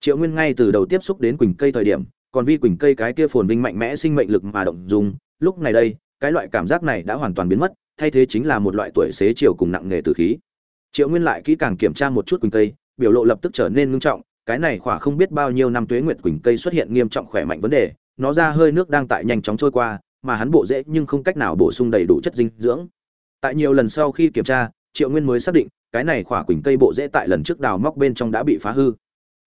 triệu nguyên ngay từ đầu tiếp xúc đến quỳnh cây thời điểm, còn vi quỳnh cây cái kia phồn vinh mạnh mẽ sinh mệnh lực mà động dùng, lúc này đây, cái loại cảm giác này đã hoàn toàn biến mất, thay thế chính là một loại tuổi xế chiều cùng nặng nghề từ khí. Triệu nguyên lại kỹ càng kiểm tra một chút quỳnh cây, biểu lộ lập tức trở nên ngưng trọng, cái này khỏa không biết bao nhiêu năm tuế nguyệt quỳnh cây xuất hiện nghiêm trọng khỏe mạnh vấn đề, nó ra hơi nước đang tại nhanh chóng trôi qua, mà hắn bộ dễ nhưng không cách nào bổ sung đầy đủ chất dinh dưỡng. Tại nhiều lần sau khi kiểm tra, triệu nguyên mới xác định, cái này khỏa quỳnh cây bộ dễ tại lần trước đào móc bên trong đã bị phá hư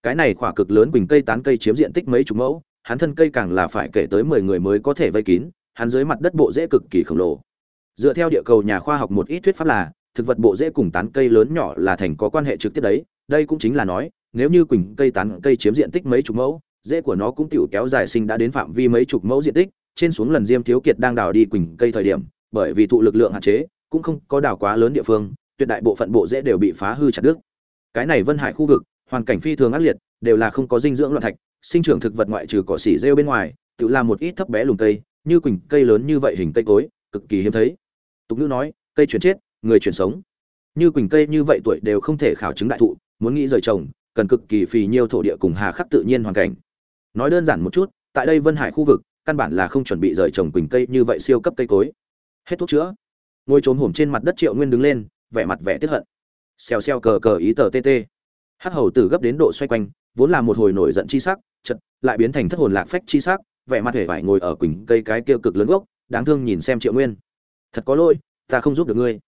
cái này khỏa cực lớn quỳnh cây tán cây chiếm diện tích mấy chục mẫu, hắn thân cây càng là phải kể tới mười người mới có thể vây kín, hắn dưới mặt đất bộ rễ cực kỳ khổng lồ. Dựa theo địa cầu nhà khoa học một ít thuyết pháp là, thực vật bộ rễ cùng tán cây lớn nhỏ là thành có quan hệ trực tiếp đấy, đây cũng chính là nói, nếu như quỳnh cây tán cây chiếm diện tích mấy chục mẫu, rễ của nó cũng tiểu kéo dài sinh đã đến phạm vi mấy chục mẫu diện tích, trên xuống lần diêm thiếu kiệt đang đào đi quỳnh cây thời điểm, bởi vì thụ lực lượng hạn chế, cũng không có đào quá lớn địa phương, tuyệt đại bộ phận bộ rễ đều bị phá hư chặt đứt. Cái này vân hải khu vực hoàn cảnh phi thường ác liệt, đều là không có dinh dưỡng loạn thạch, sinh trưởng thực vật ngoại trừ cỏ xỉ rêu bên ngoài, tự làm một ít thấp bé lùm cây, như quỳnh cây lớn như vậy hình cây cối, cực kỳ hiếm thấy. Tục ngữ nói, cây chuyển chết, người chuyển sống. Như quỳnh cây như vậy tuổi đều không thể khảo chứng đại thụ, muốn nghĩ rời trồng, cần cực kỳ phì nhiêu thổ địa cùng hà khắc tự nhiên hoàn cảnh. Nói đơn giản một chút, tại đây vân hải khu vực, căn bản là không chuẩn bị rời trồng quỳnh cây như vậy siêu cấp cây cối. Hết thuốc chữa. Ngồi trốn hổm trên mặt đất triệu nguyên đứng lên, vẻ mặt vẻ tiếp hận. Xèo xèo cờ cờ ý tờ tt hắc hầu tử gấp đến độ xoay quanh, vốn là một hồi nổi giận chi sắc chật lại biến thành thất hồn lạc phách chi sắc, vẻ mặt hề vải ngồi ở quỳnh cây cái kia cực lớn gốc, đáng thương nhìn xem triệu nguyên. Thật có lỗi, ta không giúp được ngươi.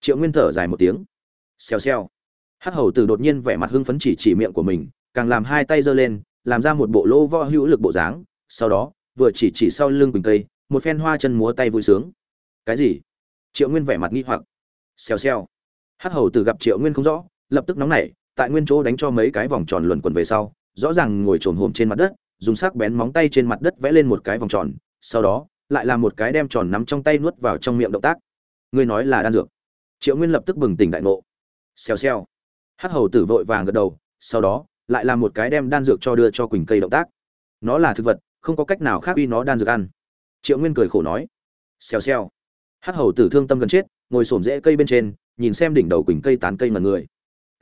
Triệu nguyên thở dài một tiếng. Xèo xèo. Hắc hầu tử đột nhiên vẻ mặt hưng phấn chỉ chỉ miệng của mình, càng làm hai tay giơ lên, làm ra một bộ lỗ vo hữu lực bộ dáng, sau đó, vừa chỉ chỉ sau lưng quỳnh cây, một phen hoa chân múa tay vui sướng. Cái gì? Triệu nguyên vẻ mặt nghi hoặc. Xèo xèo. Hắc hầu tử gặp triệu nguyên không rõ, lập tức nóng nảy tại nguyên chỗ đánh cho mấy cái vòng tròn luẩn quẩn về sau, rõ ràng ngồi trồm hổm trên mặt đất, dùng sắc bén móng tay trên mặt đất vẽ lên một cái vòng tròn, sau đó, lại làm một cái đem tròn nắm trong tay nuốt vào trong miệng động tác. Ngươi nói là đan dược. Triệu nguyên lập tức bừng tỉnh đại ngộ. Xèo xèo. Hắc hầu tử vội vàng gật đầu, sau đó, lại làm một cái đem đan dược cho đưa cho quỳnh cây động tác. Nó là thực vật, không có cách nào khác uy nó đan dược ăn. Triệu nguyên cười khổ nói. Xèo xèo. Hắc hầu tử thương tâm gần chết, ngồi xổm rễ cây bên trên, nhìn xem đỉnh đầu quỳnh cây tán cây mật người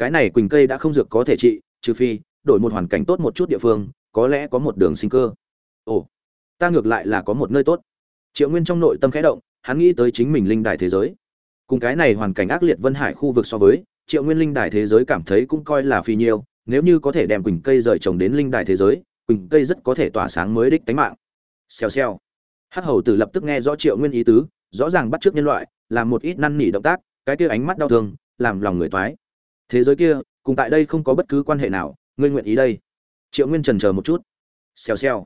cái này quỳnh cây đã không dược có thể trị, trừ phi, đổi một hoàn cảnh tốt một chút địa phương, có lẽ có một đường sinh cơ. Ồ, ta ngược lại là có một nơi tốt. Triệu nguyên trong nội tâm khẽ động, hắn nghĩ tới chính mình linh đài thế giới. Cùng cái này hoàn cảnh ác liệt vân hải khu vực so với, triệu nguyên linh đài thế giới cảm thấy cũng coi là phi nhiêu nếu như có thể đem quỳnh cây rời trồng đến linh đài thế giới, quỳnh cây rất có thể tỏa sáng mới đích tánh mạng. Xèo xèo. Hắc hầu tử lập tức nghe rõ triệu nguyên ý tứ, rõ ràng bắt t nhân loại, làm một ít năn nỉ động tác, cái kia ánh mắt đau thương, làm lòng người toái thế giới kia, cùng tại đây không có bất cứ quan hệ nào, ngươi nguyện ý đây? Triệu nguyên trần chờ một chút. Xèo xèo.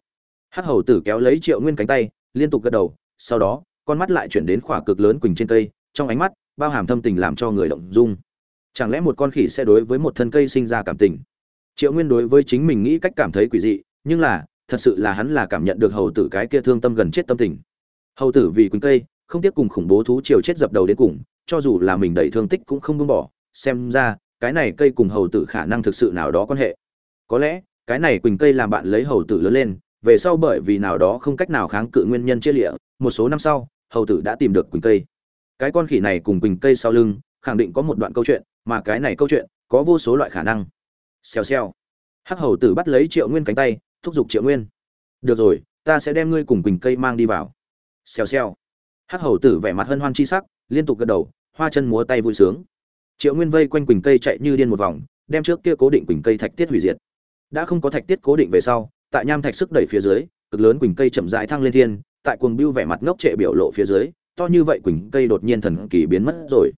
Hắc hầu tử kéo lấy triệu nguyên cánh tay, liên tục gật đầu, sau đó, con mắt lại chuyển đến khỏa cực lớn quỳnh trên cây, trong ánh mắt, bao hàm thâm tình làm cho người động dung. Chẳng lẽ một con khỉ sẽ đối với một thân cây sinh ra cảm tình? Triệu nguyên đối với chính mình nghĩ cách cảm thấy quỷ dị, nhưng là, thật sự là hắn là cảm nhận được hầu tử cái kia thương tâm gần chết tâm tình. Hầu tử vì quỳnh cây, không tiếc cùng khủng bố thú triều chết dập đầu đến cùng, cho dù là mình đầy thương tích cũng không buông bỏ, xem ra cái này cây cùng hầu tử khả năng thực sự nào đó quan hệ. Có lẽ, cái này quỳnh cây làm bạn lấy hầu tử lớn lên, về sau bởi vì nào đó không cách nào kháng cự nguyên nhân chia lịa, một số năm sau, hầu tử đã tìm được quỳnh cây. Cái con khỉ này cùng quỳnh cây sau lưng, khẳng định có một đoạn câu chuyện, mà cái này câu chuyện, có vô số loại khả năng. Xèo xèo. Hắc hầu tử bắt lấy triệu nguyên cánh tay, thúc giục triệu nguyên. Được rồi, ta sẽ đem ngươi cùng quỳnh cây mang đi vào. Xèo xèo. Hắc hầu tử vẻ mặt hân hoan chi sắc, liên tục gật đầu, hoa chân múa tay vui sướng triệu nguyên vây quanh quỳnh cây chạy như điên một vòng, đem trước kia cố định quỳnh cây thạch tiết hủy diệt. Đã không có thạch tiết cố định về sau, tại nham thạch sức đẩy phía dưới, cực lớn quỳnh cây chậm rãi thăng lên thiên, tại cuồng bưu vẻ mặt ngốc trệ biểu lộ phía dưới, to như vậy quỳnh cây đột nhiên thần kỳ biến mất rồi.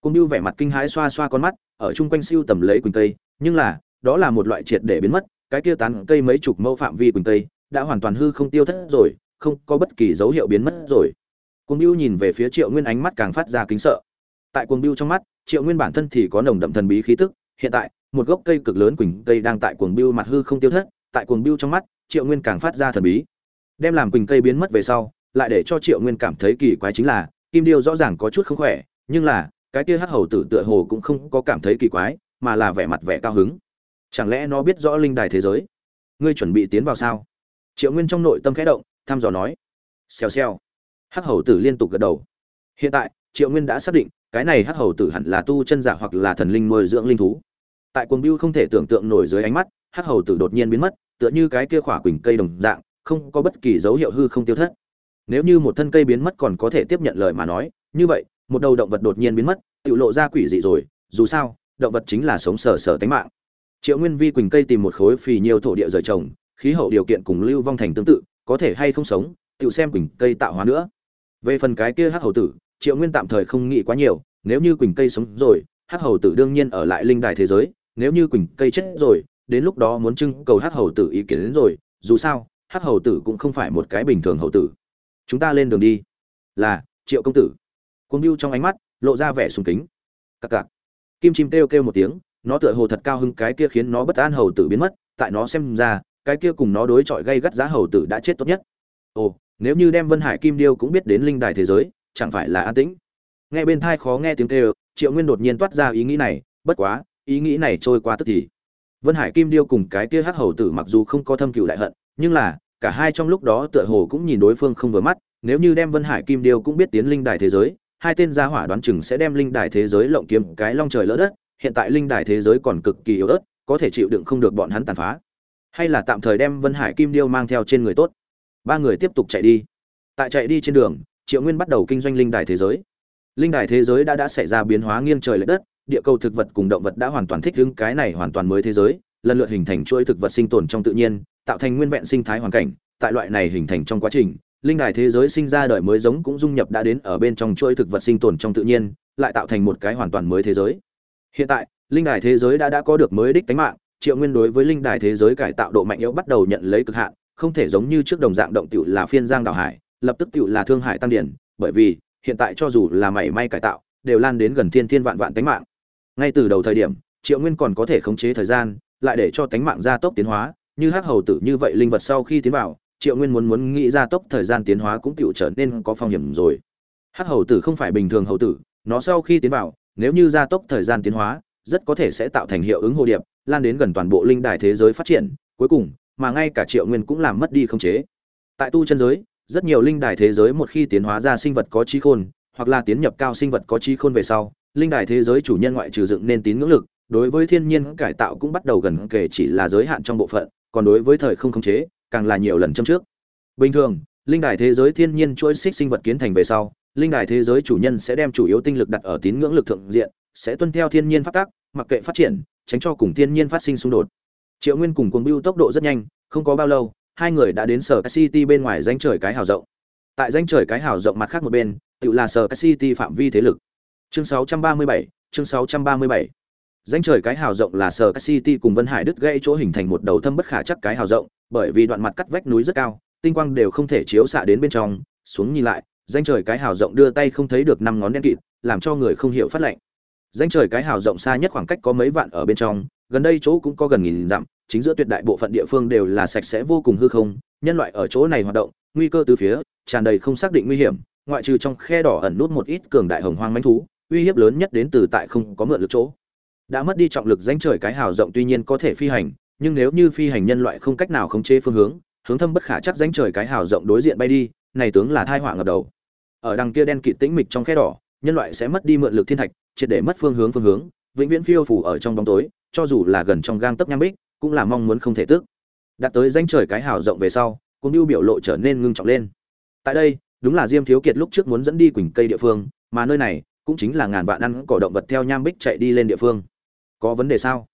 Cuồng bưu vẻ mặt kinh hãi xoa xoa con mắt, ở chung quanh siêu tầm lấy quỳnh cây, nhưng là, đó là một loại triệt để biến mất, cái kia tán cây mấy chục mẫu phạm vi quỳnh cây, đã hoàn toàn hư không tiêu thất rồi, không có bất kỳ dấu hiệu biến mất rồi. Cuồng bưu nhìn về phía triệu nguyên ánh mắt càng phát ra kính sợ tại cuồng bưu trong mắt, triệu nguyên bản thân thì có nồng đậm thần bí khí tức, hiện tại, một gốc cây cực lớn quỳnh cây đang tại cuồng bưu mặt hư không tiêu thất, tại cuồng bưu trong mắt, triệu nguyên càng phát ra thần bí. Đem làm quỳnh cây biến mất về sau, lại để cho triệu nguyên cảm thấy kỳ quái chính là, kim điêu rõ ràng có chút không khỏe, nhưng là, cái kia hắc hầu tử tựa hồ cũng không có cảm thấy kỳ quái, mà là vẻ mặt vẻ cao hứng. Chẳng lẽ nó biết rõ linh đài thế giới? Ngươi chuẩn bị tiến vào sao? Triệu nguyên trong nội tâm khẽ động, thăm dò nói. Xèo xèo. Hắc hầu tử liên tục gật đầu. Hiện tại, triệu nguyên đã xác định cái này hắc hầu tử hẳn là tu chân giả hoặc là thần linh nuôi dưỡng linh thú. Tại cuồng biêu không thể tưởng tượng nổi dưới ánh mắt, hắc hầu tử đột nhiên biến mất, tựa như cái kia khỏa quỳnh cây đồng dạng, không có bất kỳ dấu hiệu hư không tiêu thất. Nếu như một thân cây biến mất còn có thể tiếp nhận lời mà nói, như vậy, một đầu động vật đột nhiên biến mất, tự lộ ra quỷ dị rồi, dù sao, động vật chính là sống sờ sờ tánh mạng. Triệu nguyên vi quỳnh cây tìm một khối phì nhiều thổ địa rời trồng, khí hậu điều kiện cùng lưu vong thành tương tự, có thể hay không sống, tự xem quỳnh cây tạo hóa nữa. Về phần cái kia hắc hầu tử triệu nguyên tạm thời không nghĩ quá nhiều, nếu như quỳnh cây sống rồi, hắc hầu tử đương nhiên ở lại linh đài thế giới, nếu như quỳnh cây chết rồi, đến lúc đó muốn trưng cầu hắc hầu tử ý kiến đến rồi, dù sao, hắc hầu tử cũng không phải một cái bình thường hầu tử. Chúng ta lên đường đi. Là, triệu công tử. Cuồng biêu trong ánh mắt, lộ ra vẻ sùng kính. Cặc cặc. Kim chim kêu kêu một tiếng, nó tựa hồ thật cao hưng cái kia khiến nó bất an hầu tử biến mất, tại nó xem ra, cái kia cùng nó đối chọi gây gắt giá hầu tử đã chết tốt nhất. Ồ, nếu như đem vân hải kim điêu cũng biết đến linh đài thế giới chẳng phải là an tĩnh. Nghe bên thai khó nghe tiếng kêu, triệu nguyên đột nhiên toát ra ý nghĩ này, bất quá, ý nghĩ này trôi qua tức thì. Vân hải kim điêu cùng cái kia hắc hầu tử mặc dù không có thâm cựu đại hận, nhưng là, cả hai trong lúc đó tựa hồ cũng nhìn đối phương không vừa mắt, nếu như đem vân hải kim điêu cũng biết tiến linh đài thế giới, hai tên gia hỏa đoán chừng sẽ đem linh đài thế giới lộng kiếm cái long trời lỡ đất, hiện tại linh đài thế giới còn cực kỳ yếu ớt, có thể chịu đựng không được bọn hắn tàn phá. Hay là tạm thời đem vân hải kim điêu mang theo trên người tốt. Ba người tiếp tục chạy đi. Tại chạy đi trên đường triệu nguyên bắt đầu kinh doanh linh đài thế giới. Linh đài thế giới đã đã xảy ra biến hóa nghiêng trời l ệ đất, địa cầu thực vật cùng động vật đã hoàn toàn thích ứng cái này hoàn toàn mới thế giới, lần lượt hình thành chuỗi thực vật sinh tồn trong tự nhiên, tạo thành nguyên vẹn sinh thái hoàn cảnh. Tại loại này hình thành trong quá trình, linh đài thế giới sinh ra đời mới giống cũng dung nhập đã đến ở bên trong chuỗi thực vật sinh tồn trong tự nhiên, lại tạo thành một cái hoàn toàn mới thế giới. Hiện tại, linh đài thế giới đã đã có được mới đích tánh mạng, triệu nguyên đối với linh đài thế giới cải tạo độ mạnh yếu bắt đầu nhận lấy cực hạn, không thể giống như trước đồng dạng động tiểu là phiên giang đảo hải lập tức tựu là thương hải tăng điển bởi vì, hiện tại cho dù là mảy may cải tạo, đều lan đến gần thiên thiên vạn vạn tánh mạng. Ngay từ đầu thời điểm, triệu nguyên còn có thể khống chế thời gian, lại để cho tánh mạng gia tốc tiến hóa, như hắc hầu tử như vậy linh vật sau khi tiến vào, triệu nguyên muốn muốn nghĩ gia tốc thời gian tiến hóa cũng tựu trở nên có phong hiểm rồi. Hắc hầu tử không phải bình thường hầu tử, nó sau khi tiến vào, nếu như gia tốc thời gian tiến hóa, rất có thể sẽ tạo thành hiệu ứng hồ điệp, lan đến gần toàn bộ linh đài thế giới phát triển, cuối cùng, mà ngay cả triệu nguyên cũng làm mất đi khống chế. Tại tu chân giới rất nhiều linh đài thế giới một khi tiến hóa ra sinh vật có trí khôn, hoặc là tiến nhập cao sinh vật có trí khôn về sau, linh đài thế giới chủ nhân ngoại trừ dựng nên tín ngưỡng lực, đối với thiên nhiên cải tạo cũng bắt đầu gần kể chỉ là giới hạn trong bộ phận, còn đối với thời không khống chế, càng là nhiều lần châm trước. Bình thường, linh đài thế giới thiên nhiên chuỗi xích sinh vật kiến thành về sau, linh đài thế giới chủ nhân sẽ đem chủ yếu tinh lực đặt ở tín ngưỡng lực thượng diện, sẽ tuân theo thiên nhiên phát tác mặc kệ phát triển, tránh cho cùng thiên nhiên phát sinh xung đột. Triệu nguyên cùng cuồng bưu tốc độ rất nhanh, không có bao lâu hai người đã đến sở city bên ngoài danh trời cái hào rộng. Tại danh trời cái hào rộng mặt khác một bên tự là sở city phạm vi thế lực. Chương 637, chương 637. danh trời cái hào rộng là sở city cùng vân hải đứt gãy chỗ hình thành một đầu thâm bất khả chắc cái hào rộng bởi vì đoạn mặt cắt vách núi rất cao tinh quang đều không thể chiếu xạ đến bên trong. Xuống nhìn lại danh trời cái hào rộng đưa tay không thấy được năm ngón đen kịt làm cho người không hiểu phát lệnh danh trời cái hào rộng xa nhất khoảng cách có mấy vạn ở bên trong, gần đây chỗ cũng có gần nghìn dặm, chính giữa tuyệt đại bộ phận địa phương đều là sạch sẽ vô cùng hư không, nhân loại ở chỗ này hoạt động, nguy cơ từ phía, tràn đầy không xác định nguy hiểm, ngoại trừ trong khe đỏ ẩn nút một ít cường đại hồng hoang manh thú, uy hiếp lớn nhất đến từ tại không có mượn lực chỗ. Đã mất đi trọng lực danh trời cái hào rộng tuy nhiên có thể phi hành, nhưng nếu như phi hành nhân loại không cách nào khống chế phương hướng hướng thâm bất khả chắc danh trời cái hào rộng đối diện bay đi, này tướng là thai họa ngập đầu. Ở đằng kia đen kịt tĩnh mịch trong khe đỏ, nhân loại sẽ mất đi mượn lực thiên thạch triệt để mất phương hướng phương hướng, vĩnh viễn phiêu phù ở trong bóng tối, cho dù là gần trong gang tấc nham bích, cũng là mong muốn không thể tức đạt tới danh trời cái hào rộng về sau cũng lưu biểu lộ trở nên ngưng trọng lên. Tại đây, đúng là diêm thiếu kiệt lúc trước muốn dẫn đi quỳnh cây địa phương, mà nơi này cũng chính là ngàn vạn ăn cỏ động vật theo nham bích chạy đi lên địa phương. Có vấn đề sao?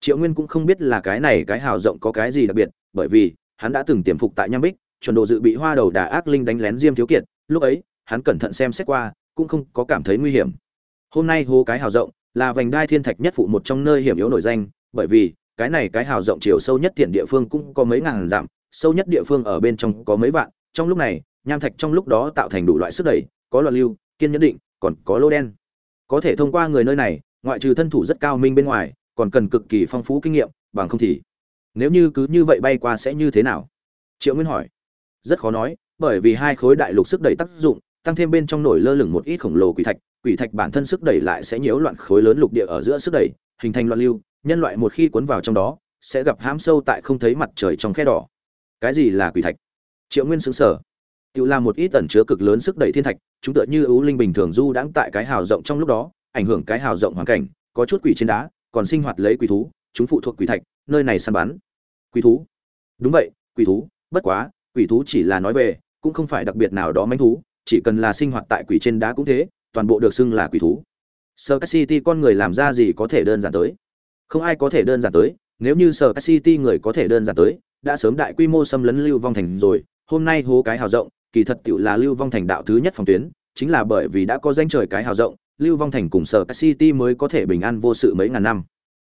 Triệu nguyên cũng không biết là cái này cái hào rộng có cái gì đặc biệt, bởi vì hắn đã từng tiềm phục tại nham bích, chuẩn độ dự bị hoa đầu đà ác linh đánh lén diêm thiếu kiệt, lúc ấy, hắn cẩn thận xem xét qua, cũng không có cảm thấy nguy hiểm hôm nay hố cái hào rộng, là vành đai thiên thạch nhất phụ một trong nơi hiểm yếu nổi danh, bởi vì, cái này cái hào rộng chiều sâu nhất thiện địa phương cũng có mấy ngàn dặm, sâu nhất địa phương ở bên trong có mấy vạn, trong lúc này, nham thạch trong lúc đó tạo thành đủ loại sức đẩy, có loạn lưu, kiên nhẫn định, còn có lô đen. Có thể thông qua người nơi này, ngoại trừ thân thủ rất cao minh bên ngoài, còn cần cực kỳ phong phú kinh nghiệm, bằng không thì, nếu như cứ như vậy bay qua sẽ như thế nào? Triệu nguyên hỏi. Rất khó nói, bởi vì hai khối đại lục sức đẩy tác dụng, tăng thêm bên trong nổi lơ lửng một ít khổng lồ quỷ thạch quỷ thạch bản thân sức đẩy lại sẽ nhiễu loạn khối lớn lục địa ở giữa sức đẩy, hình thành loạn lưu, nhân loại một khi cuốn vào trong đó, sẽ gặp hãm sâu tại không thấy mặt trời trong khe đỏ. Cái gì là quỷ thạch? Triệu nguyên sững sở tự làm một ít ẩn chứa cực lớn sức đẩy thiên thạch, chúng tựa như ưu linh bình thường du đãng tại cái hào rộng trong lúc đó, ảnh hưởng cái hào rộng hoàn cảnh, có chút quỷ trên đá, còn sinh hoạt lấy quỷ thú, chúng phụ thuộc quỷ thạch, nơi này săn bắn. Quỷ thú? Đúng vậy, quỷ thú, bất quá, quỷ thú chỉ là nói về, cũng không phải đặc biệt nào đó mãnh thú, chỉ cần là sinh hoạt tại quỷ trên đá cũng thế toàn bộ được xưng là quỷ thú. Sở các city con người làm ra gì có thể đơn giản tới? Không ai có thể đơn giản tới, nếu như sở các city người có thể đơn giản tới, đã sớm đại quy mô xâm lấn lưu vong thành rồi, hôm nay hố cái hào rộng, kỳ thật tiểu là lưu vong thành đạo thứ nhất phòng tuyến, chính là bởi vì đã có danh trời cái hào rộng, lưu vong thành cùng sở các city mới có thể bình an vô sự mấy ngàn năm.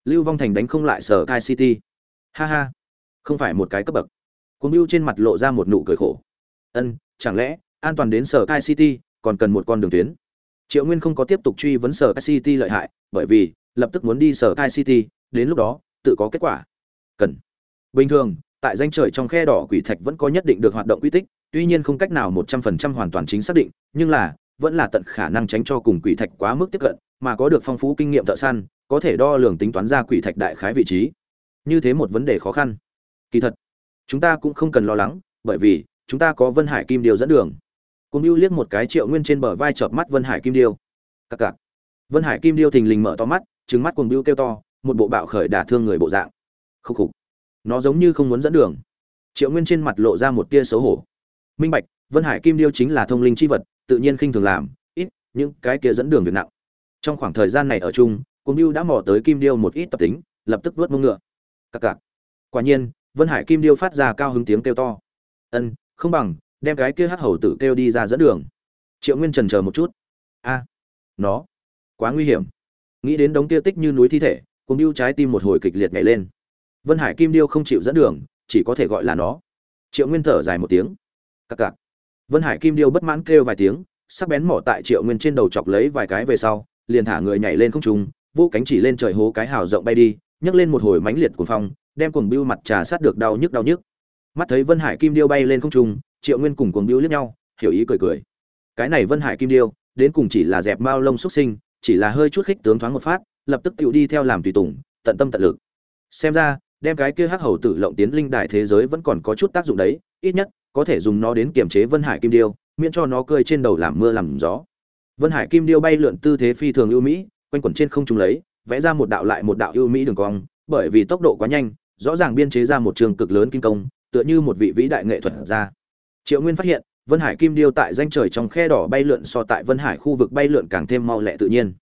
Lưu vong thành đánh không lại sở kai city. Ha ha, không phải một cái cấp bậc. Cuồng bưu trên mặt lộ ra một nụ cười khổ. Ân, chẳng lẽ an toàn đến sở kai city, còn cần một con đường tuyến? Triệu nguyên không có tiếp tục truy vấn sở kai city lợi hại, bởi vì lập tức muốn đi sở kai city, đến lúc đó, tự có kết quả. Cần. Bình thường, tại danh trời trong khe đỏ quỷ thạch vẫn có nhất định được hoạt động quy tích, tuy nhiên không cách nào một trăm phần trăm hoàn toàn chính xác định, nhưng là, vẫn là tận khả năng tránh cho cùng quỷ thạch quá mức tiếp cận, mà có được phong phú kinh nghiệm thợ săn, có thể đo lường tính toán ra quỷ thạch đại khái vị trí. Như thế một vấn đề khó khăn. Kỳ thật, chúng ta cũng không cần lo lắng, bởi vì chúng ta có vân hải kim điều dẫn đường cùng mưu liếc một cái triệu nguyên trên bờ vai chợp mắt vân hải kim điêu. Cặc cặc vân hải kim điêu thình lình mở to mắt trứng mắt cùng mưu kêu to, một bộ bạo khởi đả thương người bộ dạng. Khúc khục. Nó giống như không muốn dẫn đường. Triệu nguyên trên mặt lộ ra một tia xấu hổ. Minh bạch, vân hải kim điêu chính là thông linh c h i vật, tự nhiên khinh thường làm, ít, những cái kia dẫn đường việc nặng. Trong khoảng thời gian này ở chung, cùng mưu đã mò tới kim điêu một ít tập tính, lập tức vớt mông ngựa. Cặc cặc quả nhiên, vân hải kim điêu phát ra cao hứng tiếng kêu to. Ân, không bằng đem cái kia hắc hầu tử kêu đi ra dẫn đường. Triệu nguyên trần chờ một chút. A, nó, quá nguy hiểm. Nghĩ đến đống kia tích như núi thi thể cùng điêu trái tim một hồi kịch liệt nhảy lên. Vân hải kim điêu không chịu dẫn đường, chỉ có thể gọi là nó. Triệu nguyên thở dài một tiếng. Cặc cặc. Vân hải kim điêu bất mãn kêu vài tiếng, sắc bén mỏ tại triệu nguyên trên đầu chọc lấy vài cái về sau, liền thả người nhảy lên không trung, vô cánh chỉ lên trời hố cái hào rộng bay đi, nhấc lên một hồi mãnh liệt cuồng phong, đem cuồng bưu mặt trà sát được đau nhức đau nhức. Mắt thấy vân hải kim điêu bay lên không trung triệu nguyên cùng cuồng bưu liếc nhau, hiểu ý cười cười. Cái này vân hải kim điêu, đến cùng chỉ là dẹp mao lông xuất sinh, chỉ là hơi chút khích tướng thoáng một phát, lập tức tựu đi theo làm tùy tùng, tận tâm tận lực. Xem ra, đem cái kia hắc hầu tử lộng tiến linh đại thế giới vẫn còn có chút tác dụng đấy, ít nhất, có thể dùng nó đến kiềm chế vân hải kim điêu, miễn cho nó cơi trên đầu làm mưa làm gió. Vân hải kim điêu bay lượn tư thế phi thường ưu mỹ, quanh quẩn trên không trung lấy, vẽ ra một đạo lại một đạo ưu mỹ đường cong, bởi vì tốc độ quá nhanh, rõ ràng biên chế ra một trường cực lớn kinh công, tựa như một vị vĩ đại nghệ thuật ra triệu nguyên phát hiện, vân hải kim điêu tại danh trời trong khe đỏ bay lượn so tại vân hải khu vực bay lượn càng thêm mau lẹ tự nhiên.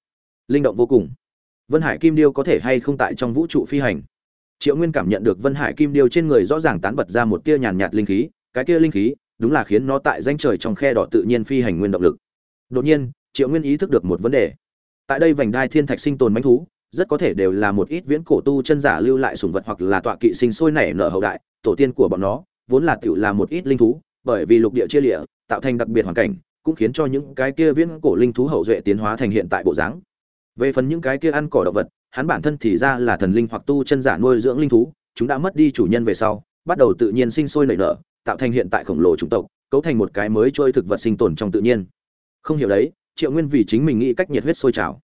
Linh động vô cùng. Vân hải kim điêu có thể hay không tại trong vũ trụ phi hành? Triệu nguyên cảm nhận được vân hải kim điêu trên người rõ ràng tán bật ra một tia nhàn nhạt linh khí, cái kia linh khí, đúng là khiến nó tại danh trời trong khe đỏ tự nhiên phi hành nguyên động lực. Đột nhiên, triệu nguyên ý thức được một vấn đề. Tại đây vành đai thiên thạch sinh tồn mánh thú, rất có thể đều là một ít viễn cổ tu chân giả lưu lại sùng vật hoặc là tọa kỵ sinh sôi nảy nở hậu đại, tổ tiên của bọn nó, vốn là tiểu là một ít linh thú bởi vì lục địa chia lịa, tạo thành đặc biệt hoàn cảnh, cũng khiến cho những cái kia viễn cổ linh thú hậu duệ tiến hóa thành hiện tại bộ dáng. Về phần những cái kia ăn cỏ động vật, hắn bản thân thì ra là thần linh hoặc tu chân giả nuôi dưỡng linh thú, chúng đã mất đi chủ nhân về sau, bắt đầu tự nhiên sinh sôi nảy nở, tạo thành hiện tại khổng lồ chủng tộc, cấu thành một cái mới trôi thực vật sinh tồn trong tự nhiên. Không hiểu đấy, triệu nguyên vì chính mình nghĩ cách nhiệt huyết sôi trào.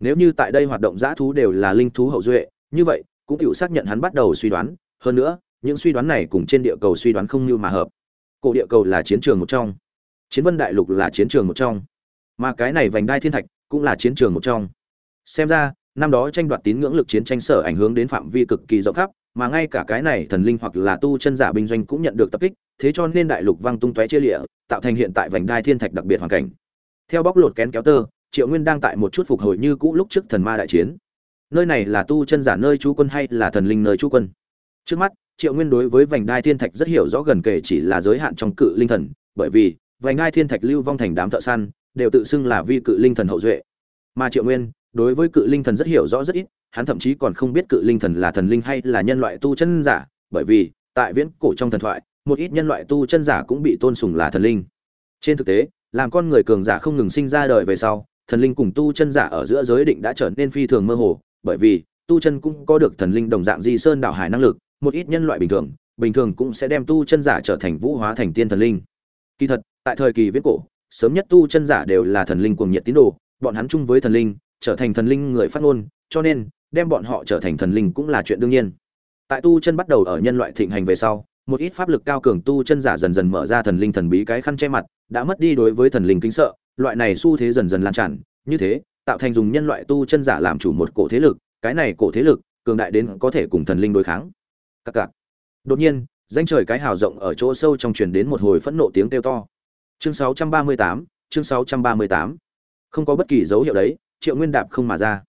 Nếu như tại đây hoạt động dã thú đều là linh thú hậu duệ, như vậy, cũng tự xác nhận hắn bắt đầu suy đoán. Hơn nữa, những suy đoán này cùng trên địa cầu suy đoán không như mà hợp cổ địa cầu là chiến trường một trong. Chiến vân đại lục là chiến trường một trong. Mà cái này vành đai thiên thạch cũng là chiến trường một trong. Xem ra, năm đó tranh đoạt tín ngưỡng lực chiến tranh sở ảnh hưởng đến phạm vi cực kỳ rộng khắp, mà ngay cả cái này thần linh hoặc là tu chân giả binh doanh cũng nhận được tập kích, thế cho nên đại lục văng tung tóe chia lịa, tạo thành hiện tại vành đai thiên thạch đặc biệt hoàn cảnh. Theo bóc lột kén kéo tơ, triệu nguyên đang tại một chút phục hồi như cũ lúc trước thần ma đại chiến. Nơi này là tu chân giả nơi chú quân hay là thần linh nơi chú quân? Trước mắt triệu nguyên đối với vành đai thiên thạch rất hiểu rõ gần kể chỉ là giới hạn trong cự linh thần, bởi vì vành đai thiên thạch lưu vong thành đám thợ săn đều tự xưng là vi cự linh thần hậu duệ. Mà triệu nguyên đối với cự linh thần rất hiểu rõ rất ít, hắn thậm chí còn không biết cự linh thần là thần linh hay là nhân loại tu chân giả, bởi vì tại viễn cổ trong thần thoại, một ít nhân loại tu chân giả cũng bị tôn sùng là thần linh. Trên thực tế, làm con người cường giả không ngừng sinh ra đời về sau, thần linh cùng tu chân giả ở giữa giới định đã trở nên phi thường mơ hồ, bởi vì tu chân cũng có được thần linh đồng dạng di sơn đảo hải năng lực một ít nhân loại bình thường bình thường cũng sẽ đem tu chân giả trở thành vũ hóa thành tiên thần linh. Kỳ thật, tại thời kỳ viễn cổ, sớm nhất tu chân giả đều là thần linh cuồng nhiệt tín đồ, bọn hắn chung với thần linh, trở thành thần linh người phát ngôn, cho nên, đem bọn họ trở thành thần linh cũng là chuyện đương nhiên. Tại tu chân bắt đầu ở nhân loại thịnh hành về sau, một ít pháp lực cao cường tu chân giả dần dần mở ra thần linh thần bí cái khăn che mặt, đã mất đi đối với thần linh kính sợ, loại này xu thế dần dần lan tràn. Như thế, tạo thành dùng nhân loại tu chân giả làm chủ một cổ thế lực, cái này cổ thế lực, cường đại đến có thể cùng thần linh đối kháng các cạc đột nhiên danh trời cái hào rộng ở chỗ sâu trong truyền đến một hồi phẫn nộ tiếng kêu to chương 638, chương 638. không có bất kỳ dấu hiệu đấy triệu nguyên đạp không mà ra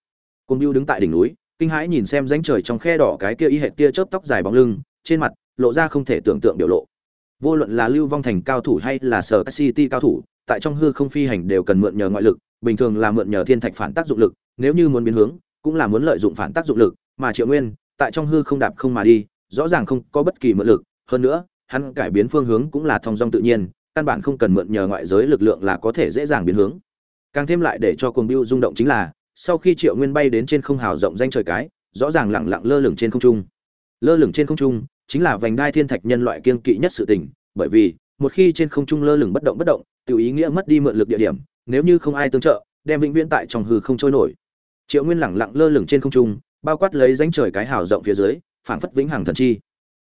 Cung Bưu đứng tại đỉnh núi, kinh hãi nhìn xem rãnh trời trong khe đỏ cái kia y hệt tia chớp tóc dài bóng lưng, trên mặt lộ ra không thể tưởng tượng biểu lộ. Vô luận là Lưu Vong Thành cao thủ hay là Sở City cao thủ, tại trong hư không phi hành đều cần mượn nhờ ngoại lực, bình thường là mượn nhờ thiên thạch phản tác dụng lực, nếu như muốn biến hướng, cũng là muốn lợi dụng phản tác dụng lực, mà Triệu Nguyên, tại trong hư không đạp không mà đi, rõ ràng không có bất kỳ mượn lực, hơn nữa, hắn cải biến phương hướng cũng là thông dong tự nhiên, căn bản không cần mượn nhờ ngoại giới lực lượng là có thể dễ dàng biến hướng. Càng thêm lại để cho Cuồng Biêu rung động chính là, sau khi triệu nguyên bay đến trên không hào rộng danh trời cái rõ ràng lẳng lặng lơ lửng trên không trung lơ lửng trên không trung chính là vành đai thiên thạch nhân loại kiên kỵ nhất sự tình bởi vì một khi trên không trung lơ lửng bất động bất động tự ý nghĩa mất đi mượn lực địa điểm nếu như không ai tương trợ đem vĩnh viễn tại trong hư không trôi nổi triệu nguyên lẳng lặng lơ lửng trên không trung bao quát lấy danh trời cái hào rộng phía dưới phảng phất vĩnh hằng thần chi.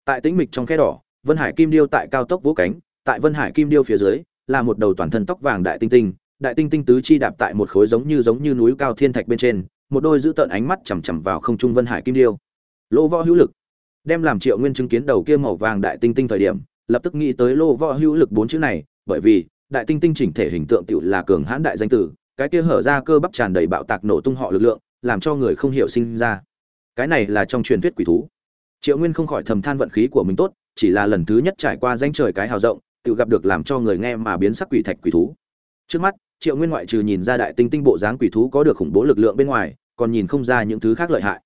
Tại tĩnh mịch trong khe đỏ, vân hải kim điêu tại cao tốc vỗ cánh, tại vân hải kim điêu phía dưới, là một đầu toàn thân tóc vàng đại tinh tinh, đại tinh tinh tứ chi đạp tại một khối giống như giống như núi cao thiên thạch bên trên, một đôi giữ tợn ánh mắt chằm chằm vào không trung vân hải kim điêu. Lô võ hữu lực. Đem làm triệu nguyên chứng kiến đầu kia màu vàng đại tinh tinh thời điểm, lập tức nghĩ tới lô võ hữu lực bốn chữ này, bởi vì, đại tinh tinh chỉnh thể hình tượng tựu là cường hãn đại danh tử, cái kia hở ra cơ bắp tràn đầy bạo tạc nổ tung họ lực lượng, làm cho người không hiểu sinh ra. Cái này là trong truyền thuyết quỷ thú triệu nguyên không khỏi thầm than vận khí của mình tốt, chỉ là lần thứ nhất trải qua danh trời cái hào rộng, tự gặp được làm cho người nghe mà biến sắc quỷ thạch quỷ thú. Trước mắt, triệu nguyên ngoại trừ nhìn ra đại tinh tinh bộ dáng quỷ thú có được khủng bố lực lượng bên ngoài, còn nhìn không ra những thứ khác lợi hại.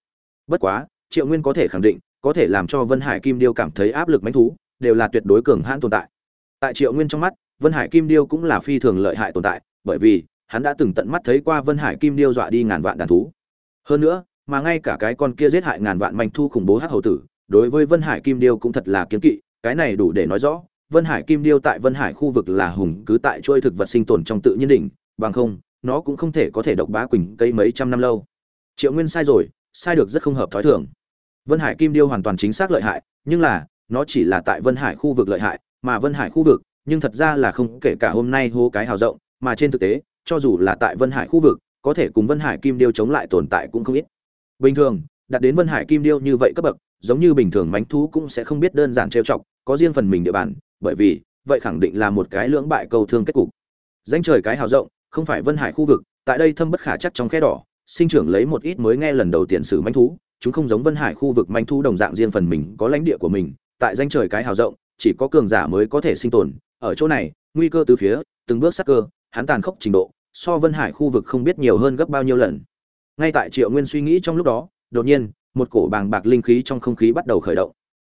Bất quá, triệu nguyên có thể khẳng định, có thể làm cho vân hải kim điêu cảm thấy áp lực mánh thú, đều là tuyệt đối cường hãn tồn tại. Tại triệu nguyên trong mắt, vân hải kim điêu cũng là phi thường lợi hại tồn tại, bởi vì hắn đã từng tận mắt thấy qua vân hải kim điêu dọa đi ngàn vạn đàn thú. Hơn nữa mà ngay cả cái con kia giết hại ngàn vạn manh thu khủng bố hắc hầu tử đối với vân hải kim điêu cũng thật là kiêng kỵ cái này đủ để nói rõ Vân Hải Kim Điêu tại Vân Hải khu vực là hùng cứ tại chuôi thực vật sinh tồn trong tự nhiên đỉnh, bằng không, nó cũng không thể có thể độc bá quỳnh cây mấy trăm năm lâu. Triệu Nguyên sai rồi, sai được rất không hợp thói thường. Vân Hải Kim Điêu hoàn toàn chính xác lợi hại, nhưng là, nó chỉ là tại Vân Hải khu vực lợi hại, mà Vân Hải khu vực, nhưng thật ra là không kể cả hôm nay hô cái hào rộng, mà trên thực tế, cho dù là tại Vân Hải khu vực, có thể cùng Vân Hải Kim Điêu chống lại tồn tại cũng không ít. Bình thường, đặt đến Vân Hải Kim Điêu như vậy cấp bậc, giống như bình thường mánh thú cũng sẽ không biết đơn giản trêu chọc, có riêng phần mình địa bàn, bởi vì vậy khẳng định là một cái lưỡng bại câu thương kết cục. Danh trời cái hào rộng không phải vân hải khu vực tại đây thâm bất khả chắc trong khe đỏ sinh trưởng lấy một ít mới nghe lần đầu tiên sử manh thú chúng không giống vân hải khu vực manh thú đồng dạng riêng phần mình có lãnh địa của mình tại danh trời cái hào rộng chỉ có cường giả mới có thể sinh tồn ở chỗ này nguy cơ từ phía từng bước sắc cơ hắn tàn khốc trình độ so vân hải khu vực không biết nhiều hơn gấp bao nhiêu lần ngay tại triệu nguyên suy nghĩ trong lúc đó, đột nhiên, một cổ bàng bạc linh khí trong không khí bắt đầu khởi động.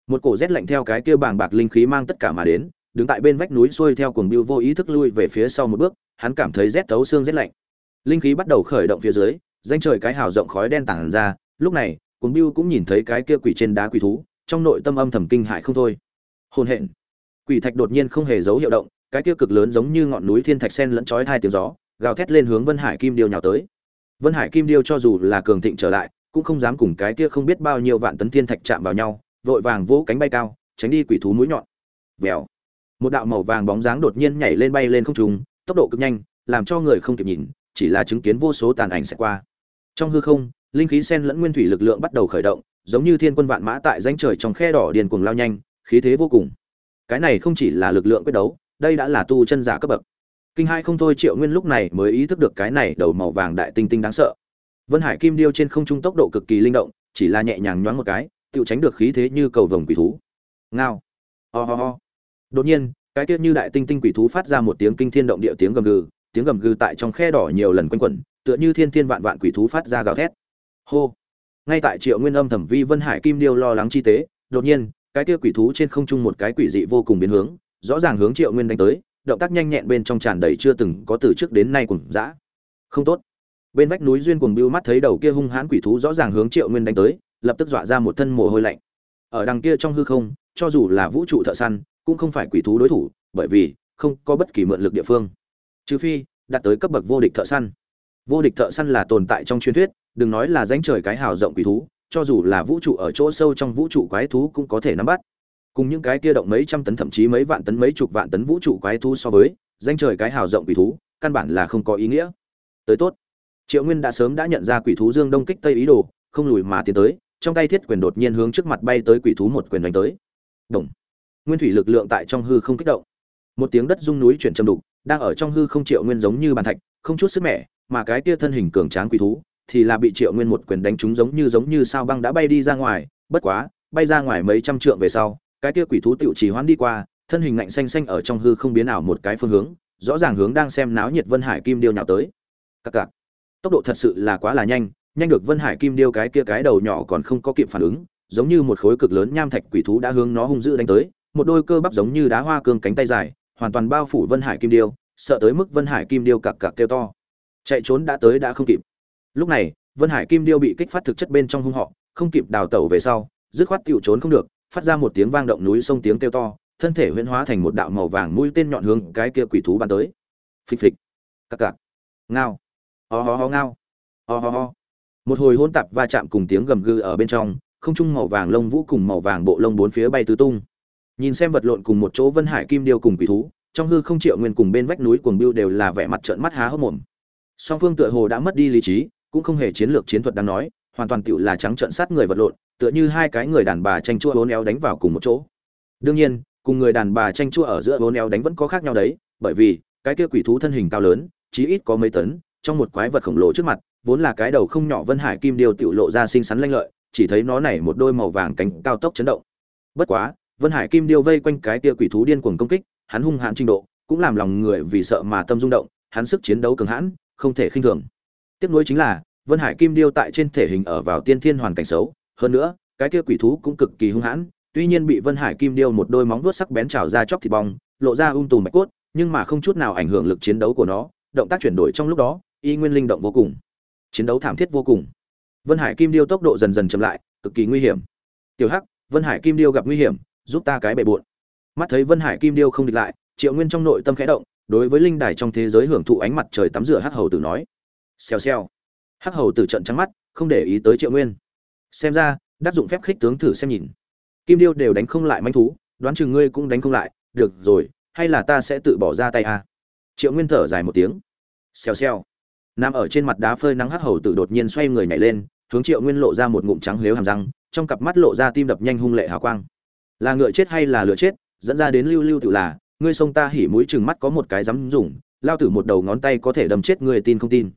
Một cổ rét lạnh theo cái kia bàng bạc linh khí mang tất cả mà đến, đứng tại bên vách núi xuôi theo cuồng bưu vô ý thức lui về phía sau một bước, hắn cảm thấy rét thấu xương rét lạnh. Linh khí bắt đầu khởi động phía dưới, danh trời cái hào rộng khói đen tản ra, lúc này, cuồng bưu cũng nhìn thấy cái kia quỷ trên đá quỷ thú, trong nội tâm âm thầm kinh hại không thôi. Hôn hẹn quỷ thạch đột nhiên không hề dấu hiệu động, cái kia cực lớn giống như ngọn núi thiên thạch sen lẫn chói hai tiếng gió, gào thét lên hướng vân hải kim điêu nhào tới vân hải kim điêu cho dù là cường thịnh trở lại, cũng không dám cùng cái kia không biết bao nhiêu vạn tấn thiên thạch chạm vào nhau, vội vàng vỗ cánh bay cao, tránh đi quỷ thú mũi nhọn. Vèo. Một đạo màu vàng bóng dáng đột nhiên nhảy lên bay lên không trung, tốc độ cực nhanh, làm cho người không kịp nhìn, chỉ là chứng kiến vô số tàn ảnh sẽ qua. Trong hư không, linh khí sen lẫn nguyên thủy lực lượng bắt đầu khởi động, giống như thiên quân vạn mã tại danh trời trong khe đỏ điền cuồng lao nhanh, khí thế vô cùng. Cái này không chỉ là lực lượng quyết đấu, đây đã là tu chân giả cấp bậc kinh hai không thôi triệu nguyên lúc này mới ý thức được cái này đầu màu vàng đại tinh tinh đáng sợ vân hải kim điêu trên không trung tốc độ cực kỳ linh động chỉ là nhẹ nhàng nhoáng một cái tự tránh được khí thế như cầu vồng quỷ thú ngao ho、oh、ho、oh. Đột nhiên, cái tiết như đại tinh tinh quỷ thú phát ra một tiếng kinh thiên động địa tiếng gầm gừ, tiếng gầm gừ tại trong khe đỏ nhiều lần quanh quẩn, tựa như thiên thiên vạn vạn quỷ thú phát ra gào thét. Hô. Ngay tại Triệu Nguyên âm thầm vi Vân Hải Kim Điêu lo lắng chi tế, đột nhiên, cái kia quỷ thú trên không trung một cái quỷ dị vô cùng biến hướng, rõ ràng hướng Triệu Nguyên đánh tới, động tác nhanh nhẹn bên trong tràn đầy chưa từng có từ trước đến nay cùng dã. Không tốt. Bên vách núi duyên cuồng bưu mắt thấy đầu kia hung hãn quỷ thú rõ ràng hướng Triệu Nguyên đánh tới, lập tức dọa ra một thân mồ hôi lạnh. Ở đằng kia trong hư không, cho dù là vũ trụ thợ săn, cũng không phải quỷ thú đối thủ bởi vì không có bất kỳ mượn lực địa phương trừ phi đạt tới cấp bậc vô địch thợ săn vô địch thợ săn là tồn tại trong truyền thuyết đừng nói là danh trời cái hào rộng quỷ thú cho dù là vũ trụ ở chỗ sâu trong vũ trụ quái thú cũng có thể nắm bắt cùng những cái kia động mấy trăm tấn thậm chí mấy vạn tấn mấy chục vạn tấn vũ trụ quái thú so với danh trời cái hào rộng quỷ thú căn bản là không có ý nghĩa tới tốt triệu nguyên đã sớm đã nhận ra quỷ thú dương đông kích tây ý đồ không lùi mà tiến tới trong tay thiết quyền đột nhiên hướng trước mặt bay tới quỷ thú một quyền đánh tới Đồng. Nguyên thủy lực lượng tại trong hư không kích động. Một tiếng đất rung núi chuyển trầm đục, đang ở trong hư không triệu nguyên giống như bàn thạch, không chút sức mẻ, mà cái kia thân hình cường tráng quỷ thú thì là bị triệu nguyên một quyền đánh trúng giống như giống như sao băng đã bay đi ra ngoài, bất quá, bay ra ngoài mấy trăm trượng về sau, cái kia quỷ thú tiểu chỉ hoán đi qua, thân hình ngạnh xanh xanh ở trong hư không biến ảo một cái phương hướng, rõ ràng hướng đang xem náo nhiệt Vân Hải Kim Điêu nhào tới. Các các, Tốc độ thật sự là quá là nhanh, nhanh được Vân Hải Kim Điêu cái kia cái đầu nhỏ còn không có kịp phản ứng, giống như một khối cực lớn nham thạch quỷ thú đã hướng nó hung dữ đánh tới, một đôi cơ bắp giống như đá hoa cương cánh tay dài, hoàn toàn bao phủ Vân Hải Kim Điêu, sợ tới mức Vân Hải Kim Điêu cặc cặc kêu to. Chạy trốn đã tới đã không kịp. Lúc này, Vân Hải Kim Điêu bị kích phát thực chất bên trong hung họ, không kịp đào tẩu về sau, dứt khoát tiểu trốn không được, phát ra một tiếng vang động núi sông tiếng kêu to, thân thể huyễn hóa thành một đạo màu vàng mũi tên nhọn hướng cái kia quỷ thú bắn tới. Phịch phịch, cặc cặc, ngao, ho ho ho ngao, ho ho ho. Một hồi hỗn tạp va chạm cùng tiếng gầm gừ ở bên trong, không trung màu vàng lông vũ cùng màu vàng bộ lông bốn phía bay tứ tung. Nhìn xem vật lộn cùng một chỗ Vân Hải Kim Điêu cùng quỷ thú, trong hư không triệu nguyên cùng bên vách núi cuồng biêu đều là vẻ mặt trợn mắt há hốc mồm. Song phương tựa hồ đã mất đi lý trí, cũng không hề chiến lược chiến thuật đang nói, hoàn toàn tựu là trắng trợn sát người vật lộn, tựa như hai cái người đàn bà tranh chua hố éo đánh vào cùng một chỗ. Đương nhiên, cùng người đàn bà tranh chua ở giữa hố éo đánh vẫn có khác nhau đấy, bởi vì cái kia quỷ thú thân hình cao lớn, chí ít có mấy tấn, trong một quái vật khổng lồ trước mặt, vốn là cái đầu không nhỏ Vân Hải Kim Điêu tiểu lộ ra xinh xắn lanh lợi, chỉ thấy nó này một đôi màu vàng cánh cao tốc chấn động. Bất quá, Vân Hải Kim Điêu vây quanh cái kia quỷ thú điên cuồng công kích, hắn hung hãn trình độ, cũng làm lòng người vì sợ mà tâm rung động, hắn sức chiến đấu cường hãn, không thể khinh thường. Tiếp nối chính là, Vân Hải Kim Điêu tại trên thể hình ở vào tiên thiên hoàn cảnh xấu, hơn nữa, cái kia quỷ thú cũng cực kỳ hung hãn, tuy nhiên bị Vân Hải Kim Điêu một đôi móng vuốt sắc bén trào ra chóc thịt bong, lộ ra ung tùm mạch cốt, nhưng mà không chút nào ảnh hưởng lực chiến đấu của nó, động tác chuyển đổi trong lúc đó, y nguyên linh động vô cùng. Chiến đấu thảm thiết vô cùng. Vân Hải Kim Điêu tốc độ dần dần chậm lại, cực kỳ nguy hiểm. Tiểu Hắc, Vân Hải Kim Điêu gặp nguy hiểm, giúp ta cái bệ bụn Mắt thấy Vân Hải Kim Điêu không địch lại, Triệu Nguyên trong nội tâm khẽ động, đối với linh đài trong thế giới hưởng thụ ánh mặt trời tắm rửa Hắc Hầu tử nói: "Xèo xèo." Hắc Hầu tử trợn trắng mắt, không để ý tới Triệu Nguyên. Xem ra, đáp dụng phép khích tướng thử xem nhìn. Kim Điêu đều đánh không lại manh thú, đoán chừng ngươi cũng đánh không lại, được rồi, hay là ta sẽ tự bỏ ra tay a. À? Triệu Nguyên thở dài một tiếng. Xèo xèo. Nằm ở trên mặt đá phơi nắng Hắc Hầu tử đột nhiên xoay người nhảy lên, hướng Triệu Nguyên lộ ra một ngụm trắng liếu hàm răng, trong cặp mắt lộ ra tim đập nhanh hung lệ hào quang. Là ngựa chết hay là lửa chết, dẫn ra đến lưu lưu tự là, ngươi sông ta hỉ mũi chừng mắt có một cái dám dùng, lao tử một đầu ngón tay có thể đâm chết ngươi tin không tin.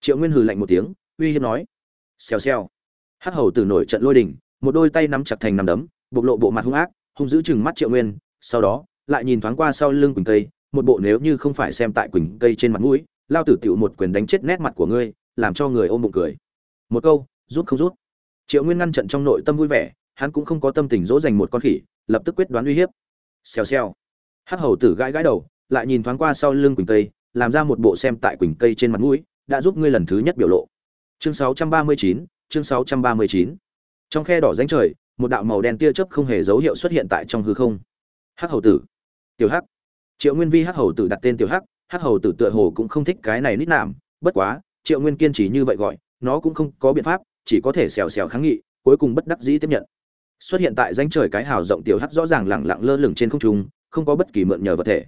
Triệu Nguyên hừ lạnh một tiếng, uy hiếp nói: "Xèo xèo." Hắc hầu tử nổi trận lôi đình, một đôi tay nắm chặt thành nắm đấm, bộc lộ bộ mặt hung ác, hung dữ chừng mắt Triệu Nguyên, sau đó, lại nhìn thoáng qua sau lưng Quỳnh Cây, một bộ nếu như không phải xem tại Quỳnh Cây trên mặt mũi, lao tử tiểu một quyền đánh chết nét mặt của ngươi, làm cho người ôm bụng cười. Một câu, rút không rút. Triệu Nguyên ngăn trận trong nội tâm vui vẻ, hắn cũng không có tâm tình dỗ dành một con khỉ, lập tức quyết đoán uy hiếp. Xèo xèo. Hắc hầu tử gãi gãi đầu, lại nhìn thoáng qua sau lưng Quỳnh Cây, làm ra một bộ xem tại Quỳnh Cây trên mặt mũi, đã giúp ngươi lần thứ nhất biểu lộ. Chương 639, chương 639. Trong khe đỏ rãnh trời, một đạo màu đen tia chớp không hề dấu hiệu xuất hiện tại trong hư không. Hắc hầu tử. Tiểu Hắc. Triệu Nguyên Vi Hắc hầu tử đặt tên Tiểu Hắc, Hắc hầu tử tựa hồ cũng không thích cái này nít nạm, bất quá, Triệu Nguyên kiên trì như vậy gọi, nó cũng không có biện pháp, chỉ có thể xèo xèo kháng nghị, cuối cùng bất đắc dĩ tiếp nhận. Xuất hiện tại rãnh trời cái hào rộng Tiểu Hắc rõ ràng lẳng lặng lơ lửng trên không trung, không có bất kỳ mượn nhờ vật thể.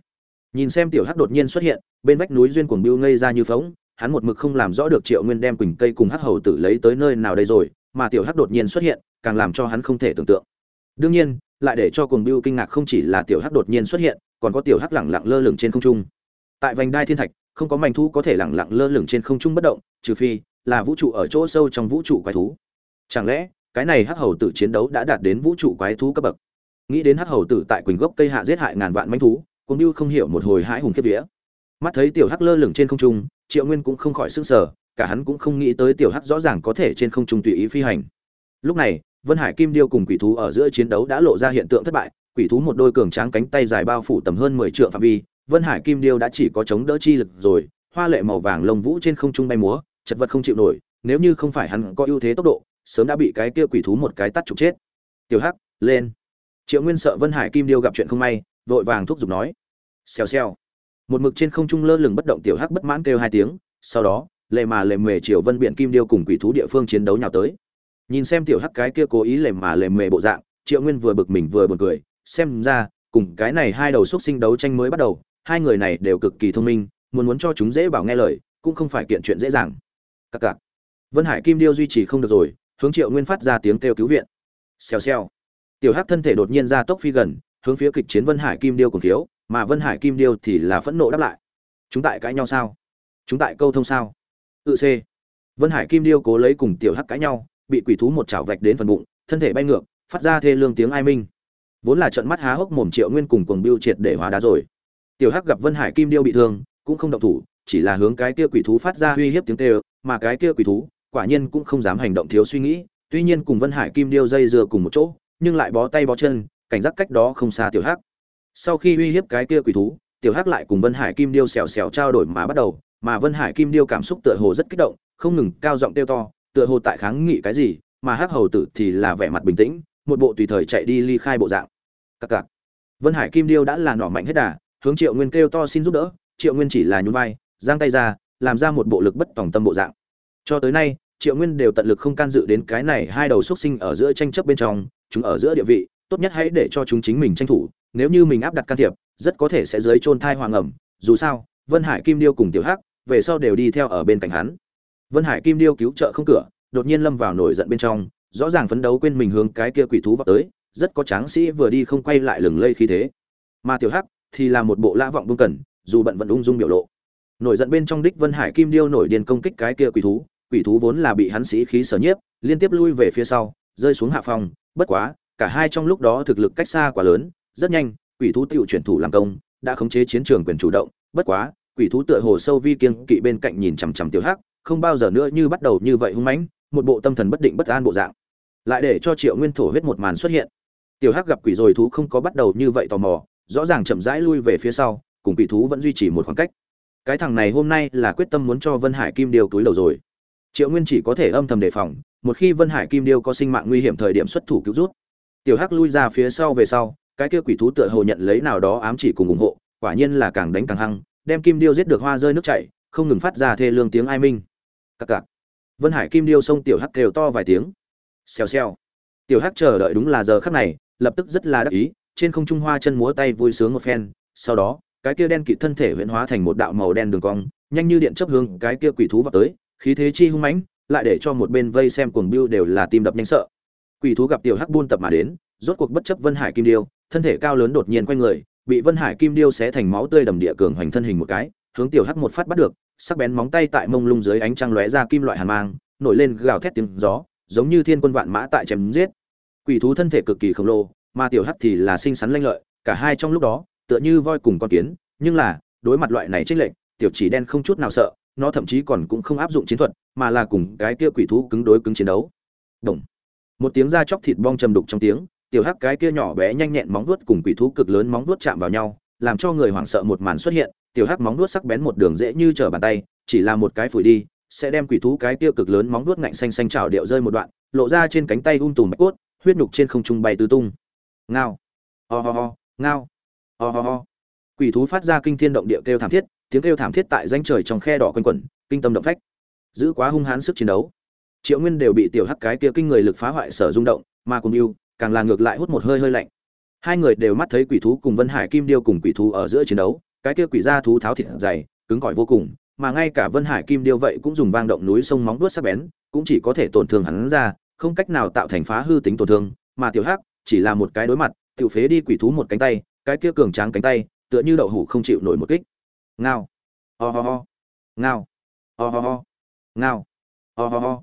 Nhìn xem Tiểu Hắc đột nhiên xuất hiện, bên vách núi duyên cuồng bưu ngây ra như phỗng, hắn một mực không làm rõ được Triệu Nguyên đem Quỳnh cây cùng Hắc Hầu tử lấy tới nơi nào đây rồi, mà Tiểu Hắc đột nhiên xuất hiện, càng làm cho hắn không thể tưởng tượng. Đương nhiên, lại để cho Cuồng Bưu kinh ngạc không chỉ là Tiểu Hắc đột nhiên xuất hiện, còn có Tiểu Hắc lẳng lặng lơ lửng trên không trung. Tại vành đai thiên thạch, không có mảnh thú có thể lẳng lặng lơ lửng trên không trung bất động, trừ phi là vũ trụ ở chỗ sâu trong vũ trụ quái thú. Chẳng lẽ, cái này Hắc Hầu tử chiến đấu đã đạt đến vũ trụ quái thú cấp bậc? Nghĩ đến Hắc Hầu tử tại Quỳnh gốc cây hạ giết hại ngàn vạn manh thú, Cuồng Bưu không hiểu một hồi hãi hùng khiếp vía. Mắt thấy Tiểu Hắc lơ lửng trên không trung, triệu nguyên cũng không khỏi sững sờ, cả hắn cũng không nghĩ tới tiểu hắc rõ ràng có thể trên không trung tùy ý phi hành. Lúc này, vân hải kim điêu cùng quỷ thú ở giữa chiến đấu đã lộ ra hiện tượng thất bại, quỷ thú một đôi cường tráng cánh tay dài bao phủ tầm hơn mười trượng phạm vi, vân hải kim điêu đã chỉ có chống đỡ chi lực rồi, hoa lệ màu vàng lông vũ trên không trung bay múa, chật vật không chịu nổi, nếu như không phải hắn có ưu thế tốc độ, sớm đã bị cái kia quỷ thú một cái tắt trục chết. Tiểu hắc, lên. Triệu nguyên sợ vân hải kim điêu gặp chuyện không may, vội vàng thúc giục nói. Xèo xèo một mực trên không trung lơ lửng bất động tiểu hắc bất mãn kêu hai tiếng, sau đó lề mà lề mề triều vân biện kim điêu cùng quỷ thú địa phương chiến đấu nhào tới. Nhìn xem tiểu hắc cái kia cố ý lề mà lề mề bộ dạng, triệu nguyên vừa bực mình vừa buồn cười, xem ra, cùng cái này hai đầu xúc sinh đấu tranh mới bắt đầu, hai người này đều cực kỳ thông minh, muốn muốn cho chúng dễ bảo nghe lời, cũng không phải kiện chuyện dễ dàng. Cặc cặc. Vân hải kim điêu duy trì không được rồi, hướng triệu nguyên phát ra tiếng kêu cứu viện. Xèo xèo. Tiểu hắc thân thể đột nhiên ra tốc phi gần, hướng phía kịch chiến vân hải kim điêu cùng thiếu mà vân hải kim điêu thì là phẫn nộ đáp lại. Chúng tại cãi nhau sao? Chúng tại câu thông sao? Tự c vân hải kim điêu cố lấy cùng tiểu hắc cãi nhau, bị quỷ thú một chảo vạch đến phần bụng, thân thể bay ngược, phát ra thê lương tiếng ai minh. Vốn là trận mắt há hốc mồm triệu nguyên cùng cuồng biêu triệt để hóa đá rồi. Tiểu hắc gặp vân hải kim điêu bị thương, cũng không động thủ, chỉ là hướng cái kia quỷ thú phát ra uy hiếp tiếng kêu, mà cái kia quỷ thú, quả nhiên cũng không dám hành động thiếu suy nghĩ, tuy nhiên cùng vân hải kim điêu dây dưa cùng một chỗ, nhưng lại bó tay bó chân, cảnh giác cách đó không xa tiểu hắc sau khi uy hiếp cái kia quỷ thú, tiểu hắc lại cùng vân hải kim điêu xèo xèo trao đổi mà bắt đầu, mà vân hải kim điêu cảm xúc tựa hồ rất kích động, không ngừng cao giọng kêu to, tựa hồ tại kháng nghị cái gì, mà hắc hầu tử thì là vẻ mặt bình tĩnh, một bộ tùy thời chạy đi ly khai bộ dạng. Cặc cặc. Vân hải kim điêu đã là nỏ mạnh hết đà, hướng triệu nguyên kêu to xin giúp đỡ, triệu nguyên chỉ là nhún vai, giang tay ra, làm ra một bộ lực bất tòng tâm bộ dạng. Cho tới nay, triệu nguyên đều tận lực không can dự đến cái này hai đầu xuất sinh ở giữa tranh chấp bên trong, chúng ở giữa địa vị, tốt nhất hãy để cho chúng chính mình tranh thủ nếu như mình áp đặt can thiệp, rất có thể sẽ dưới chôn thai hoàng ẩm. Dù sao, vân hải kim điêu cùng tiểu hắc, về sau đều đi theo ở bên cạnh hắn. Vân hải kim điêu cứu trợ không cửa, đột nhiên lâm vào nổi giận bên trong, rõ ràng phấn đấu quên mình hướng cái kia quỷ thú vào tới, rất có tráng sĩ vừa đi không quay lại lừng lây khí thế. Mà tiểu hắc thì là một bộ lã vọng buông cần, dù bận vẫn ung dung biểu lộ. Nổi giận bên trong đích vân hải kim điêu nổi điên công kích cái kia quỷ thú quỷ thú vốn là bị hắn sĩ khí sở nhiếp, liên tiếp lui về phía sau, rơi xuống hạ phòng bất quá, cả hai trong lúc đó thực lực cách xa quá lớn rất nhanh, quỷ thú tự chuyển thủ làm công, đã khống chế chiến trường quyền chủ động, bất quá, quỷ thú tựa hồ sâu vi kiên kỵ bên cạnh nhìn chằm chằm tiểu hắc, không bao giờ nữa như bắt đầu như vậy hung mãnh, một bộ tâm thần bất định bất an bộ dạng. Lại để cho triệu nguyên thổ huyết một màn xuất hiện. Tiểu hắc gặp quỷ rồi thú không có bắt đầu như vậy tò mò, rõ ràng chậm rãi lui về phía sau, cùng quỷ thú vẫn duy trì một khoảng cách. Cái thằng này hôm nay là quyết tâm muốn cho vân hải kim điêu túi đầu rồi. Triệu nguyên chỉ có thể âm thầm đề phòng, một khi vân hải kim điêu có sinh mạng nguy hiểm thời điểm xuất thủ cứu rút tiểu hắc lui ra phía sau về sau cái kia quỷ thú tựa hồ nhận lấy nào đó ám chỉ cùng ủng hộ, quả nhiên là càng đánh càng hăng, đem kim điêu giết được hoa rơi nước chảy, không ngừng phát ra thê lương tiếng ai minh. Các các. vân hải kim điêu sông tiểu hắc kêu to vài tiếng. Xèo xèo. Tiểu hắc chờ đợi đúng là giờ khắc này, lập tức rất là đắc ý, trên không trung hoa chân múa tay vui sướng một phen, sau đó, cái kia đen kịt thân thể huyễn hóa thành một đạo màu đen đường cong, nhanh như điện chớp hương cái kia quỷ thú vọt tới, khí thế chi hung mãnh, lại để cho một bên vây xem cuồng bưu đều là tim đập nhanh sợ. Quỷ thú gặp tiểu hắc buôn tập mà đến, rốt cuộc bất chấp vân hải kim điêu thân thể cao lớn đột nhiên quay người, bị vân hải kim điêu xé thành máu tươi đầm địa cường hoành thân hình một cái, hướng tiểu hắc một phát bắt được, sắc bén móng tay tại mông lung dưới ánh trăng lóe ra kim loại hàn mang, nổi lên gào thét tiếng gió, giống như thiên quân vạn mã tại chém giết quỷ thú thân thể cực kỳ khổng lồ, mà tiểu hắc thì là xinh xắn lanh lợi, cả hai trong lúc đó, tựa như voi cùng con kiến, nhưng là, đối mặt loại này trích lệnh tiểu chỉ đen không chút nào sợ, nó thậm chí còn cũng không áp dụng chiến thuật, mà là cùng cái kia quỷ thú cứng đối cứng chiến đấu Đồng. một tiếng da chóc thịt bong trầm đục trong tiếng tiểu hắc cái kia nhỏ bé nhanh nhẹn móng vuốt cùng quỷ thú cực lớn móng vuốt chạm vào nhau, làm cho người hoảng sợ một màn xuất hiện. Tiểu hắc móng vuốt sắc bén một đường dễ như trở bàn tay, chỉ là một cái phủi đi, sẽ đem quỷ thú cái kia cực lớn móng vuốt ngạnh xanh xanh chảo điệu rơi một đoạn, lộ ra trên cánh tay um tùm bạch cốt, huyết nhục trên không trung bay tứ tung. Ngao. Ho ho ho, ngao. Ho ho ho. Quỷ thú phát ra kinh thiên động địa kêu thảm thiết, tiếng kêu thảm thiết tại danh trời trong khe đỏ quanh quẩn, kinh tâm động phách. Giữ quá hung hãn sức chiến đấu. Triệu nguyên đều bị tiểu hắc cái kia kinh người lực phá hoại sở rung động, mà cùng yêu càng là ngược lại hút một hơi hơi lạnh. Hai người đều mắt thấy quỷ thú cùng vân hải kim điêu cùng quỷ thú ở giữa chiến đấu, cái kia quỷ gia thú tháo thịt dày, cứng cỏi vô cùng, mà ngay cả vân hải kim điêu vậy cũng dùng vang động núi sông móng vuốt sắc bén, cũng chỉ có thể tổn thương hắn ra, không cách nào tạo thành phá hư tính tổn thương, mà tiểu hắc chỉ là một cái đối mặt, tiểu phế đi quỷ thú một cánh tay, cái kia cường tráng cánh tay, tựa như đậu hũ không chịu nổi một kích. Ngao. Ho ho ho. Ngao. Ho ho ho. Ngao. Ho ho ho.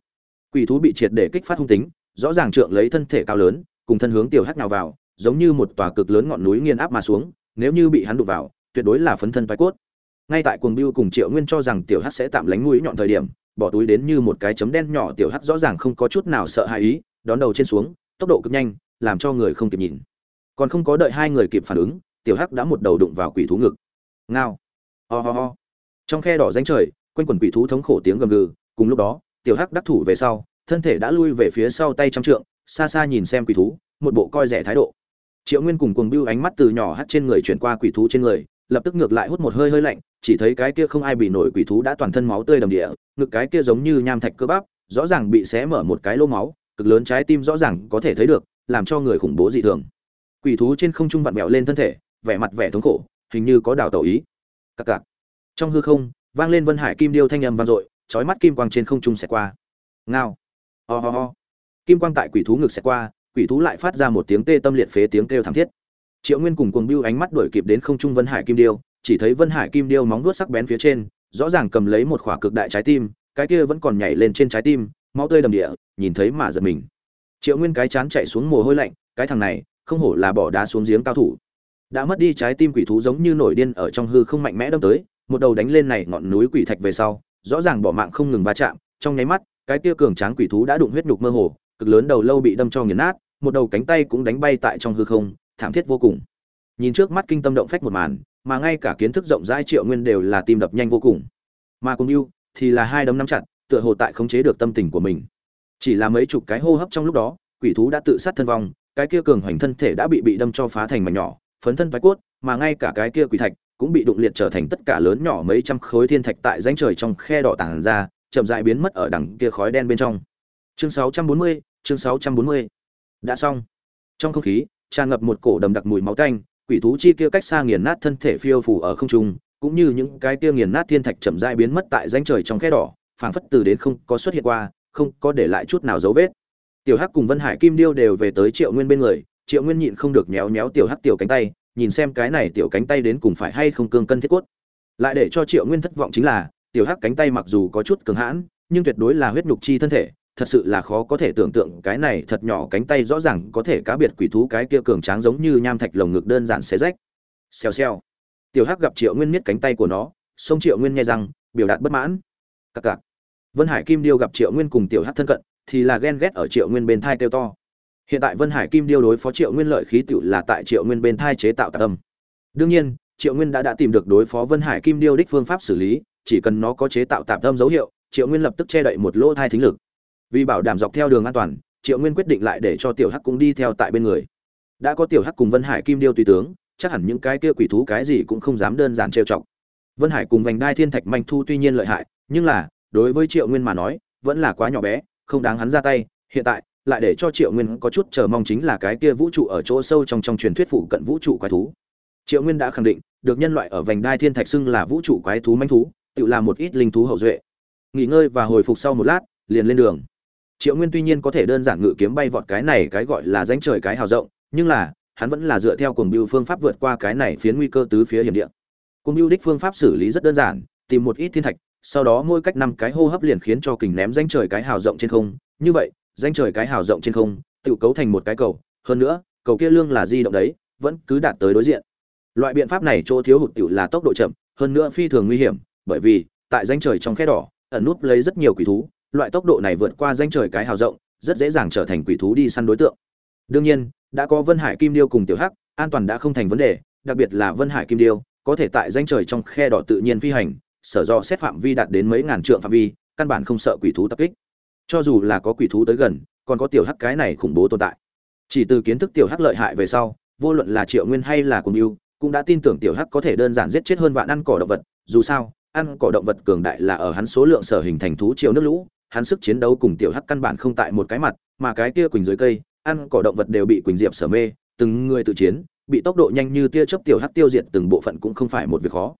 Quỷ thú bị triệt để kích phát hung tính, rõ ràng trượng lấy thân thể cao lớn cùng thân hướng tiểu hắc nào vào, giống như một tòa cực lớn ngọn núi nghiền áp mà xuống, nếu như bị hắn đụng vào, tuyệt đối là phấn thân phái cốt. Ngay tại cuồng bưu cùng triệu nguyên cho rằng tiểu hắc sẽ tạm lánh mũi nhọn thời điểm, bỏ túi đến như một cái chấm đen nhỏ tiểu hắc rõ ràng không có chút nào sợ hãi ý, đón đầu trên xuống, tốc độ cực nhanh, làm cho người không kịp nhìn. Còn không có đợi hai người kịp phản ứng, tiểu hắc đã một đầu đụng vào quỷ thú ngực. Ngao. Ho ho ho. Trong khe đỏ danh trời, quanh quần quỷ thú thống khổ tiếng gầm gừ, cùng lúc đó, tiểu hắc đắc thủ về sau, thân thể đã lui về phía sau tay trăm trượng xa xa nhìn xem quỷ thú, một bộ coi rẻ thái độ. Triệu nguyên cùng cuồng bưu ánh mắt từ nhỏ hắt trên người chuyển qua quỷ thú trên người, lập tức ngược lại hút một hơi hơi lạnh, chỉ thấy cái kia không ai bị nổi quỷ thú đã toàn thân máu tươi đầm địa, ngực cái kia giống như nham thạch cơ bắp, rõ ràng bị xé mở một cái lô máu, cực lớn trái tim rõ ràng có thể thấy được, làm cho người khủng bố dị thường. Quỷ thú trên không trung vặn vẹo lên thân thể, vẻ mặt vẻ thống khổ, hình như có đào tẩu ý. Cặc cặc. Trong hư không, vang lên vân hải kim điêu thanh âm vang dội trói mắt kim quang trên không trung xẹt qua. Ngao. Ho ho ho kim quang tại quỷ thú ngực xẹt qua, quỷ thú lại phát ra một tiếng tê tâm liệt phế tiếng kêu thảm thiết. Triệu nguyên cùng cuồng bưu ánh mắt đuổi kịp đến không trung vân hải kim điêu, chỉ thấy vân hải kim điêu móng vuốt sắc bén phía trên, rõ ràng cầm lấy một khỏa cực đại trái tim, cái kia vẫn còn nhảy lên trên trái tim, máu tươi đầm địa, nhìn thấy mà giật mình. Triệu nguyên cái chán chạy xuống mồ hôi lạnh, cái thằng này, không hổ là bỏ đá xuống giếng cao thủ. Đã mất đi trái tim quỷ thú giống như nổi điên ở trong hư không mạnh mẽ đâm tới, một đầu đánh lên này ngọn núi quỷ thạch về sau, rõ ràng bỏ mạng không ngừng va chạm, trong nháy mắt, cái kia cường tráng quỷ thú đã đụng huyết nhục mơ hồ cực lớn đầu lâu bị đâm cho nghiền nát, một đầu cánh tay cũng đánh bay tại trong hư không, thảm thiết vô cùng. Nhìn trước mắt kinh tâm động phách một màn, mà ngay cả kiến thức rộng rãi triệu nguyên đều là tim đập nhanh vô cùng. Mà Cung Nưu thì là hai đấm nắm chặt, tựa hồ tại khống chế được tâm tình của mình. Chỉ là mấy chục cái hô hấp trong lúc đó, quỷ thú đã tự sát thân vong, cái kia cường hoành thân thể đã bị bị đâm cho phá thành mảnh nhỏ, phấn thân thoái cốt, mà ngay cả cái kia quỷ thạch cũng bị đụng liệt trở thành tất cả lớn nhỏ mấy trăm khối thiên thạch tại rãnh trời trong khe đỏ tản ra, chậm rãi biến mất ở đằng kia khói đen bên trong chương 640, chương 640. đã xong. Trong không khí tràn ngập một cổ đầm đặc mùi máu tanh quỷ thú chi kia cách xa nghiền nát thân thể phiêu phủ ở không trung cũng như những cái kia nghiền nát thiên thạch chậm rãi biến mất tại danh trời trong khe đỏ phảng phất từ đến không có xuất hiện qua không có để lại chút nào dấu vết. Tiểu hắc cùng vân hải kim điêu đều về tới triệu nguyên bên người triệu nguyên nhịn không được nhéo nhéo tiểu hắc tiểu cánh tay nhìn xem cái này tiểu cánh tay đến cùng phải hay không cương cân thiết cốt. Lại để cho triệu nguyên thất vọng chính là tiểu hắc cánh tay mặc dù có chút cường hãn nhưng tuyệt đối là huyết nhục chi thân thể thật sự là khó có thể tưởng tượng cái này thật nhỏ cánh tay rõ ràng có thể cá biệt quỷ thú cái kia cường tráng giống như nham thạch lồng ngực đơn giản xé rách. Xèo xèo. Tiểu hắc gặp triệu nguyên miết cánh tay của nó xông triệu nguyên nghe rằng, biểu đạt bất mãn. Cặc cặc. Vân hải kim điêu gặp triệu nguyên cùng tiểu hắc thân cận, thì là ghen ghét ở triệu nguyên bên thai kêu to. Hiện tại vân hải kim điêu đối phó triệu nguyên lợi khí tựu là tại triệu nguyên bên thai chế tạo tạc âm. Đương nhiên, triệu nguyên đã đã tìm được đối phó vân hải kim điêu đích phương pháp xử lý, chỉ cần nó có chế tạo tạm âm dấu hiệu, triệu nguyên lập tức che đậy một lỗ thai thính lực vì bảo đảm dọc theo đường an toàn, triệu nguyên quyết định lại để cho tiểu hắc cũng đi theo tại bên người. Đã có tiểu hắc cùng vân hải kim điêu tùy tướng, chắc hẳn những cái kia quỷ thú cái gì cũng không dám đơn giản trêu chọc. Vân hải cùng vành đai thiên thạch manh thu tuy nhiên lợi hại, nhưng là, đối với triệu nguyên mà nói, vẫn là quá nhỏ bé, không đáng hắn ra tay. Hiện tại, lại để cho triệu nguyên có chút chờ mong chính là cái kia vũ trụ ở chỗ sâu trong trong truyền thuyết phụ cận vũ trụ quái thú. Triệu nguyên đã khẳng định, được nhân loại ở vành đai thiên thạch xưng là vũ trụ quái thú manh thú, tự làm một ít linh thú hậu duệ. Nghỉ ngơi và hồi phục sau một lát, liền lên đường triệu nguyên tuy nhiên có thể đơn giản ngự kiếm bay vọt cái này cái gọi là danh trời cái hào rộng, nhưng là, hắn vẫn là dựa theo cuồng biêu phương pháp vượt qua cái này phiến nguy cơ tứ phía hiểm địa. Cuồng biêu đích phương pháp xử lý rất đơn giản, tìm một ít thiên thạch, sau đó mỗi cách năm cái hô hấp liền khiến cho kình ném danh trời cái hào rộng trên không. Như vậy, danh trời cái hào rộng trên không, tự cấu thành một cái cầu, hơn nữa, cầu kia lương là di động đấy, vẫn cứ đạt tới đối diện. Loại biện pháp này chỗ thiếu hụt tiểu là tốc độ chậm, hơn nữa phi thường nguy hiểm, bởi vì, tại danh trời trong khe đỏ, ẩn núp lấy rất nhiều quỷ thú loại tốc độ này vượt qua danh trời cái hào rộng, rất dễ dàng trở thành quỷ thú đi săn đối tượng. Đương nhiên, đã có vân hải kim điêu cùng tiểu hắc, an toàn đã không thành vấn đề, đặc biệt là vân hải kim điêu, có thể tại danh trời trong khe đỏ tự nhiên phi hành, sở do xét phạm vi đạt đến mấy ngàn trượng phạm vi, căn bản không sợ quỷ thú tập kích. Cho dù là có quỷ thú tới gần, còn có tiểu hắc cái này khủng bố tồn tại. Chỉ từ kiến thức tiểu hắc lợi hại về sau, vô luận là triệu nguyên hay là cùng yêu, cũng đã tin tưởng tiểu hắc có thể đơn giản giết chết hơn vạn ăn cỏ động vật. Dù sao, ăn cỏ động vật cường đại là ở hắn số lượng sở hình thành thú triệu nước lũ hắn sức chiến đấu cùng tiểu hắc căn bản không tại một cái mặt, mà cái kia quỳnh dưới cây, ăn cỏ động vật đều bị quỳnh diệp sở mê, từng người tự chiến, bị tốc độ nhanh như tia chớp tiểu hắc tiêu diệt từng bộ phận cũng không phải một việc khó.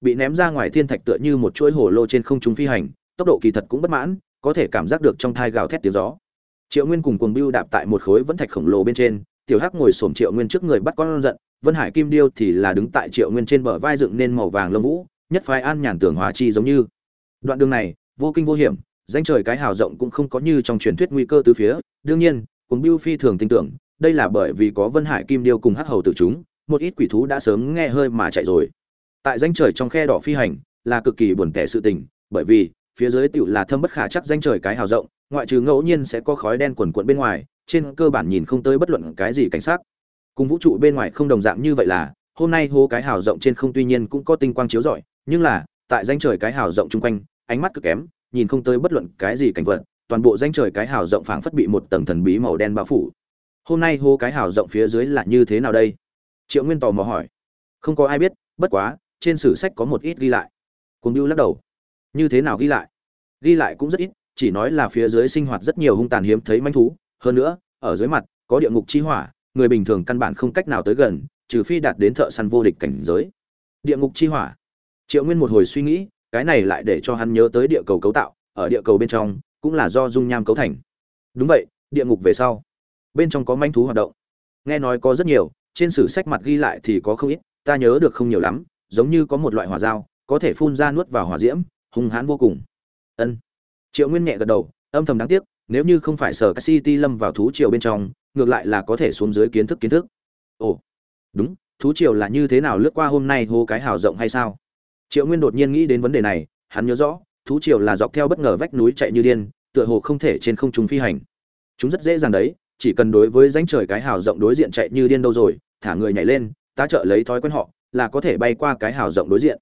Bị ném ra ngoài thiên thạch tựa như một chuỗi hồ lô trên không trung phi hành, tốc độ kỳ thật cũng bất mãn, có thể cảm giác được trong thai gào thét tiếng gió. Triệu nguyên cùng cuồng bưu đạp tại một khối vẫn thạch khổng lồ bên trên, tiểu hắc ngồi xổm triệu nguyên trước người bắt con giận, vân hải kim điêu thì là đứng tại triệu nguyên trên bờ vai dựng nên màu vàng lông vũ, nhất phái an nhàn tưởng hóa chi giống như. Đoạn đường này, vô kinh vô hiểm danh trời cái hào rộng cũng không có như trong truyền thuyết nguy cơ từ phía. Đương nhiên cuồng bưu phi thường tin tưởng, đây là bởi vì có vân hải kim điêu cùng hắc hầu tự chúng, một ít quỷ thú đã sớm nghe hơi mà chạy rồi. Tại danh trời trong khe đỏ phi hành, là cực kỳ buồn tẻ sự tình, bởi vì, phía dưới tiểu là thâm bất khả chắc danh trời cái hào rộng, ngoại trừ ngẫu nhiên sẽ có khói đen quần quận bên ngoài, trên cơ bản nhìn không tới bất luận cái gì cảnh sát cùng vũ trụ bên ngoài không đồng dạng như vậy là, hôm nay hố cái hào rộng trên không tuy nhiên cũng có tinh quang chiếu rọi, nhưng là, tại danh trời cái hào rộng chung quanh, ánh mắt cực kém nhìn không tới bất luận cái gì cảnh vật, toàn bộ danh trời cái hào rộng phảng phất bị một tầng thần bí màu đen bao phủ. Hôm nay hô cái hào rộng phía dưới là như thế nào đây? Triệu nguyên tò mò hỏi. Không có ai biết, bất quá, trên sử sách có một ít ghi lại. Cùng biêu lắc đầu. Như thế nào ghi lại? Ghi lại cũng rất ít, chỉ nói là phía dưới sinh hoạt rất nhiều hung tàn hiếm thấy manh thú. Hơn nữa, ở dưới mặt, có địa ngục chi hỏa, người bình thường căn bản không cách nào tới gần, trừ phi đạt đến thợ săn vô địch cảnh giới. Địa ngục chi hỏa. Triệu nguyên một hồi suy nghĩ cái này lại để cho hắn nhớ tới địa cầu cấu tạo, ở địa cầu bên trong, cũng là do dung nham cấu thành. Đúng vậy, địa ngục về sau. Bên trong có manh thú hoạt động. Nghe nói có rất nhiều, trên sử sách mặt ghi lại thì có không ít, ta nhớ được không nhiều lắm, giống như có một loại hỏa dao, có thể phun ra nuốt vào hỏa diễm, hung hãn vô cùng. Ân. Triệu nguyên nhẹ gật đầu, âm thầm đáng tiếc, nếu như không phải sở city lâm vào thú triều bên trong, ngược lại là có thể xuống dưới kiến thức kiến thức. Ồ, đúng, thú triều là như thế nào lướt qua hôm nay hô cái hào rộng hay sao? Triệu nguyên đột nhiên nghĩ đến vấn đề này, hắn nhớ rõ, thú triều là dọc theo bất ngờ vách núi chạy như điên, tựa hồ không thể trên không trung phi hành. Chúng rất dễ dàng đấy, chỉ cần đối với danh trời cái hào rộng đối diện chạy như điên đâu rồi, thả người nhảy lên ta trợ lấy thói quen họ, là có thể bay qua cái hào rộng đối diện.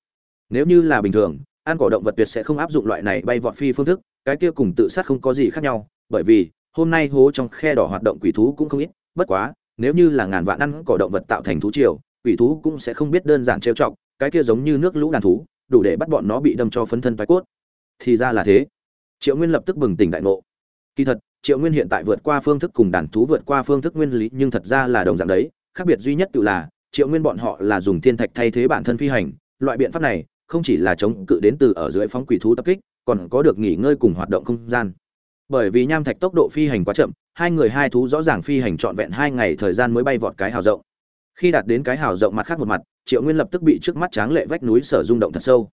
Nếu như là bình thường, ăn cỏ động vật tuyệt sẽ không áp dụng loại này bay vọt phi phương thức, cái kia cùng tự sát không có gì khác nhau, bởi vì, hôm nay hố trong khe đỏ hoạt động quỷ thú cũng không ít, bất quá, nếu như là ngàn vạn ăn cỏ động vật tạo thành thú triều, quỷ thú cũng sẽ không biết đơn giản trêu chọc cái kia giống như nước lũ đàn thú, đủ để bắt bọn nó bị đâm cho phấn thân phái cốt. Thì ra là thế. Triệu nguyên lập tức bừng tỉnh đại ngộ. Kỳ thật, triệu nguyên hiện tại vượt qua phương thức cùng đàn thú vượt qua phương thức nguyên lý, nhưng thật ra là đồng dạng đấy. Khác biệt duy nhất tự là, triệu nguyên bọn họ là dùng thiên thạch thay thế bản thân phi hành. Loại biện pháp này, không chỉ là chống cự đến từ ở dưới phóng quỷ thú tập kích, còn có được nghỉ ngơi cùng hoạt động không gian. Bởi vì nham thạch tốc độ phi hành quá chậm, hai người hai thú rõ ràng phi hành trọn vẹn hai ngày thời gian mới bay vọt cái hào rộng. Khi đạt đến cái hào rộng mặt khác một mặt triệu nguyên lập tức bị trước mắt tráng lệ vách núi sở rung động thật sâu.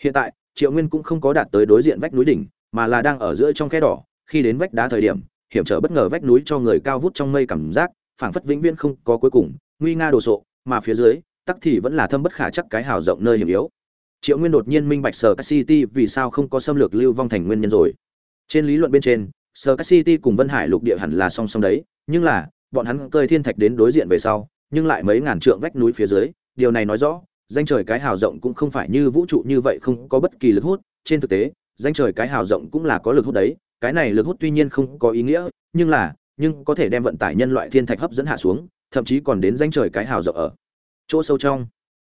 Hiện tại, triệu nguyên cũng không có đạt tới đối diện vách núi đỉnh, mà là đang ở giữa trong khe đỏ, khi đến vách đá thời điểm, hiểm trở bất ngờ vách núi cho người cao vút trong mây cảm giác, phảng phất vĩnh viễn không có cuối cùng, nguy nga đồ sộ, mà phía dưới, tắc thì vẫn là thâm bất khả chắc cái hào rộng nơi hiểm yếu. Triệu nguyên đột nhiên minh bạch sở các city vì sao không có xâm lược lưu vong thành nguyên nhân rồi. Trên lý luận bên trên sở các city cùng vân hải lục địa hẳn là song song đấy, nhưng là, bọn hắn cơi thiên thạch đến đối diện về sau, nhưng lại mấy ngàn trượng vách núi phía dưới điều này nói rõ, danh trời cái hào rộng cũng không phải như vũ trụ như vậy không có bất kỳ lực hút. Trên thực tế, danh trời cái hào rộng cũng là có lực hút đấy. Cái này lực hút tuy nhiên không có ý nghĩa, nhưng là, nhưng có thể đem vận tải nhân loại thiên thạch hấp dẫn hạ xuống, thậm chí còn đến danh trời cái hào rộng ở chỗ sâu trong.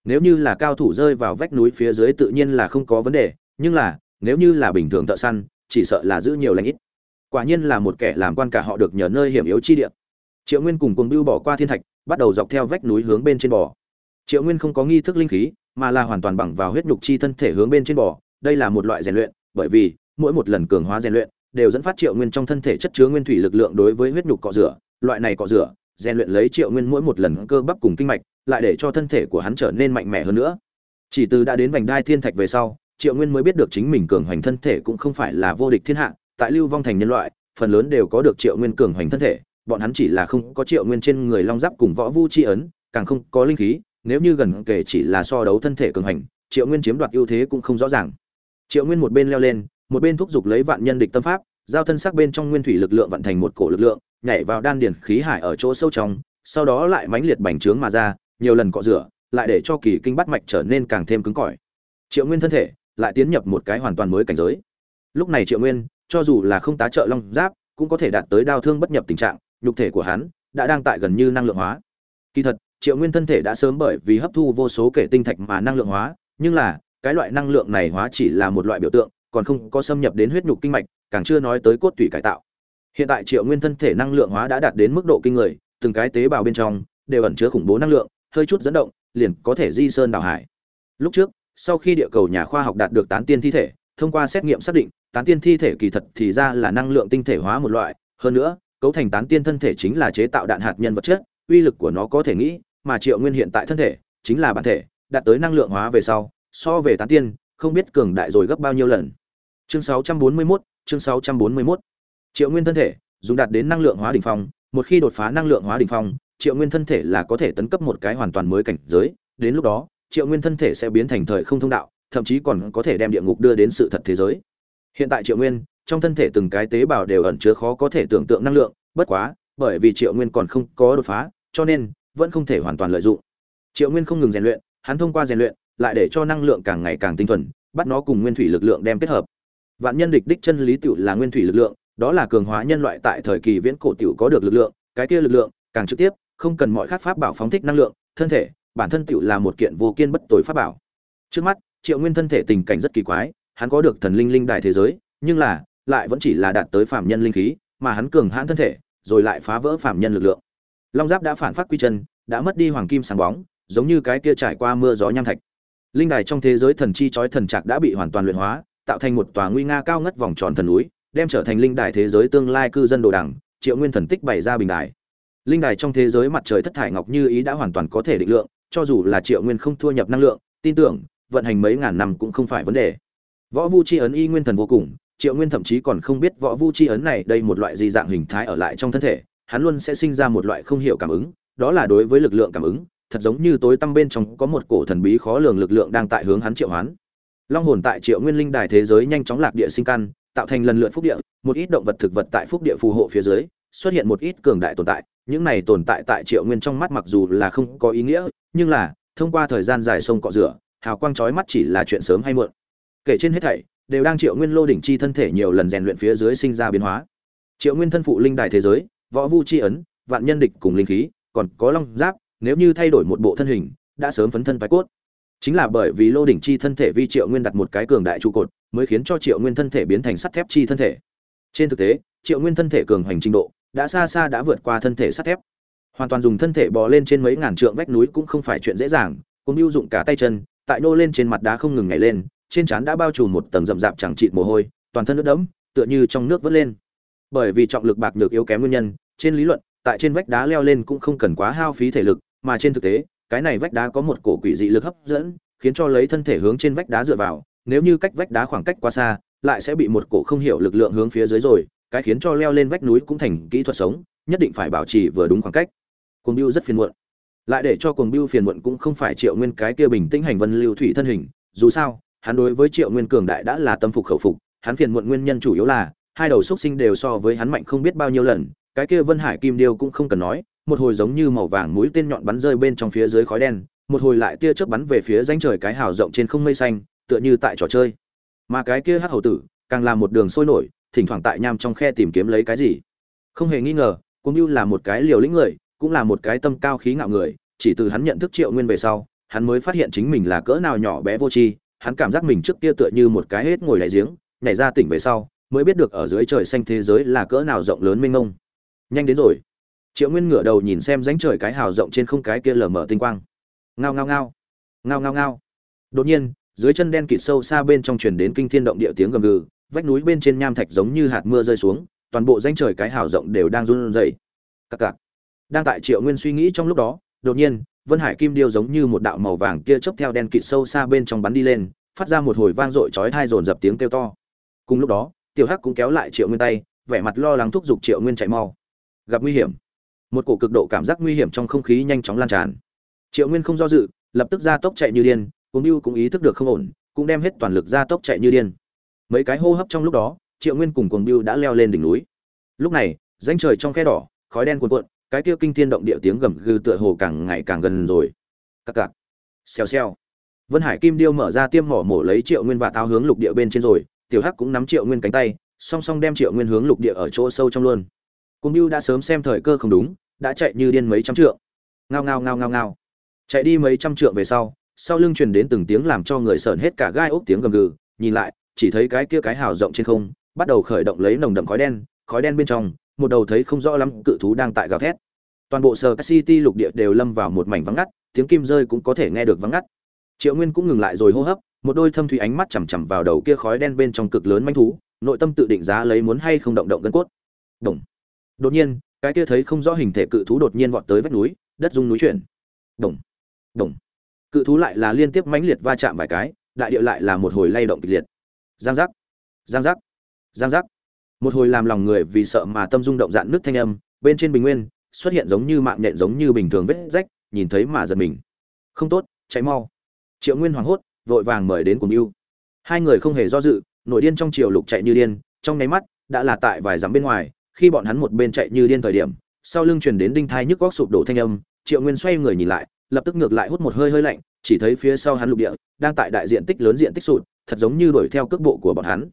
Nếu như là cao thủ rơi vào vách núi phía dưới tự nhiên là không có vấn đề, nhưng là, nếu như là bình thường thợ săn, chỉ sợ là giữ nhiều lãnh ít. Quả nhiên là một kẻ làm quan cả họ được nhờ nơi hiểm yếu chi địa. Triệu nguyên cùng cùng bưu bỏ qua thiên thạch, bắt đầu dọc theo vách núi hướng bên trên bò triệu nguyên không có nghi thức linh khí, mà là hoàn toàn bằng vào huyết nhục chi thân thể hướng bên trên bò. Đây là một loại rèn luyện, bởi vì, mỗi một lần cường hóa rèn luyện, đều dẫn phát triệu nguyên trong thân thể chất chứa nguyên thủy lực lượng đối với huyết nhục cọ rửa. Loại này cọ rửa, rèn luyện lấy triệu nguyên mỗi một lần cơ bắp cùng kinh mạch, lại để cho thân thể của hắn trở nên mạnh mẽ hơn nữa. Chỉ từ đã đến vành đai thiên thạch về sau, triệu nguyên mới biết được chính mình cường hoành thân thể cũng không phải là vô địch thiên hạ. Tại lưu vong thành nhân loại, phần lớn đều có được triệu nguyên cường hoành thân thể. Bọn hắn chỉ là không có triệu nguyên trên người long giáp cùng võ vu chi ấn, càng không có linh khí nếu như gần kể chỉ là so đấu thân thể cường hành, triệu nguyên chiếm đoạt ưu thế cũng không rõ ràng. Triệu nguyên một bên leo lên, một bên thúc giục lấy vạn nhân địch tâm pháp, giao thân sắc bên trong nguyên thủy lực lượng vận thành một cổ lực lượng, nhảy vào đan điền khí hải ở chỗ sâu trong, sau đó lại mãnh liệt bành trướng mà ra, nhiều lần cọ rửa, lại để cho kỳ kinh bát mạch trở nên càng thêm cứng cỏi. Triệu nguyên thân thể lại tiến nhập một cái hoàn toàn mới cảnh giới. Lúc này triệu nguyên, cho dù là không tá trợ long giáp, cũng có thể đạt tới đao thương bất nhập tình trạng, nhục thể của hắn đã đang tại gần như năng lượng hóa. Kỳ thật triệu nguyên thân thể đã sớm bởi vì hấp thu vô số kể tinh thạch mà năng lượng hóa, nhưng là, cái loại năng lượng này hóa chỉ là một loại biểu tượng, còn không có xâm nhập đến huyết nhục kinh mạch, càng chưa nói tới cốt tủy cải tạo. Hiện tại triệu nguyên thân thể năng lượng hóa đã đạt đến mức độ kinh người, từng cái tế bào bên trong đều ẩn chứa khủng bố năng lượng, hơi chút dẫn động, liền có thể di sơn đảo hải. Lúc trước, sau khi địa cầu nhà khoa học đạt được tán tiên thi thể, thông qua xét nghiệm xác định, tán tiên thi thể kỳ thật thì ra là năng lượng tinh thể hóa một loại. Hơn nữa, cấu thành tán tiên thân thể chính là chế tạo đạn hạt nhân vật chất, uy lực của nó có thể nghĩ mà triệu nguyên hiện tại thân thể chính là bản thể đạt tới năng lượng hóa về sau so về tán tiên không biết cường đại rồi gấp bao nhiêu lần. Chương 641, chương 641. triệu nguyên thân thể dùng đạt đến năng lượng hóa đỉnh phong một khi đột phá năng lượng hóa đỉnh phong triệu nguyên thân thể là có thể tấn cấp một cái hoàn toàn mới cảnh giới. Đến lúc đó triệu nguyên thân thể sẽ biến thành thời không thông đạo thậm chí còn có thể đem địa ngục đưa đến sự thật thế giới. Hiện tại triệu nguyên trong thân thể từng cái tế bào đều ẩn chứa khó có thể tưởng tượng năng lượng bất quá bởi vì triệu nguyên còn không có đột phá cho nên vẫn không thể hoàn toàn lợi dụng. Triệu nguyên không ngừng rèn luyện, hắn thông qua rèn luyện, lại để cho năng lượng càng ngày càng tinh thuần, bắt nó cùng nguyên thủy lực lượng đem kết hợp. Vạn nhân địch đích chân lý tựu là nguyên thủy lực lượng, đó là cường hóa nhân loại tại thời kỳ viễn cổ tựu có được lực lượng, cái kia lực lượng, càng trực tiếp, không cần mọi khác pháp bảo phóng thích năng lượng, thân thể, bản thân tựu là một kiện vô kiên bất tồi pháp bảo. Trước mắt, triệu nguyên thân thể tình cảnh rất kỳ quái, hắn có được thần linh linh đài thế giới, nhưng là, lại vẫn chỉ là đạt tới phạm nhân linh khí, mà hắn cường hãn thân thể, rồi lại phá vỡ phạm nhân lực lượng long giáp đã phản phát quy chân, đã mất đi hoàng kim sáng bóng, giống như cái kia trải qua mưa gió nham thạch. Linh đài trong thế giới thần chi chói thần trạc đã bị hoàn toàn luyện hóa, tạo thành một tòa nguy nga cao ngất vòng tròn thần núi, đem trở thành linh đài thế giới tương lai cư dân đồ đẳng triệu nguyên thần tích bày ra bình đài. Linh đài trong thế giới mặt trời thất thải ngọc như ý đã hoàn toàn có thể định lượng, cho dù là triệu nguyên không thua nhập năng lượng, tin tưởng, vận hành mấy ngàn năm cũng không phải vấn đề. Võ vu chi ấn y nguyên thần vô cùng, triệu nguyên thậm chí còn không biết võ vu chi ấn này đây một loại gì dạng hình thái ở lại trong thân thể hắn luôn sẽ sinh ra một loại không hiểu cảm ứng, đó là đối với lực lượng cảm ứng, thật giống như tối tăm bên trong có một cổ thần bí khó lường lực lượng đang tại hướng hắn triệu hoán. Long hồn tại triệu nguyên linh đài thế giới nhanh chóng lạc địa sinh căn, tạo thành lần lượt phúc địa, một ít động vật thực vật tại phúc địa phù hộ phía dưới, xuất hiện một ít cường đại tồn tại, những này tồn tại tại triệu nguyên trong mắt mặc dù là không có ý nghĩa, nhưng là, thông qua thời gian dài sông cọ rửa, hào quang chói mắt chỉ là chuyện sớm hay muộn. Kể trên hết thảy, đều đang triệu nguyên lô đỉnh chi thân thể nhiều lần rèn luyện phía dưới sinh ra biến hóa. Triệu nguyên thân phụ linh đài thế giới võ vu chi ấn, vạn nhân địch cùng linh khí, còn có long giáp, nếu như thay đổi một bộ thân hình, đã sớm phấn thân phái cốt. Chính là bởi vì lô đỉnh chi thân thể vi triệu nguyên đặt một cái cường đại trụ cột, mới khiến cho triệu nguyên thân thể biến thành sắt thép chi thân thể. Trên thực tế, triệu nguyên thân thể cường hành trình độ, đã xa xa đã vượt qua thân thể sắt thép. Hoàn toàn dùng thân thể bò lên trên mấy ngàn trượng vách núi cũng không phải chuyện dễ dàng, cũng ưu dụng cả tay chân, tại nô lên trên mặt đá không ngừng nhảy lên, trên trán đã bao trùm một tầng rậm rạp chẳng chịt mồ hôi, toàn thân nước đẫm, tựa như trong nước vớt lên. Bởi vì trọng lực bạc nhược yếu kém nguyên nhân trên lý luận, tại trên vách đá leo lên cũng không cần quá hao phí thể lực, mà trên thực tế, cái này vách đá có một cổ quỷ dị lực hấp dẫn, khiến cho lấy thân thể hướng trên vách đá dựa vào, nếu như cách vách đá khoảng cách quá xa, lại sẽ bị một cổ không hiểu lực lượng hướng phía dưới rồi, cái khiến cho leo lên vách núi cũng thành kỹ thuật sống, nhất định phải bảo trì vừa đúng khoảng cách. Cuồng biêu rất phiền muộn. Lại để cho cuồng biêu phiền muộn cũng không phải triệu nguyên cái kia bình tĩnh hành vân lưu thủy thân hình, dù sao, hắn đối với triệu nguyên cường đại đã là tâm phục khẩu phục, hắn phiền muộn nguyên nhân chủ yếu là, hai đầu xúc sinh đều so với hắn mạnh không biết bao nhiêu lần cái kia vân hải kim điêu cũng không cần nói, một hồi giống như màu vàng mũi tên nhọn bắn rơi bên trong phía dưới khói đen, một hồi lại tia chớp bắn về phía danh trời cái hào rộng trên không mây xanh, tựa như tại trò chơi. Mà cái kia hắc hầu tử, càng làm một đường sôi nổi, thỉnh thoảng tại nham trong khe tìm kiếm lấy cái gì. Không hề nghi ngờ cũng như là một cái liều lĩnh người, cũng là một cái tâm cao khí ngạo người, chỉ từ hắn nhận thức triệu nguyên về sau, hắn mới phát hiện chính mình là cỡ nào nhỏ bé vô tri, hắn cảm giác mình trước kia tựa như một cái hết ngồi đại giếng, nhảy ra tỉnh về sau, mới biết được ở dưới trời xanh thế giới là cỡ nào rộng lớn mênh mông nhanh đến rồi. Triệu nguyên ngửa đầu nhìn xem ránh trời cái hào rộng trên không cái kia lờ mờ tinh quang. Ngao ngao ngao. Ngao ngao ngao. Đột nhiên, dưới chân đen kịt sâu xa bên trong truyền đến kinh thiên động địa tiếng gầm gừ, vách núi bên trên nham thạch giống như hạt mưa rơi xuống, toàn bộ danh trời cái hào rộng đều đang run rẩy. Cặc cặc. Đang tại triệu nguyên suy nghĩ trong lúc đó, đột nhiên, vân hải kim điêu giống như một đạo màu vàng kia chớp theo đen kịt sâu xa bên trong bắn đi lên, phát ra một hồi vang dội chói tai dồn dập tiếng kêu to. Cùng lúc đó, tiểu hắc cũng kéo lại triệu nguyên tay, vẻ mặt lo lắng thúc giục triệu nguyên chạy mau gặp nguy hiểm. Một cổ cực độ cảm giác nguy hiểm trong không khí nhanh chóng lan tràn. Triệu nguyên không do dự, lập tức ra tốc chạy như điên cũng như cũng ý thức được không ổn, cũng đem hết toàn lực ra tốc chạy như điên. Mấy cái hô hấp trong lúc đó, triệu nguyên cùng cuồng biêu đã leo lên đỉnh núi. Lúc này danh trời trong khe đỏ, khói đen cuồn cuộn, cái kia kinh thiên động địa tiếng gầm gừ tựa hồ càng ngày càng gần rồi. Cặc cặc. Xèo xèo. Vân hải kim điêu mở ra tiêm mỏ mổ lấy triệu nguyên và tao hướng lục địa bên trên rồi, tiểu hắc cũng nắm triệu nguyên cánh tay, song song đem triệu nguyên hướng lục địa ở chỗ sâu trong luôn. Cung Bưu đã sớm xem thời cơ không đúng, đã chạy như điên mấy trăm trượng. Ngao ngao ngao ngao ngao. Chạy đi mấy trăm trượng về sau sau lưng truyền đến từng tiếng làm cho người sởn hết cả gai ốc tiếng gầm gừ, nhìn lại, chỉ thấy cái kia cái hào rộng trên không, bắt đầu khởi động lấy nồng đậm khói đen khói đen bên trong, một đầu thấy không rõ lắm cự thú đang tại gào thét. Toàn bộ sở city lục địa đều lâm vào một mảnh vắng ngắt, tiếng kim rơi cũng có thể nghe được vắng ngắt. Triệu nguyên cũng ngừng lại rồi hô hấp, một đôi thâm thủy ánh mắt chằm chằm vào đầu kia khói đen bên trong cực lớn manh thú, nội tâm tự định giá lấy muốn hay không động động gân cốt. Đồng đột nhiên cái kia thấy không rõ hình thể cự thú đột nhiên vọt tới vách núi đất rung núi chuyển đồng đồng Cự thú lại là liên tiếp mãnh liệt va chạm vài cái, đại địa lại là một hồi lay động kịch liệt. Giang giác, giang giác, giang giác. Một hồi làm lòng người vì sợ mà tâm rung động dạn nước thanh âm, bên trên bình nguyên xuất hiện giống như mạng nhện giống như bình thường vết rách, nhìn thấy mà giật mình. Không tốt, cháy mau. Triệu Nguyên hoảng hốt, vội vàng mời đến cùng yêu, Hai người không hề do dự, nổi điên trong triều lục chạy như điên, trong nháy mắt đã là tại vài dặm bên ngoài, khi bọn hắn một bên chạy như điên thời điểm, sau lưng truyền đến đinh thai nhức góc sụp đổ thanh âm, Triệu Nguyên xoay người nhìn lại, lập tức ngược lại hút một hơi hơi lạnh chỉ thấy phía sau hắn lục địa đang tại đại diện tích lớn diện tích sụt thật giống như đuổi theo cước bộ của bọn hắn.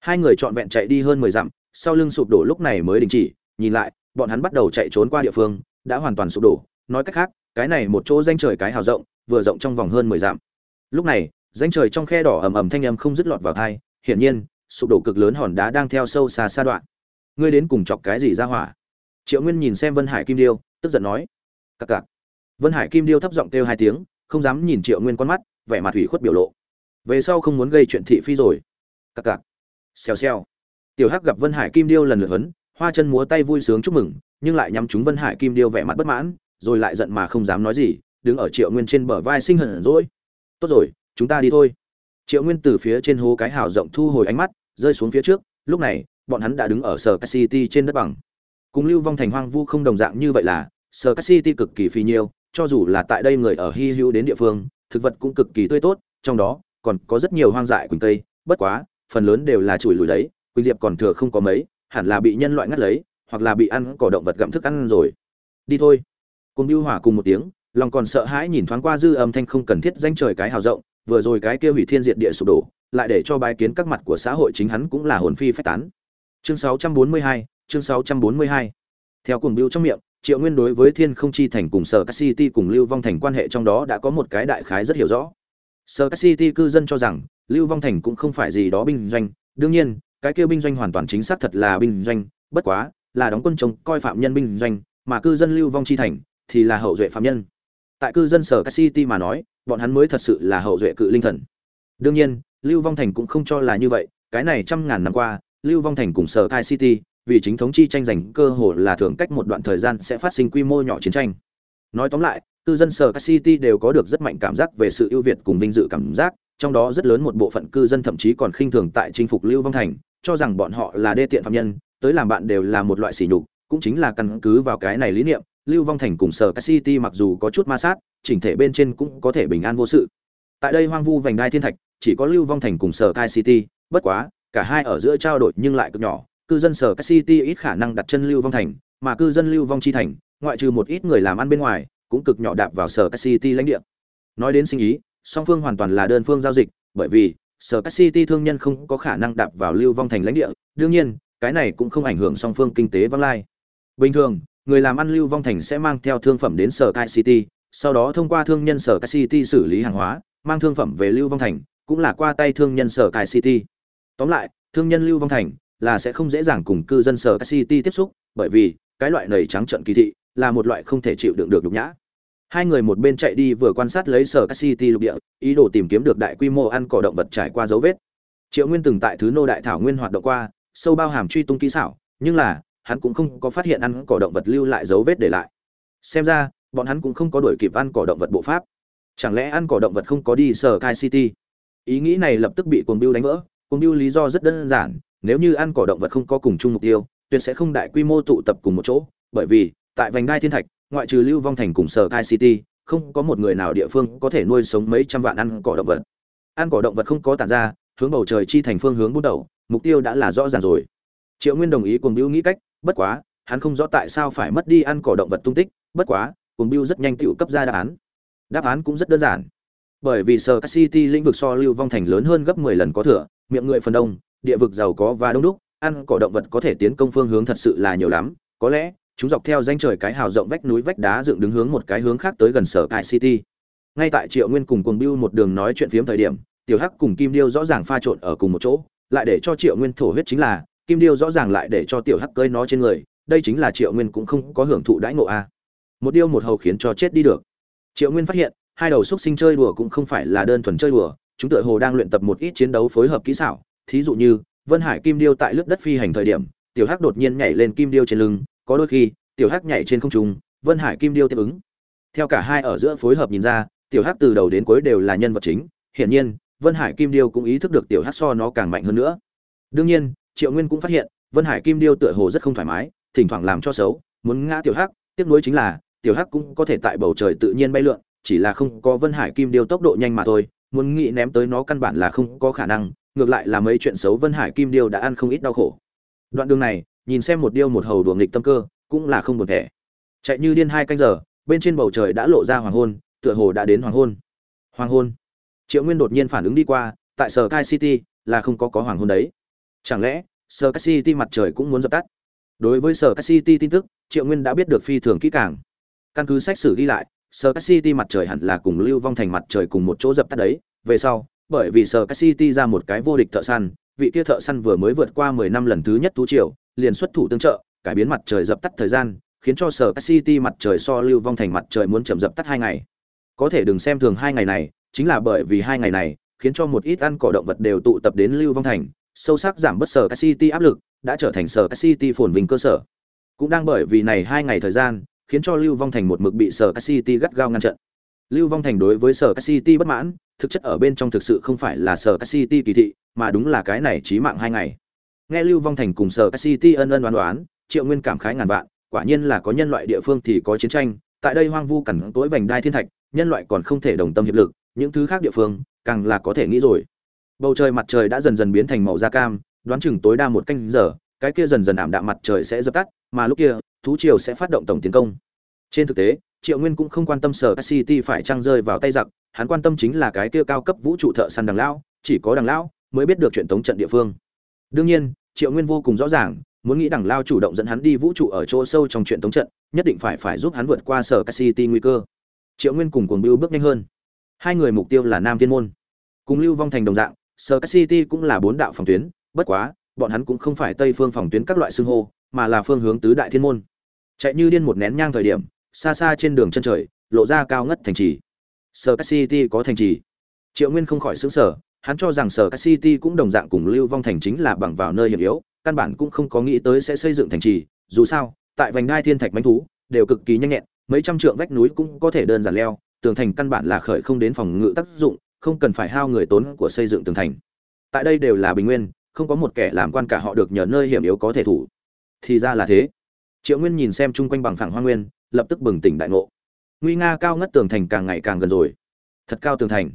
Hai người trọn vẹn chạy đi hơn mười dặm sau lưng sụp đổ lúc này mới đình chỉ nhìn lại bọn hắn bắt đầu chạy trốn qua địa phương đã hoàn toàn sụp đổ. Nói cách khác cái này một chỗ danh trời cái hào rộng vừa rộng trong vòng hơn mười dặm. Lúc này danh trời trong khe đỏ ầm ầm thanh âm không dứt lọt vào thai hiển nhiên sụp đổ cực lớn hòn đá đang theo sâu xa xa đoạn ngươi đến cùng chọc cái gì ra hỏa? Triệu nguyên nhìn xem vân hải kim điêu, tức giận nói. Cặc cặc. Vân hải kim điêu thấp giọng kêu hai tiếng, không dám nhìn triệu nguyên con mắt, vẻ mặt hủy khuất biểu lộ. Về sau không muốn gây chuyện thị phi rồi. Cặc cặc. Xèo xèo. Tiểu hắc gặp vân hải kim điêu lần lượt huấn, hoa chân múa tay vui sướng chúc mừng, nhưng lại nhắm chúng vân hải kim điêu vẻ mặt bất mãn, rồi lại giận mà không dám nói gì, đứng ở triệu nguyên trên bờ vai sinh hận rỗi tốt rồi, chúng ta đi thôi. Triệu nguyên từ phía trên hố cái hào rộng thu hồi ánh mắt, rơi xuống phía trước, lúc này bọn hắn đã đứng ở sở city trên đất bằng. Cùng lưu vong thành hoang vu không đồng dạng như vậy là sở city cực kỳ phi nhiêu, cho dù là tại đây người ở hy hữu đến địa phương, thực vật cũng cực kỳ tươi tốt, trong đó còn có rất nhiều hoang dại quỳnh tây bất quá, phần lớn đều là chùi lùi đấy, quỳnh diệp còn thừa không có mấy, hẳn là bị nhân loại ngắt lấy, hoặc là bị ăn cỏ động vật gặm thức ăn rồi. Đi thôi. Cùng Lưu hỏa cùng một tiếng, lòng còn sợ hãi nhìn thoáng qua dư âm thanh không cần thiết danh trời cái hào rộng, vừa rồi cái kia hủy thiên diệt địa sụp đổ, lại để cho bái kiến các mặt của xã hội chính hắn cũng là hồn phi phách tán chương 642, chương 642. theo cùng biêu trong miệng triệu nguyên đối với thiên không chi thành cùng sở các city cùng lưu vong thành quan hệ trong đó đã có một cái đại khái rất hiểu rõ. Sở các city cư dân cho rằng lưu vong thành cũng không phải gì đó binh doanh. Đương nhiên cái kia binh doanh hoàn toàn chính xác thật là binh doanh bất quá là đóng quân chống coi phạm nhân binh doanh mà cư dân lưu vong chi thành thì là hậu duệ phạm nhân. Tại cư dân sở các city mà nói bọn hắn mới thật sự là hậu duệ cự linh thần. Đương nhiên lưu vong thành cũng không cho là như vậy cái này trăm ngàn năm qua lưu vong thành cùng sở kai city, vì chính thống chi tranh giành cơ hội là thường cách một đoạn thời gian sẽ phát sinh quy mô nhỏ chiến tranh. Nói tóm lại, cư dân sở kai city đều có được rất mạnh cảm giác về sự ưu việt cùng vinh dự cảm giác, trong đó rất lớn một bộ phận cư dân thậm chí còn khinh thường tại chinh phục lưu vong thành, cho rằng bọn họ là đê tiện phạm nhân, tới làm bạn đều là một loại sỉ nhục, cũng chính là căn cứ vào cái này lý niệm, lưu vong thành cùng sở các city mặc dù có chút ma sát, chỉnh thể bên trên cũng có thể bình an vô sự. Tại đây hoang vu vành đai thiên thạch, chỉ có lưu vong thành cùng sở kai city, bất quá cả hai ở giữa trao đổi nhưng lại cực nhỏ, cư dân sở kai city ít khả năng đặt chân lưu vong thành, mà cư dân lưu vong chi thành, ngoại trừ một ít người làm ăn bên ngoài, cũng cực nhỏ đạp vào sở kai city lãnh địa. Nói đến sinh ý, song phương hoàn toàn là đơn phương giao dịch, bởi vì sở kai city thương nhân không có khả năng đạp vào lưu vong thành lãnh địa, đương nhiên, cái này cũng không ảnh hưởng song phương kinh tế vang lai. Bình thường, người làm ăn lưu vong thành sẽ mang theo thương phẩm đến sở kai city, sau đó thông qua thương nhân sở kai city xử lý hàng hóa, mang thương phẩm về lưu vong thành, cũng là qua tay thương nhân sở kai city tóm lại, thương nhân lưu vong thành là sẽ không dễ dàng cùng cư dân sở city tiếp xúc, bởi vì cái loại nầy trắng trận kỳ thị là một loại không thể chịu đựng được nhục nhã. Hai người một bên chạy đi vừa quan sát lấy sở city lục địa, ý đồ tìm kiếm được đại quy mô ăn cỏ động vật trải qua dấu vết. Triệu nguyên từng tại thứ nô đại thảo nguyên hoạt động qua, sâu bao hàm truy tung kỹ xảo, nhưng là, hắn cũng không có phát hiện ăn cỏ động vật lưu lại dấu vết để lại. Xem ra, bọn hắn cũng không có đuổi kịp ăn cỏ động vật bộ pháp. Chẳng lẽ ăn cỏ động vật không có đi sở kai city? Ý nghĩ này lập tức bị cuồng biêu đánh vỡ Cùng biêu lý do rất đơn giản, nếu như ăn cỏ động vật không có cùng chung mục tiêu, tuyệt sẽ không đại quy mô tụ tập cùng một chỗ, bởi vì, tại vành đai thiên thạch, ngoại trừ lưu vong thành cùng sở kai city, không có một người nào địa phương có thể nuôi sống mấy trăm vạn ăn cỏ động vật. Ăn cỏ động vật không có tản ra, hướng bầu trời chi thành phương hướng bút đầu, mục tiêu đã là rõ ràng rồi. Triệu nguyên đồng ý cùng biêu nghĩ cách, bất quá, hắn không rõ tại sao phải mất đi ăn cỏ động vật tung tích, bất quá, cùng biêu rất nhanh tựu cấp ra đáp án. Đáp án cũng rất đơn giản. Bởi vì sở city lĩnh vực so lưu vong thành lớn hơn gấp 10 lần có thừa miệng người phần đông, địa vực giàu có và đông đúc, ăn cỏ động vật có thể tiến công phương hướng thật sự là nhiều lắm. Có lẽ, chúng dọc theo danh trời cái hào rộng vách núi vách đá dựng đứng hướng một cái hướng khác tới gần sở tại city. Ngay tại triệu nguyên cùng cuồng bưu một đường nói chuyện phiếm thời điểm, tiểu hắc cùng kim điêu rõ ràng pha trộn ở cùng một chỗ, lại để cho triệu nguyên thổ huyết chính là, kim điêu rõ ràng lại để cho tiểu hắc cơi nó trên người, đây chính là triệu nguyên cũng không có hưởng thụ đãi ngộ a. Một điêu một hầu khiến cho chết đi được. Triệu nguyên phát hiện, hai đầu xúc sinh chơi đùa cũng không phải là đơn thuần chơi đùa chúng tựa hồ đang luyện tập một ít chiến đấu phối hợp kỹ xảo. Thí dụ như, vân hải kim điêu tại lớp đất phi hành thời điểm, tiểu hắc đột nhiên nhảy lên kim điêu trên lưng, có đôi khi, tiểu hắc nhảy trên không trung, vân hải kim điêu tiếp ứng. Theo cả hai ở giữa phối hợp nhìn ra, tiểu hắc từ đầu đến cuối đều là nhân vật chính. Hiển nhiên, vân hải kim điêu cũng ý thức được tiểu hắc so nó càng mạnh hơn nữa. Đương nhiên, triệu nguyên cũng phát hiện, vân hải kim điêu tựa hồ rất không thoải mái, thỉnh thoảng làm cho xấu, muốn ngã tiểu hắc. Tiếc nuối chính là, tiểu hắc cũng có thể tại bầu trời tự nhiên bay lượn, chỉ là không có vân hải kim điêu tốc độ nhanh mà thôi muốn nghĩ ném tới nó căn bản là không có khả năng, ngược lại là mấy chuyện xấu vân hải kim điêu đã ăn không ít đau khổ. Đoạn đường này, nhìn xem một điêu một hầu đùa nghịch tâm cơ, cũng là không buồn thẻ. Chạy như điên hai canh giờ, bên trên bầu trời đã lộ ra hoàng hôn, tựa hồ đã đến hoàng hôn. Hoàng hôn. Triệu nguyên đột nhiên phản ứng đi qua, tại sở kai city là không có có hoàng hôn đấy. Chẳng lẽ sở kai city mặt trời cũng muốn dập tắt? Đối với sở kai city tin tức, triệu nguyên đã biết được phi thường kỹ càng. Căn cứ sách sử ghi lại sở city mặt trời hẳn là cùng lưu vong thành mặt trời cùng một chỗ dập tắt đấy. Về sau, bởi vì sở city ra một cái vô địch thợ săn, vị kia thợ săn vừa mới vượt qua mười năm lần thứ nhất thú triều, liền xuất thủ tương trợ, cải biến mặt trời dập tắt thời gian, khiến cho sở city mặt trời so lưu vong thành mặt trời muốn chậm dập tắt hai ngày. Có thể đừng xem thường hai ngày này, chính là bởi vì hai ngày này, khiến cho một ít ăn cỏ động vật đều tụ tập đến lưu vong thành, sâu sắc giảm bớt sở city áp lực, đã trở thành sở city phồn vinh cơ sở. Cũng đang bởi vì này hai ngày thời gian khiến cho lưu vong thành một mực bị sở city gắt gao ngăn chặn lưu vong thành đối với sở city bất mãn, thực chất ở bên trong thực sự không phải là sở city kỳ thị, mà đúng là cái này chí mạng hai ngày. Nghe lưu vong thành cùng sở city ân ân đoán đoán triệu nguyên cảm khái ngàn vạn, quả nhiên là có nhân loại địa phương thì có chiến tranh, tại đây hoang vu cằn tối vành đai thiên thạch, nhân loại còn không thể đồng tâm hiệp lực, những thứ khác địa phương, càng là có thể nghĩ rồi. Bầu trời mặt trời đã dần dần biến thành màu da cam, đoán chừng tối đa một canh giờ, cái kia dần dần ảm đạm mặt trời sẽ dập tắt, mà lúc kia thú triều sẽ phát động tổng tiến công. Trên thực tế, triệu nguyên cũng không quan tâm sở các city phải trăng rơi vào tay giặc, hắn quan tâm chính là cái kia cao cấp vũ trụ thợ săn đằng lão, chỉ có đằng lão mới biết được chuyện tống trận địa phương. Đương nhiên, triệu nguyên vô cùng rõ ràng, muốn nghĩ đằng lao chủ động dẫn hắn đi vũ trụ ở chỗ sâu trong chuyện tống trận, nhất định phải phải giúp hắn vượt qua sở các city nguy cơ. Triệu nguyên cùng cuồng bưu bước nhanh hơn. Hai người mục tiêu là nam thiên môn. Cùng lưu vong thành đồng dạng, sở các city cũng là bốn đạo phòng tuyến, bất quá, bọn hắn cũng không phải tây phương phòng tuyến các loại xưng hô, mà là phương hướng tứ đại thiên môn chạy như điên một nén nhang thời điểm, xa xa trên đường chân trời, lộ ra cao ngất thành trì. Sở các city có thành trì. Triệu nguyên không khỏi xứng sở hắn cho rằng sở các city cũng đồng dạng cùng lưu vong thành chính là bằng vào nơi hiểm yếu, căn bản cũng không có nghĩ tới sẽ xây dựng thành trì, dù sao, tại vành đai thiên thạch manh thú, đều cực kỳ nhanh nhẹn, mấy trăm trượng vách núi cũng có thể đơn giản leo, tường thành căn bản là khởi không đến phòng ngự tác dụng, không cần phải hao người tốn của xây dựng tường thành. Tại đây đều là bình nguyên, không có một kẻ làm quan cả họ được nhờ nơi hiểm yếu có thể thủ. Thì ra là thế triệu nguyên nhìn xem chung quanh bằng phẳng hoa nguyên, lập tức bừng tỉnh đại ngộ. Nguy nga cao ngất tường thành càng ngày càng gần rồi. Thật cao tường thành.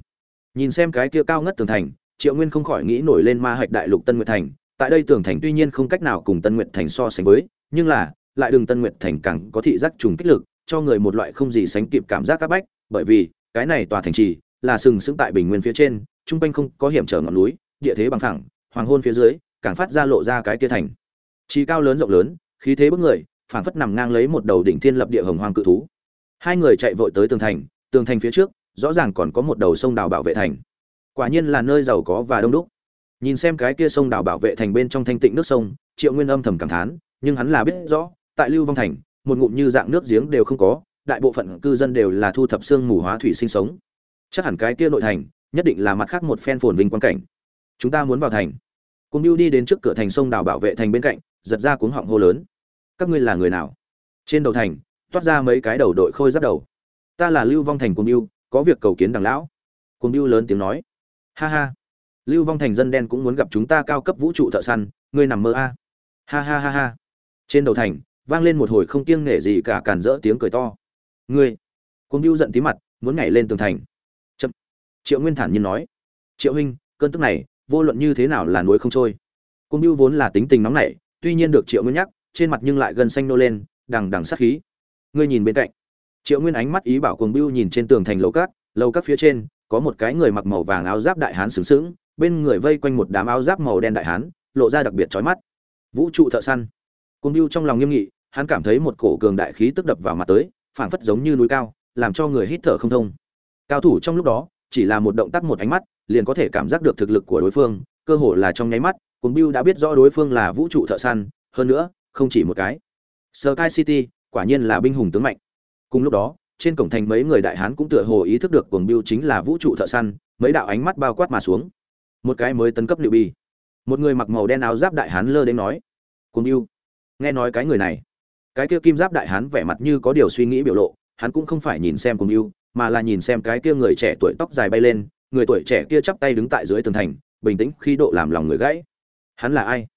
Nhìn xem cái kia cao ngất tường thành, triệu nguyên không khỏi nghĩ nổi lên ma hạch đại lục tân nguyệt thành. Tại đây tường thành tuy nhiên không cách nào cùng tân nguyệt thành so sánh với, nhưng là, lại đường tân nguyệt thành càng có thị giác trùng kích lực, cho người một loại không gì sánh kịp cảm giác áp bách, bởi vì, cái này tòa thành trì, là sừng sững tại bình nguyên phía trên trung quanh không có hiểm trở ngọn núi, địa thế bằng phẳng, hoàng hôn phía dưới, càng phát ra lộ ra cái kia thành. Trì cao lớn rộng lớn, khí thế bức người phảng phất nằm ngang lấy một đầu đỉnh thiên lập địa hồng hoang cự thú. Hai người chạy vội tới tường thành tường thành phía trước, rõ ràng còn có một đầu sông đào bảo vệ thành. Quả nhiên là nơi giàu có và đông đúc. Nhìn xem cái kia sông đào bảo vệ thành bên trong thanh tịnh nước sông, triệu nguyên âm thầm cảm thán, nhưng hắn là biết rõ, tại lưu vong thành, một ngụm như dạng nước giếng đều không có, đại bộ phận cư dân đều là thu thập xương mù hóa thủy sinh sống. Chắc hẳn cái kia nội thành, nhất định là mặt khác một phen phồn vinh quan cảnh. Chúng ta muốn vào thành. Cùng lưu đi đến trước cửa thành sông đào bảo vệ thành bên cạnh, giật ra cuống họng hô lớn các ngươi là người nào? Trên đầu thành, toát ra mấy cái đầu đội khôi giáp đầu. Ta là lưu vong thành cùng mưu có việc cầu kiến đằng lão. Cùng mưu lớn tiếng nói. Ha ha. Lưu vong thành dân đen cũng muốn gặp chúng ta cao cấp vũ trụ thợ săn, ngươi nằm mơ a. Ha ha ha ha. Trên đầu thành, vang lên một hồi không kiêng nể gì cả càn rỡ tiếng cười to. Ngươi. Cùng mưu giận tí mặt, muốn nhảy lên tường thành. Chậm. Triệu nguyên thản nhiên nói. Triệu huynh, cơn tức này, vô luận như thế nào là núi không trôi. Cung bưu vốn là tính tình nóng nảy, tuy nhiên được triệu nguyên nhắc trên mặt nhưng lại gần xanh nô lên, đằng đằng sát khí. Ngươi nhìn bên cạnh. Triệu nguyên ánh mắt ý bảo cuồng bưu nhìn trên tường thành lầu cát lầu cát phía trên, có một cái người mặc màu vàng áo giáp đại hán sướng sướng bên người vây quanh một đám áo giáp màu đen đại hán, lộ ra đặc biệt chói mắt. Vũ trụ thợ săn. Cuồng bưu trong lòng nghiêm nghị, hắn cảm thấy một cổ cường đại khí tức đập vào mặt tới, phảng phất giống như núi cao, làm cho người hít thở không thông. Cao thủ trong lúc đó, chỉ là một động tác một ánh mắt, liền có thể cảm giác được thực lực của đối phương, cơ hồ là trong nháy mắt, cuồng bưu đã biết rõ đối phương là vũ trụ thợ săn, hơn nữa không chỉ một cái. Sky city, quả nhiên là binh hùng tướng mạnh. Cùng lúc đó, trên cổng thành mấy người đại hán cũng tựa hồ ý thức được cuồng bill chính là vũ trụ thợ săn, mấy đạo ánh mắt bao quát mà xuống. Một cái mới tấn cấp liệu bi một người mặc màu đen áo giáp đại hán lơ đến nói, cuồng bill nghe nói cái người này. Cái kia kim giáp đại hán vẻ mặt như có điều suy nghĩ biểu lộ, hắn cũng không phải nhìn xem cuồng bill mà là nhìn xem cái kia người trẻ tuổi tóc dài bay lên, người tuổi trẻ kia chắp tay đứng tại dưới tường thành, bình tĩnh khi độ làm lòng người gãy. Hắn là ai?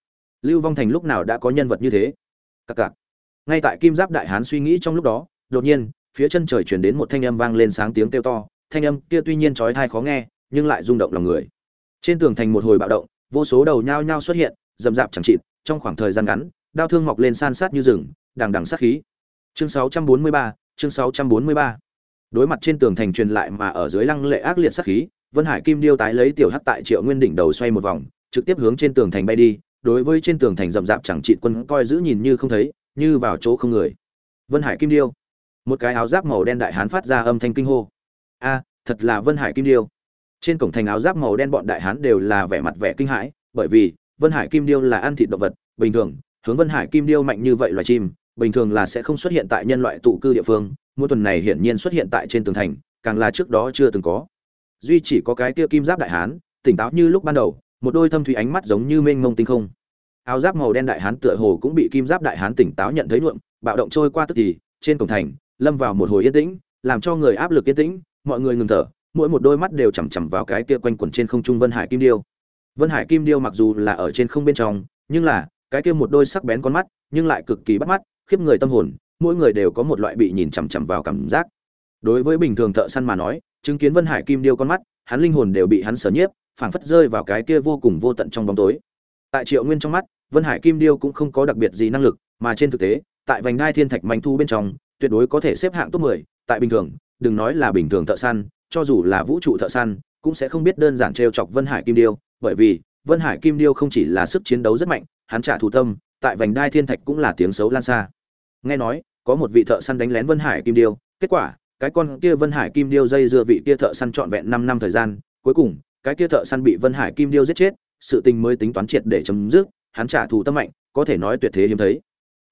Lưu vong thành lúc nào đã có nhân vật như thế? Cặc cặc. Ngay tại kim giáp đại hán suy nghĩ trong lúc đó đột nhiên phía chân trời chuyển đến một thanh âm vang lên sáng tiếng kêu to thanh âm kia tuy nhiên trói thai khó nghe nhưng lại rung động lòng người. Trên tường thành một hồi bạo động vô số đầu nhao nhao xuất hiện rầm rạp chẳng chịt trong khoảng thời gian ngắn đao thương mọc lên san sát như rừng đằng đằng sát khí. Chương 643, chương 643. đối mặt trên tường thành truyền lại mà ở dưới lăng lệ ác liệt sát khí Vân Hải Kim Điêu tái lấy tiểu hắc tại Triệu Nguyên đỉnh đầu xoay một vòng, trực tiếp hướng trên tường thành bay đi, đối với trên tường thành rậm rạp chẳng trị quân coi giữ nhìn như không thấy, như vào chỗ không người. Vân Hải Kim Điêu, một cái áo giáp màu đen đại hán phát ra âm thanh kinh hô. A, thật là Vân Hải Kim Điêu. Trên cổng thành áo giáp màu đen bọn đại hán đều là vẻ mặt vẻ kinh hãi, bởi vì Vân Hải Kim Điêu là ăn thịt động vật, bình thường, hướng Vân Hải Kim Điêu mạnh như vậy loài chim, bình thường là sẽ không xuất hiện tại nhân loại tụ cư địa phương, mỗi tuần này hiển nhiên xuất hiện tại trên tường thành, càng là trước đó chưa từng có duy chỉ có cái kia kim giáp đại hán tỉnh táo như lúc ban đầu một đôi thâm thủy ánh mắt giống như mênh mông tinh không. Áo giáp màu đen đại hán tựa hồ cũng bị kim giáp đại hán tỉnh táo nhận thấy nhuộm, bạo động trôi qua tức thì, trên cổng thành, lâm vào một hồi yên tĩnh, làm cho người áp lực yên tĩnh, mọi người ngừng thở, mỗi một đôi mắt đều chằm chằm vào cái kia quanh quẩn trên không trung vân hải kim điêu. Vân hải kim điêu mặc dù là ở trên không bên trong, nhưng là, cái kia một đôi sắc bén con mắt, nhưng lại cực kỳ bắt mắt, khiếp người tâm hồn, mỗi người đều có một loại bị nhìn chằm chằm vào cảm giác. Đối với bình thường thợ săn mà nói, chứng kiến vân hải kim điêu con mắt, hắn linh hồn đều bị hắn sở nhiếp phảng phất rơi vào cái kia vô cùng vô tận trong bóng tối. Tại triệu nguyên trong mắt vân hải kim điêu cũng không có đặc biệt gì năng lực mà trên thực tế tại vành đai thiên thạch manh thu bên trong tuyệt đối có thể xếp hạng top 10, tại bình thường đừng nói là bình thường thợ săn cho dù là vũ trụ thợ săn cũng sẽ không biết đơn giản trêu chọc vân hải kim điêu bởi vì vân hải kim điêu không chỉ là sức chiến đấu rất mạnh hắn trả thù tâm tại vành đai thiên thạch cũng là tiếng xấu lan xa. Nghe nói có một vị thợ săn đánh lén vân hải kim điêu kết quả cái con kia vân hải kim điêu dây dưa vị kia thợ săn trọn vẹn năm năm thời gian cuối cùng cái kia thợ săn bị vân hải kim điêu giết chết, sự tình mới tính toán triệt để chấm dứt, hắn trả thù tâm mạnh, có thể nói tuyệt thế hiếm thấy.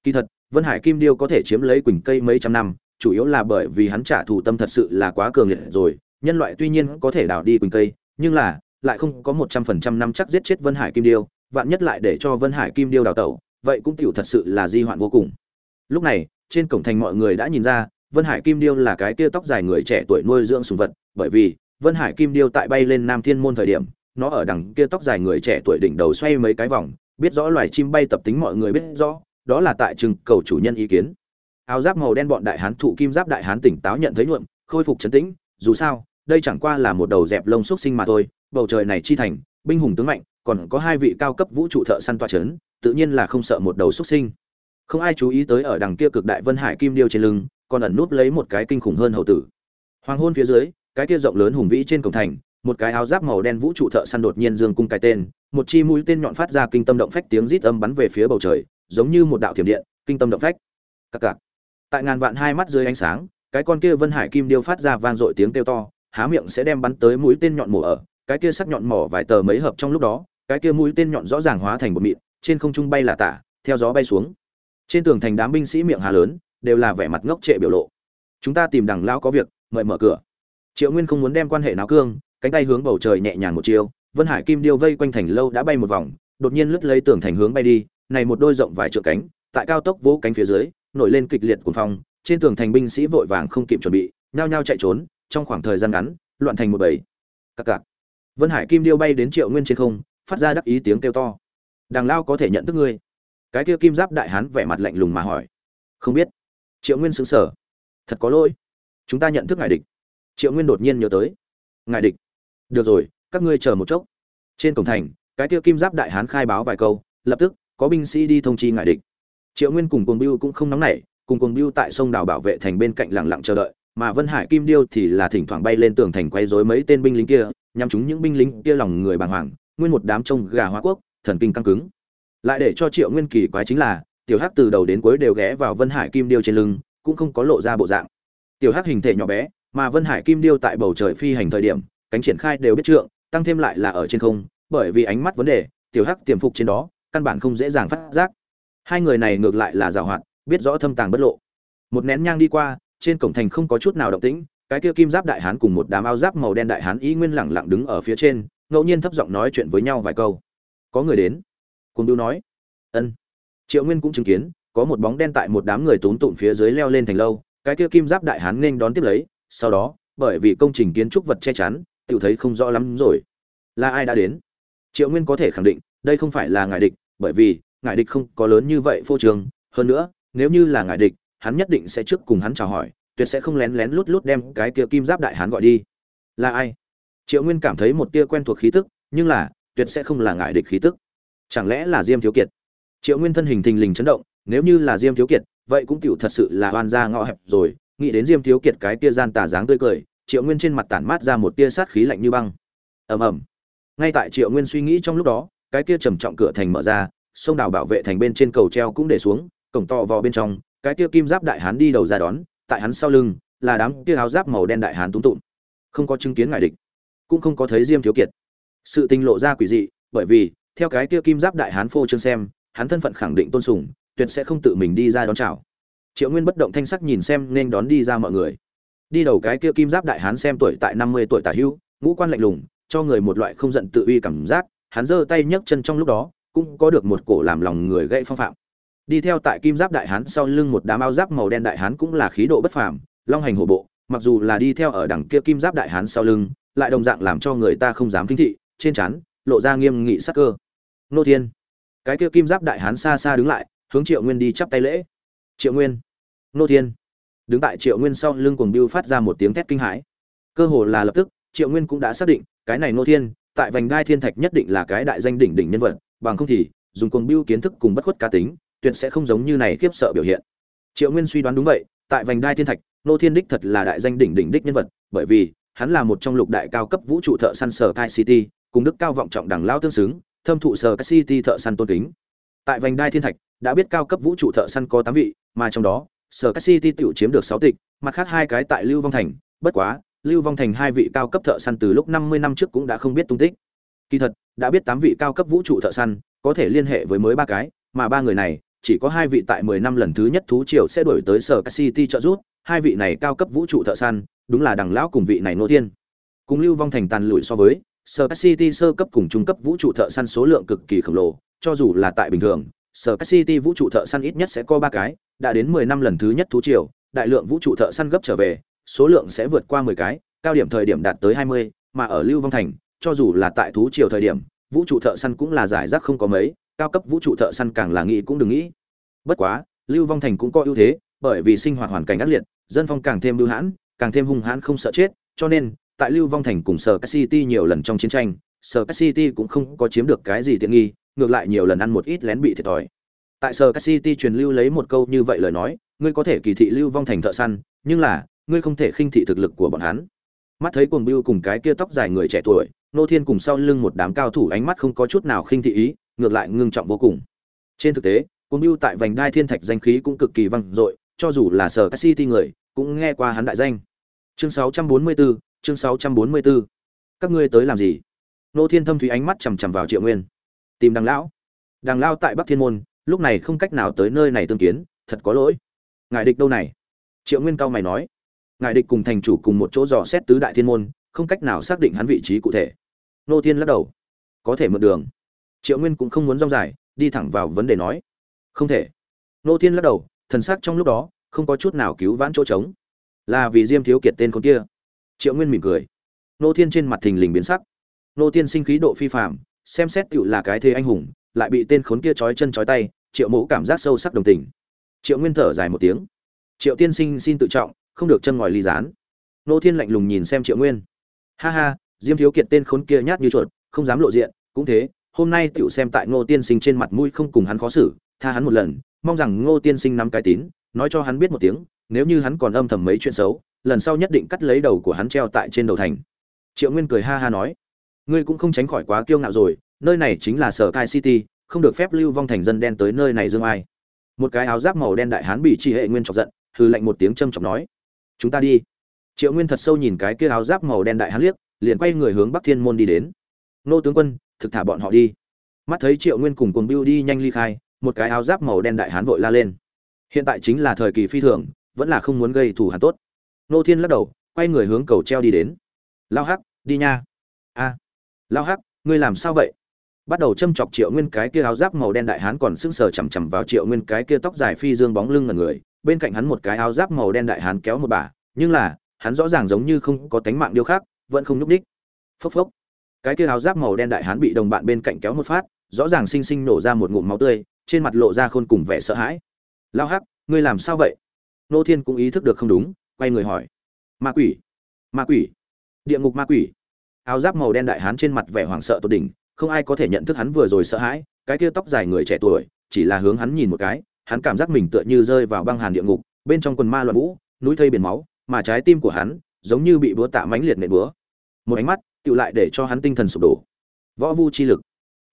Kỳ thật, vân hải kim điêu có thể chiếm lấy quỳnh cây mấy trăm năm, chủ yếu là bởi vì hắn trả thù tâm thật sự là quá cường liệt rồi, nhân loại tuy nhiên có thể đào đi quỳnh cây, nhưng là lại không có một trăm phần trăm năm chắc giết chết vân hải kim điêu, vạn nhất lại để cho vân hải kim điêu đào tẩu, vậy cũng tiểu thật sự là di hoạn vô cùng. Lúc này, trên cổng thành mọi người đã nhìn ra, vân hải kim điêu là cái kia tóc dài người trẻ tuổi nuôi dưỡng sủng vật, bởi vì vân hải kim điêu tại bay lên nam thiên môn thời điểm, nó ở đằng kia tóc dài người trẻ tuổi đỉnh đầu xoay mấy cái vòng, biết rõ loài chim bay tập tính mọi người biết rõ, đó là tại trừng cầu chủ nhân ý kiến. Áo giáp màu đen bọn đại hán thụ kim giáp đại hán tỉnh táo nhận thấy nhuộm, khôi phục trấn tĩnh, dù sao, đây chẳng qua là một đầu dẹp lông xúc sinh mà thôi, bầu trời này chi thành, binh hùng tướng mạnh, còn có hai vị cao cấp vũ trụ thợ săn tọa chấn tự nhiên là không sợ một đầu xúc sinh. Không ai chú ý tới ở đằng kia cực đại vân hải kim điêu trên lưng, còn ẩn núp lấy một cái kinh khủng hơn hậu tử. Hoàng hôn phía dưới cái kia rộng lớn hùng vĩ trên cổng thành, một cái áo giáp màu đen vũ trụ thợ săn đột nhiên dương cung cái tên, một chi mũi tên nhọn phát ra kinh tâm động phách tiếng rít âm bắn về phía bầu trời, giống như một đạo thiểm điện, kinh tâm động phách. Cặc cặc. Tại ngàn vạn hai mắt dưới ánh sáng, cái con kia vân hải kim điêu phát ra vang dội tiếng kêu to, há miệng sẽ đem bắn tới mũi tên nhọn mổ ở, cái kia sắc nhọn mỏ vài tờ mấy hợp trong lúc đó, cái kia mũi tên nhọn rõ ràng hóa thành một mịn, trên không trung bay là tả, theo gió bay xuống. Trên tường thành đám binh sĩ miệng hà lớn, đều là vẻ mặt ngốc trệ biểu lộ. Chúng ta tìm đằng lão có việc, mời mở cửa triệu nguyên không muốn đem quan hệ náo cương, cánh tay hướng bầu trời nhẹ nhàng một chiều, vân hải kim điêu vây quanh thành lâu đã bay một vòng, đột nhiên lướt lấy tường thành hướng bay đi, này một đôi rộng vài trượng cánh, tại cao tốc vỗ cánh phía dưới, nổi lên kịch liệt cuồng phong, trên tường thành binh sĩ vội vàng không kịp chuẩn bị, nhao nhao chạy trốn, trong khoảng thời gian ngắn, loạn thành một bầy. Cặc cặc. Vân hải kim điêu bay đến triệu nguyên trên không, phát ra đắc ý tiếng kêu to. Đằng lao có thể nhận thức ngươi. Cái kia kim giáp đại hán vẻ mặt lạnh lùng mà hỏi. Không biết. Triệu nguyên xứng sở thật có lỗi. Chúng ta nhận thức ngài địch triệu nguyên đột nhiên nhớ tới. Ngài địch. Được rồi, các ngươi chờ một chốc. Trên cổng thành, cái tiêu kim giáp đại hán khai báo vài câu, lập tức, có binh sĩ đi thông chi ngài địch. Triệu nguyên cùng cuồng biêu cũng không nóng nảy, cùng cuồng biêu tại sông đảo bảo vệ thành bên cạnh lặng lặng chờ đợi, mà vân hải kim điêu thì là thỉnh thoảng bay lên tường thành quay rối mấy tên binh lính kia nhằm chúng những binh lính kia lòng người bàng hoàng, nguyên một đám trông gà hóa quốc, thần kinh căng cứng. Lại để cho triệu nguyên kỳ quái chính là, tiểu hắc từ đầu đến cuối đều ghé vào vân hải kim điêu trên lưng, cũng không có lộ ra bộ dạng. Tiểu hắc hình thể nhỏ bé mà vân hải kim điêu tại bầu trời phi hành thời điểm, cánh triển khai đều biết trượng, tăng thêm lại là ở trên không, bởi vì ánh mắt vấn đề, tiểu hắc tiềm phục trên đó, căn bản không dễ dàng phát giác. Hai người này ngược lại là giàu hoạt, biết rõ thâm tàng bất lộ. Một nén nhang đi qua, trên cổng thành không có chút nào động tĩnh, cái kia kim giáp đại hán cùng một đám áo giáp màu đen đại hán ý nguyên lẳng lặng đứng ở phía trên, ngẫu nhiên thấp giọng nói chuyện với nhau vài câu. Có người đến? Cùng đưu nói. Ân. Triệu nguyên cũng chứng kiến, có một bóng đen tại một đám người tốn tụn phía dưới leo lên thành lâu, cái kia kim giáp đại hán nên đón tiếp lấy sau đó, bởi vì công trình kiến trúc vật che chắn tự thấy không rõ lắm rồi. Là ai đã đến? Triệu nguyên có thể khẳng định, đây không phải là ngài địch, bởi vì, ngài địch không có lớn như vậy phô trường hơn nữa, nếu như là ngài địch, hắn nhất định sẽ trước cùng hắn chào hỏi, tuyệt sẽ không lén lén lút lút đem cái kia kim giáp đại hán gọi đi. Là ai? Triệu nguyên cảm thấy một tia quen thuộc khí tức, nhưng là, tuyệt sẽ không là ngại địch khí tức. Chẳng lẽ là diêm thiếu kiệt? Triệu nguyên thân hình thình lình chấn động, nếu như là diêm thiếu kiệt, vậy cũng tựu thật sự là oan ra ngõ hẹp rồi nghĩ đến diêm thiếu kiệt cái tia gian tà dáng tươi cười, triệu nguyên trên mặt tản mát ra một tia sát khí lạnh như băng. Ầm ầm. Ngay tại triệu nguyên suy nghĩ trong lúc đó, cái kia trầm trọng cửa thành mở ra, sông đào bảo vệ thành bên trên cầu treo cũng để xuống, cổng to vò bên trong, cái kia kim giáp đại hán đi đầu ra đón, tại hắn sau lưng, là đám kia áo giáp màu đen đại hán túng tụm. Không có chứng kiến ngài địch, cũng không có thấy diêm thiếu kiệt. Sự tình lộ ra quỷ dị, bởi vì, theo cái kia kim giáp đại hán phô trương xem, hắn thân phận khẳng định tôn sùng, tuyệt sẽ không tự mình đi ra đón chào triệu nguyên bất động thanh sắc nhìn xem nên đón đi ra mọi người. Đi đầu cái kia kim giáp đại hán xem tuổi tại năm mươi tuổi tả hữu ngũ quan lạnh lùng, cho người một loại không giận tự uy cảm giác, hắn giơ tay nhấc chân trong lúc đó, cũng có được một cổ làm lòng người gây phong phạm. Đi theo tại kim giáp đại hán sau lưng một đám áo giáp màu đen đại hán cũng là khí độ bất phàm, long hành hổ bộ, mặc dù là đi theo ở đằng kia kim giáp đại hán sau lưng, lại đồng dạng làm cho người ta không dám kinh thị, trên trán, lộ ra nghiêm nghị sắc cơ. Nô thiên. Cái kia kim giáp đại hán xa xa đứng lại, hướng triệu nguyên đi chắp tay lễ. Triệu nguyên nô thiên. Đứng tại triệu nguyên sau lưng cuồng biêu phát ra một tiếng thét kinh hãi. Cơ hồ là lập tức, triệu nguyên cũng đã xác định, cái này nô thiên, tại vành đai thiên thạch nhất định là cái đại danh đỉnh đỉnh nhân vật, bằng không thì, dùng cuồng biêu kiến thức cùng bất khuất cá tính, tuyệt sẽ không giống như này khiếp sợ biểu hiện. Triệu nguyên suy đoán đúng vậy, tại vành đai thiên thạch, nô thiên đích thật là đại danh đỉnh đỉnh đích nhân vật, bởi vì, hắn là một trong lục đại cao cấp vũ trụ thợ săn sở kai city, cùng đức cao vọng trọng đẳng lao tương xứng, thâm thụ sở kai city thợ săn tôn kính. Tại vành đai thiên thạch, đã biết cao cấp vũ trụ thợ săn có tám vị, mà trong đó sở các city tự chiếm được sáu tịch, mặt khác hai cái tại lưu vong thành. Bất quá, lưu vong thành hai vị cao cấp thợ săn từ lúc năm mươi năm trước cũng đã không biết tung tích. Kỳ thật, đã biết tám vị cao cấp vũ trụ thợ săn, có thể liên hệ với mới ba cái, mà ba người này, chỉ có hai vị tại mười năm lần thứ nhất thú triều sẽ đổi tới sở city trợ giúp. hai vị này cao cấp vũ trụ thợ săn, đúng là đằng lão cùng vị này nô tiên cùng lưu vong thành tàn lụi so với, sở city sơ cấp cùng trung cấp vũ trụ thợ săn số lượng cực kỳ khổng lồ, cho dù là tại bình thường, sở city vũ trụ thợ săn ít nhất sẽ có ba cái đã đến mười năm lần thứ nhất thú triều, đại lượng vũ trụ thợ săn gấp trở về, số lượng sẽ vượt qua mười cái, cao điểm thời điểm đạt tới hai mươi, mà ở lưu vong thành, cho dù là tại thú triều thời điểm, vũ trụ thợ săn cũng là giải rác không có mấy, cao cấp vũ trụ thợ săn càng là nghĩ cũng đừng nghĩ. Bất quá, lưu vong thành cũng có ưu thế, bởi vì sinh hoạt hoàn cảnh ác liệt, dân phong càng thêm lưu hãn, càng thêm hung hãn không sợ chết, cho nên, tại lưu vong thành cùng sở city nhiều lần trong chiến tranh sở city cũng không có chiếm được cái gì tiện nghi, ngược lại nhiều lần ăn một ít lén bị thiệt thòi tại sở city truyền lưu lấy một câu như vậy lời nói ngươi có thể kỳ thị lưu vong thành thợ săn nhưng là ngươi không thể khinh thị thực lực của bọn hắn. Mắt thấy cuồng bưu cùng cái kia tóc dài người trẻ tuổi nô thiên cùng sau lưng một đám cao thủ ánh mắt không có chút nào khinh thị ý ngược lại ngưng trọng vô cùng. Trên thực tế cuồng bưu tại vành đai thiên thạch danh khí cũng cực kỳ vang dội cho dù là sở các city người cũng nghe qua hắn đại danh. Chương 644, chương 644. các ngươi tới làm gì? Nô thiên thâm thủy ánh mắt chằm chằm vào triệu nguyên. Tìm đằng lão. Đằng lao tại bắc thiên môn lúc này không cách nào tới nơi này tương kiến, thật có lỗi. Ngài địch đâu này? Triệu nguyên cao mày nói. Ngài địch cùng thành chủ cùng một chỗ dò xét tứ đại thiên môn, không cách nào xác định hắn vị trí cụ thể. Nô thiên lắc đầu. Có thể mượn đường. Triệu nguyên cũng không muốn rong dài, đi thẳng vào vấn đề nói. Không thể. Nô thiên lắc đầu, thần sắc trong lúc đó, không có chút nào cứu vãn chỗ trống. Là vì diêm thiếu kiệt tên con kia. Triệu nguyên mỉm cười. Nô thiên trên mặt thình lình biến sắc. Nô thiên sinh khí độ phi phạm xem xét tựu là cái thế anh hùng, lại bị tên khốn kia trói chân trói tay triệu mẫu cảm giác sâu sắc đồng tình. Triệu nguyên thở dài một tiếng. Triệu tiên sinh xin tự trọng, không được chân ngòi ly dán. nô thiên lạnh lùng nhìn xem triệu nguyên. Ha ha, diêm thiếu kiệt tên khốn kia nhát như chuột, không dám lộ diện, cũng thế, hôm nay tựu xem tại ngô tiên sinh trên mặt mũi không cùng hắn khó xử, tha hắn một lần, mong rằng ngô tiên sinh nắm cái tín, nói cho hắn biết một tiếng, nếu như hắn còn âm thầm mấy chuyện xấu, lần sau nhất định cắt lấy đầu của hắn treo tại trên đầu thành. Triệu nguyên cười ha ha nói, ngươi cũng không tránh khỏi quá kiêu ngạo rồi, nơi này chính là sở kai city không được phép lưu vong thành dân đen tới nơi này dương ai. Một cái áo giáp màu đen đại hán bị tri hệ nguyên chọc giận hư lạnh một tiếng châm chọc nói, chúng ta đi. Triệu nguyên thật sâu nhìn cái kia áo giáp màu đen đại hán liếc, liền quay người hướng bắc thiên môn đi đến. Nô tướng quân, thực thả bọn họ đi. Mắt thấy triệu nguyên cùng cùng biêu đi nhanh ly khai, một cái áo giáp màu đen đại hán vội la lên. Hiện tại chính là thời kỳ phi thường, vẫn là không muốn gây thù hàn tốt. Nô thiên lắc đầu, quay người hướng cầu treo đi đến. Lao hắc, đi nha. A, lao hắc, ngươi làm sao vậy? Bắt đầu châm chọc triệu nguyên cái kia áo giáp màu đen đại hán còn sững sờ chằm chằm vào triệu nguyên cái kia tóc dài phi dương bóng lưng ngẩn người, bên cạnh hắn một cái áo giáp màu đen đại hán kéo một bà, nhưng là, hắn rõ ràng giống như không có tánh mạng điêu khác vẫn không nhúc ních phốc phốc. Cái kia áo giáp màu đen đại hán bị đồng bạn bên cạnh kéo một phát, rõ ràng xinh xinh nổ ra một ngụm máu tươi, trên mặt lộ ra khôn cùng vẻ sợ hãi. Lao hắc, ngươi làm sao vậy? Nô thiên cũng ý thức được không đúng, quay người hỏi. Ma quỷ ma quỷ, địa ngục ma quỷ. Áo giáp màu đen đại hán trên mặt vẻ hoảng sợ tột đỉnh không ai có thể nhận thức hắn vừa rồi sợ hãi, cái kia tóc dài người trẻ tuổi, chỉ là hướng hắn nhìn một cái, hắn cảm giác mình tựa như rơi vào băng hàn địa ngục, bên trong quần ma loạn vũ, núi thây biển máu, mà trái tim của hắn giống như bị búa tạ mãnh liệt nện búa. Một ánh mắt tựu lại để cho hắn tinh thần sụp đổ. Võ vu chi lực.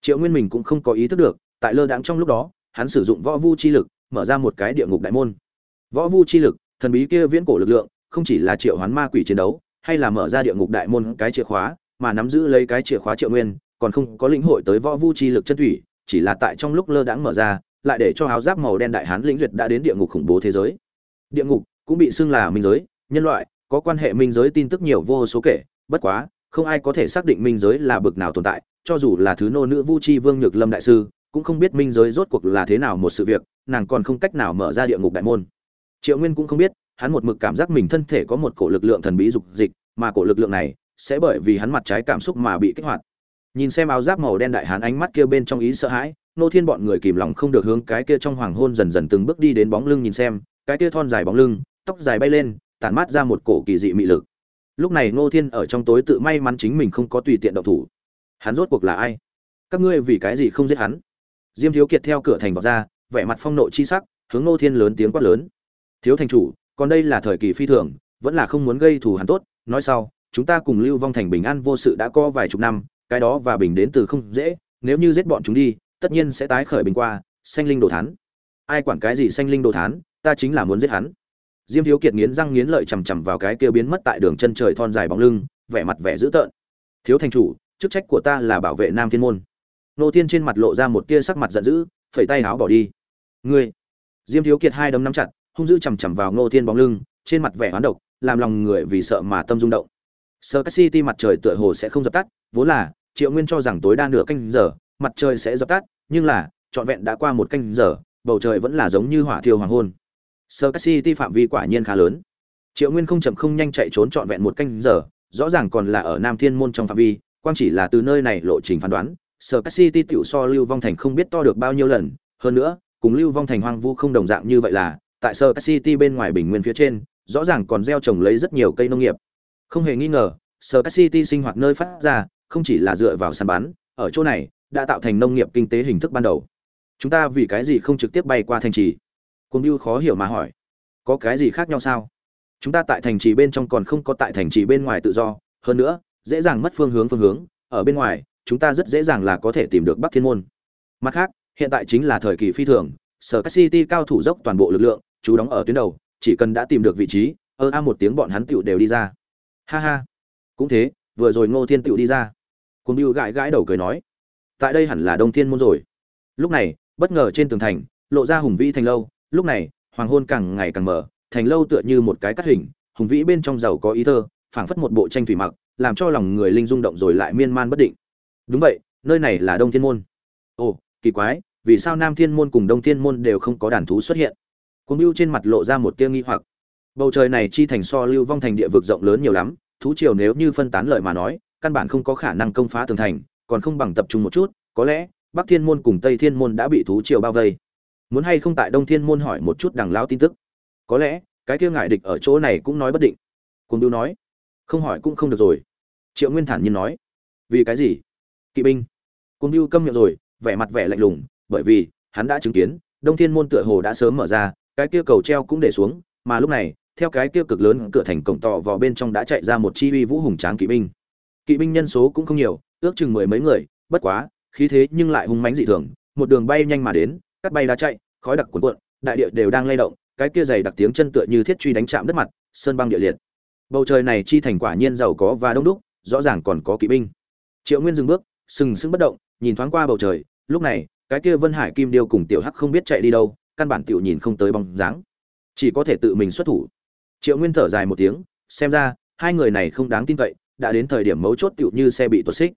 Triệu nguyên mình cũng không có ý thức được, tại lơ đãng trong lúc đó, hắn sử dụng võ vu chi lực, mở ra một cái địa ngục đại môn. Võ vu chi lực, thần bí kia viễn cổ lực lượng, không chỉ là triệu hoán ma quỷ chiến đấu, hay là mở ra địa ngục đại môn cái chìa khóa, mà nắm giữ lấy cái chìa khóa triệu nguyên còn không có lĩnh hội tới võ vu chi lực chân thủy, chỉ là tại trong lúc lơ đãng mở ra, lại để cho áo giáp màu đen đại hán lĩnh duyệt đã đến địa ngục khủng bố thế giới. Địa ngục cũng bị xưng là minh giới, nhân loại, có quan hệ minh giới tin tức nhiều vô số kể, bất quá, không ai có thể xác định minh giới là bực nào tồn tại, cho dù là thứ nô nữ vu chi vương nhược lâm đại sư, cũng không biết minh giới rốt cuộc là thế nào một sự việc, nàng còn không cách nào mở ra địa ngục đại môn. Triệu nguyên cũng không biết, hắn một mực cảm giác mình thân thể có một cổ lực lượng thần bí dục dịch, mà cổ lực lượng này sẽ bởi vì hắn mặt trái cảm xúc mà bị kích hoạt nhìn xem áo giáp màu đen đại hán ánh mắt kia bên trong ý sợ hãi, nô thiên bọn người kìm lòng không được hướng cái kia trong hoàng hôn dần dần từng bước đi đến bóng lưng nhìn xem, cái kia thon dài bóng lưng, tóc dài bay lên, tản mát ra một cổ kỳ dị mị lực. Lúc này nô thiên ở trong tối tự may mắn chính mình không có tùy tiện động thủ. Hắn rốt cuộc là ai? Các ngươi vì cái gì không giết hắn? Diêm thiếu kiệt theo cửa thành vào ra, vẻ mặt phong nộ chi sắc, hướng nô thiên lớn tiếng quát lớn. Thiếu thành chủ, còn đây là thời kỳ phi thường, vẫn là không muốn gây thù hắn tốt. Nói sau, chúng ta cùng lưu vong thành bình an vô sự đã có vài chục năm cái đó và bình đến từ không dễ, nếu như giết bọn chúng đi, tất nhiên sẽ tái khởi bình qua, sanh linh đồ thán. Ai quản cái gì sanh linh đồ thán, ta chính là muốn giết hắn. Diêm thiếu kiệt nghiến răng nghiến lợi chằm chằm vào cái kia biến mất tại đường chân trời thon dài bóng lưng, vẻ mặt vẻ dữ tợn. Thiếu thành chủ, chức trách của ta là bảo vệ nam thiên môn. Nô tiên trên mặt lộ ra một tia sắc mặt giận dữ, phẩy tay áo bỏ đi. Ngươi. Diêm thiếu kiệt hai đấm nắm chặt, hung dữ chằm chằm vào ngô thiên bóng lưng, trên mặt vẻ hoán độc, làm lòng người vì sợ mà tâm rung động. Sơ các city mặt trời tựa hồ sẽ không dập tắt, vốn là triệu nguyên cho rằng tối đa nửa canh giờ, mặt trời sẽ dập tắt, nhưng là, trọn vẹn đã qua một canh giờ, bầu trời vẫn là giống như hỏa thiêu hoàng hôn. Sơ các city phạm vi quả nhiên khá lớn. Triệu nguyên không chậm không nhanh chạy trốn trọn vẹn một canh giờ, rõ ràng còn là ở nam thiên môn trong phạm vi, quang chỉ là từ nơi này lộ trình phán đoán. Sở các city tiểu so lưu vong thành không biết to được bao nhiêu lần, hơn nữa, cùng lưu vong thành hoang vu không đồng dạng như vậy là, tại sở các city bên ngoài bình nguyên phía trên, rõ ràng còn gieo trồng lấy rất nhiều cây nông nghiệp. Không hề nghi ngờ sở các city sinh hoạt nơi phát ra không chỉ là dựa vào săn bắn, ở chỗ này, đã tạo thành nông nghiệp kinh tế hình thức ban đầu. Chúng ta vì cái gì không trực tiếp bay qua thành trì? Cung biêu khó hiểu mà hỏi. Có cái gì khác nhau sao? Chúng ta tại thành trì bên trong còn không có tại thành trì bên ngoài tự do, hơn nữa, dễ dàng mất phương hướng phương hướng, ở bên ngoài, chúng ta rất dễ dàng là có thể tìm được bắc thiên môn. Mặt khác, hiện tại chính là thời kỳ phi thường, sở city cao thủ dốc toàn bộ lực lượng, chú đóng ở tuyến đầu, chỉ cần đã tìm được vị trí, ơ a một tiếng bọn hắn tiểu đều đi ra. Ha ha. Cũng thế vừa rồi ngô thiên tựu đi ra. Cuồng bưu gãi gãi đầu cười nói, tại đây hẳn là đông thiên môn rồi. Lúc này, bất ngờ trên tường thành, lộ ra hùng vĩ thành lâu. Lúc này, hoàng hôn càng ngày càng mở, thành lâu tựa như một cái cắt hình, hùng vĩ bên trong giàu có ý thơ, phảng phất một bộ tranh thủy mặc, làm cho lòng người linh rung động rồi lại miên man bất định. Đúng vậy, nơi này là đông thiên môn. Ồ, kỳ quái, vì sao nam thiên môn cùng đông thiên môn đều không có đàn thú xuất hiện? Cuồng bưu trên mặt lộ ra một tia nghi hoặc. Bầu trời này chi thành so lưu vong thành địa vực rộng lớn nhiều lắm thú triều nếu như phân tán lợi mà nói, căn bản không có khả năng công phá tường thành, còn không bằng tập trung một chút, có lẽ, bắc thiên môn cùng tây thiên môn đã bị thú triều bao vây. Muốn hay không tại đông thiên môn hỏi một chút đằng lao tin tức. Có lẽ, cái kia ngại địch ở chỗ này cũng nói bất định. Cùng đu nói, không hỏi cũng không được rồi. Triệu nguyên thản nhiên nói, vì cái gì? Kỵ binh. Cùng đu câm miệng rồi, vẻ mặt vẻ lạnh lùng, bởi vì, hắn đã chứng kiến, đông thiên môn tựa hồ đã sớm mở ra, cái kia cầu treo cũng để xuống, mà lúc này theo cái kia cực lớn cửa thành cổng tọ vào bên trong đã chạy ra một chi uy vũ hùng tráng kỵ binh. Kỵ binh nhân số cũng không nhiều, ước chừng mười mấy người, bất quá, khí thế nhưng lại hung mãnh dị thường, một đường bay nhanh mà đến, cắt bay đá chạy, khói đặc cuồn cuộn, đại địa đều đang lay động, cái kia dày đặc tiếng chân tựa như thiết truy đánh chạm đất mặt, sơn băng địa liệt. Bầu trời này chi thành quả nhiên giàu có và đông đúc, rõ ràng còn có kỵ binh. Triệu nguyên dừng bước, sừng sững bất động, nhìn thoáng qua bầu trời, lúc này, cái kia vân hải kim điêu cùng tiểu hắc không biết chạy đi đâu, căn bản tiểu nhìn không tới bóng dáng. Chỉ có thể tự mình xuất thủ triệu nguyên thở dài một tiếng, xem ra, hai người này không đáng tin cậy, đã đến thời điểm mấu chốt tựu như xe bị tuột xích.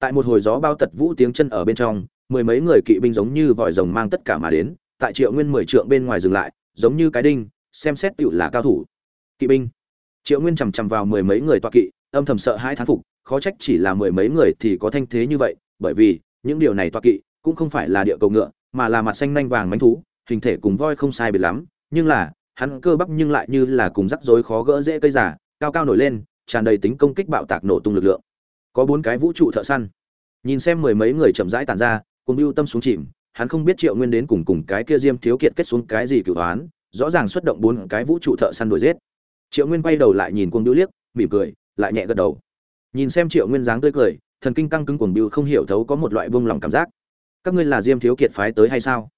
Tại một hồi gió bao tật vũ tiếng chân ở bên trong, mười mấy người kỵ binh giống như vòi rồng mang tất cả mà đến, tại triệu nguyên mười trượng bên ngoài dừng lại, giống như cái đinh, xem xét tựu là cao thủ. Kỵ binh. Triệu nguyên chằm chằm vào mười mấy người toa kỵ, âm thầm sợ hai thán phục, khó trách chỉ là mười mấy người thì có thanh thế như vậy, bởi vì, những điều này toa kỵ, cũng không phải là địa cầu ngựa, mà là mặt xanh nanh vàng mánh thú, hình thể cùng voi không sai biệt lắm, nhưng là hắn cơ bắp nhưng lại như là cùng rắc rối khó gỡ dễ cây giả cao cao nổi lên, tràn đầy tính công kích bạo tạc nổ tung lực lượng. Có bốn cái vũ trụ thợ săn. Nhìn xem mười mấy người chậm rãi tàn ra, cùng lưu tâm xuống chìm, hắn không biết triệu nguyên đến cùng cùng cái kia diêm thiếu kiệt kết xuống cái gì cửu toán rõ ràng xuất động bốn cái vũ trụ thợ săn đuổi giết. Triệu nguyên quay đầu lại nhìn cuồng biêu liếc, mỉm cười, lại nhẹ gật đầu. Nhìn xem triệu nguyên dáng tươi cười, thần kinh căng cứng cuồng biêu không hiểu thấu có một loại buông lòng cảm giác. Các ngươi là diêm thiếu kiệt phái tới hay sao?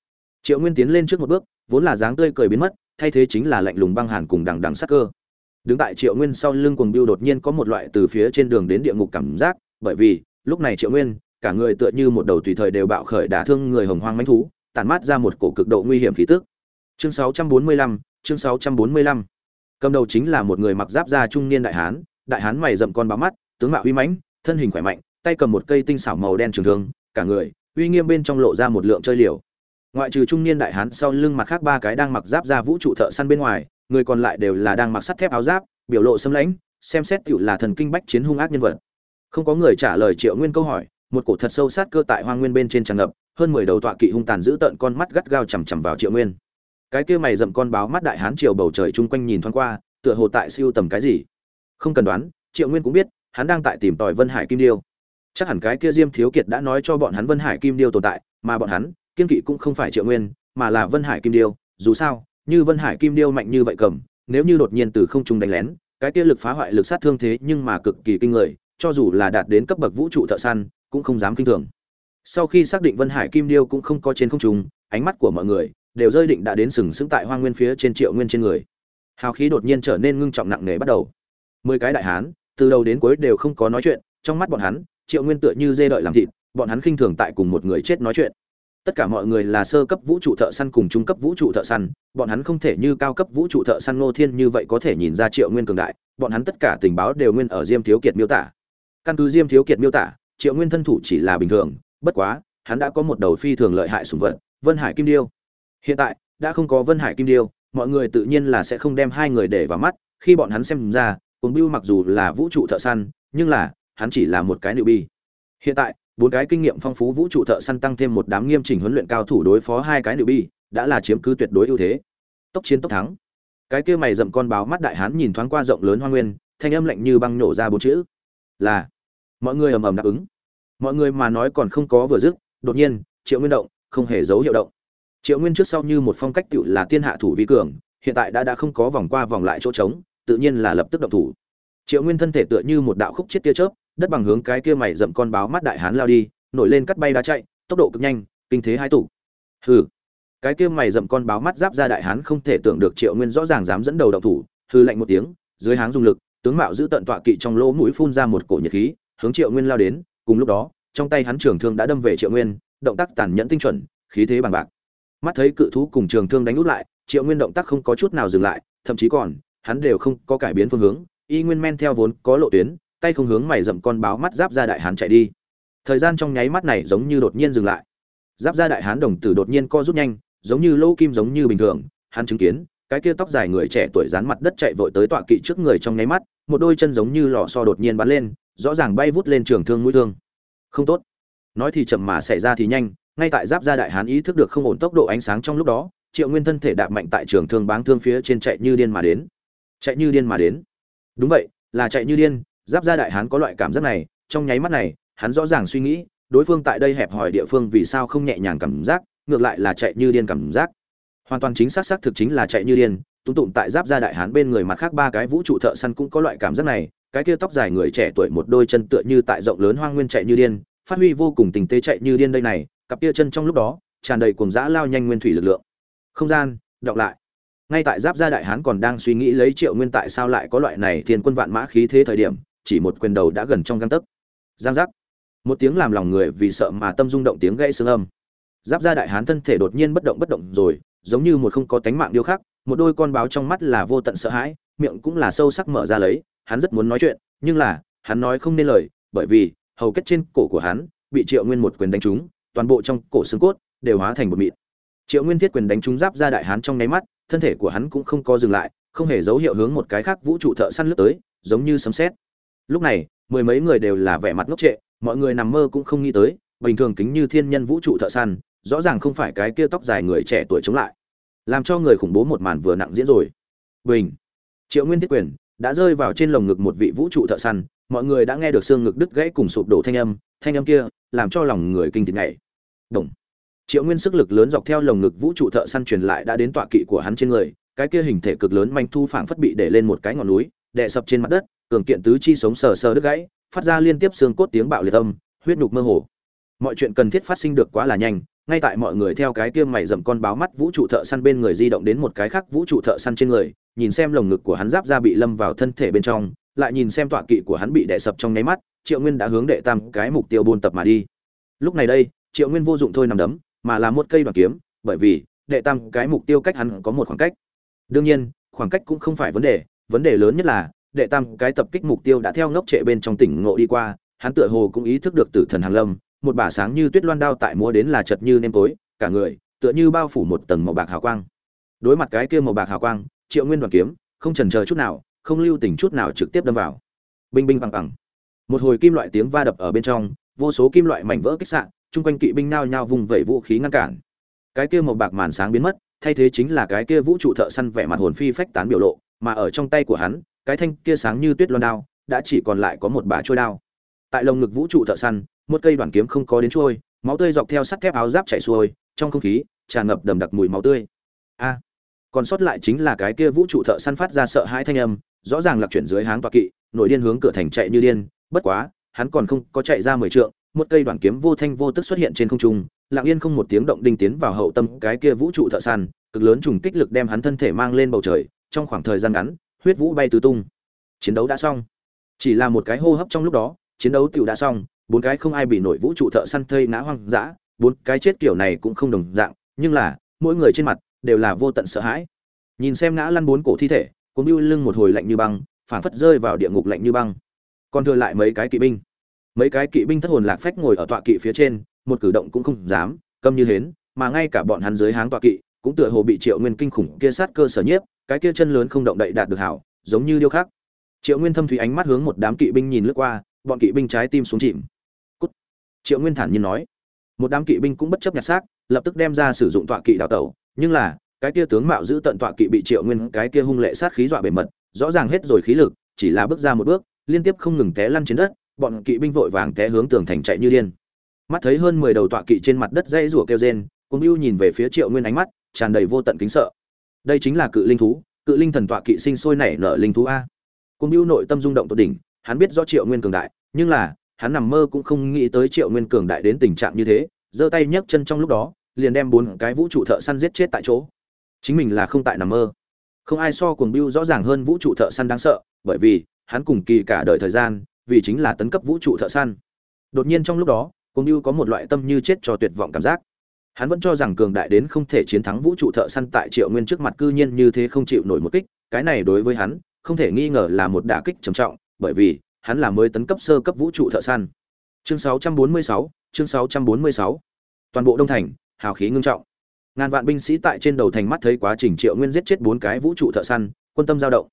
Triệu nguyên tiến lên trước một bước, vốn là dáng tươi cười biến mất thay thế chính là lạnh lùng băng hàn cùng đằng đằng sắc cơ. Đứng tại triệu nguyên sau lưng cuồng biêu đột nhiên có một loại từ phía trên đường đến địa ngục cảm giác bởi vì lúc này triệu nguyên cả người tựa như một đầu tùy thời đều bạo khởi đả thương người hồng hoang manh thú tản mát ra một cổ cực độ nguy hiểm khí tức. Chương 645, chương 645. cầm đầu chính là một người mặc giáp da trung niên đại hán đại hán mày rậm con bá mắt tướng mạo uy mãnh thân hình khỏe mạnh tay cầm một cây tinh xảo màu đen trường thương cả người uy nghiêm bên trong lộ ra một lượng chơi liều ngoại trừ trung niên đại hán sau lưng mặt khác ba cái đang mặc giáp ra vũ trụ thợ săn bên ngoài, người còn lại đều là đang mặc sắt thép áo giáp, biểu lộ xâm lãnh, xem xét tựu là thần kinh bách chiến hung ác nhân vật. Không có người trả lời triệu nguyên câu hỏi, một cổ thật sâu sát cơ tại hoang nguyên bên trên tràn ngập, hơn mười đầu tọa kỵ hung tàn giữ tợn con mắt gắt gao chằm chằm vào triệu nguyên. Cái kia mày dậm con báo mắt đại hán triều bầu trời chung quanh nhìn thoáng qua, tựa hồ tại siêu tầm cái gì. Không cần đoán, triệu nguyên cũng biết, hắn đang tại tìm tòi vân hải kim điêu. Chắc hẳn cái kia diêm thiếu kiệt đã nói cho bọn hắn vân hải kim điêu tồn tại, mà bọn hắn kiên kỵ cũng không phải triệu nguyên, mà là vân hải kim điêu. Dù sao, như vân hải kim điêu mạnh như vậy cầm, nếu như đột nhiên từ không trung đánh lén, cái kia lực phá hoại lực sát thương thế nhưng mà cực kỳ kinh người, cho dù là đạt đến cấp bậc vũ trụ thợ săn, cũng không dám kinh thường. Sau khi xác định vân hải kim điêu cũng không có trên không trung, ánh mắt của mọi người đều rơi định đã đến sừng sững tại hoang nguyên phía trên triệu nguyên trên người. Hào khí đột nhiên trở nên ngưng trọng nặng nề bắt đầu. Mười cái đại hán, từ đầu đến cuối đều không có nói chuyện, trong mắt bọn hắn, triệu nguyên tựa như dê đợi làm thịt, bọn hắn khinh thường tại cùng một người chết nói chuyện tất cả mọi người là sơ cấp vũ trụ thợ săn cùng trung cấp vũ trụ thợ săn, bọn hắn không thể như cao cấp vũ trụ thợ săn ngô thiên như vậy có thể nhìn ra triệu nguyên cường đại, bọn hắn tất cả tình báo đều nguyên ở diêm thiếu kiệt miêu tả. Căn cứ diêm thiếu kiệt miêu tả, triệu nguyên thân thủ chỉ là bình thường, bất quá, hắn đã có một đầu phi thường lợi hại sùng vật, vân hải kim điêu. Hiện tại, đã không có vân hải kim điêu, mọi người tự nhiên là sẽ không đem hai người để vào mắt, khi bọn hắn xem ra, cuồng bưu mặc dù là vũ trụ thợ săn, nhưng là, hắn chỉ là một cái nữ bi hiện tại bốn cái kinh nghiệm phong phú vũ trụ thợ săn tăng thêm một đám nghiêm chỉnh huấn luyện cao thủ đối phó hai cái nữ bi đã là chiếm cứ tuyệt đối ưu thế. Tốc chiến tốc thắng. Cái kia mày dậm con báo mắt đại hán nhìn thoáng qua rộng lớn hoa nguyên, thanh âm lạnh như băng nổ ra bốn chữ. Là, mọi người ầm ầm đáp ứng. Mọi người mà nói còn không có vừa dứt, đột nhiên, triệu nguyên động, không hề dấu hiệu động. Triệu nguyên trước sau như một phong cách tựu là thiên hạ thủ vi cường, hiện tại đã đã không có vòng qua vòng lại chỗ trống, tự nhiên là lập tức động thủ. Triệu nguyên thân thể tựa như một đạo khúc chết tia chớp đất bằng hướng cái kia mày dậm con báo mắt đại hán lao đi, nổi lên cắt bay đá chạy, tốc độ cực nhanh, kinh thế hai tủ hừ, cái kia mày dậm con báo mắt giáp ra đại hán không thể tưởng được triệu nguyên rõ ràng dám dẫn đầu động thủ hư lạnh một tiếng, dưới háng dùng lực, tướng mạo giữ tận tọa kỵ trong lỗ mũi phun ra một cổ nhiệt khí, hướng triệu nguyên lao đến, cùng lúc đó, trong tay hắn trường thương đã đâm về triệu nguyên, động tác tàn nhẫn tinh chuẩn, khí thế bằng bạc. Mắt thấy cự thú cùng trường thương đánh út lại, triệu nguyên động tác không có chút nào dừng lại, thậm chí còn, hắn đều không có cải biến phương hướng, y nguyên men theo vốn có lộ tuyến tay không hướng mày dậm con báo mắt giáp ra đại hán chạy đi. Thời gian trong nháy mắt này giống như đột nhiên dừng lại. Giáp ra đại hán đồng tử đột nhiên co rút nhanh, giống như lô kim giống như bình thường, hắn chứng kiến, cái kia tóc dài người trẻ tuổi dán mặt đất chạy vội tới tọa kỵ trước người trong nháy mắt, một đôi chân giống như lò xo đột nhiên bắn lên, rõ ràng bay vút lên trường thương mũi thương. Không tốt. Nói thì chậm mà xảy ra thì nhanh, ngay tại giáp gia đại hán ý thức được không ổn tốc độ ánh sáng trong lúc đó, triệu nguyên thân thể đạp mạnh tại trường thương báng thương phía trên chạy như điên mà đến. Chạy như điên mà đến. Đúng vậy, là chạy như điên giáp gia đại hán có loại cảm giác này, trong nháy mắt này, hắn rõ ràng suy nghĩ, đối phương tại đây hẹp hòi địa phương vì sao không nhẹ nhàng cảm giác, ngược lại là chạy như điên cảm giác. Hoàn toàn chính xác xác thực chính là chạy như điên Túng tụng tại giáp gia đại hán bên người mặt khác ba cái vũ trụ thợ săn cũng có loại cảm giác này, cái kia tóc dài người trẻ tuổi một đôi chân tựa như tại rộng lớn hoang nguyên chạy như điên, phát huy vô cùng tình tế chạy như điên đây này, cặp kia chân trong lúc đó, tràn đầy cuồng dã lao nhanh nguyên thủy lực lượng. Không gian, đọc lại. Ngay tại giáp gia đại hán còn đang suy nghĩ lấy triệu nguyên tại sao lại có loại này thiên quân vạn mã khí thế thời điểm chỉ một quyền đầu đã gần trong găng tấc. Giang giác. Một tiếng làm lòng người vì sợ mà tâm rung động tiếng gãy xương âm. Giáp gia đại hán thân thể đột nhiên bất động bất động rồi, giống như một không có tánh mạng điêu khắc, một đôi con báo trong mắt là vô tận sợ hãi, miệng cũng là sâu sắc mở ra lấy, hắn rất muốn nói chuyện, nhưng là, hắn nói không nên lời, bởi vì, hầu kết trên cổ của hắn, bị triệu nguyên một quyền đánh trúng, toàn bộ trong cổ xương cốt đều hóa thành một mịn. Triệu nguyên thiết quyền đánh trúng giáp ra đại hán trong nháy mắt, thân thể của hắn cũng không có dừng lại, không hề dấu hiệu hướng một cái khác vũ trụ thợ săn lướt tới, giống như sấm sét lúc này, mười mấy người đều là vẻ mặt ngốc trệ, mọi người nằm mơ cũng không nghĩ tới, bình thường kính như thiên nhân vũ trụ thợ săn, rõ ràng không phải cái kia tóc dài người trẻ tuổi chống lại. Làm cho người khủng bố một màn vừa nặng diễn rồi. Bình! Triệu nguyên thiết quyền đã rơi vào trên lồng ngực một vị vũ trụ thợ săn, mọi người đã nghe được xương ngực đứt gãy cùng sụp đổ thanh âm thanh âm kia làm cho lòng người kinh thịt nhảy. Đồng! Triệu nguyên sức lực lớn dọc theo lồng ngực vũ trụ thợ săn truyền lại đã đến tọa kỵ của hắn trên người, cái kia hình thể cực lớn manh thu phảng phất bị để lên một cái ngọn núi, đè sập trên mặt đất cường kiện tứ chi sống sờ sờ đứt gãy, phát ra liên tiếp xương cốt tiếng bạo liệt âm, huyết nhục mơ hồ. Mọi chuyện cần thiết phát sinh được quá là nhanh, ngay tại mọi người theo cái kia mày dậm con báo mắt vũ trụ thợ săn bên người di động đến một cái khác vũ trụ thợ săn trên người, nhìn xem lồng ngực của hắn giáp ra bị lâm vào thân thể bên trong, lại nhìn xem tọa kỵ của hắn bị đè sập trong nháy mắt, triệu nguyên đã hướng đệ tam cái mục tiêu buôn tập mà đi. Lúc này đây, triệu nguyên vô dụng thôi nằm đấm, mà là một cây đoàn kiếm, bởi vì, đệ tam cái mục tiêu cách hắn có một khoảng cách. Đương nhiên, khoảng cách cũng không phải vấn đề vấn đề lớn nhất là đệ tam cái tập kích mục tiêu đã theo ngốc trệ bên trong tỉnh ngộ đi qua, hắn tựa hồ cũng ý thức được tử thần hàng lâm, một bả sáng như tuyết loan đao tại múa đến là chật như nêm tối, cả người tựa như bao phủ một tầng màu bạc hào quang. Đối mặt cái kia màu bạc hào quang, triệu nguyên đoàn kiếm, không chần chờ chút nào, không lưu tình chút nào trực tiếp đâm vào. Binh binh bằng bằng. Một hồi kim loại tiếng va đập ở bên trong, vô số kim loại mảnh vỡ kích sạn chung quanh kỵ binh nao nhao vùng vẩy vũ khí ngăn cản. Cái kia màu bạc màn sáng biến mất, thay thế chính là cái kia vũ trụ thợ săn vẻ mặt hồn phi phách tán biểu lộ, mà ở trong tay của hắn cái thanh kia sáng như tuyết loan đao, đã chỉ còn lại có một bả trôi đao. Tại lồng ngực vũ trụ thợ săn, một cây đoàn kiếm không có đến trôi, máu tươi dọc theo sắt thép áo giáp chảy xuôi, trong không khí, tràn ngập đầm đặc mùi máu tươi. A! À, còn sót lại chính là cái kia vũ trụ thợ săn phát ra sợ hãi thanh âm, rõ ràng lạc chuyển dưới háng tọa kỵ nội điên hướng cửa thành chạy như điên, bất quá, hắn còn không có chạy ra mười trượng, một cây đoạn kiếm vô thanh vô tức xuất hiện trên không trung, lặng yên không một tiếng động đinh tiến vào hậu tâm cái kia vũ trụ thợ săn, cực lớn trùng kích lực đem hắn thân thể mang lên bầu trời, trong khoảng thời gian ngắn huyết vũ bay tứ tung. Chiến đấu đã xong. Chỉ là một cái hô hấp trong lúc đó, chiến đấu tựu đã xong, bốn cái không ai bị nổi vũ trụ thợ săn thây ngã hoang dã, bốn cái chết kiểu này cũng không đồng dạng, nhưng là, mỗi người trên mặt, đều là vô tận sợ hãi. Nhìn xem ngã lăn bốn cổ thi thể, cuốn bưu lưng một hồi lạnh như băng phản phất rơi vào địa ngục lạnh như băng. Còn thừa lại mấy cái kỵ binh. Mấy cái kỵ binh thất hồn lạc phách ngồi ở tọa kỵ phía trên, một cử động cũng không dám, câm như hến, mà ngay cả bọn hắn dưới háng tọa kỵ, cũng tựa hồ bị triệu nguyên kinh khủng kia sát cơ sở nhiếp cái kia chân lớn không động đậy đạt được hảo, giống như điêu khắc. Triệu nguyên thâm thủy ánh mắt hướng một đám kỵ binh nhìn lướt qua, bọn kỵ binh trái tim xuống chìm. Cút. triệu nguyên thản nhiên nói. Một đám kỵ binh cũng bất chấp nhặt xác, lập tức đem ra sử dụng tọa kỵ đào tẩu, nhưng là, cái kia tướng mạo giữ tận tọa kỵ bị triệu nguyên, cái kia hung lệ sát khí dọa bề mật, rõ ràng hết rồi khí lực, chỉ là bước ra một bước, liên tiếp không ngừng té lăn trên đất, bọn kỵ binh vội vàng té hướng tường thành chạy như điên. Mắt thấy hơn mười đầu tọa kỵ trên mặt đất dây rủa kêu rên cùng ưu nhìn về phía triệu nguyên ánh mắt, tràn đầy vô tận kính sợ đây chính là cự linh thú, cự linh thần tọa kỵ sinh sôi nảy nở linh thú a. Cung biêu nội tâm rung động tột đỉnh, hắn biết rõ triệu nguyên cường đại, nhưng là, hắn nằm mơ cũng không nghĩ tới triệu nguyên cường đại đến tình trạng như thế, giơ tay nhấc chân trong lúc đó, liền đem bốn cái vũ trụ thợ săn giết chết tại chỗ. Chính mình là không tại nằm mơ. Không ai so cuồng biêu rõ ràng hơn vũ trụ thợ săn đáng sợ, bởi vì, hắn cùng kỳ cả đời thời gian, vì chính là tấn cấp vũ trụ thợ săn. Đột nhiên trong lúc đó cuồng biêu có một loại tâm như chết cho tuyệt vọng cảm giác hắn vẫn cho rằng cường đại đến không thể chiến thắng vũ trụ thợ săn tại triệu nguyên trước mặt cư nhiên như thế không chịu nổi một kích cái này đối với hắn không thể nghi ngờ là một đả kích trầm trọng bởi vì hắn là mới tấn cấp sơ cấp vũ trụ thợ săn. Chương 646, chương 646. toàn bộ đông thành hào khí ngưng trọng. Ngàn vạn binh sĩ tại trên đầu thành mắt thấy quá trình triệu nguyên giết chết bốn cái vũ trụ thợ săn quân tâm giao động.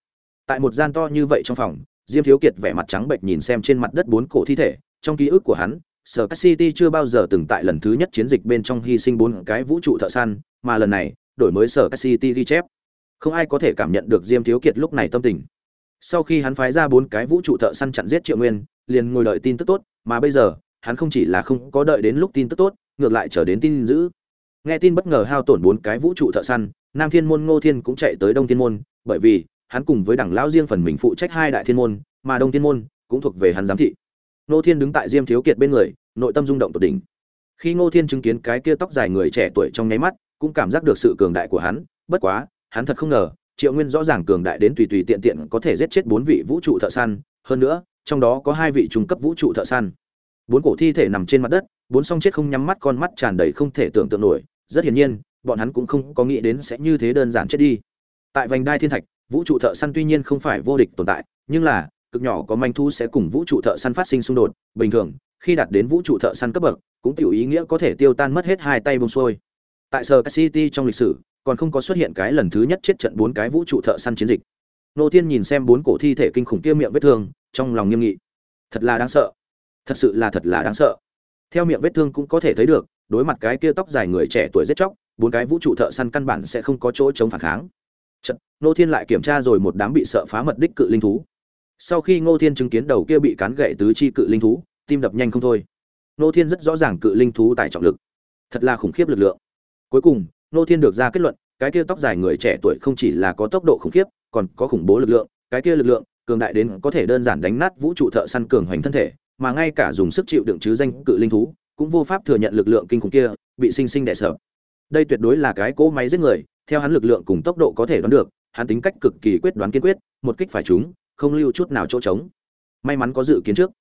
Tại một gian to như vậy trong phòng diêm thiếu kiệt vẻ mặt trắng bệnh nhìn xem trên mặt đất bốn cổ thi thể trong ký ức của hắn sở các city chưa bao giờ từng tại lần thứ nhất chiến dịch bên trong hy sinh bốn cái vũ trụ thợ săn, mà lần này, đổi mới sở các city ghi chép. Không ai có thể cảm nhận được diêm thiếu kiệt lúc này tâm tình. Sau khi hắn phái ra bốn cái vũ trụ thợ săn chặn giết triệu nguyên, liền ngồi đợi tin tức tốt, mà bây giờ, hắn không chỉ là không có đợi đến lúc tin tức tốt, ngược lại trở đến tin dữ. Nghe tin bất ngờ hao tổn bốn cái vũ trụ thợ săn, nam thiên môn ngô thiên cũng chạy tới đông thiên môn, bởi vì hắn cùng với đảng lão riêng phần mình phụ trách hai đại thiên môn, mà đông thiên môn cũng thuộc về hắn giám thị ngô thiên đứng tại diêm thiếu kiệt bên người, nội tâm rung động tột đỉnh. Khi ngô thiên chứng kiến cái kia tóc dài người trẻ tuổi trong nháy mắt, cũng cảm giác được sự cường đại của hắn. Bất quá, hắn thật không ngờ, triệu nguyên rõ ràng cường đại đến tùy tùy tiện tiện có thể giết chết bốn vị vũ trụ thợ săn. Hơn nữa, trong đó có hai vị trung cấp vũ trụ thợ săn. Bốn cổ thi thể nằm trên mặt đất, bốn song chết không nhắm mắt, con mắt tràn đầy không thể tưởng tượng nổi. Rất hiển nhiên, bọn hắn cũng không có nghĩ đến sẽ như thế đơn giản chết đi. Tại vành đai thiên thạch, vũ trụ thợ săn tuy nhiên không phải vô địch tồn tại, nhưng là cực nhỏ có manh thu sẽ cùng vũ trụ thợ săn phát sinh xung đột. Bình thường khi đạt đến vũ trụ thợ săn cấp bậc cũng tiểu ý nghĩa có thể tiêu tan mất hết hai tay bông xuôi. Tại sở city trong lịch sử còn không có xuất hiện cái lần thứ nhất chết trận bốn cái vũ trụ thợ săn chiến dịch. Nô thiên nhìn xem bốn cổ thi thể kinh khủng kia miệng vết thương trong lòng nghiêm nghị. Thật là đáng sợ. Thật sự là thật là đáng sợ. Theo miệng vết thương cũng có thể thấy được đối mặt cái kia tóc dài người trẻ tuổi giết chóc bốn cái vũ trụ thợ săn căn bản sẽ không có chỗ chống phản kháng. Chật, nô Thiên lại kiểm tra rồi một đám bị sợ phá mật đích cự linh thú. Sau khi Ngô Thiên chứng kiến đầu kia bị cắn gậy tứ chi cự linh thú, tim đập nhanh không thôi. Ngô Thiên rất rõ ràng cự linh thú tại trọng lực, thật là khủng khiếp lực lượng. Cuối cùng, Ngô Thiên được ra kết luận, cái kia tóc dài người trẻ tuổi không chỉ là có tốc độ khủng khiếp, còn có khủng bố lực lượng, cái kia lực lượng cường đại đến có thể đơn giản đánh nát vũ trụ thợ săn cường hoành thân thể, mà ngay cả dùng sức chịu đựng chứ danh cự linh thú, cũng vô pháp thừa nhận lực lượng kinh khủng kia, bị sinh sinh đè sợ. Đây tuyệt đối là cái cỗ máy giết người, theo hắn lực lượng cùng tốc độ có thể đoán được, hắn tính cách cực kỳ quyết đoán kiên quyết, một kích phải chúng không lưu chút nào chỗ trống. May mắn có dự kiến trước.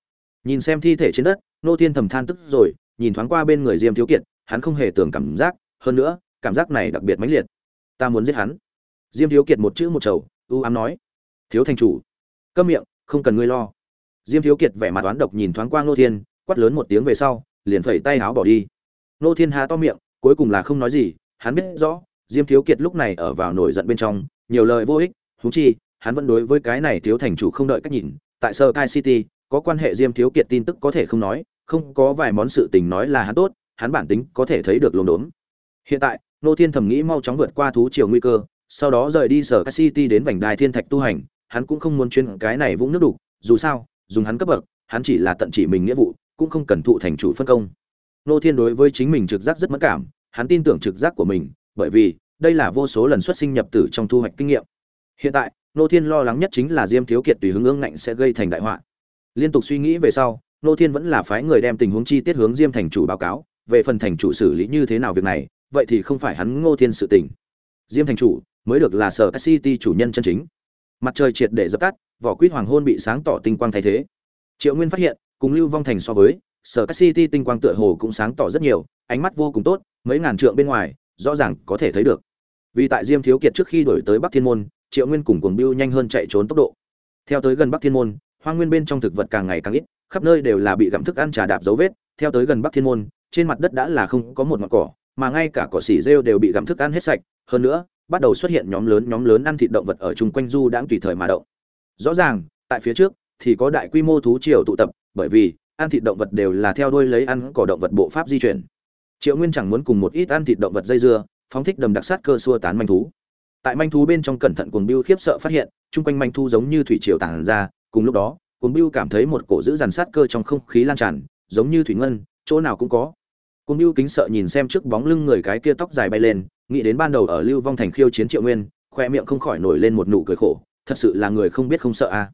Nhìn xem thi thể trên đất, Nô Thiên thầm than tức rồi, nhìn thoáng qua bên người Diêm Thiếu Kiệt, hắn không hề tưởng cảm giác, hơn nữa, cảm giác này đặc biệt mãnh liệt. Ta muốn giết hắn. Diêm Thiếu Kiệt một chữ một chầu, ưu ám nói: "Thiếu thành chủ, câm miệng, không cần ngươi lo." Diêm Thiếu Kiệt vẻ mặt toán độc nhìn thoáng qua Nô Thiên, quát lớn một tiếng về sau, liền phẩy tay áo bỏ đi nô thiên há to miệng cuối cùng là không nói gì hắn biết rõ diêm thiếu kiệt lúc này ở vào nổi giận bên trong nhiều lời vô ích thú chi hắn vẫn đối với cái này thiếu thành chủ không đợi cách nhìn. Tại sơ kai city, có quan hệ diêm thiếu kiệt tin tức có thể không nói, không có vài món sự tình nói là hắn tốt, hắn bản tính có thể thấy được lồn đốn. Hiện tại, nô thiên thầm nghĩ mau chóng vượt qua thú triều nguy cơ, sau đó rời đi sở city đến vành đai thiên thạch tu hành, hắn cũng không muốn chuyên cái này vũng nước đục, dù sao, dùng hắn cấp bậc, hắn chỉ là tận chỉ mình nghĩa vụ, cũng không cần thụ thành chủ phân công. Nô thiên đối với chính mình trực giác rất mất cảm, hắn tin tưởng trực giác của mình, bởi vì đây là vô số lần xuất sinh nhập tử trong thu hoạch kinh nghiệm. Hiện tại nô thiên lo lắng nhất chính là diêm thiếu kiệt tùy hứng ương ngạnh sẽ gây thành đại họa. Liên tục suy nghĩ về sau, nô thiên vẫn là phái người đem tình huống chi tiết hướng diêm thành chủ báo cáo, về phần thành chủ xử lý như thế nào việc này, vậy thì không phải hắn ngô thiên sự tình. Diêm thành chủ mới được là sở city chủ nhân chân chính. Mặt trời triệt để dập tắt, vỏ quýt hoàng hôn bị sáng tỏ tinh quang thay thế. Triệu nguyên phát hiện, cùng lưu vong thành so với, sở city tinh quang tựa hồ cũng sáng tỏ rất nhiều, ánh mắt vô cùng tốt, mấy ngàn trượng bên ngoài, rõ ràng có thể thấy được. Vì tại diêm thiếu kiệt trước khi đổi tới bắc thiên môn triệu nguyên cùng cuồng biêu nhanh hơn chạy trốn tốc độ. Theo tới gần bắc thiên môn, hoang nguyên bên trong thực vật càng ngày càng ít, khắp nơi đều là bị gặm thức ăn trà đạp dấu vết. Theo tới gần bắc thiên môn, trên mặt đất đã là không có một ngọn cỏ, mà ngay cả cỏ xỉ rêu đều bị gặm thức ăn hết sạch. Hơn nữa, bắt đầu xuất hiện nhóm lớn nhóm lớn ăn thịt động vật ở chung quanh du đãng tùy thời mà động. Rõ ràng, tại phía trước thì có đại quy mô thú triều tụ tập, bởi vì ăn thịt động vật đều là theo đuôi lấy ăn cỏ động vật bộ pháp di chuyển. Triệu nguyên chẳng muốn cùng một ít ăn thịt động vật dây dưa, phóng thích đầm đặc sát cơ xua tán manh thú tại manh thú bên trong cẩn thận cuồng biêu khiếp sợ phát hiện, chung quanh manh thú giống như thủy triều tàn ra, cùng lúc đó, cuồng biêu cảm thấy một cổ giữ dàn sát cơ trong không khí lan tràn, giống như thủy ngân, chỗ nào cũng có cuồng biêu kính sợ nhìn xem trước bóng lưng người cái kia tóc dài bay lên, nghĩ đến ban đầu ở lưu vong thành khiêu chiến triệu nguyên, khoe miệng không khỏi nổi lên một nụ cười khổ, thật sự là người không biết không sợ a à.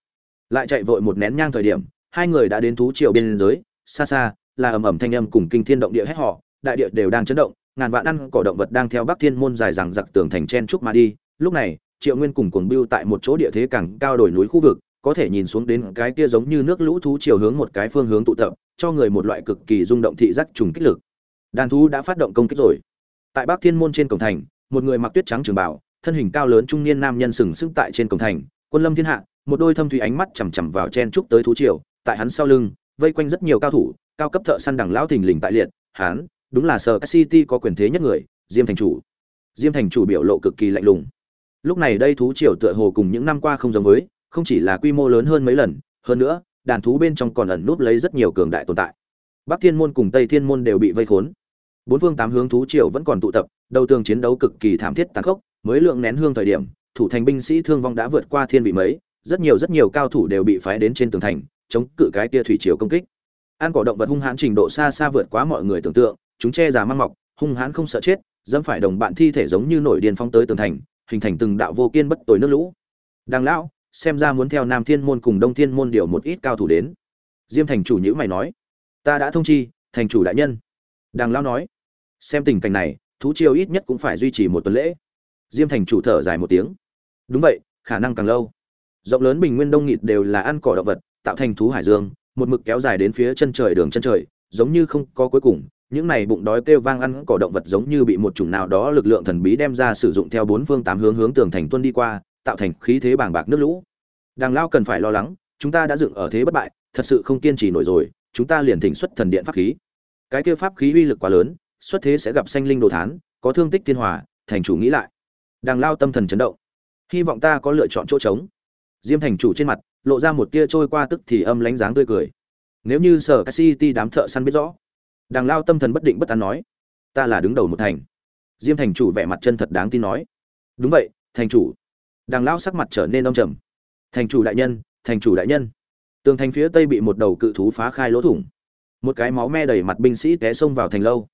lại chạy vội một nén nhang thời điểm, hai người đã đến thú triều biên giới, xa xa, là ầm ầm thanh âm cùng kinh thiên động địa hét họ đại địa đều đang chấn động ngàn vạn ăn cỏ động vật đang theo bắc thiên môn dài rằng giặc tường thành chen trúc mà đi. Lúc này, triệu nguyên cùng cuồng biêu tại một chỗ địa thế càng cao đổi núi khu vực, có thể nhìn xuống đến cái kia giống như nước lũ thú chiều hướng một cái phương hướng tụ tập, cho người một loại cực kỳ rung động thị giác trùng kích lực. Đàn thú đã phát động công kích rồi. Tại bắc thiên môn trên cổng thành, một người mặc tuyết trắng trường bảo thân hình cao lớn trung niên nam nhân sừng sững tại trên cổng thành, quân lâm thiên hạ, một đôi thâm thủy ánh mắt chằm chằm vào chen trúc tới thú triều, tại hắn sau lưng, vây quanh rất nhiều cao thủ, cao cấp thợ săn đẳng lão thình lình tại liệt hắn đúng là sở city có quyền thế nhất người, diêm thành chủ. Diêm thành chủ biểu lộ cực kỳ lạnh lùng. Lúc này đây thú triều tựa hồ cùng những năm qua không giống với, không chỉ là quy mô lớn hơn mấy lần, hơn nữa, đàn thú bên trong còn ẩn núp lấy rất nhiều cường đại tồn tại. Bắc thiên môn cùng tây thiên môn đều bị vây khốn. Bốn phương tám hướng thú triều vẫn còn tụ tập, đầu tường chiến đấu cực kỳ thảm thiết tàn khốc, mới lượng nén hương thời điểm, thủ thành binh sĩ thương vong đã vượt qua thiên vị mấy, rất nhiều rất nhiều cao thủ đều bị phái đến trên tường thành, chống cự cái tia thủy triều công kích. An cỏ động vật hung hãn trình độ xa xa vượt quá mọi người tưởng tượng chúng che già mang mọc, hung hãn không sợ chết, dẫm phải đồng bạn thi thể giống như nổi điên phong tới tường thành, hình thành từng đạo vô kiên bất tối nước lũ. Đằng lão, xem ra muốn theo nam thiên môn cùng đông thiên môn điều một ít cao thủ đến. Diêm thành chủ nhữ mày nói, ta đã thông chi, thành chủ đại nhân. Đằng lão nói, xem tình cảnh này, thú chiêu ít nhất cũng phải duy trì một tuần lễ. Diêm thành chủ thở dài một tiếng, đúng vậy, khả năng càng lâu. Rộng lớn bình nguyên đông nghịt đều là ăn cỏ động vật, tạo thành thú hải dương, một mực kéo dài đến phía chân trời đường chân trời, giống như không có cuối cùng những này bụng đói kêu vang ăn cỏ động vật giống như bị một chủng nào đó lực lượng thần bí đem ra sử dụng theo bốn phương tám hướng hướng tường thành tuân đi qua, tạo thành khí thế bàng bạc nước lũ. Đàng lao cần phải lo lắng, chúng ta đã dựng ở thế bất bại, thật sự không kiên trì nổi rồi, chúng ta liền thỉnh xuất thần điện pháp khí. Cái kia pháp khí uy lực quá lớn, xuất thế sẽ gặp sanh linh đồ thán, có thương tích thiên hòa, thành chủ nghĩ lại. Đàng lao tâm thần chấn động. Hy vọng ta có lựa chọn chỗ trống. Diêm thành chủ trên mặt, lộ ra một tia trôi qua tức thì âm lánh dáng tươi cười. Nếu như sở city đám thợ săn biết rõ đàng lao tâm thần bất định bất an nói, ta là đứng đầu một thành. Diêm thành chủ vẻ mặt chân thật đáng tin nói, đúng vậy, thành chủ. Đàng lao sắc mặt trở nên đông trầm, thành chủ đại nhân, thành chủ đại nhân. Tường thành phía tây bị một đầu cự thú phá khai lỗ thủng. Một cái máu me đầy mặt binh sĩ té xông vào thành lâu.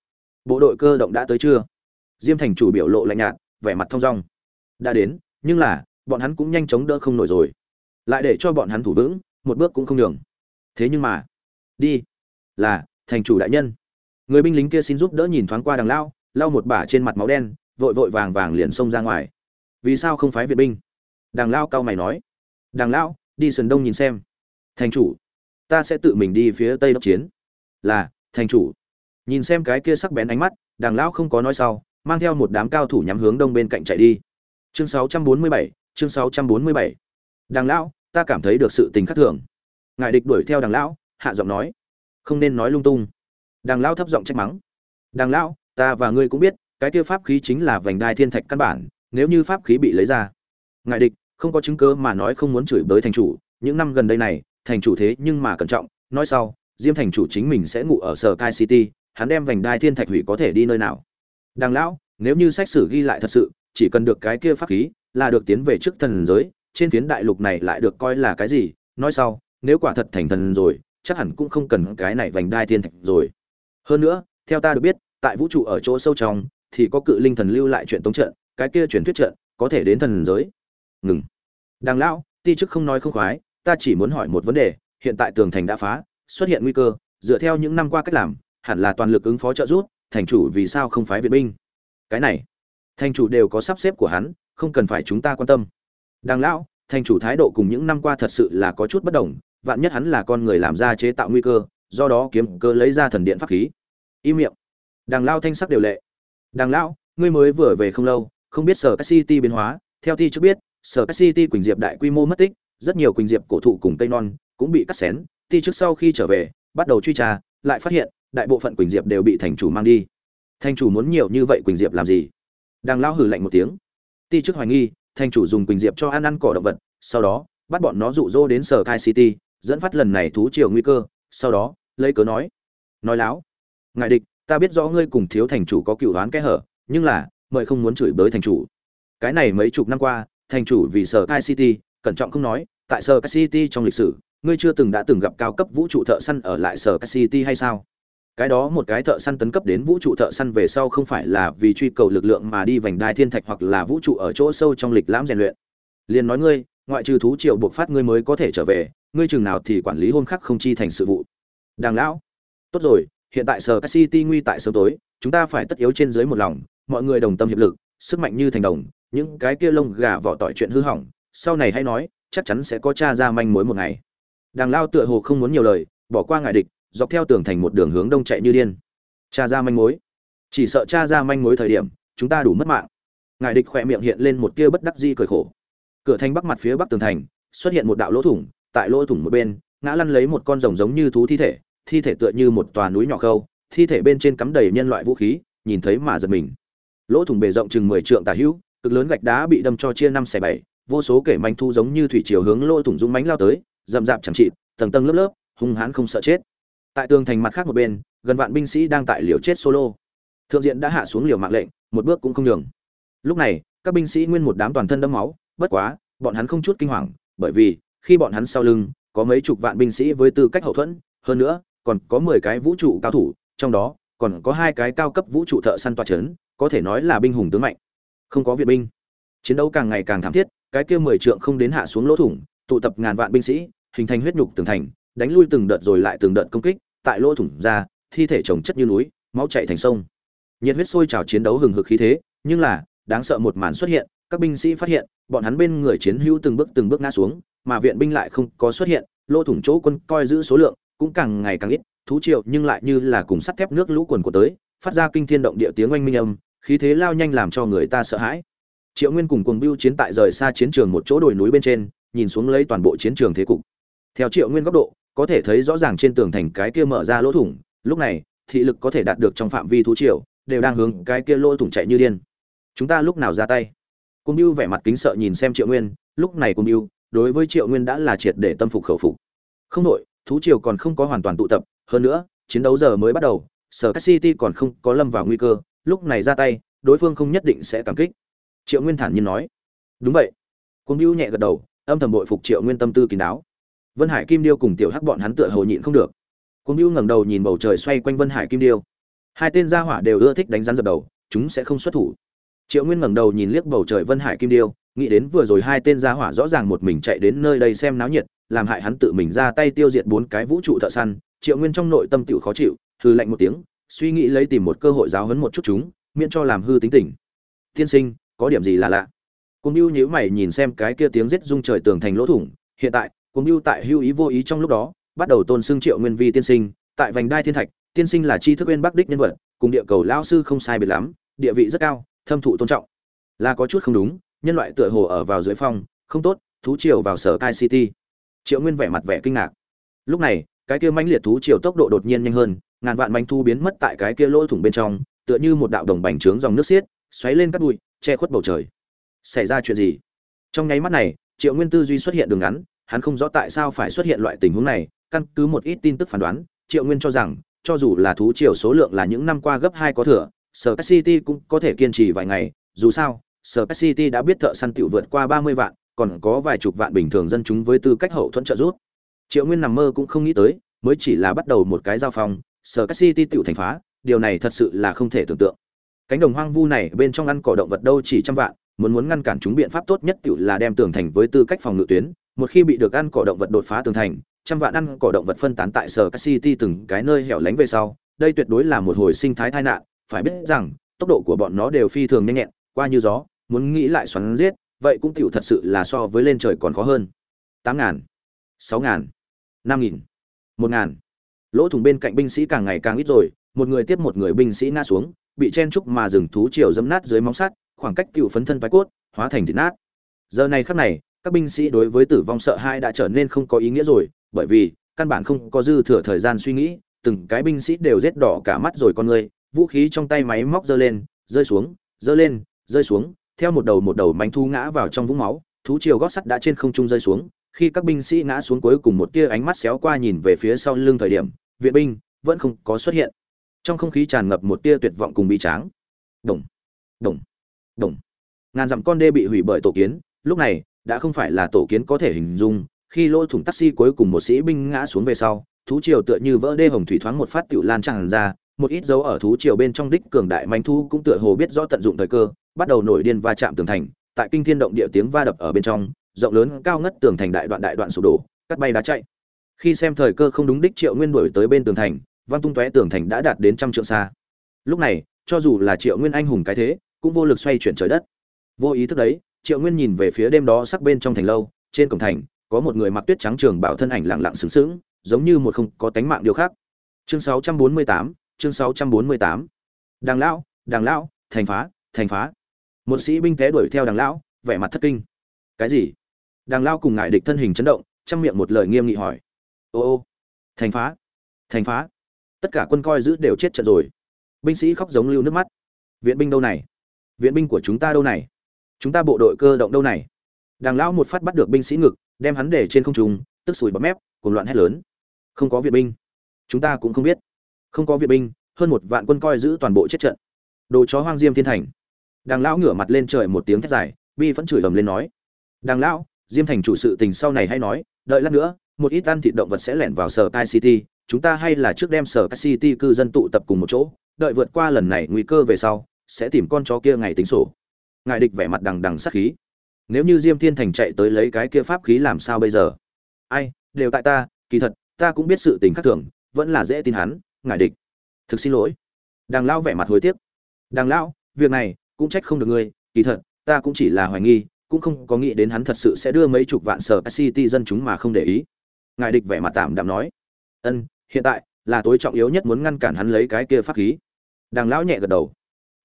Bộ đội cơ động đã tới chưa? Diêm thành chủ biểu lộ lạnh nhạt, vẻ mặt thong dong, đã đến, nhưng là, bọn hắn cũng nhanh chóng đỡ không nổi rồi. Lại để cho bọn hắn thủ vững, một bước cũng không nhường. Thế nhưng mà, đi, là, thành chủ đại nhân người binh lính kia xin giúp đỡ nhìn thoáng qua đằng lao lau một bả trên mặt máu đen vội vội vàng vàng liền xông ra ngoài. Vì sao không phái viện binh? Đằng lao cao mày nói. Đằng lao đi sườn đông nhìn xem. Thành chủ ta sẽ tự mình đi phía tây đốc chiến. Là thành chủ. Nhìn xem cái kia sắc bén ánh mắt đằng lão không có nói sau mang theo một đám cao thủ nhắm hướng đông bên cạnh chạy đi. Chương 647, chương 647. đằng lão ta cảm thấy được sự tình khắc thường. Ngài địch đuổi theo đằng lão hạ giọng nói. Không nên nói lung tung đàng lão thấp giọng trách mắng. Đàng lão, ta và ngươi cũng biết, cái kia pháp khí chính là vành đai thiên thạch căn bản, nếu như pháp khí bị lấy ra. Ngại địch, không có chứng cứ mà nói không muốn chửi bới thành chủ, những năm gần đây này, thành chủ thế nhưng mà cẩn trọng, nói sau, diêm thành chủ chính mình sẽ ngủ ở sở kai city, hắn đem vành đai thiên thạch hủy có thể đi nơi nào? Đàng lão, nếu như sách sử ghi lại thật sự, chỉ cần được cái kia pháp khí là được tiến về trước thần giới, trên phiến đại lục này lại được coi là cái gì, nói sau, nếu quả thật thành thần rồi, chắc hẳn cũng không cần cái này vành đai thiên thạch rồi hơn nữa, theo ta được biết, tại vũ trụ ở chỗ sâu trong, thì có cự linh thần lưu lại chuyện tống trận, cái kia chuyển thuyết trận, có thể đến thần giới. Ngừng. Đàng lão, ti chức không nói không khoái, ta chỉ muốn hỏi một vấn đề, hiện tại tường thành đã phá, xuất hiện nguy cơ, dựa theo những năm qua cách làm, hẳn là toàn lực ứng phó trợ giúp, thành chủ vì sao không phái viện binh? Cái này, thành chủ đều có sắp xếp của hắn, không cần phải chúng ta quan tâm. Đàng lão, thành chủ thái độ cùng những năm qua thật sự là có chút bất đồng, vạn nhất hắn là con người làm ra chế tạo nguy cơ do đó kiếm cơ lấy ra thần điện pháp khí. Im miệng. Đàng lao thanh sắc điều lệ. Đàng lão, ngươi mới vừa về không lâu, không biết sở các city biến hóa. Theo thi trước biết, sở các city quỳnh diệp đại quy mô mất tích, rất nhiều quỳnh diệp cổ thụ cùng cây non cũng bị cắt xén. Ti trước sau khi trở về, bắt đầu truy tra, lại phát hiện đại bộ phận quỳnh diệp đều bị thành chủ mang đi. Thành chủ muốn nhiều như vậy quỳnh diệp làm gì? Đằng lao hử lạnh một tiếng. Ti trước hoài nghi, thành chủ dùng quỳnh diệp cho ăn ăn cỏ động vật, sau đó bắt bọn nó rụ rỗ đến sở kai city, dẫn phát lần này thú triều nguy cơ sau đó, lấy cớ nói nói láo, ngài địch, ta biết rõ ngươi cùng thiếu thành chủ có cựu đoán kẽ hở, nhưng là, mời không muốn chửi bới thành chủ. Cái này mấy chục năm qua, thành chủ vì sở kai city, cẩn trọng không nói, tại sở kai city trong lịch sử, ngươi chưa từng đã từng gặp cao cấp vũ trụ thợ săn ở lại sở kai city hay sao? Cái đó một cái thợ săn tấn cấp đến vũ trụ thợ săn về sau không phải là vì truy cầu lực lượng mà đi vành đai thiên thạch hoặc là vũ trụ ở chỗ sâu trong lịch lãm rèn luyện. Liền nói ngươi ngoại trừ thú triệu buộc phát ngươi mới có thể trở về, ngươi chừng nào thì quản lý hôn khắc không chi thành sự vụ. Đàng lão, tốt rồi, hiện tại sở city nguy tại sớm tối, chúng ta phải tất yếu trên dưới một lòng, mọi người đồng tâm hiệp lực, sức mạnh như thành đồng, những cái kia lông gà vỏ tỏi chuyện hư hỏng, sau này hay nói, chắc chắn sẽ có cha ra manh mối một ngày. Đàng lao tựa hồ không muốn nhiều lời, bỏ qua ngại địch, dọc theo tường thành một đường hướng đông chạy như điên. Cha ra manh mối. Chỉ sợ cha ra manh mối thời điểm, chúng ta đủ mất mạng. Ngài địch khỏe miệng hiện lên một tia bất đắc di cười khổ cửa thành bắc mặt phía bắc tường thành, xuất hiện một đạo lỗ thủng, tại lỗ thủng một bên, ngã lăn lấy một con rồng giống như thú thi thể thi thể tựa như một tòa núi nhỏ khâu, thi thể bên trên cắm đầy nhân loại vũ khí, nhìn thấy mà giật mình. Lỗ thủng bề rộng chừng mười trượng tả hữu, cực lớn gạch đá bị đâm cho chia năm xẻ bảy, vô số kẻ manh thu giống như thủy chiều hướng lỗ thủng dũng mánh lao tới, rậm rạp chẳng trị tầng tầng lớp lớp, hung hãn không sợ chết. Tại tường thành mặt khác một bên, gần vạn binh sĩ đang tại liều chết solo. Thượng diện đã hạ xuống liều mạng lệnh, một bước cũng không nhường. Lúc này, các binh sĩ nguyên một đám toàn thân đẫm máu bất quá, bọn hắn không chút kinh hoàng, bởi vì, khi bọn hắn sau lưng, có mấy chục vạn binh sĩ với tư cách hậu thuẫn, hơn nữa, còn có mười cái vũ trụ cao thủ, trong đó, còn có hai cái cao cấp vũ trụ thợ săn toa chấn, có thể nói là binh hùng tướng mạnh. Không có viện binh. Chiến đấu càng ngày càng thảm thiết, cái kia mười trượng không đến hạ xuống lỗ thủng, tụ tập ngàn vạn binh sĩ, hình thành huyết nhục tường thành, đánh lui từng đợt rồi lại từng đợt công kích, tại lỗ thủng ra, thi thể chồng chất như núi, máu chảy thành sông. Nhiệt huyết sôi trào chiến đấu hừng hực khí thế, nhưng là, đáng sợ một màn xuất hiện các binh sĩ phát hiện, bọn hắn bên người chiến hữu từng bước từng bước ngã xuống, mà viện binh lại không có xuất hiện, lỗ thủng chỗ quân coi giữ số lượng cũng càng ngày càng ít, thú triệu nhưng lại như là cùng sắt thép nước lũ quần của tới, phát ra kinh thiên động địa tiếng oanh minh âm, khí thế lao nhanh làm cho người ta sợ hãi. Triệu nguyên cùng cuồng bưu chiến tại rời xa chiến trường một chỗ đồi núi bên trên, nhìn xuống lấy toàn bộ chiến trường thế cục. Theo triệu nguyên góc độ, có thể thấy rõ ràng trên tường thành cái kia mở ra lỗ thủng, lúc này, thị lực có thể đạt được trong phạm vi thú triệu đều đang hướng cái kia lỗ thủng chạy như điên. Chúng ta lúc nào ra tay? Cung biêu vẻ mặt kính sợ nhìn xem triệu nguyên lúc này cung biêu đối với triệu nguyên đã là triệt để tâm phục khẩu phục. Không đội, thú triều còn không có hoàn toàn tụ tập hơn nữa chiến đấu giờ mới bắt đầu sở các city còn không có lâm vào nguy cơ lúc này ra tay đối phương không nhất định sẽ cảm kích. Triệu nguyên thản nhiên nói. Đúng vậy. Cung biêu nhẹ gật đầu âm thầm bội phục triệu nguyên tâm tư kín đáo. Vân hải kim điêu cùng tiểu hắc bọn hắn tựa hồ nhịn không được. Cung hữu ngẩng đầu nhìn bầu trời xoay quanh vân hải kim điêu. Hai tên gia hỏa đều ưa thích đánh rắn dập đầu chúng sẽ không xuất thủ triệu nguyên ngẩng đầu nhìn liếc bầu trời vân hải kim điêu, nghĩ đến vừa rồi hai tên gia hỏa rõ ràng một mình chạy đến nơi đây xem náo nhiệt, làm hại hắn tự mình ra tay tiêu diệt bốn cái vũ trụ thợ săn, triệu nguyên trong nội tâm tiểu khó chịu hư lạnh một tiếng, suy nghĩ lấy tìm một cơ hội giáo hấn một chút chúng, miễn cho làm hư tính tình. Tiên sinh, có điểm gì là lạ? Cung mưu nhữ mày nhìn xem cái kia tiếng rết rung trời tường thành lỗ thủng, hiện tại cùng mưu tại hưu ý vô ý trong lúc đó, bắt đầu tôn xưng triệu nguyên vi tiên sinh, tại vành đai thiên thạch, tiên sinh là tri thức bên bắc đích nhân vật, cùng địa cầu lao sư không sai biệt lắm, địa vị rất cao thâm thụ tôn trọng. Là có chút không đúng, nhân loại tựa hồ ở vào dưới phong, không tốt, thú triều vào sở kai city. Triệu nguyên vẻ mặt vẻ kinh ngạc. Lúc này, cái kia mãnh liệt thú triều tốc độ đột nhiên nhanh hơn, ngàn vạn manh thu biến mất tại cái kia lỗ thủng bên trong, tựa như một đạo đồng bành trướng dòng nước xiết, xoáy lên các bụi, che khuất bầu trời. Xảy ra chuyện gì? Trong nháy mắt này, triệu nguyên tư duy xuất hiện đường ngắn, hắn không rõ tại sao phải xuất hiện loại tình huống này, căn cứ một ít tin tức phán đoán, triệu nguyên cho rằng, cho dù là thú triều số lượng là những năm qua gấp hai có thừa sở city cũng có thể kiên trì vài ngày. Dù sao sở city đã biết thợ săn tiểu vượt qua ba mươi vạn, còn có vài chục vạn bình thường dân chúng với tư cách hậu thuẫn trợ giúp. Triệu nguyên nằm mơ cũng không nghĩ tới, mới chỉ là bắt đầu một cái giao phong sở city tiểu thành phá, điều này thật sự là không thể tưởng tượng. Cánh đồng hoang vu này bên trong ăn cỏ động vật đâu chỉ trăm vạn, muốn muốn ngăn cản chúng biện pháp tốt nhất tiểu là đem tường thành với tư cách phòng ngự tuyến, một khi bị được ăn cỏ động vật đột phá tường thành, trăm vạn ăn cỏ động vật phân tán tại sở city từng cái nơi hẻo lánh về sau, đây tuyệt đối là một hồi sinh thái tai nạn phải biết rằng, tốc độ của bọn nó đều phi thường nhanh nhẹn, qua như gió, muốn nghĩ lại xoắn giết, vậy cũng tiểu thật sự là so với lên trời còn khó hơn. Tám ngàn, sáu ngàn, năm nghìn, một ngàn. Lỗ thủng bên cạnh binh sĩ càng ngày càng ít rồi, một người tiếp một người binh sĩ ngã xuống, bị chen trúc mà rừng thú chiều dẫm nát dưới móng sắt, khoảng cách cựu phấn thân vai cốt, hóa thành thịt nát. Giờ này khắc này, các binh sĩ đối với tử vong sợ hãi đã trở nên không có ý nghĩa rồi, bởi vì, căn bản không có dư thừa thời gian suy nghĩ, từng cái binh sĩ đều rết đỏ cả mắt rồi con người vũ khí trong tay máy móc giơ lên, rơi xuống, giơ lên, rơi xuống, theo một đầu một đầu manh thu ngã vào trong vũng máu, thú chiều gót sắt đã trên không trung rơi xuống. Khi các binh sĩ ngã xuống cuối cùng một tia ánh mắt xéo qua nhìn về phía sau lưng thời điểm, viện binh vẫn không có xuất hiện. Trong không khí tràn ngập một tia tuyệt vọng cùng bị tráng. Đồng đồng đồng. Ngàn dặm con đê bị hủy bởi tổ kiến. Lúc này, đã không phải là tổ kiến có thể hình dung. Khi lỗ thủng taxi cuối cùng một sĩ binh ngã xuống về sau, thú triều tựa như vỡ đê hồng thủy thoáng một phát tiểu lan tràn ra một ít dấu ở thú triều bên trong đích cường đại manh thu cũng tựa hồ biết rõ tận dụng thời cơ bắt đầu nổi điên va chạm tường thành tại kinh thiên động địa tiếng va đập ở bên trong rộng lớn cao ngất tường thành đại đoạn đại đoạn sụp đổ cắt bay đá chạy. Khi xem thời cơ không đúng đích triệu nguyên đuổi tới bên tường thành văn tung tóe tường thành đã đạt đến trăm trượng xa. Lúc này cho dù là triệu nguyên anh hùng cái thế cũng vô lực xoay chuyển trời đất. Vô ý thức đấy triệu nguyên nhìn về phía đêm đó sắc bên trong thành lâu trên cổng thành có một người mặc tuyết trắng trường bảo thân ảnh lặng lặng sướng sướng giống như một không có tánh mạng điều khác. Chương 648, chương 648. đàng lão đàng lão, thành phá thành phá. Một sĩ binh té đuổi theo đàng lão, vẻ mặt thất kinh. Cái gì? Đàng lão cùng ngại địch thân hình chấn động trong miệng một lời nghiêm nghị hỏi. Ô ô, thành phá thành phá. Tất cả quân coi giữ đều chết trận rồi. Binh sĩ khóc giống lưu nước mắt. Viện binh đâu này? Viện binh của chúng ta đâu này? Chúng ta bộ đội cơ động đâu này? Đàng lão một phát bắt được binh sĩ ngực, đem hắn để trên không trung, tức sùi bọt mép, cuồng loạn hét lớn. Không có viện binh. Chúng ta cũng không biết không có viện binh, hơn một vạn quân coi giữ toàn bộ chết trận. Đồ chó hoang diêm thiên thành. Đàng lão ngửa mặt lên trời một tiếng thét dài, bi vẫn chửi ầm lên nói. Đàng lão, diêm thành chủ sự tình sau này hay nói, đợi lát nữa, một ít ăn thịt động vật sẽ lẻn vào sở tai city, chúng ta hay là trước đem sở tai city cư dân tụ tập cùng một chỗ, đợi vượt qua lần này nguy cơ về sau, sẽ tìm con chó kia ngày tính sổ. Ngài địch vẻ mặt đằng đằng sát khí. Nếu như diêm thiên thành chạy tới lấy cái kia pháp khí làm sao bây giờ? Ai, đều tại ta, kỳ thật, ta cũng biết sự tình khác thường, vẫn là dễ tin hắn ngài địch. Thực xin lỗi. Đàng lao vẻ mặt hối tiếc. Đàng lão, việc này cũng trách không được ngươi, kỳ thật, ta cũng chỉ là hoài nghi, cũng không có nghĩ đến hắn thật sự sẽ đưa mấy chục vạn sở city dân chúng mà không để ý. Ngài địch vẻ mặt tạm đạm nói. Ân, hiện tại là tối trọng yếu nhất muốn ngăn cản hắn lấy cái kia pháp khí. Đàng lão nhẹ gật đầu.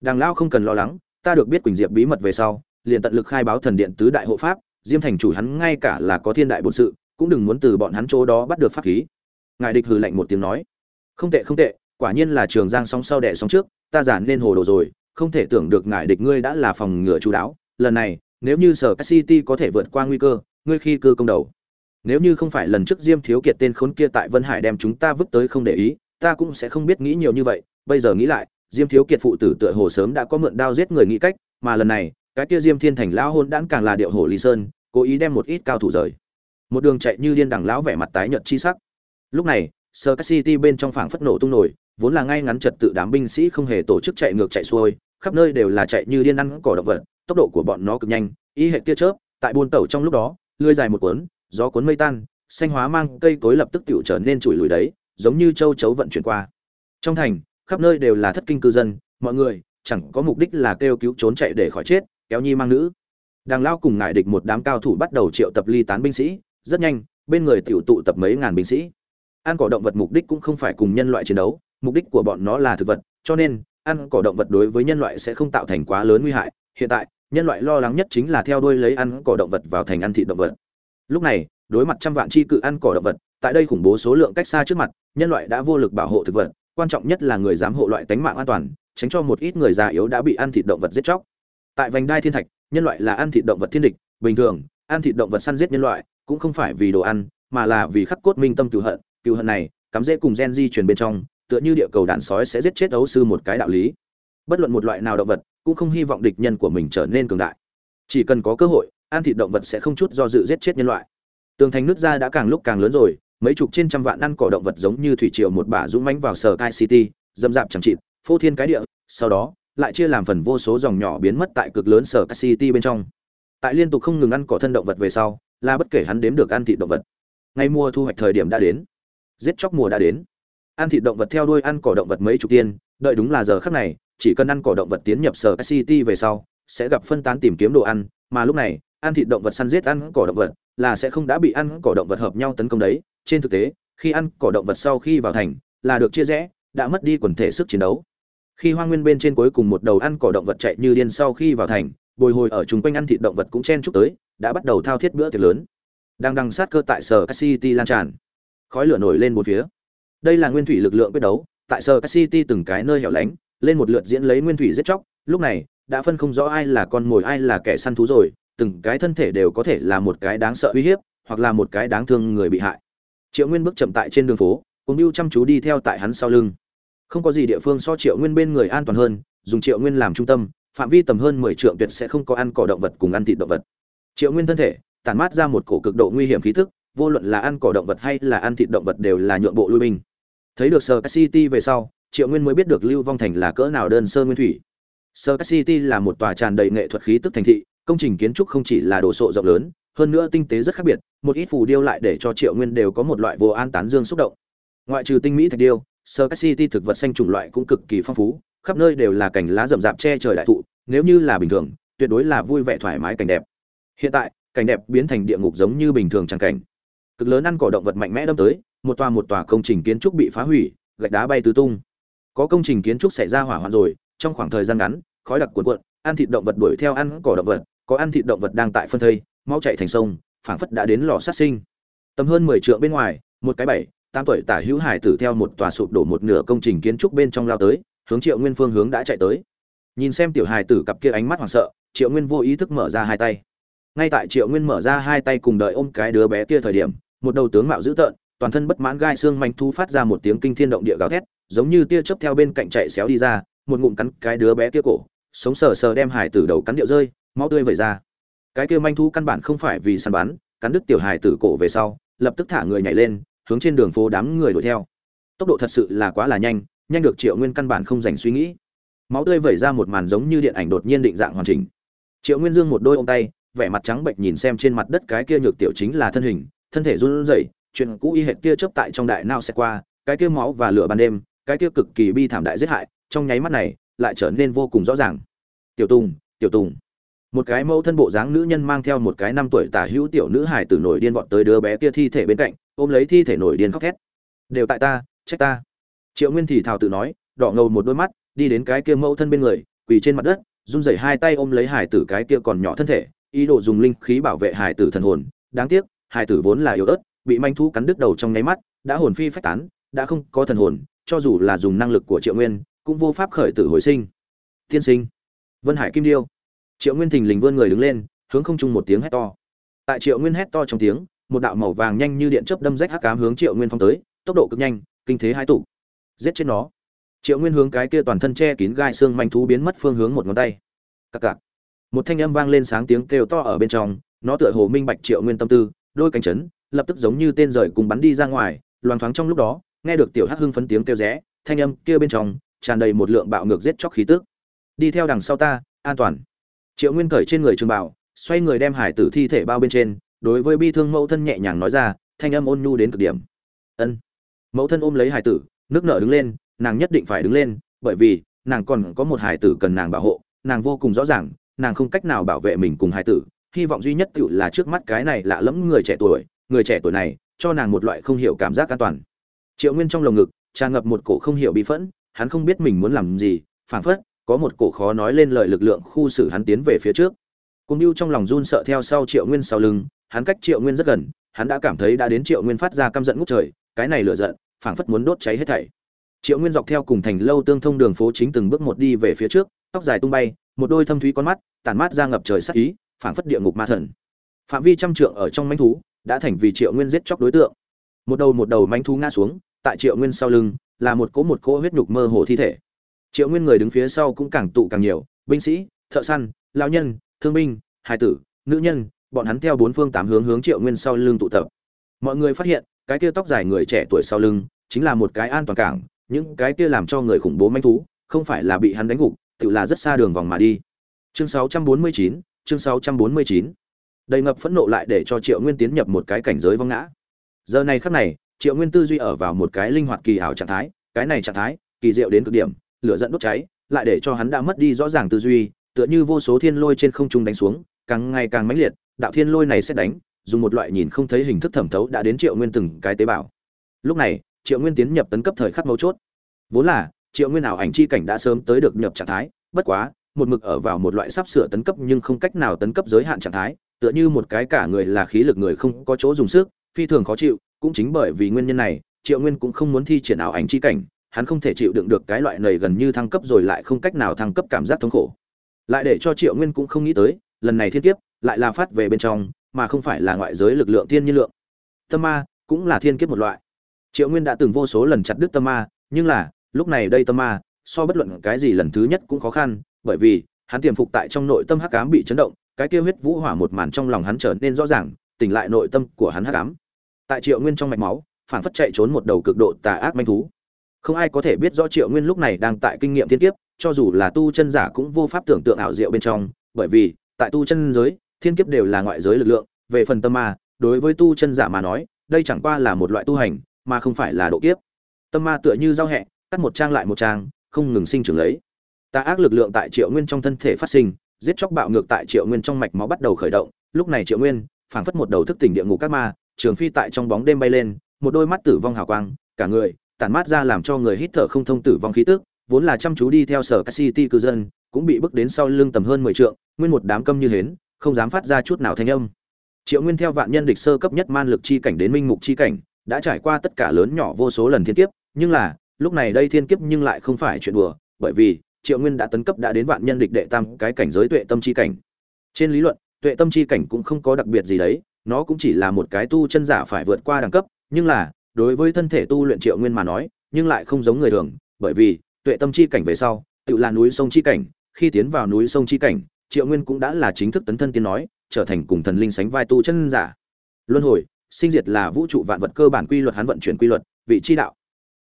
Đàng lão không cần lo lắng, ta được biết quỳnh diệp bí mật về sau, liền tận lực khai báo thần điện tứ đại hộ pháp, diêm thành chủ hắn ngay cả là có thiên đại bổn sự, cũng đừng muốn từ bọn hắn chỗ đó bắt được pháp khí. Ngài địch hừ lạnh một tiếng nói không tệ không tệ, quả nhiên là trường giang sóng sau đẻ sóng trước, ta giả nên hồ đồ rồi, không thể tưởng được ngài địch ngươi đã là phòng ngừa chú đáo. Lần này, nếu như sở city có thể vượt qua nguy cơ, ngươi khi cơ công đầu. Nếu như không phải lần trước diêm thiếu kiệt tên khốn kia tại vân hải đem chúng ta vứt tới không để ý, ta cũng sẽ không biết nghĩ nhiều như vậy. Bây giờ nghĩ lại, diêm thiếu kiệt phụ tử tựa hồ sớm đã có mượn đao giết người nghĩ cách, mà lần này, cái kia diêm thiên thành lão hôn đãn càng là điệu hồ lý sơn, cố ý đem một ít cao thủ rời. Một đường chạy như điên đằng lão vẻ mặt tái nhợt chi sắc. Lúc này sơ city bên trong phảng phất nổ tung nổi, vốn là ngay ngắn trật tự đám binh sĩ không hề tổ chức chạy ngược chạy xuôi, khắp nơi đều là chạy như điên ăn cỏ động vật, tốc độ của bọn nó cực nhanh, y hệ tia chớp, tại buôn tẩu trong lúc đó, lưới dài một cuốn, gió cuốn mây tan, xanh hóa mang cây cối lập tức tiểu trở nên chùi lùi đấy, giống như châu chấu vận chuyển qua. Trong thành, khắp nơi đều là thất kinh cư dân, mọi người, chẳng có mục đích là kêu cứu trốn chạy để khỏi chết, kéo nhi mang nữ. Đàng lao cùng ngại địch một đám cao thủ bắt đầu triệu tập ly tán binh sĩ, rất nhanh, bên người tiểu tụ tập mấy ngàn binh sĩ ăn cỏ động vật mục đích cũng không phải cùng nhân loại chiến đấu, mục đích của bọn nó là thực vật, cho nên, ăn cỏ động vật đối với nhân loại sẽ không tạo thành quá lớn nguy hại. Hiện tại, nhân loại lo lắng nhất chính là theo đuôi lấy ăn cỏ động vật vào thành ăn thịt động vật. Lúc này, đối mặt trăm vạn chi cự ăn cỏ động vật, tại đây khủng bố số lượng cách xa trước mặt, nhân loại đã vô lực bảo hộ thực vật, quan trọng nhất là người dám hộ loại tánh mạng an toàn, tránh cho một ít người già yếu đã bị ăn thịt động vật giết chóc. Tại vành đai thiên thạch, nhân loại là ăn thịt động vật thiên địch, bình thường, ăn thịt động vật săn giết nhân loại cũng không phải vì đồ ăn, mà là vì khắc cốt minh tâm cựu hận cựu hận này, cắm dễ cùng gen di truyền bên trong, tựa như địa cầu đạn sói sẽ giết chết ấu sư một cái đạo lý. Bất luận một loại nào động vật, cũng không hy vọng địch nhân của mình trở nên cường đại. Chỉ cần có cơ hội, ăn thịt động vật sẽ không chút do dự giết chết nhân loại. Tường thành nước ra đã càng lúc càng lớn rồi, mấy chục trên trăm vạn ăn cỏ động vật giống như thủy triều một bả dũng mánh vào sở kai city, dâm dạp chẳng chịt, phô thiên cái địa, sau đó, lại chia làm phần vô số dòng nhỏ biến mất tại cực lớn sở kai city bên trong. Tại liên tục không ngừng ăn cỏ thân động vật về sau, là bất kể hắn đếm được ăn thịt động vật. Ngay mùa thu hoạch thời điểm đã đến giết chóc mùa đã đến. Ăn thịt động vật theo đuôi ăn cỏ động vật mấy chục tiên, đợi đúng là giờ khắc này, chỉ cần ăn cỏ động vật tiến nhập sở city về sau, sẽ gặp phân tán tìm kiếm đồ ăn, mà lúc này, ăn thịt động vật săn giết ăn cỏ động vật là sẽ không đã bị ăn cỏ động vật hợp nhau tấn công đấy. Trên thực tế, khi ăn cỏ động vật sau khi vào thành, là được chia rẽ, đã mất đi quần thể sức chiến đấu. Khi hoang nguyên bên trên cuối cùng một đầu ăn cỏ động vật chạy như điên sau khi vào thành, bồi hồi ở chung quanh ăn thịt động vật cũng chen chúc tới, đã bắt đầu thao thiết bữa tiệc lớn. Đang đằng sát cơ tại sở city lan tràn khói lửa nổi lên bốn phía. Đây là nguyên thủy lực lượng quyết đấu, tại sở city từng cái nơi hẻo lánh, lên một lượt diễn lấy nguyên thủy giết chóc, lúc này, đã phân không rõ ai là con mồi ai là kẻ săn thú rồi, từng cái thân thể đều có thể là một cái đáng sợ uy hiếp, hoặc là một cái đáng thương người bị hại. Triệu nguyên bước chậm tại trên đường phố, cùng bưu chăm chú đi theo tại hắn sau lưng. Không có gì địa phương so triệu nguyên bên người an toàn hơn, dùng triệu nguyên làm trung tâm, phạm vi tầm hơn mười trượng tuyệt sẽ không có ăn cỏ động vật cùng ăn thịt động vật. Triệu nguyên thân thể, tản mát ra một cổ cực độ nguy hiểm khí thức vô luận là ăn cỏ động vật hay là ăn thịt động vật đều là nhượng bộ lui binh. Thấy được sờ city về sau, triệu nguyên mới biết được lưu vong thành là cỡ nào đơn sơ nguyên thủy. Sơ city là một tòa tràn đầy nghệ thuật khí tức thành thị, công trình kiến trúc không chỉ là đồ sộ rộng lớn, hơn nữa tinh tế rất khác biệt, một ít phù điêu lại để cho triệu nguyên đều có một loại vô an tán dương xúc động. Ngoại trừ tinh mỹ thạch điêu sơ city thực vật xanh chủng loại cũng cực kỳ phong phú, khắp nơi đều là cảnh lá rậm rạp che trời đại thụ, nếu như là bình thường, tuyệt đối là vui vẻ thoải mái cảnh đẹp. Hiện tại, cảnh đẹp biến thành địa ngục giống như bình thường chẳng cảnh cực lớn ăn cỏ động vật mạnh mẽ đâm tới, một tòa một tòa công trình kiến trúc bị phá hủy, gạch đá bay tứ tung. Có công trình kiến trúc xảy ra hỏa hoạn rồi, trong khoảng thời gian ngắn, khói đặc cuồn cuộn, ăn thịt động vật đuổi theo ăn cỏ động vật, có ăn thịt động vật đang tại phân thây máu chảy thành sông, phảng phất đã đến lò sát sinh. Tầm hơn mười trượng bên ngoài, một cái bảy, tám tuổi tả hữu hải tử theo một tòa sụp đổ một nửa công trình kiến trúc bên trong lao tới, hướng triệu nguyên phương hướng đã chạy tới. Nhìn xem tiểu hải tử cặp kia ánh mắt hoảng sợ, triệu nguyên vô ý thức mở ra hai tay. Ngay tại triệu nguyên mở ra hai tay cùng đợi ôm cái đứa bé kia thời điểm một đầu tướng mạo dữ tợn, toàn thân bất mãn gai xương manh thú phát ra một tiếng kinh thiên động địa gào thét, giống như tia chớp theo bên cạnh chạy xéo đi ra, một ngụm cắn cái đứa bé kia cổ, sống sờ sờ đem hải tử đầu cắn điệu rơi, máu tươi vẩy ra. Cái kia manh thú căn bản không phải vì săn bắn, cắn đứt tiểu hải tử cổ về sau, lập tức thả người nhảy lên, hướng trên đường phố đám người đuổi theo. Tốc độ thật sự là quá là nhanh nhanh được triệu nguyên căn bản không dành suy nghĩ. Máu tươi vẩy ra một màn giống như điện ảnh đột nhiên định dạng hoàn chỉnh. Triệu nguyên dương một đôi ôm tay, vẻ mặt trắng bệch nhìn xem trên mặt đất cái kia nhược tiểu chính là thân hình thân thể run rẩy, chuyện cũ y hệt kia chớp tại trong đại nao sẽ qua, cái kia máu và lửa ban đêm, cái kia cực kỳ bi thảm đại giết hại, trong nháy mắt này, lại trở nên vô cùng rõ ràng. Tiểu tùng tiểu tùng. Một cái mẫu thân bộ dáng nữ nhân mang theo một cái năm tuổi tả hữu tiểu nữ hải tử nổi điên vọt tới đứa bé kia thi thể bên cạnh, ôm lấy thi thể nổi điên khóc thét. Đều tại ta, trách ta. Triệu nguyên thì thào tự nói, đỏ ngầu một đôi mắt, đi đến cái kia mẫu thân bên người, quỳ trên mặt đất, run rẩy hai tay ôm lấy hải tử cái kia còn nhỏ thân thể, ý đồ dùng linh khí bảo vệ hải tử thần hồn. Đáng tiếc hài tử vốn là yếu ớt, bị manh thú cắn đứt đầu trong nháy mắt, đã hồn phi phách tán, đã không có thần hồn, cho dù là dùng năng lực của triệu nguyên, cũng vô pháp khởi tử hồi sinh. Tiên sinh, vân hải kim điêu. Triệu nguyên thình lình vươn người đứng lên, hướng không trung một tiếng hét to. Tại triệu nguyên hét to trong tiếng, một đạo màu vàng nhanh như điện chớp đâm rách hắc cám hướng triệu nguyên phong tới, tốc độ cực nhanh, kinh thế hai tụ. Giết chết nó. Triệu nguyên hướng cái kia toàn thân che kín gai xương manh thú biến mất phương hướng một ngón tay. Cặc cặc. Một thanh âm vang lên sáng tiếng kêu to ở bên trong, nó tựa hồ minh bạch triệu nguyên tâm tư đôi cánh chấn, lập tức giống như tên rời cùng bắn đi ra ngoài, loang thoáng trong lúc đó, nghe được tiểu hắc hưng phấn tiếng kêu rẽ, thanh âm kia bên trong, tràn đầy một lượng bạo ngược giết chóc khí tức. Đi theo đằng sau ta, an toàn. Triệu nguyên cởi trên người trường bảo xoay người đem hải tử thi thể bao bên trên, đối với bi thương mẫu thân nhẹ nhàng nói ra, thanh âm ôn nhu đến cực điểm. Ân. Mẫu thân ôm lấy hải tử, nước nở đứng lên, nàng nhất định phải đứng lên, bởi vì, nàng còn có một hải tử cần nàng bảo hộ, nàng vô cùng rõ ràng, nàng không cách nào bảo vệ mình cùng hải tử hy vọng duy nhất tựu là trước mắt cái này lạ lẫm người trẻ tuổi, người trẻ tuổi này, cho nàng một loại không hiểu cảm giác an toàn. Triệu nguyên trong lồng ngực, tràn ngập một cổ không hiểu bị phẫn, hắn không biết mình muốn làm gì, phảng phất, có một cổ khó nói lên lời lực lượng khu xử hắn tiến về phía trước. Cung mưu trong lòng run sợ theo sau triệu nguyên sau lưng, hắn cách triệu nguyên rất gần, hắn đã cảm thấy đã đến triệu nguyên phát ra căm giận ngút trời, cái này lửa giận, phảng phất muốn đốt cháy hết thảy. Triệu nguyên dọc theo cùng thành lâu tương thông đường phố chính từng bước một đi về phía trước, tóc dài tung bay, một đôi thâm thúy con mắt, tản mát ra ngập trời sắc ý phảng phất địa ngục ma thần. Phạm vi trăm trượng ở trong manh thú đã thành vì triệu nguyên giết chóc đối tượng. Một đầu một đầu manh thú ngã xuống tại triệu nguyên sau lưng là một cỗ một cỗ huyết nhục mơ hồ thi thể. Triệu nguyên người đứng phía sau cũng càng tụ càng nhiều binh sĩ thợ săn lao nhân thương binh hài tử nữ nhân bọn hắn theo bốn phương tám hướng hướng triệu nguyên sau lưng tụ tập. Mọi người phát hiện cái kia tóc dài người trẻ tuổi sau lưng chính là một cái an toàn cảng những cái kia làm cho người khủng bố manh thú không phải là bị hắn đánh gục tự là rất xa đường vòng mà đi. Chương 649, chương 649. đầy ngập phẫn nộ lại để cho triệu nguyên tiến nhập một cái cảnh giới vong ngã. Giờ này khắc này, triệu nguyên tư duy ở vào một cái linh hoạt kỳ ảo trạng thái, cái này trạng thái, kỳ diệu đến cực điểm, lửa giận đốt cháy, lại để cho hắn đã mất đi rõ ràng tư duy, tựa như vô số thiên lôi trên không trung đánh xuống, càng ngày càng mãnh liệt, đạo thiên lôi này sẽ đánh, dùng một loại nhìn không thấy hình thức thẩm thấu đã đến triệu nguyên từng cái tế bào. Lúc này, triệu nguyên tiến nhập tấn cấp thời khắc mấu chốt. Vốn là, triệu nguyên ảo ảnh chi cảnh đã sớm tới được nhập trạng thái, bất quá một mực ở vào một loại sắp sửa tấn cấp nhưng không cách nào tấn cấp giới hạn trạng thái, tựa như một cái cả người là khí lực người không có chỗ dùng sức, phi thường khó chịu, cũng chính bởi vì nguyên nhân này, triệu nguyên cũng không muốn thi triển ảo ảnh chi cảnh, hắn không thể chịu đựng được cái loại này gần như thăng cấp rồi lại không cách nào thăng cấp cảm giác thống khổ. Lại để cho triệu nguyên cũng không nghĩ tới, lần này thiên kiếp, lại là phát về bên trong, mà không phải là ngoại giới lực lượng thiên nhiên lượng. Tâm ma, cũng là thiên kiếp một loại. Triệu nguyên đã từng vô số lần chặt đứt tâm ma, nhưng là, lúc này đây tâm ma, so bất luận cái gì lần thứ nhất cũng khó khăn bởi vì hắn tiềm phục tại trong nội tâm hắc ám bị chấn động, cái kia huyết vũ hỏa một màn trong lòng hắn trở nên rõ ràng, tỉnh lại nội tâm của hắn hắc ám. Tại triệu nguyên trong mạch máu phản phất chạy trốn một đầu cực độ tà ác manh thú. Không ai có thể biết rõ triệu nguyên lúc này đang tại kinh nghiệm thiên kiếp, cho dù là tu chân giả cũng vô pháp tưởng tượng ảo diệu bên trong, bởi vì, tại tu chân giới, thiên kiếp đều là ngoại giới lực lượng, về phần tâm ma, đối với tu chân giả mà nói, đây chẳng qua là một loại tu hành, mà không phải là độ kiếp. Tâm ma tựa như giao hẹ, cắt một trang lại một trang, không ngừng sinh trưởng lấy tà ác lực lượng tại triệu nguyên trong thân thể phát sinh, giết chóc bạo ngược tại triệu nguyên trong mạch máu bắt đầu khởi động. Lúc này triệu nguyên, phảng phất một đầu thức tỉnh địa ngục các ma, trường phi tại trong bóng đêm bay lên, một đôi mắt tử vong hào quang, cả người, tản mát ra làm cho người hít thở không thông tử vong khí tức, vốn là chăm chú đi theo sở các city cư dân, cũng bị bước đến sau lưng tầm hơn mười trượng, nguyên một đám câm như hến, không dám phát ra chút nào thanh âm. Triệu nguyên theo vạn nhân địch sơ cấp nhất man lực chi cảnh đến minh mục chi cảnh, đã trải qua tất cả lớn nhỏ vô số lần thiên kiếp, nhưng là, lúc này đây thiên kiếp nhưng lại không phải chuyện đùa, bởi vì triệu nguyên đã tấn cấp đã đến vạn nhân địch đệ tam cái cảnh giới tuệ tâm chi cảnh. Trên lý luận, tuệ tâm chi cảnh cũng không có đặc biệt gì đấy, nó cũng chỉ là một cái tu chân giả phải vượt qua đẳng cấp, nhưng là, đối với thân thể tu luyện triệu nguyên mà nói, nhưng lại không giống người thường, bởi vì, tuệ tâm chi cảnh về sau, tự là núi sông chi cảnh, khi tiến vào núi sông chi cảnh, triệu nguyên cũng đã là chính thức tấn thân tiên nói, trở thành cùng thần linh sánh vai tu chân giả. Luân hồi, sinh diệt là vũ trụ vạn vật cơ bản quy luật hắn vận chuyển quy luật, vị chi đạo.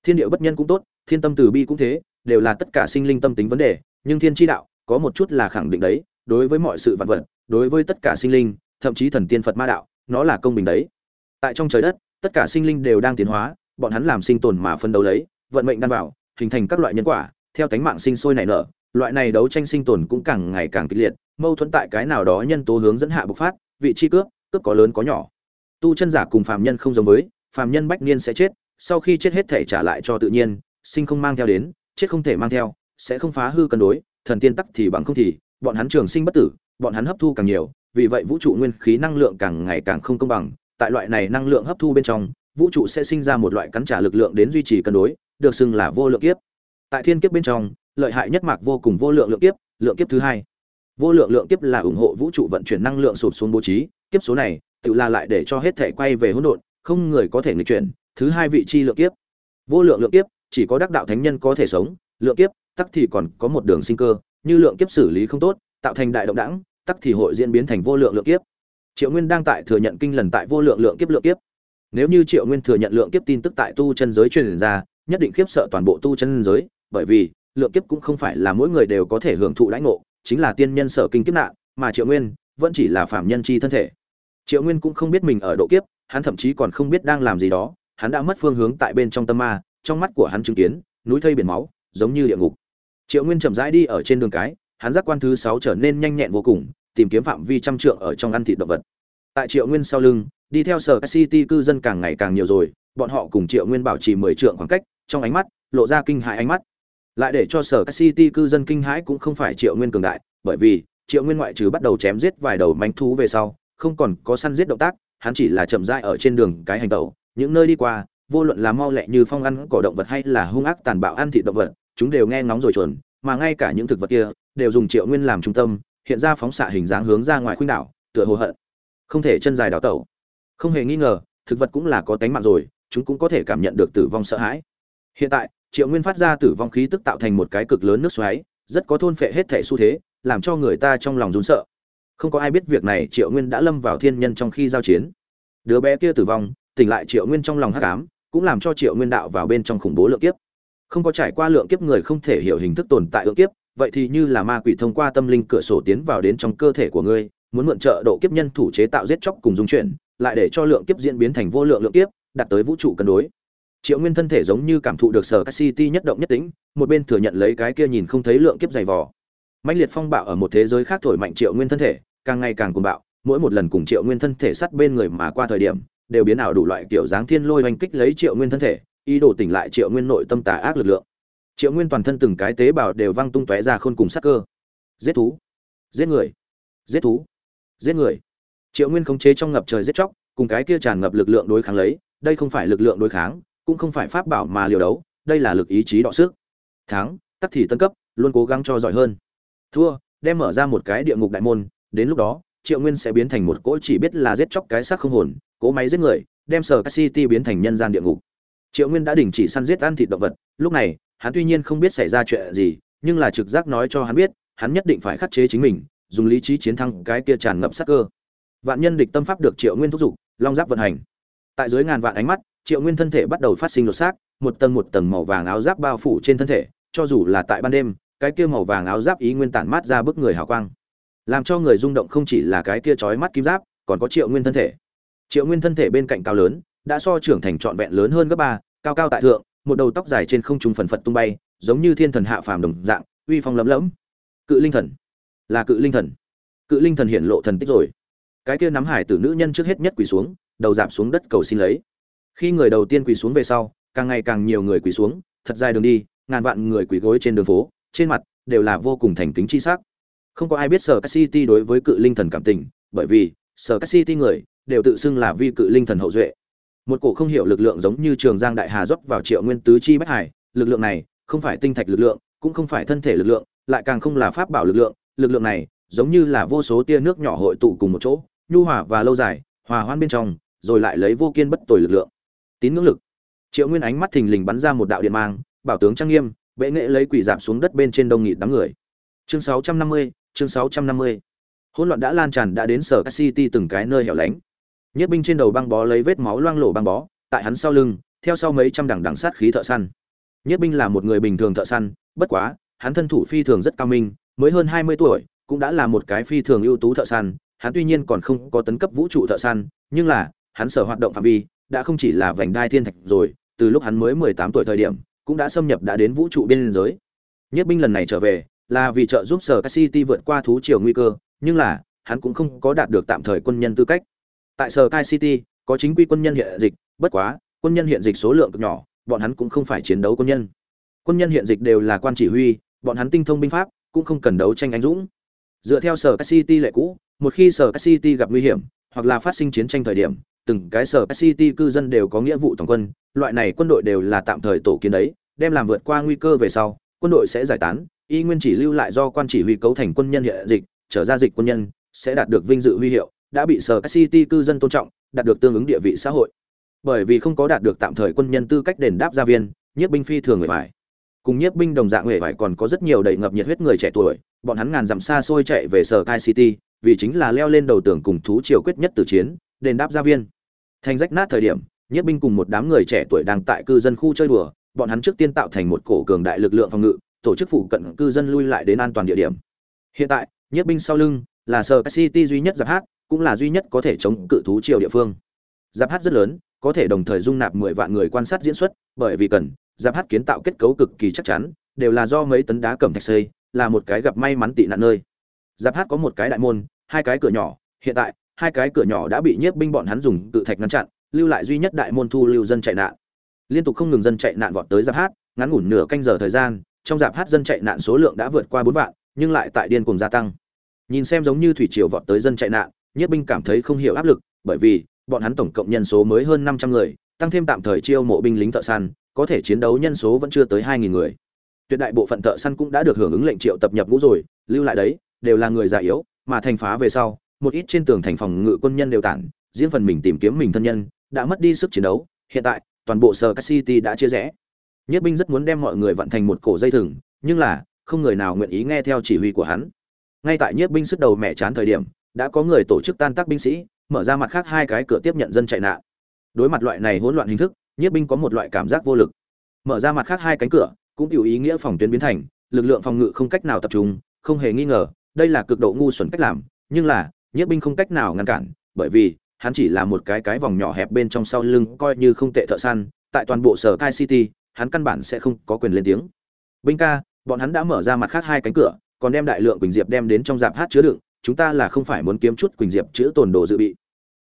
Thiên địa bất nhân cũng tốt, thiên tâm từ bi cũng thế đều là tất cả sinh linh tâm tính vấn đề, nhưng thiên chi đạo có một chút là khẳng định đấy, đối với mọi sự vạn vật, đối với tất cả sinh linh, thậm chí thần tiên phật ma đạo, nó là công bình đấy. Tại trong trời đất, tất cả sinh linh đều đang tiến hóa, bọn hắn làm sinh tồn mà phân đấu lấy, vận mệnh đan vào hình thành các loại nhân quả, theo tánh mạng sinh sôi nảy nở, loại này đấu tranh sinh tồn cũng càng ngày càng kịch liệt, mâu thuẫn tại cái nào đó nhân tố hướng dẫn hạ bộc phát, vị chi cướp cướp có lớn có nhỏ. Tu chân giả cùng phàm nhân không giống với, phàm nhân bách niên sẽ chết, sau khi chết hết thể trả lại cho tự nhiên, sinh không mang theo đến chết không thể mang theo, sẽ không phá hư cân đối, thần tiên tắc thì bằng không thì, bọn hắn trường sinh bất tử, bọn hắn hấp thu càng nhiều, vì vậy vũ trụ nguyên khí năng lượng càng ngày càng không công bằng. Tại loại này năng lượng hấp thu bên trong, vũ trụ sẽ sinh ra một loại cắn trả lực lượng đến duy trì cân đối, được xưng là vô lượng kiếp. Tại thiên kiếp bên trong, lợi hại nhất mạc vô cùng vô lượng lượng kiếp lượng kiếp thứ hai. Vô lượng lượng kiếp là ủng hộ vũ trụ vận chuyển năng lượng sụp xuống bố trí. Kiếp số này, tự là lại để cho hết thể quay về hỗn độn, không người có thể nghịch chuyển. Thứ hai vị chi lượng kiếp. Vô lượng lượng kiếp chỉ có đắc đạo thánh nhân có thể sống, lượng kiếp, tắc thì còn có một đường sinh cơ, như lượng kiếp xử lý không tốt, tạo thành đại động đẳng, tắc thì hội diễn biến thành vô lượng lượng kiếp. Triệu nguyên đang tại thừa nhận kinh lần tại vô lượng lượng kiếp lượng kiếp. Nếu như triệu nguyên thừa nhận lượng kiếp tin tức tại tu chân giới truyền ra, nhất định khiếp sợ toàn bộ tu chân giới, bởi vì, lượng kiếp cũng không phải là mỗi người đều có thể hưởng thụ lãnh ngộ, chính là tiên nhân sở kinh kiếp nạn, mà triệu nguyên, vẫn chỉ là phạm nhân chi thân thể. Triệu nguyên cũng không biết mình ở độ kiếp, hắn thậm chí còn không biết đang làm gì đó, hắn đã mất phương hướng tại bên trong tâm ma trong mắt của hắn chứng kiến, núi thây biển máu, giống như địa ngục. Triệu nguyên chậm rãi đi ở trên đường cái, hắn giác quan thứ sáu trở nên nhanh nhẹn vô cùng, tìm kiếm phạm vi trăm trượng ở trong ăn thịt động vật. Tại triệu nguyên sau lưng, đi theo sở city cư dân càng ngày càng nhiều rồi, bọn họ cùng triệu nguyên bảo trì mười trượng khoảng cách, trong ánh mắt, lộ ra kinh hãi ánh mắt. Lại để cho sở city cư dân kinh hãi cũng không phải triệu nguyên cường đại, bởi vì, triệu nguyên ngoại trừ bắt đầu chém giết vài đầu manh thú về sau, không còn có săn giết động tác, hắn chỉ là chậm rãi ở trên đường cái hành tẩu, những nơi đi qua vô luận là mau lẹ như phong ăn, cỏ động vật hay là hung ác tàn bạo ăn thịt động vật, chúng đều nghe ngóng rồi chuẩn, mà ngay cả những thực vật kia đều dùng triệu nguyên làm trung tâm, hiện ra phóng xạ hình dáng hướng ra ngoài khuynh đảo, tựa hồ hận. Không thể chân dài đào tẩu. Không hề nghi ngờ, thực vật cũng là có tánh mạng rồi, chúng cũng có thể cảm nhận được tử vong sợ hãi. Hiện tại, triệu nguyên phát ra tử vong khí tức tạo thành một cái cực lớn nước xoáy, rất có thôn phệ hết thể xu thế, làm cho người ta trong lòng run sợ. Không có ai biết việc này, triệu nguyên đã lâm vào thiên nhân trong khi giao chiến. Đứa bé kia tử vong, tỉnh lại triệu nguyên trong lòng hắc ám cũng làm cho triệu nguyên đạo vào bên trong khủng bố lượng kiếp. Không có trải qua lượng kiếp người không thể hiểu hình thức tồn tại lượng kiếp, vậy thì như là ma quỷ thông qua tâm linh cửa sổ tiến vào đến trong cơ thể của ngươi, muốn mượn trợ độ kiếp nhân thủ chế tạo giết chóc cùng dung chuyển, lại để cho lượng kiếp diễn biến thành vô lượng lượng kiếp, đạt tới vũ trụ cân đối. Triệu nguyên thân thể giống như cảm thụ được sở các city nhất động nhất tính một bên thừa nhận lấy cái kia nhìn không thấy lượng kiếp dày vò. Mạnh liệt phong bạo ở một thế giới khác thổi mạnh triệu nguyên thân thể, càng ngày càng cuồng bạo, mỗi một lần cùng triệu nguyên thân thể sát bên người mà qua thời điểm đều biến ảo đủ loại kiểu dáng thiên lôi oanh kích lấy triệu nguyên thân thể, ý đồ tỉnh lại triệu nguyên nội tâm tà ác lực lượng. Triệu nguyên toàn thân từng cái tế bào đều văng tung tóe ra khôn cùng sắc cơ. Giết thú. Giết người. Giết thú. Giết người. Triệu nguyên khống chế trong ngập trời giết chóc, cùng cái kia tràn ngập lực lượng đối kháng lấy, đây không phải lực lượng đối kháng, cũng không phải pháp bảo mà liều đấu, đây là lực ý chí đọ sức. Thắng, tắc thì tân cấp, luôn cố gắng cho giỏi hơn. Thua, đem mở ra một cái địa ngục đại môn, đến lúc đó, triệu nguyên sẽ biến thành một cỗ chỉ biết là giết chóc cái xác không hồn cỗ máy giết người, đem sở các city biến thành nhân gian địa ngục. Triệu nguyên đã đình chỉ săn giết ăn thịt động vật. Lúc này, hắn tuy nhiên không biết xảy ra chuyện gì, nhưng là trực giác nói cho hắn biết, hắn nhất định phải khắc chế chính mình, dùng lý trí chiến thắng cái kia tràn ngập sắc cơ. Vạn nhân địch tâm pháp được triệu nguyên thúc giục, long giáp vận hành. Tại dưới ngàn vạn ánh mắt, triệu nguyên thân thể bắt đầu phát sinh lột xác, một tầng một tầng màu vàng áo giáp bao phủ trên thân thể, cho dù là tại ban đêm, cái kia màu vàng áo giáp ý nguyên tản mát ra bức người hào quang, làm cho người rung động không chỉ là cái kia trói mắt kim giáp, còn có triệu nguyên thân thể triệu nguyên thân thể bên cạnh cao lớn, đã so trưởng thành trọn vẹn lớn hơn gấp ba, cao cao tại thượng, một đầu tóc dài trên không trung phần phật tung bay, giống như thiên thần hạ phàm đồng dạng, uy phong lấm lẫm cự linh thần. Là cự linh thần. Cự linh thần hiện lộ thần tích rồi. Cái kia nắm hải tử nữ nhân trước hết nhất quỳ xuống, đầu giảm xuống đất cầu xin lấy. Khi người đầu tiên quỳ xuống về sau, càng ngày càng nhiều người quỳ xuống, thật dài đường đi, ngàn vạn người quỳ gối trên đường phố, trên mặt đều là vô cùng thành kính chi sắc. Không có ai biết sở city đối với cự linh thần cảm tình, bởi vì sở city người đều tự xưng là vi cự linh thần hậu duệ. Một cổ không hiểu lực lượng giống như trường giang đại hà dốc vào triệu nguyên tứ chi bách hải lực lượng này không phải tinh thạch lực lượng cũng không phải thân thể lực lượng lại càng không là pháp bảo lực lượng lực lượng này giống như là vô số tia nước nhỏ hội tụ cùng một chỗ nhu hòa và lâu dài hòa hoan bên trong rồi lại lấy vô kiên bất tồi lực lượng. Tín ngưỡng lực. Triệu nguyên ánh mắt thình lình bắn ra một đạo điện mang bảo tướng trang nghiêm bệ nghệ lấy quỷ giảm xuống đất bên trên đông nghịt đám người. Chương 650, chương 650. hỗn loạn đã lan tràn đã đến sở các city từng cái nơi hẻo lánh nhất binh trên đầu băng bó lấy vết máu loang lổ băng bó, tại hắn sau lưng, theo sau mấy trăm đằng đằng sát khí thợ săn. Nhất binh là một người bình thường thợ săn, bất quá, hắn thân thủ phi thường rất cao minh, mới hơn hai mươi tuổi, cũng đã là một cái phi thường ưu tú thợ săn, hắn tuy nhiên còn không có tấn cấp vũ trụ thợ săn, nhưng là, hắn sở hoạt động phạm vi, đã không chỉ là vành đai thiên thạch rồi, từ lúc hắn mới mười tám tuổi thời điểm, cũng đã xâm nhập đã đến vũ trụ biên giới. Nhất binh lần này trở về, là vì trợ giúp sở city vượt qua thú triều nguy cơ, nhưng là, hắn cũng không có đạt được tạm thời quân nhân tư cách tại sở Kai City có chính quy quân nhân hiện dịch, bất quá, quân nhân hiện dịch số lượng cực nhỏ, bọn hắn cũng không phải chiến đấu quân nhân. Quân nhân hiện dịch đều là quan chỉ huy, bọn hắn tinh thông binh pháp, cũng không cần đấu tranh anh dũng. Dựa theo sở City lệ cũ, một khi sở City gặp nguy hiểm, hoặc là phát sinh chiến tranh thời điểm, từng cái sở City cư dân đều có nghĩa vụ toàn quân, loại này quân đội đều là tạm thời tổ kiến đấy, đem làm vượt qua nguy cơ về sau, quân đội sẽ giải tán, y nguyên chỉ lưu lại do quan chỉ huy cấu thành quân nhân hiện dịch, trở ra dịch quân nhân, sẽ đạt được vinh dự huy hiệu, đã bị sở các city cư dân tôn trọng, đạt được tương ứng địa vị xã hội. Bởi vì không có đạt được tạm thời quân nhân tư cách đền đáp gia viên, nhiếp binh phi thường người phải cùng nhiếp binh đồng dạng người phải còn có rất nhiều đầy ngập nhiệt huyết người trẻ tuổi, bọn hắn ngàn dặm xa xôi chạy về sở kai city, vì chính là leo lên đầu tường cùng thú triều quyết nhất từ chiến, đền đáp gia viên. Thành rách nát thời điểm, nhiếp binh cùng một đám người trẻ tuổi đang tại cư dân khu chơi đùa, bọn hắn trước tiên tạo thành một cổ cường đại lực lượng phòng ngự, tổ chức phụ cận cư dân lui lại đến an toàn địa điểm. Hiện tại, nhiếp binh sau lưng là sở city duy nhất giáp hát cũng là duy nhất có thể chống cự thú triều địa phương. Giáp hát rất lớn, có thể đồng thời dung nạp mười vạn người quan sát diễn xuất, bởi vì cần, giáp hát kiến tạo kết cấu cực kỳ chắc chắn, đều là do mấy tấn đá cẩm thạch xây, là một cái gặp may mắn tị nạn nơi. Giáp hát có một cái đại môn, hai cái cửa nhỏ, hiện tại, hai cái cửa nhỏ đã bị nhiếp binh bọn hắn dùng tự thạch ngăn chặn, lưu lại duy nhất đại môn thu lưu dân chạy nạn. Liên tục không ngừng dân chạy nạn vọt tới giáp hát, ngắn ngủn nửa canh giờ thời gian, trong giáp hát dân chạy nạn số lượng đã vượt qua bốn vạn, nhưng lại tại điên cuồng gia tăng. Nhìn xem giống như thủy triều vọt tới dân chạy nạn Nhiếp binh cảm thấy không hiểu áp lực, bởi vì bọn hắn tổng cộng nhân số mới hơn 500 người, tăng thêm tạm thời chiêu mộ binh lính thợ săn có thể chiến đấu nhân số vẫn chưa tới hai nghìn người. Tuyệt đại bộ phận thợ săn cũng đã được hưởng ứng lệnh triệu tập nhập ngũ rồi lưu lại đấy đều là người già yếu mà thành phá về sau một ít trên tường thành phòng ngự quân nhân đều tản riêng phần mình tìm kiếm mình thân nhân đã mất đi sức chiến đấu. Hiện tại toàn bộ sở city đã chia rẽ. Nhất binh rất muốn đem mọi người vận thành một cổ dây thừng nhưng là không người nào nguyện ý nghe theo chỉ huy của hắn. Ngay tại nhiếp binh sức đầu mẹ chán thời điểm đã có người tổ chức tan tác binh sĩ, mở ra mặt khác hai cái cửa tiếp nhận dân chạy nạn. Đối mặt loại này hỗn loạn hình thức, nhiếp binh có một loại cảm giác vô lực. Mở ra mặt khác hai cánh cửa, cũng tiểu ý nghĩa phòng tuyến biến thành, lực lượng phòng ngự không cách nào tập trung, không hề nghi ngờ, đây là cực độ ngu xuẩn cách làm, nhưng là, nhiếp binh không cách nào ngăn cản, bởi vì, hắn chỉ là một cái cái vòng nhỏ hẹp bên trong sau lưng, coi như không tệ thợ săn, tại toàn bộ sở kai city, hắn căn bản sẽ không có quyền lên tiếng. Binh ca, bọn hắn đã mở ra mặt khác hai cánh cửa, còn đem đại lượng quỳnh diệp đem đến trong dạp hát chứa đựng chúng ta là không phải muốn kiếm chút quỳnh diệp chữ tồn đồ dự bị.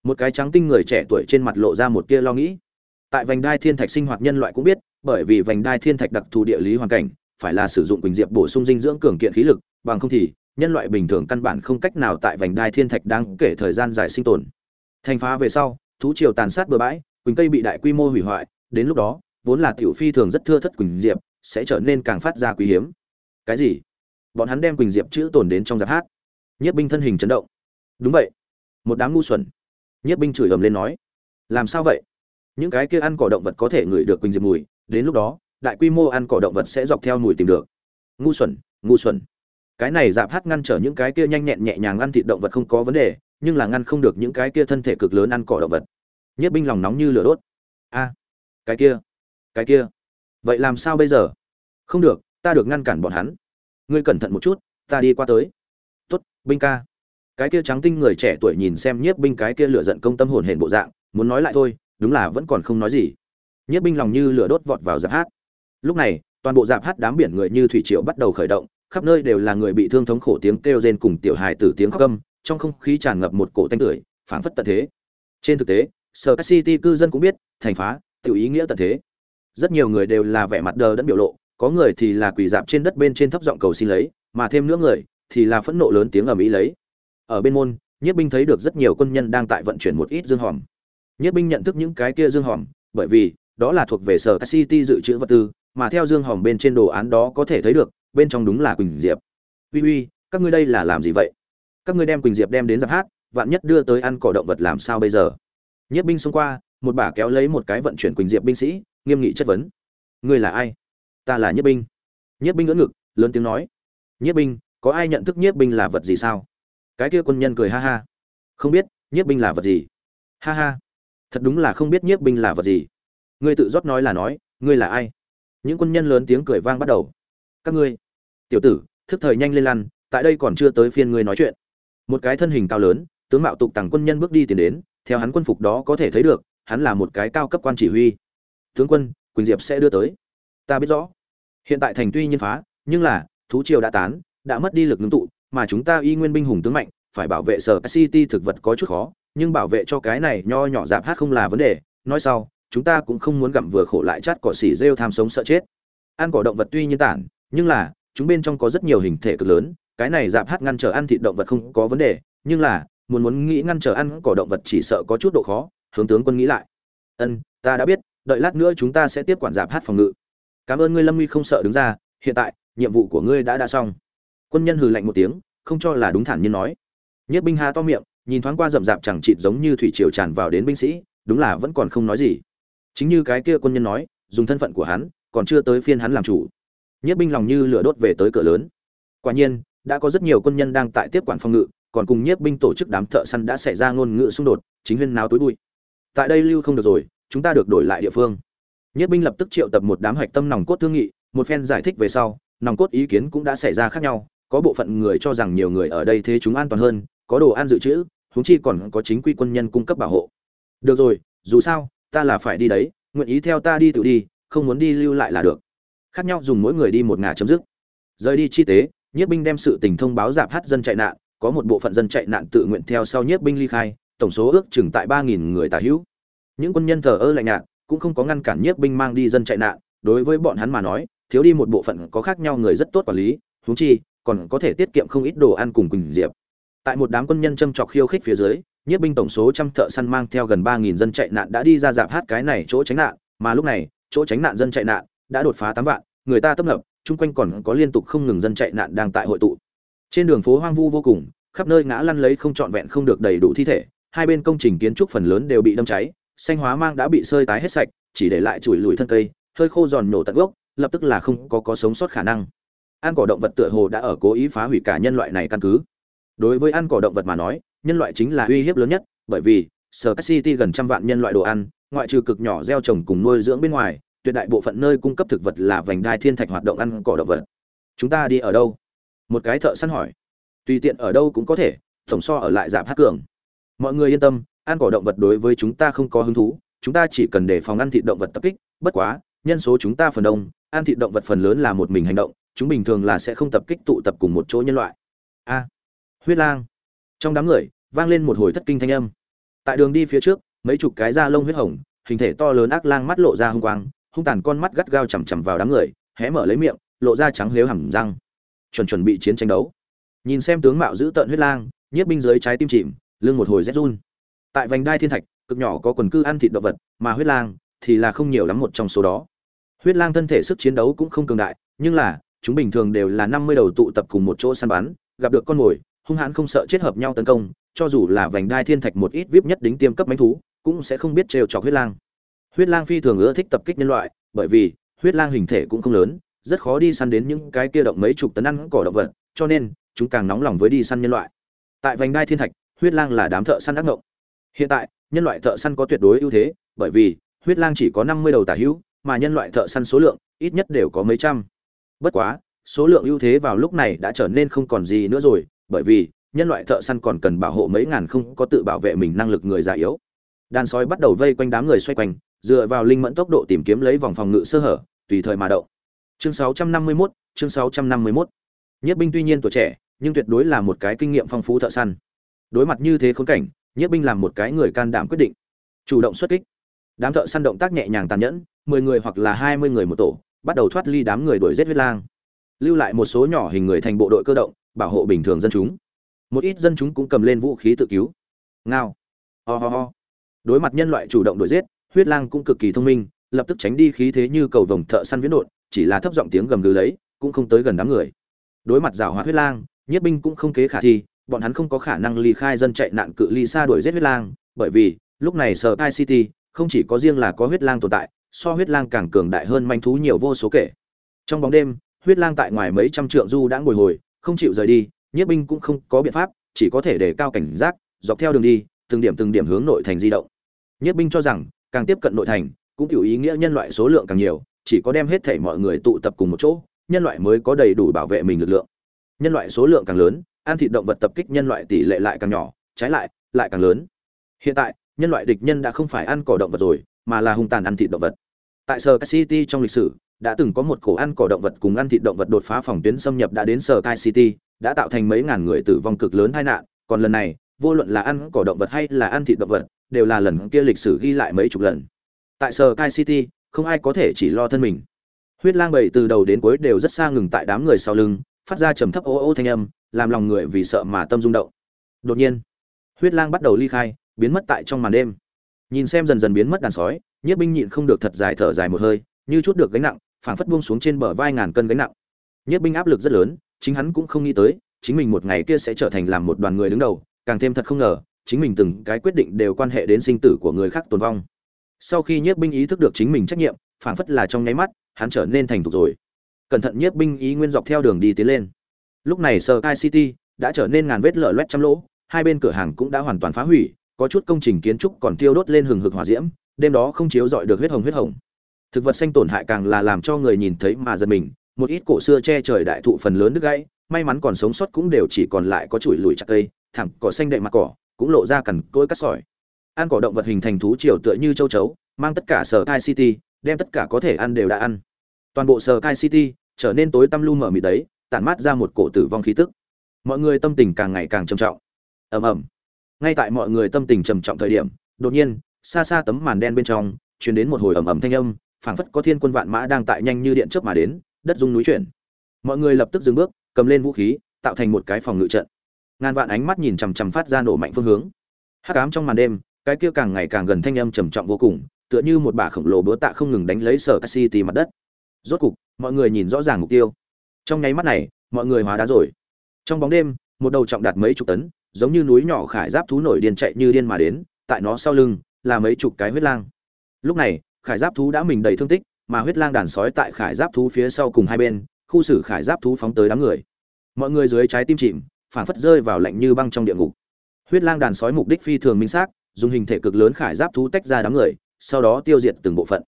Một cái trắng tinh người trẻ tuổi trên mặt lộ ra một tia lo nghĩ. Tại vành đai thiên thạch sinh hoạt nhân loại cũng biết, bởi vì vành đai thiên thạch đặc thù địa lý hoàn cảnh, phải là sử dụng quỳnh diệp bổ sung dinh dưỡng cường kiện khí lực, bằng không thì, nhân loại bình thường căn bản không cách nào tại vành đai thiên thạch đáng kể thời gian dài sinh tồn. Thành phá về sau, thú triều tàn sát bừa bãi, quỳnh cây bị đại quy mô hủy hoại, đến lúc đó, vốn là tiểu phi thường rất thưa thất quỳnh diệp, sẽ trở nên càng phát ra quý hiếm. Cái gì? Bọn hắn đem quỳnh diệp chữ tồn đến trong giáp hát nhiếp binh thân hình chấn động. Đúng vậy. Một đám ngu xuẩn. Nhiếp binh chửi ầm lên nói. Làm sao vậy? Những cái kia ăn cỏ động vật có thể ngửi được quỳnh diệp mùi, đến lúc đó, đại quy mô ăn cỏ động vật sẽ dọc theo mùi tìm được. Ngu xuẩn ngu xuẩn. Cái này dạp hát ngăn trở những cái kia nhanh nhẹn nhẹ nhàng ăn thịt động vật không có vấn đề, nhưng là ngăn không được những cái kia thân thể cực lớn ăn cỏ động vật. Nhiếp binh lòng nóng như lửa đốt. A, cái kia cái kia. Vậy làm sao bây giờ? Không được, ta được ngăn cản bọn hắn. Ngươi cẩn thận một chút, ta đi qua tới tuất binh ca. Cái kia trắng tinh người trẻ tuổi nhìn xem nhiếp binh cái kia lửa giận công tâm hồn hển bộ dạng, muốn nói lại thôi, đúng là vẫn còn không nói gì. Nhiếp binh lòng như lửa đốt vọt vào giáp hát. Lúc này, toàn bộ giáp hát đám biển người như thủy triều bắt đầu khởi động, khắp nơi đều là người bị thương thống khổ tiếng kêu rên cùng tiểu hài tử tiếng khóc câm trong không khí tràn ngập một cổ tanh tưởi, phảng phất tận thế. Trên thực tế sở các city cư dân cũng biết, thành phá, tiểu ý nghĩa tận thế. Rất nhiều người đều là vẻ mặt đờ đẫn biểu lộ, có người thì là quỳ dạp trên đất bên trên thấp giọng cầu xin lấy, mà thêm nữa người thì là phẫn nộ lớn tiếng ầm ĩ lấy. Ở bên môn, nhiếp binh thấy được rất nhiều quân nhân đang tại vận chuyển một ít dương hòm. Nhiếp binh nhận thức những cái kia dương hòm, bởi vì, đó là thuộc về sở city dự trữ vật tư, mà theo dương hòm bên trên đồ án đó có thể thấy được, bên trong đúng là quỳnh diệp. Uy uy, các ngươi đây là làm gì vậy? Các ngươi đem quỳnh diệp đem đến giáp hát, vạn nhất đưa tới ăn cỏ động vật làm sao bây giờ? Nhiếp binh xông qua, một bả kéo lấy một cái vận chuyển quỳnh diệp binh sĩ, nghiêm nghị chất vấn. Ngươi là ai? Ta là nhiếp binh. Nhiếp binh ngỡ ngực, lớn tiếng nói. Nhiếp binh có ai nhận thức nhiếp binh là vật gì sao? Cái kia quân nhân cười ha ha. Không biết, nhiếp binh là vật gì? Ha ha. Thật đúng là không biết nhiếp binh là vật gì. Ngươi tự rót nói là nói, ngươi là ai? Những quân nhân lớn tiếng cười vang bắt đầu. Các ngươi. Tiểu tử, thức thời nhanh lên lăn, tại đây còn chưa tới phiên ngươi nói chuyện. Một cái thân hình cao lớn, tướng mạo tục tằng quân nhân bước đi tiến đến, theo hắn quân phục đó có thể thấy được, hắn là một cái cao cấp quan chỉ huy. Tướng quân, quỳnh diệp sẽ đưa tới. Ta biết rõ. Hiện tại thành tuy nhiên phá, nhưng là, thú triều đã tán đã mất đi lực ngưng tụ, mà chúng ta y nguyên binh hùng tướng mạnh, phải bảo vệ sở city thực vật có chút khó, nhưng bảo vệ cho cái này nho nhỏ dạp hát không là vấn đề. Nói sau, chúng ta cũng không muốn gặm vừa khổ lại chát cỏ xỉ rêu tham sống sợ chết. Ăn cỏ động vật tuy nhiên tản, nhưng là, chúng bên trong có rất nhiều hình thể cực lớn, cái này dạp hát ngăn trở ăn thịt động vật không có vấn đề, nhưng là, muốn muốn nghĩ ngăn trở ăn cỏ động vật chỉ sợ có chút độ khó, hướng tướng quân nghĩ lại. Ân, ta đã biết, đợi lát nữa chúng ta sẽ tiếp quản dạp hát phòng ngự. Cảm ơn ngươi, lâm nguy, không sợ đứng ra, hiện tại, nhiệm vụ của ngươi đã đã xong quân nhân hừ lạnh một tiếng, không cho là đúng thản nhiên nói. Nhất binh hà to miệng, nhìn thoáng qua rậm rạp chẳng chịt giống như thủy triều tràn vào đến binh sĩ, đúng là vẫn còn không nói gì. Chính như cái kia quân nhân nói, dùng thân phận của hắn, còn chưa tới phiên hắn làm chủ. Nhất binh lòng như lửa đốt về tới cửa lớn. Quả nhiên, đã có rất nhiều quân nhân đang tại tiếp quản phòng ngự, còn cùng nhiếp binh tổ chức đám thợ săn đã xảy ra ngôn ngữ xung đột, chính huyên náo tối bụi. Tại đây lưu không được rồi, chúng ta được đổi lại địa phương. Nhiếp binh lập tức triệu tập một đám hạch tâm nòng cốt thương nghị, một phen giải thích về sau, nòng cốt ý kiến cũng đã xảy ra khác nhau có bộ phận người cho rằng nhiều người ở đây thế chúng an toàn hơn, có đồ ăn dự trữ, huống chi còn có chính quy quân nhân cung cấp bảo hộ. Được rồi, dù sao, ta là phải đi đấy, nguyện ý theo ta đi tự đi, không muốn đi lưu lại là được. Khác nhau dùng mỗi người đi một ngả chấm dứt. Rời đi chi tế, nhiếp binh đem sự tình thông báo giảm hát dân chạy nạn, có một bộ phận dân chạy nạn tự nguyện theo sau nhiếp binh ly khai, tổng số ước chừng tại ba nghìn người tả hữu. Những quân nhân thờ ơ lạnh nhạt, cũng không có ngăn cản nhiếp binh mang đi dân chạy nạn, đối với bọn hắn mà nói, thiếu đi một bộ phận có khác nhau người rất tốt quản lý, huống chi còn có thể tiết kiệm không ít đồ ăn cùng quỳnh diệp. Tại một đám quân nhân châm chọc khiêu khích phía dưới, nhiếp binh tổng số trăm thợ săn mang theo gần ba nghìn dân chạy nạn đã đi ra dạp hát cái này chỗ tránh nạn, mà lúc này, chỗ tránh nạn dân chạy nạn đã đột phá tám vạn, người ta tấp nập, chung quanh còn có liên tục không ngừng dân chạy nạn đang tại hội tụ. Trên đường phố hoang vu vô cùng, khắp nơi ngã lăn lấy không trọn vẹn không được đầy đủ thi thể, hai bên công trình kiến trúc phần lớn đều bị đâm cháy, xanh hóa mang đã bị sơi tái hết sạch, chỉ để lại chùi lùi thân cây, hơi khô giòn nổ tận gốc, lập tức là không có có sống sót khả năng ăn cỏ động vật tựa hồ đã ở cố ý phá hủy cả nhân loại này căn cứ. Đối với ăn cỏ động vật mà nói, nhân loại chính là uy hiếp lớn nhất, bởi vì sở city gần trăm vạn nhân loại đồ ăn, ngoại trừ cực nhỏ gieo trồng cùng nuôi dưỡng bên ngoài, tuyệt đại bộ phận nơi cung cấp thực vật là vành đai thiên thạch hoạt động ăn cỏ động vật. Chúng ta đi ở đâu? Một cái thợ săn hỏi. Tùy tiện ở đâu cũng có thể, tổng so ở lại giảm hát cường. Mọi người yên tâm, ăn cỏ động vật đối với chúng ta không có hứng thú, chúng ta chỉ cần để phòng ăn thịt động vật tập kích, bất quá, nhân số chúng ta phần đông, ăn thịt động vật phần lớn là một mình hành động chúng bình thường là sẽ không tập kích tụ tập cùng một chỗ nhân loại. A. Huyết lang. Trong đám người, vang lên một hồi thất kinh thanh âm. Tại đường đi phía trước, mấy chục cái da lông huyết hồng, hình thể to lớn ác lang mắt lộ ra hung quang, hung tàn con mắt gắt gao chằm chằm vào đám người, hé mở lấy miệng, lộ ra trắng lếu hẳn răng. Chuẩn chuẩn bị chiến tranh đấu. Nhìn xem tướng mạo giữ tợn huyết lang, nhiếp binh dưới trái tim chìm, lưng một hồi rét run. Tại vành đai thiên thạch, cực nhỏ có quần cư ăn thịt động vật, mà huyết lang thì là không nhiều lắm một trong số đó. Huyết lang thân thể sức chiến đấu cũng không cường đại, nhưng là chúng bình thường đều là năm mươi đầu tụ tập cùng một chỗ săn bắn, gặp được con mồi, hung hãn không sợ chết hợp nhau tấn công, cho dù là vành đai thiên thạch một ít vip nhất đính tiêm cấp mãnh thú, cũng sẽ không biết trêu chọc huyết lang. Huyết lang phi thường ưa thích tập kích nhân loại, bởi vì, huyết lang hình thể cũng không lớn, rất khó đi săn đến những cái kia động mấy chục tấn ăn cỏ động vật, cho nên, chúng càng nóng lòng với đi săn nhân loại. Tại vành đai thiên thạch, huyết lang là đám thợ săn ác ngộng. Hiện tại, nhân loại thợ săn có tuyệt đối ưu thế, bởi vì, huyết lang chỉ có năm mươi đầu tả hữu, mà nhân loại thợ săn số lượng, ít nhất đều có mấy trăm bất quá số lượng ưu thế vào lúc này đã trở nên không còn gì nữa rồi bởi vì nhân loại thợ săn còn cần bảo hộ mấy ngàn không có tự bảo vệ mình năng lực người già yếu đàn sói bắt đầu vây quanh đám người xoay quanh dựa vào linh mẫn tốc độ tìm kiếm lấy vòng phòng ngự sơ hở tùy thời mà động chương 651, chương 651. Nhất binh tuy nhiên tuổi trẻ, nhưng tuyệt đối là một cái kinh nghiệm phong phú thợ săn. Đối mặt như thế khốn cảnh, Nhất binh làm một cái người can đảm quyết định, chủ động xuất kích. Đám thợ săn động tác nhẹ nhàng tàn nhẫn, 10 người hoặc là 20 người một tổ, bắt đầu thoát ly đám người đuổi giết huyết lang. Lưu lại một số nhỏ hình người thành bộ đội cơ động, bảo hộ bình thường dân chúng. Một ít dân chúng cũng cầm lên vũ khí tự cứu. Ngao. Ho ho ho. Đối mặt nhân loại chủ động đuổi giết, huyết lang cũng cực kỳ thông minh, lập tức tránh đi khí thế như cầu vồng thợ săn viễn đột, chỉ là thấp giọng tiếng gầm gừ lấy, cũng không tới gần đám người. Đối mặt giảo hoạt huyết lang, nhất binh cũng không kế khả thi, bọn hắn không có khả năng ly khai dân chạy nạn cự ly xa đuổi giết huyết lang, bởi vì lúc này Sở tai City không chỉ có riêng là có huyết lang tồn tại, so huyết lang càng cường đại hơn manh thú nhiều vô số kể. Trong bóng đêm, huyết lang tại ngoài mấy trăm trượng du đã ngồi hồi, không chịu rời đi, Nhiếp binh cũng không có biện pháp, chỉ có thể để cao cảnh giác, dọc theo đường đi, từng điểm từng điểm hướng nội thành di động. Nhiếp binh cho rằng, càng tiếp cận nội thành, cũng tiểu ý nghĩa nhân loại số lượng càng nhiều, chỉ có đem hết thảy mọi người tụ tập cùng một chỗ, nhân loại mới có đầy đủ bảo vệ mình lực lượng. Nhân loại số lượng càng lớn, ăn thịt động vật tập kích nhân loại tỷ lệ lại càng nhỏ, trái lại, lại càng lớn. Hiện tại, nhân loại địch nhân đã không phải ăn cỏ động vật rồi, mà là hung tàn ăn thịt động vật. Tại Sở City trong lịch sử, đã từng có một cổ ăn cỏ động vật cùng ăn thịt động vật đột phá phòng tuyến xâm nhập đã đến Sở City, đã tạo thành mấy ngàn người tử vong cực lớn tai nạn, còn lần này, vô luận là ăn cỏ động vật hay là ăn thịt động vật, đều là lần kia lịch sử ghi lại mấy chục lần. Tại sở kai city không ai có thể chỉ lo thân mình. Huyết lang bầy từ đầu đến cuối đều rất xa ngừng tại đám người sau lưng phát ra trầm thấp ô ô thanh âm làm lòng người vì sợ mà tâm rung động. Đột nhiên huyết lang bắt đầu ly khai biến mất tại trong màn đêm. Nhìn xem dần dần biến mất đàn sói nhiếp binh nhịn không được thật dài thở dài một hơi, như chút được gánh nặng, phảng phất buông xuống trên bờ vai ngàn cân gánh nặng. Nhiếp binh áp lực rất lớn, chính hắn cũng không nghĩ tới, chính mình một ngày kia sẽ trở thành làm một đoàn người đứng đầu, càng thêm thật không ngờ, chính mình từng cái quyết định đều quan hệ đến sinh tử của người khác tồn vong. Sau khi nhiếp binh ý thức được chính mình trách nhiệm, phảng phất là trong nháy mắt, hắn trở nên thành thục rồi. Cẩn thận nhiếp binh ý nguyên dọc theo đường đi tiến lên. Lúc này sờ kai city đã trở nên ngàn vết lở loét trăm lỗ, hai bên cửa hàng cũng đã hoàn toàn phá hủy, có chút công trình kiến trúc còn tiêu đốt lên hừng hực hỏa diễm đêm đó không chiếu dọi được huyết hồng huyết hồng. Thực vật xanh tổn hại càng là làm cho người nhìn thấy mà giật mình, một ít cổ xưa che trời đại thụ phần lớn đứt gãy, may mắn còn sống sót cũng đều chỉ còn lại có chuỗi lùi chặt cây, thẳng cỏ xanh đệm mặt cỏ, cũng lộ ra cằn cỗi cắt sỏi. Ăn cỏ động vật hình thành thú triều tựa như châu chấu, mang tất cả sở kai city, đem tất cả có thể ăn đều đã ăn. Toàn bộ sở kai city trở nên tối tăm lu mở mịt đấy, tản mát ra một cổ tử vong khí tức. Mọi người tâm tình càng ngày càng trầm trọng. Ầm ầm. Ngay tại mọi người tâm tình trầm trọng thời điểm, đột nhiên xa xa tấm màn đen bên trong, truyền đến một hồi ầm ầm thanh âm, phảng phất có thiên quân vạn mã đang tại nhanh như điện chớp mà đến, đất rung núi chuyển. Mọi người lập tức dừng bước, cầm lên vũ khí, tạo thành một cái phòng ngự trận. Ngàn vạn ánh mắt nhìn chằm chằm phát ra nổ mạnh phương hướng. Hắc ám trong màn đêm, cái kia càng ngày càng gần thanh âm trầm trọng vô cùng, tựa như một bả khổng lồ búa tạ không ngừng đánh lấy sở city mặt đất. Rốt cục, mọi người nhìn rõ ràng mục tiêu. Trong nháy mắt này, mọi người hóa đá rồi. Trong bóng đêm, một đầu trọng đạt mấy chục tấn, giống như núi nhỏ khải giáp thú nổi điên chạy như điên mà đến, tại nó sau lưng là mấy chục cái huyết lang. Lúc này, khải giáp thú đã mình đầy thương tích, mà huyết lang đàn sói tại khải giáp thú phía sau cùng hai bên, khu xử khải giáp thú phóng tới đám người. Mọi người dưới trái tim chìm phản phất rơi vào lạnh như băng trong địa ngục. Huyết lang đàn sói mục đích phi thường minh xác, dùng hình thể cực lớn khải giáp thú tách ra đám người, sau đó tiêu diệt từng bộ phận.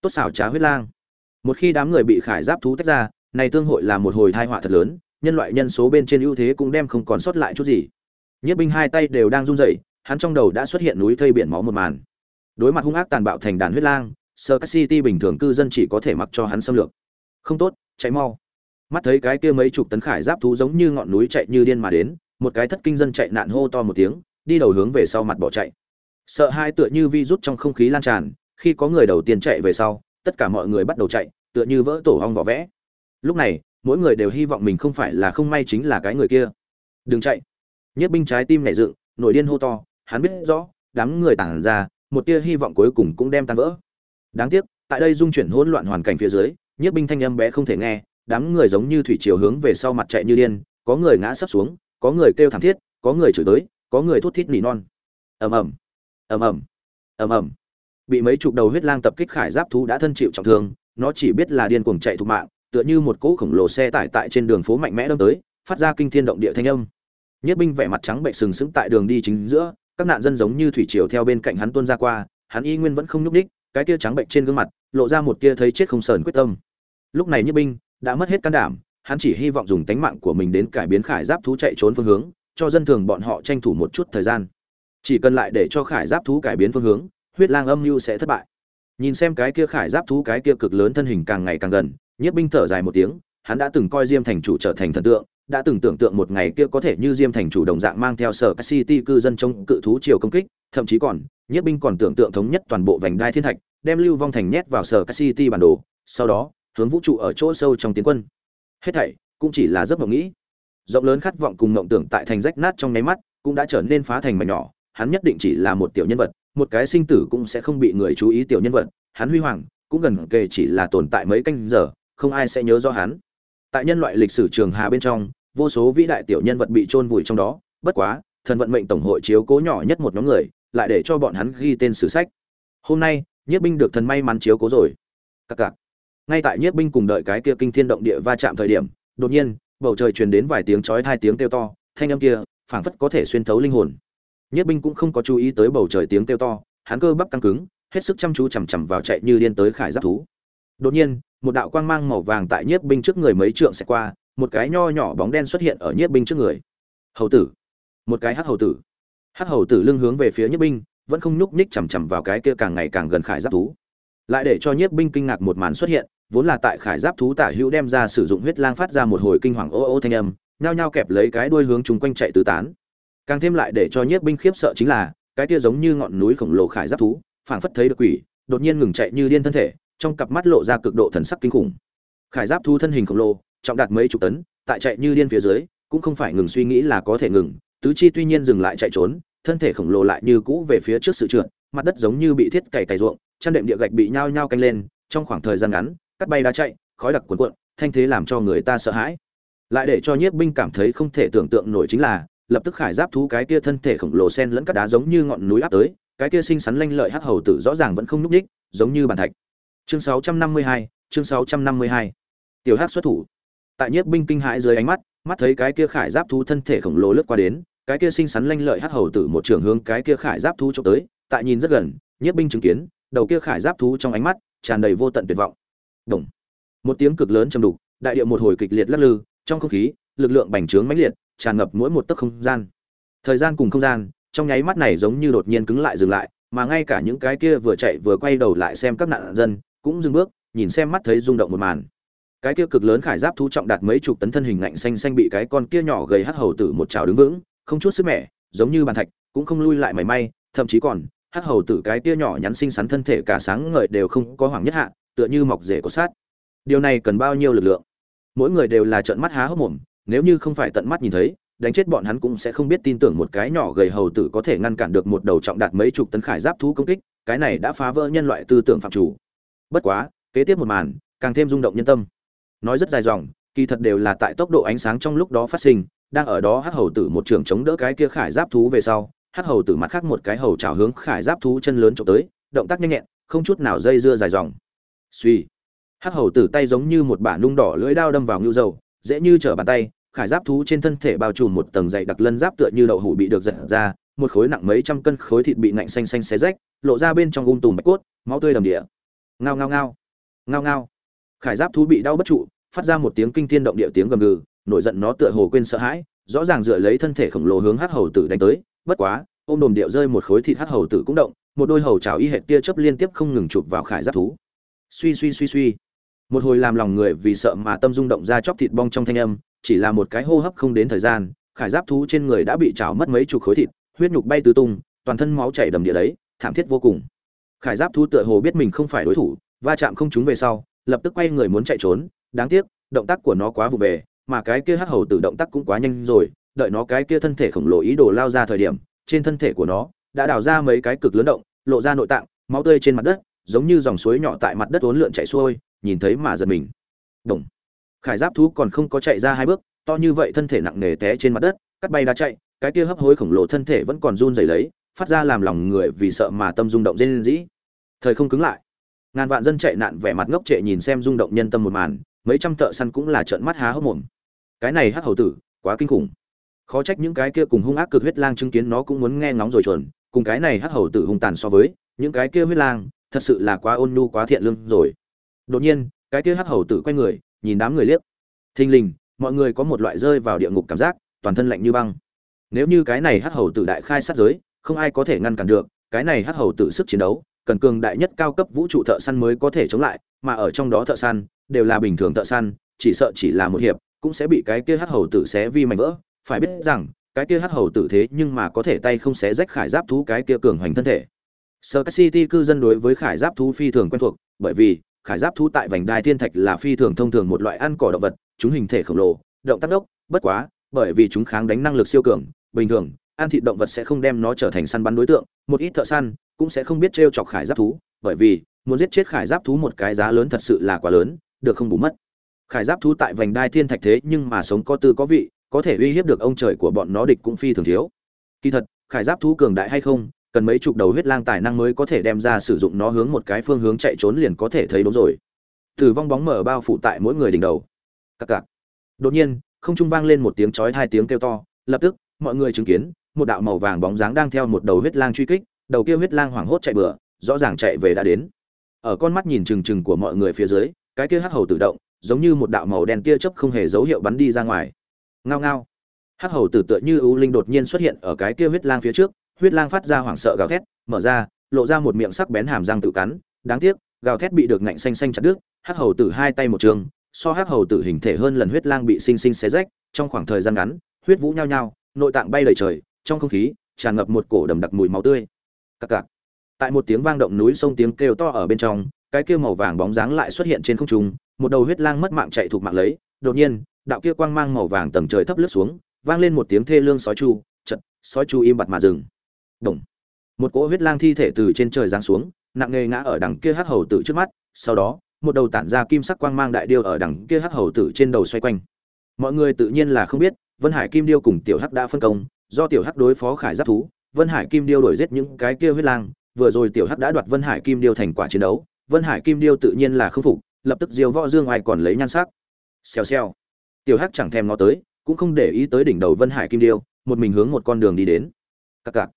Tốt xảo trá huyết lang. Một khi đám người bị khải giáp thú tách ra, này tương hội là một hồi tai họa thật lớn, nhân loại nhân số bên trên ưu thế cũng đem không còn sót lại chút gì. Nhất binh hai tay đều đang run rẩy hắn trong đầu đã xuất hiện núi thây biển máu một màn. Đối mặt hung ác tàn bạo thành đàn huyết lang sơ city bình thường cư dân chỉ có thể mặc cho hắn xâm lược. Không tốt, chạy mau. Mắt thấy cái kia mấy chục tấn khải giáp thú giống như ngọn núi chạy như điên mà đến, một cái thất kinh dân chạy nạn hô to một tiếng, đi đầu hướng về sau mặt bỏ chạy. Sợ hai tựa như vi rút trong không khí lan tràn, khi có người đầu tiên chạy về sau, tất cả mọi người bắt đầu chạy, tựa như vỡ tổ hong vỏ vẽ. Lúc này, mỗi người đều hy vọng mình không phải là không may chính là cái người kia. Đừng chạy. Nhất binh trái tim nảy dựng nổi điên hô to hắn biết rõ, đám người tản ra, một tia hy vọng cuối cùng cũng đem tan vỡ. Đáng tiếc, tại đây dung chuyển hỗn loạn hoàn cảnh phía dưới nhất binh thanh âm bé không thể nghe, đám người giống như thủy chiều hướng về sau mặt chạy như điên, có người ngã sấp xuống, có người kêu thảm thiết, có người chửi tới, có người thút thít nỉ non. Ầm ầm ầm ầm ầm ầm. Bị mấy chục đầu huyết lang tập kích khải giáp thú đã thân chịu trọng thương, nó chỉ biết là điên cuồng chạy thục mạng, tựa như một cỗ khổng lồ xe tải tại trên đường phố mạnh mẽ đâm tới, phát ra kinh thiên động địa thanh âm. Nhất binh vẻ mặt trắng bệnh sừng sững tại đường đi chính giữa các nạn dân giống như thủy triều theo bên cạnh hắn tuôn ra qua, hắn y nguyên vẫn không nhúc ních cái kia trắng bệnh trên gương mặt, lộ ra một kia thấy chết không sờn quyết tâm. Lúc này nhất binh đã mất hết can đảm, hắn chỉ hy vọng dùng tánh mạng của mình đến cải biến khải giáp thú chạy trốn phương hướng, cho dân thường bọn họ tranh thủ một chút thời gian. Chỉ cần lại để cho khải giáp thú cải biến phương hướng, huyết lang âm mưu sẽ thất bại. Nhìn xem cái kia khải giáp thú, cái kia cực lớn thân hình càng ngày càng gần, nhiếp binh thở dài một tiếng, hắn đã từng coi diêm thành chủ trở thành thần tượng đã từng tưởng tượng một ngày kia có thể như diêm thành chủ đồng dạng mang theo sở city cư dân chống cự thú chiều công kích, thậm chí còn, nhiếp binh còn tưởng tượng thống nhất toàn bộ vành đai thiên thạch, đem lưu vong thành nhét vào sở city bản đồ, sau đó, hướng vũ trụ ở chỗ sâu trong tiến quân. Hết thảy cũng chỉ là giấc mộng nghĩ. Rộng lớn khát vọng cùng mộng tưởng tại thành rách nát trong nháy mắt cũng đã trở nên phá thành mảnh nhỏ, hắn nhất định chỉ là một tiểu nhân vật, một cái sinh tử cũng sẽ không bị người chú ý tiểu nhân vật, hắn huy hoàng cũng gần kề chỉ là tồn tại mấy canh giờ, không ai sẽ nhớ do hắn. Tại nhân loại lịch sử trường hà bên trong vô số vĩ đại tiểu nhân vật bị chôn vùi trong đó, bất quá, thần vận mệnh tổng hội chiếu cố nhỏ nhất một nhóm người, lại để cho bọn hắn ghi tên sử sách. Hôm nay, nhiếp binh được thần may mắn chiếu cố rồi. Các các. ngay tại nhiếp binh cùng đợi cái kia kinh thiên động địa va chạm thời điểm, đột nhiên, bầu trời truyền đến vài tiếng chói tai tiếng kêu to, thanh âm kia, phảng phất có thể xuyên thấu linh hồn. Nhiếp binh cũng không có chú ý tới bầu trời tiếng kêu to, hắn cơ bắp căng cứng, hết sức chăm chú chằm chằm vào chạy như điên tới khải giáp thú. Đột nhiên, một đạo quang mang màu vàng tại nhiếp binh trước người mấy trượng sẽ qua một cái nho nhỏ bóng đen xuất hiện ở nhiếp binh trước người. Hầu tử. Một cái hắc hầu tử. Hắc hầu tử lưng hướng về phía nhiếp binh, vẫn không nhúc nhích chằm chằm vào cái kia càng ngày càng gần khải giáp thú. Lại để cho nhiếp binh kinh ngạc một màn xuất hiện, vốn là tại khải giáp thú tả hữu đem ra sử dụng huyết lang phát ra một hồi kinh hoàng ô ô thanh âm, nhao nhao kẹp lấy cái đuôi hướng chung quanh chạy tứ tán. Càng thêm lại để cho nhiếp binh khiếp sợ chính là, cái kia giống như ngọn núi khổng lồ khải giáp thú, phảng phất thấy được quỷ, đột nhiên ngừng chạy như điên thân thể, trong cặp mắt lộ ra cực độ thần sắc kinh khủng. Khải giáp thú thân hình khổng lồ trọng đạt mấy chục tấn tại chạy như điên phía dưới cũng không phải ngừng suy nghĩ là có thể ngừng tứ chi tuy nhiên dừng lại chạy trốn thân thể khổng lồ lại như cũ về phía trước sự trượt mặt đất giống như bị thiết cày cày ruộng chăn đệm địa gạch bị nhao nhao canh lên trong khoảng thời gian ngắn cắt bay đá chạy khói đặc cuồn cuộn thanh thế làm cho người ta sợ hãi. Lại để cho nhiếp binh cảm thấy không thể tưởng tượng nổi chính là lập tức khải giáp thú cái kia thân thể khổng lồ sen lẫn các đá giống như ngọn núi áp tới cái kia xinh xắn lanh lợi hắc hầu tử rõ ràng vẫn không nhúc nhích giống như bàn thạch. Chương 652, chương 652. tiểu hắc xuất thủ tại nhiếp binh kinh hãi dưới ánh mắt mắt thấy cái kia khải giáp thú thân thể khổng lồ lướt qua đến, cái kia xinh xắn lanh lợi hắc hầu tử một trường hướng cái kia khải giáp thú trộm tới, tại nhìn rất gần, nhiếp binh chứng kiến, đầu kia khải giáp thú trong ánh mắt tràn đầy vô tận tuyệt vọng. Đồng. một tiếng cực lớn trầm đục, đại địa một hồi kịch liệt lắc lư, trong không khí, lực lượng bành trướng mãnh liệt, tràn ngập mỗi một tấc không gian. Thời gian cùng không gian, trong nháy mắt này giống như đột nhiên cứng lại dừng lại, mà ngay cả những cái kia vừa chạy vừa quay đầu lại xem các nạn dân, cũng dừng bước, nhìn xem mắt thấy rung động một màn cái kia cực lớn khải giáp thú trọng đạt mấy chục tấn thân hình ngạnh xanh xanh bị cái con kia nhỏ gầy hắc hầu tử một chảo đứng vững, không chút sức mẻ, giống như bàn thạch, cũng không lui lại mảy may, thậm chí còn, hắc hầu tử cái kia nhỏ nhắn xinh xắn thân thể cả sáng ngời đều không có hoàng nhất hạ, tựa như mọc rể của sát điều này cần bao nhiêu lực lượng? Mỗi người đều là trợn mắt há hốc mồm, nếu như không phải tận mắt nhìn thấy, đánh chết bọn hắn cũng sẽ không biết tin tưởng một cái nhỏ gầy hầu tử có thể ngăn cản được một đầu trọng đạt mấy chục tấn khải giáp thú công kích, cái này đã phá vỡ nhân loại tư tưởng phạm chủ. Bất quá, kế tiếp một màn, càng thêm rung động nhân tâm nói rất dài dòng, kỳ thật đều là tại tốc độ ánh sáng trong lúc đó phát sinh, đang ở đó hắc hầu tử một trường chống đỡ cái kia khải giáp thú về sau, hắc hầu tử mặt khác một cái hầu trào hướng khải giáp thú chân lớn trộm tới, động tác nhanh nhẹn, không chút nào dây dưa dài dòng. Suy hắc hầu tử tay giống như một bả nung đỏ lưỡi đao đâm vào ngưu dầu, dễ như trở bàn tay, khải giáp thú trên thân thể bao trùm một tầng dày đặc lân giáp tựa như đậu hủ bị được giật ra, một khối nặng mấy trăm cân khối thịt bị nạnh xanh xanh xé rách, lộ ra bên trong ung tùm bạch cốt, máu tươi đầm địa. Ngao ngao ngao. Ngao ngao khải giáp thú bị đau bất trụ, phát ra một tiếng kinh thiên động địa tiếng gầm gừ, nổi giận nó tựa hồ quên sợ hãi, rõ ràng dựa lấy thân thể khổng lồ hướng hắc hầu tử đánh tới, bất quá, ôm đồm điệu rơi một khối thịt hắc hầu tử cũng động, một đôi hầu chảo y hệt tia chớp liên tiếp không ngừng chụp vào khải giáp thú. Suy suy suy suy. Một hồi làm lòng người vì sợ mà tâm rung động ra chóc thịt bong trong thanh âm, chỉ là một cái hô hấp không đến thời gian, khải giáp thú trên người đã bị chảo mất mấy chục khối thịt, huyết nhục bay tứ tung, toàn thân máu chảy đầm địa đấy, thảm thiết vô cùng. Khải giáp thú tựa hồ biết mình không phải đối thủ, va chạm không trúng về sau lập tức quay người muốn chạy trốn, đáng tiếc, động tác của nó quá vụ về, mà cái kia hắc hầu tử động tác cũng quá nhanh rồi, đợi nó cái kia thân thể khổng lồ ý đồ lao ra thời điểm, trên thân thể của nó đã đào ra mấy cái cực lớn động, lộ ra nội tạng, máu tươi trên mặt đất, giống như dòng suối nhỏ tại mặt đất uốn lượn chảy xuôi, nhìn thấy mà giật mình. Đồng khải giáp thú còn không có chạy ra hai bước, to như vậy thân thể nặng nề té trên mặt đất, cắt bay đá chạy, cái kia hấp hối khổng lồ thân thể vẫn còn run rẩy lấy, phát ra làm lòng người vì sợ mà tâm rung động dên dĩ thời không cứng lại ngàn vạn dân chạy nạn vẻ mặt ngốc trệ nhìn xem rung động nhân tâm một màn, mấy trăm thợ săn cũng là trợn mắt há hốc mồm. Cái này hắc hầu tử, quá kinh khủng. Khó trách những cái kia cùng hung ác cực huyết lang chứng kiến nó cũng muốn nghe ngóng rồi chuẩn cùng cái này hắc hầu tử hung tàn so với, những cái kia huyết lang, thật sự là quá ôn nhu quá thiện lương rồi. Đột nhiên, cái kia hắc hầu tử quay người, nhìn đám người liếc. Thình lình, mọi người có một loại rơi vào địa ngục cảm giác, toàn thân lạnh như băng. Nếu như cái này hắc hầu tử đại khai sát giới, không ai có thể ngăn cản được, cái này hắc hầu tử sức chiến đấu cần cường đại nhất cao cấp vũ trụ thợ săn mới có thể chống lại mà ở trong đó thợ săn đều là bình thường thợ săn chỉ sợ chỉ là một hiệp cũng sẽ bị cái kia hắc hầu tử xé vi mảnh vỡ. Phải biết rằng cái kia hắc hầu tử thế nhưng mà có thể tay không xé rách khải giáp thú cái kia cường hoành thân thể. Sơ City cư dân đối với khải giáp thú phi thường quen thuộc, bởi vì khải giáp thú tại vành đai thiên thạch là phi thường thông thường một loại ăn cỏ động vật, chúng hình thể khổng lồ, động tác đốc, bất quá, bởi vì chúng kháng đánh năng lực siêu cường, bình thường, ăn thịt động vật sẽ không đem nó trở thành săn bắn đối tượng, một ít thợ săn cũng sẽ không biết trêu chọc khải giáp thú, bởi vì muốn giết chết khải giáp thú một cái giá lớn thật sự là quá lớn, được không bù mất. Khải giáp thú tại vành đai thiên thạch thế nhưng mà sống có tư có vị, có thể uy hiếp được ông trời của bọn nó địch cũng phi thường thiếu. Kỳ thật, khải giáp thú cường đại hay không, cần mấy chục đầu huyết lang tài năng mới có thể đem ra sử dụng nó hướng một cái phương hướng chạy trốn liền có thể thấy đúng rồi. Tử vong bóng mở bao phủ tại mỗi người đỉnh đầu. Các cạc. Đột nhiên, không trung vang lên một tiếng chói hai tiếng kêu to, lập tức, mọi người chứng kiến, một đạo màu vàng bóng dáng đang theo một đầu huyết lang truy kích, đầu kia huyết lang hoảng hốt chạy bừa, rõ ràng chạy về đã đến. Ở con mắt nhìn chừng chừng của mọi người phía dưới, cái kia hắc hầu tự động, giống như một đạo màu đen tia chớp không hề dấu hiệu bắn đi ra ngoài. Ngao ngao. Hắc hầu tử tựa như ưu linh đột nhiên xuất hiện ở cái kia huyết lang phía trước, huyết lang phát ra hoảng sợ gào thét, mở ra, lộ ra một miệng sắc bén hàm răng tự cắn, đáng tiếc, gào thét bị được ngạnh xanh xanh chặt đứt, hắc hầu tử hai tay một trường, so hắc hầu tử hình thể hơn lần huyết lang bị sinh sinh xé rách, trong khoảng thời gian ngắn, huyết vũ nhao nhao, nội tạng bay đầy trời, trong không khí tràn ngập một cổ đầm đặc mùi máu tươi. Cặc cặc. Tại một tiếng vang động núi sông tiếng kêu to ở bên trong, cái kia màu vàng bóng dáng lại xuất hiện trên không trung, một đầu huyết lang mất mạng chạy thuộc mạng lấy, đột nhiên, đạo kia quang mang màu vàng tầng trời thấp lướt xuống, vang lên một tiếng thê lương sói chu, chợt, sói chu im bặt mà dừng. Đùng, Một cỗ huyết lang thi thể từ trên trời giáng xuống, nặng nề ngã ở đằng kia hắc hầu tử trước mắt, sau đó, một đầu tản ra kim sắc quang mang đại điêu ở đằng kia hắc hầu tử trên đầu xoay quanh. Mọi người tự nhiên là không biết, Vân Hải Kim Điêu cùng Tiểu Hắc đã phân công, do Tiểu Hắc đối phó Khải Giáp thú, Vân Hải Kim Điêu đuổi giết những cái kia huyết lang, vừa rồi Tiểu Hắc đã đoạt Vân Hải Kim Điêu thành quả chiến đấu, Vân Hải Kim Điêu tự nhiên là không phục, lập tức diều võ dương oai còn lấy nhan sắc. Xèo xèo. Tiểu Hắc chẳng thèm ngó tới, cũng không để ý tới đỉnh đầu Vân Hải Kim Điêu, một mình hướng một con đường đi đến. Cặc cặc.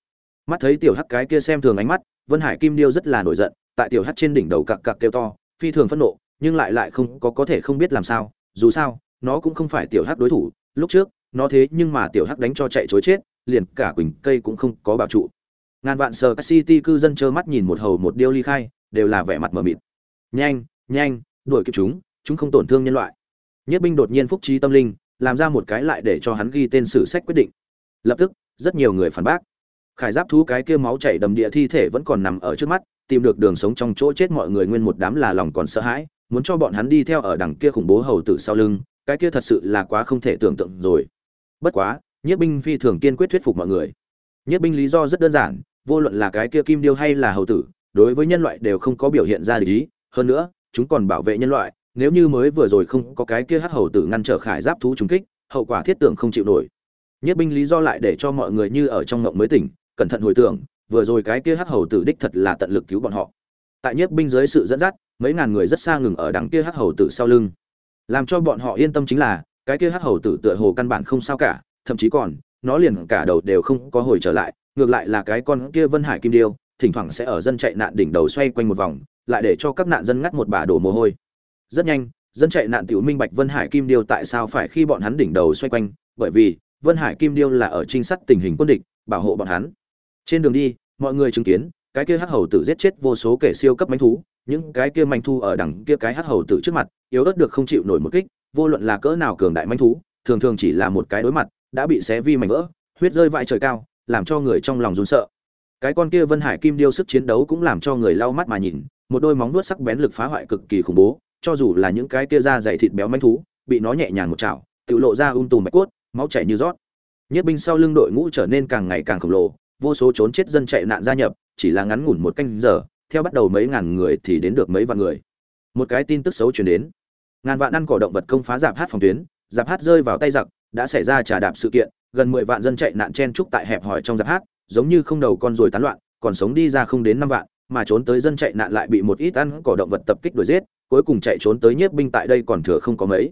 Mắt thấy Tiểu Hắc cái kia xem thường ánh mắt, Vân Hải Kim Điêu rất là nổi giận, tại Tiểu Hắc trên đỉnh đầu cặc cặc kêu to, phi thường phẫn nộ, nhưng lại lại không có có thể không biết làm sao, dù sao, nó cũng không phải Tiểu Hắc đối thủ, lúc trước, nó thế nhưng mà Tiểu Hắc đánh cho chạy trối chết, liền cả quỳnh cây cũng không có bảo trụ. Ngàn vạn sờ city cư dân trơ mắt nhìn một hầu một điêu ly khai, đều là vẻ mặt mờ mịt. Nhanh, nhanh, đuổi kịp chúng, chúng không tổn thương nhân loại. Nhất binh đột nhiên phúc trí tâm linh, làm ra một cái lại để cho hắn ghi tên sử sách quyết định. Lập tức, rất nhiều người phản bác. Khải giáp thú cái kia máu chảy đầm địa thi thể vẫn còn nằm ở trước mắt, tìm được đường sống trong chỗ chết mọi người nguyên một đám là lòng còn sợ hãi, muốn cho bọn hắn đi theo ở đằng kia khủng bố hầu tử sau lưng, cái kia thật sự là quá không thể tưởng tượng rồi. Bất quá, nhiếp binh phi thường kiên quyết thuyết phục mọi người. Nhiếp binh lý do rất đơn giản, vô luận là cái kia kim điêu hay là hầu tử, đối với nhân loại đều không có biểu hiện ra lý hơn nữa, chúng còn bảo vệ nhân loại, nếu như mới vừa rồi không có cái kia hắc hầu tử ngăn trở khải giáp thú trúng kích, hậu quả thiết tưởng không chịu nổi. Nhất binh lý do lại để cho mọi người như ở trong ngộng mới tỉnh, cẩn thận hồi tưởng, vừa rồi cái kia hắc hầu tử đích thật là tận lực cứu bọn họ. Tại nhất binh dưới sự dẫn dắt, mấy ngàn người rất xa ngừng ở đằng kia hắc hầu tử sau lưng. Làm cho bọn họ yên tâm chính là, cái kia hắc hầu tử tựa hồ căn bản không sao cả thậm chí còn, nó liền cả đầu đều không có hồi trở lại, ngược lại là cái con kia vân hải kim điêu, thỉnh thoảng sẽ ở dân chạy nạn đỉnh đầu xoay quanh một vòng, lại để cho các nạn dân ngắt một bà đổ mồ hôi. Rất nhanh, dân chạy nạn tiểu minh bạch vân hải kim điêu tại sao phải khi bọn hắn đỉnh đầu xoay quanh, bởi vì vân hải kim điêu là ở trinh sát tình hình quân địch, bảo hộ bọn hắn. Trên đường đi, mọi người chứng kiến, cái kia hắc hầu tử giết chết vô số kẻ siêu cấp manh thú, những cái kia manh thú ở đằng kia cái hắc hầu tử trước mặt, yếu ớt được không chịu nổi một kích, vô luận là cỡ nào cường đại manh thú, thường thường chỉ là một cái đối mặt đã bị xé vi mảnh vỡ, huyết rơi vãi trời cao, làm cho người trong lòng run sợ. Cái con kia vân hải kim điêu sức chiến đấu cũng làm cho người lau mắt mà nhìn, một đôi móng vuốt sắc bén lực phá hoại cực kỳ khủng bố, cho dù là những cái kia da dày thịt béo manh thú, bị nó nhẹ nhàng một chảo, tự lộ ra um tùm mạch cốt, máu chảy như rót. Nhất binh sau lưng đội ngũ trở nên càng ngày càng khổng lồ, vô số trốn chết dân chạy nạn gia nhập, chỉ là ngắn ngủn một canh giờ, theo bắt đầu mấy ngàn người thì đến được mấy vạn người. Một cái tin tức xấu truyền đến. Ngàn vạn ăn cỏ động vật công phá giạp hát phòng tuyến giạp hát rơi vào tay giặc đã xảy ra trà đạp sự kiện, gần mười vạn dân chạy nạn chen trúc tại hẹp hòi trong giáp hát, giống như không đầu con rồi tán loạn, còn sống đi ra không đến năm vạn, mà trốn tới dân chạy nạn lại bị một ít ăn cỏ động vật tập kích đuổi giết, cuối cùng chạy trốn tới nhiếp binh tại đây còn thừa không có mấy.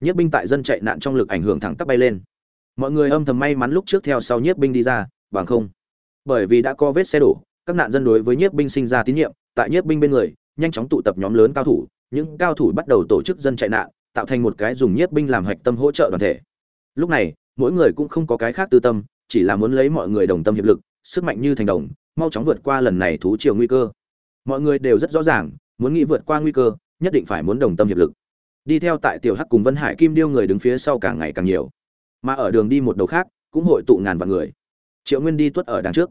Nhiếp binh tại dân chạy nạn trong lực ảnh hưởng thẳng tắp bay lên. Mọi người âm thầm may mắn lúc trước theo sau nhiếp binh đi ra, bằng không. Bởi vì đã có vết xe đổ, các nạn dân đối với nhiếp binh sinh ra tín nhiệm, tại nhiếp binh bên người, nhanh chóng tụ tập nhóm lớn cao thủ, những cao thủ bắt đầu tổ chức dân chạy nạn, tạo thành một cái dùng nhiếp binh làm hạch tâm hỗ trợ đoàn thể lúc này, mỗi người cũng không có cái khác tư tâm, chỉ là muốn lấy mọi người đồng tâm hiệp lực, sức mạnh như thành đồng, mau chóng vượt qua lần này thú chiều nguy cơ. Mọi người đều rất rõ ràng, muốn nghĩ vượt qua nguy cơ, nhất định phải muốn đồng tâm hiệp lực. Đi theo tại tiểu hắc cùng vân hải kim điêu người đứng phía sau càng ngày càng nhiều. Mà ở đường đi một đầu khác, cũng hội tụ ngàn vạn người. Triệu nguyên đi tuất ở đằng trước.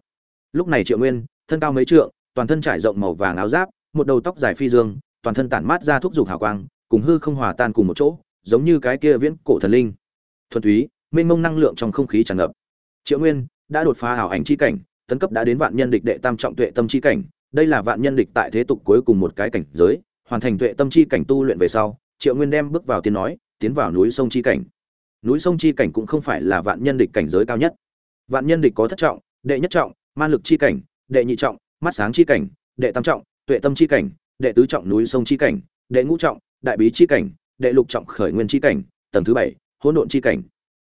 Lúc này triệu nguyên, thân cao mấy trượng, toàn thân trải rộng màu vàng áo giáp, một đầu tóc dài phi dương, toàn thân tản mát ra thúc giục hào quang, cùng hư không hòa tan cùng một chỗ, giống như cái kia viễn cổ thần linh thuần túy, mênh mông năng lượng trong không khí tràn ngập. Triệu nguyên đã đột phá ảo ảnh chi cảnh, tấn cấp đã đến vạn nhân địch đệ tam trọng tuệ tâm chi cảnh, đây là vạn nhân địch tại thế tục cuối cùng một cái cảnh giới, hoàn thành tuệ tâm chi cảnh tu luyện về sau, triệu nguyên đem bước vào tiến nói, tiến vào núi sông chi cảnh. Núi sông chi cảnh cũng không phải là vạn nhân địch cảnh giới cao nhất. Vạn nhân địch có thất trọng, đệ nhất trọng man lực chi cảnh, đệ nhị trọng, mắt sáng chi cảnh, đệ tam trọng, tuệ tâm chi cảnh, đệ tứ trọng núi sông chi cảnh, đệ ngũ trọng, đại bí chi cảnh, đệ lục trọng khởi nguyên chi cảnh, tầng thứ bảy hỗn độn chi cảnh.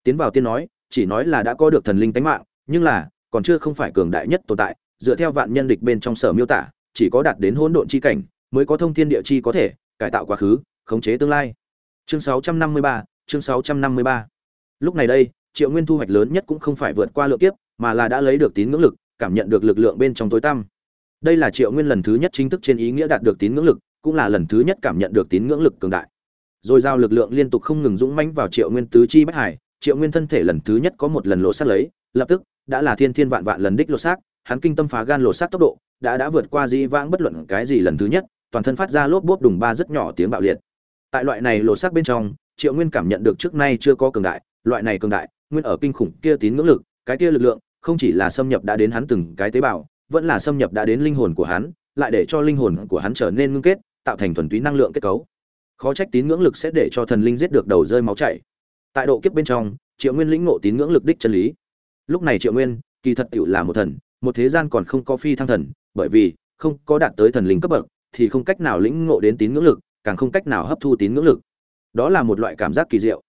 Tiến vào tiên nói chỉ nói là đã có được thần linh tánh mạng nhưng là còn chưa không phải cường đại nhất tồn tại dựa theo vạn nhân địch bên trong sở miêu tả chỉ có đạt đến hỗn độn chi cảnh mới có thông thiên địa chi có thể cải tạo quá khứ khống chế tương lai. Chương 653, chương 653. lúc này đây triệu nguyên thu hoạch lớn nhất cũng không phải vượt qua lượng kiếp mà là đã lấy được tín ngưỡng lực cảm nhận được lực lượng bên trong tối tăm. Đây là triệu nguyên lần thứ nhất chính thức trên ý nghĩa đạt được tín ngưỡng lực cũng là lần thứ nhất cảm nhận được tín ngưỡng lực cường đại rồi giao lực lượng liên tục không ngừng dũng mãnh vào triệu nguyên tứ chi bách hải. Triệu nguyên thân thể lần thứ nhất có một lần lộ sát lấy, lập tức đã là thiên thiên vạn vạn lần đích lộ sát hắn kinh tâm phá gan lộ sát tốc độ, đã đã vượt qua dĩ vãng bất luận cái gì lần thứ nhất, toàn thân phát ra lốp bốp đùng ba rất nhỏ tiếng bạo liệt. Tại loại này lộ sát bên trong, triệu nguyên cảm nhận được trước nay chưa có cường đại, loại này cường đại, nguyên ở kinh khủng kia tín ngưỡng lực, cái kia lực lượng, không chỉ là xâm nhập đã đến hắn từng cái tế bào, vẫn là xâm nhập đã đến linh hồn của hắn, lại để cho linh hồn của hắn trở nên ngưng kết, tạo thành thuần túy năng lượng kết cấu khó trách tín ngưỡng lực sẽ để cho thần linh giết được đầu rơi máu chảy. Tại độ kiếp bên trong, triệu nguyên lĩnh ngộ tín ngưỡng lực đích chân lý. Lúc này triệu nguyên, kỳ thật tựu là một thần, một thế gian còn không có phi thăng thần, bởi vì không có đạt tới thần linh cấp bậc, thì không cách nào lĩnh ngộ đến tín ngưỡng lực, càng không cách nào hấp thu tín ngưỡng lực. Đó là một loại cảm giác kỳ diệu.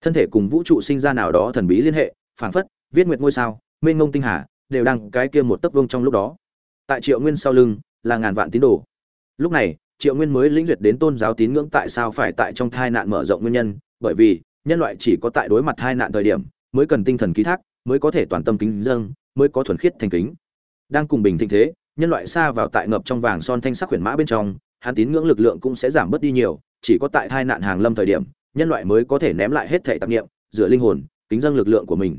Thân thể cùng vũ trụ sinh ra nào đó thần bí liên hệ, phảng phất, viết nguyệt ngôi sao, mênh ngông tinh hà, đều đang cái kia một tấc vương trong lúc đó. Tại triệu nguyên sau lưng, là ngàn vạn tín đồ. Lúc này triệu nguyên mới lĩnh duyệt đến tôn giáo tín ngưỡng tại sao phải tại trong thai nạn mở rộng nguyên nhân, bởi vì, nhân loại chỉ có tại đối mặt tai nạn thời điểm, mới cần tinh thần ký thác, mới có thể toàn tâm kính dâng, mới có thuần khiết thành kính. Đang cùng bình thịnh thế, nhân loại xa vào tại ngập trong vàng son thanh sắc huyền mã bên trong, hắn tín ngưỡng lực lượng cũng sẽ giảm bớt đi nhiều, chỉ có tại tai nạn hàng lâm thời điểm, nhân loại mới có thể ném lại hết thể tạp niệm dựa linh hồn, kính dâng lực lượng của mình.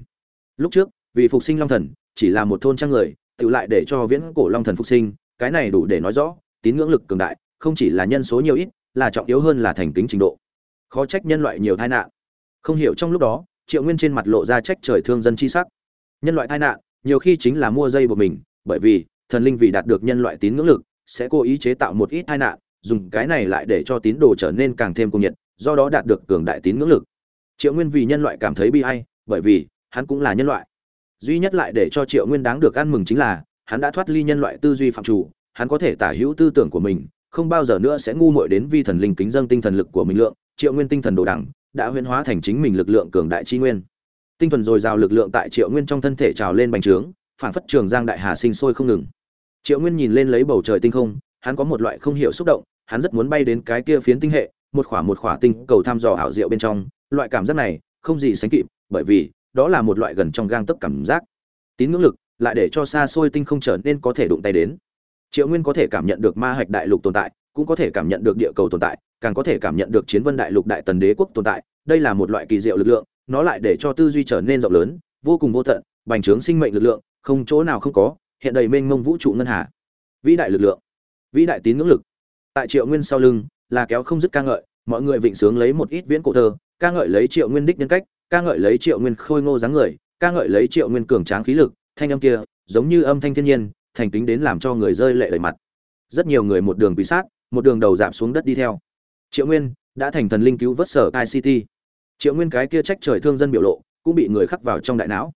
Lúc trước, vì phục sinh long thần, chỉ là một thôn trang người, tự lại để cho viễn cổ long thần phục sinh, cái này đủ để nói rõ, tín ngưỡng lực cường đại không chỉ là nhân số nhiều ít, là trọng yếu hơn là thành kính trình độ. Khó trách nhân loại nhiều tai nạn. Không hiểu trong lúc đó, triệu nguyên trên mặt lộ ra trách trời thương dân chi sắc. Nhân loại tai nạn, nhiều khi chính là mua dây của mình, bởi vì, thần linh vì đạt được nhân loại tín ngưỡng lực, sẽ cố ý chế tạo một ít tai nạn, dùng cái này lại để cho tín đồ trở nên càng thêm cung nhiệt, do đó đạt được cường đại tín ngưỡng lực. Triệu nguyên vì nhân loại cảm thấy bi ai, bởi vì, hắn cũng là nhân loại. Duy nhất lại để cho triệu nguyên đáng được ăn mừng chính là, hắn đã thoát ly nhân loại tư duy phạm chủ, hắn có thể tả hữu tư tưởng của mình không bao giờ nữa sẽ ngu muội đến vi thần linh kính dâng tinh thần lực của mình lượng, triệu nguyên tinh thần đồ đẳng, đã huyễn hóa thành chính mình lực lượng cường đại chi nguyên. Tinh thần dồi dào lực lượng tại triệu nguyên trong thân thể trào lên bành trướng phản phất trường giang đại hà sinh sôi không ngừng. Triệu nguyên nhìn lên lấy bầu trời tinh không, hắn có một loại không hiểu xúc động, hắn rất muốn bay đến cái kia phiến tinh hệ, một khỏa một khỏa tinh cầu thăm dò ảo diệu bên trong, loại cảm giác này, không gì sánh kịp, bởi vì, đó là một loại gần trong gang tấc cảm giác. Tín ngưỡng lực, lại để cho xa xôi tinh không trở nên có thể đụng tay đến triệu nguyên có thể cảm nhận được ma hạch đại lục tồn tại, cũng có thể cảm nhận được địa cầu tồn tại, càng có thể cảm nhận được chiến vân đại lục đại tần đế quốc tồn tại. Đây là một loại kỳ diệu lực lượng, nó lại để cho tư duy trở nên rộng lớn, vô cùng vô tận, bành trướng sinh mệnh lực lượng, không chỗ nào không có, hiện đầy mênh mông vũ trụ ngân hà. Vĩ đại lực lượng, vĩ đại tín ngưỡng lực. Tại triệu nguyên sau lưng, là kéo không dứt ca ngợi, mọi người vịnh sướng lấy một ít viễn cổ thơ, ca ngợi lấy triệu nguyên đích nhân cách, ca ngợi lấy triệu nguyên khôi ngô dáng người, ca ngợi lấy triệu nguyên cường tráng khí lực, thanh âm kia, giống như âm thanh thiên nhiên thành kính đến làm cho người rơi lệ đầy mặt. Rất nhiều người một đường bị sát, một đường đầu giảm xuống đất đi theo. Triệu nguyên đã thành thần linh cứu vớt sở ict triệu nguyên cái kia trách trời thương dân biểu lộ cũng bị người khắc vào trong đại não.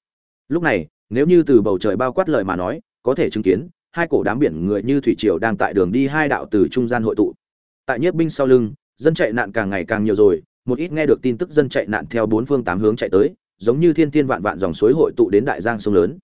Lúc này, nếu như từ bầu trời bao quát lời mà nói, có thể chứng kiến, hai cổ đám biển người như thủy triều đang tại đường đi hai đạo từ trung gian hội tụ. Tại nhiếp binh sau lưng, dân chạy nạn càng ngày càng nhiều rồi, một ít nghe được tin tức dân chạy nạn theo bốn phương tám hướng chạy tới, giống như thiên thiên vạn vạn dòng suối hội tụ đến đại giang sông lớn.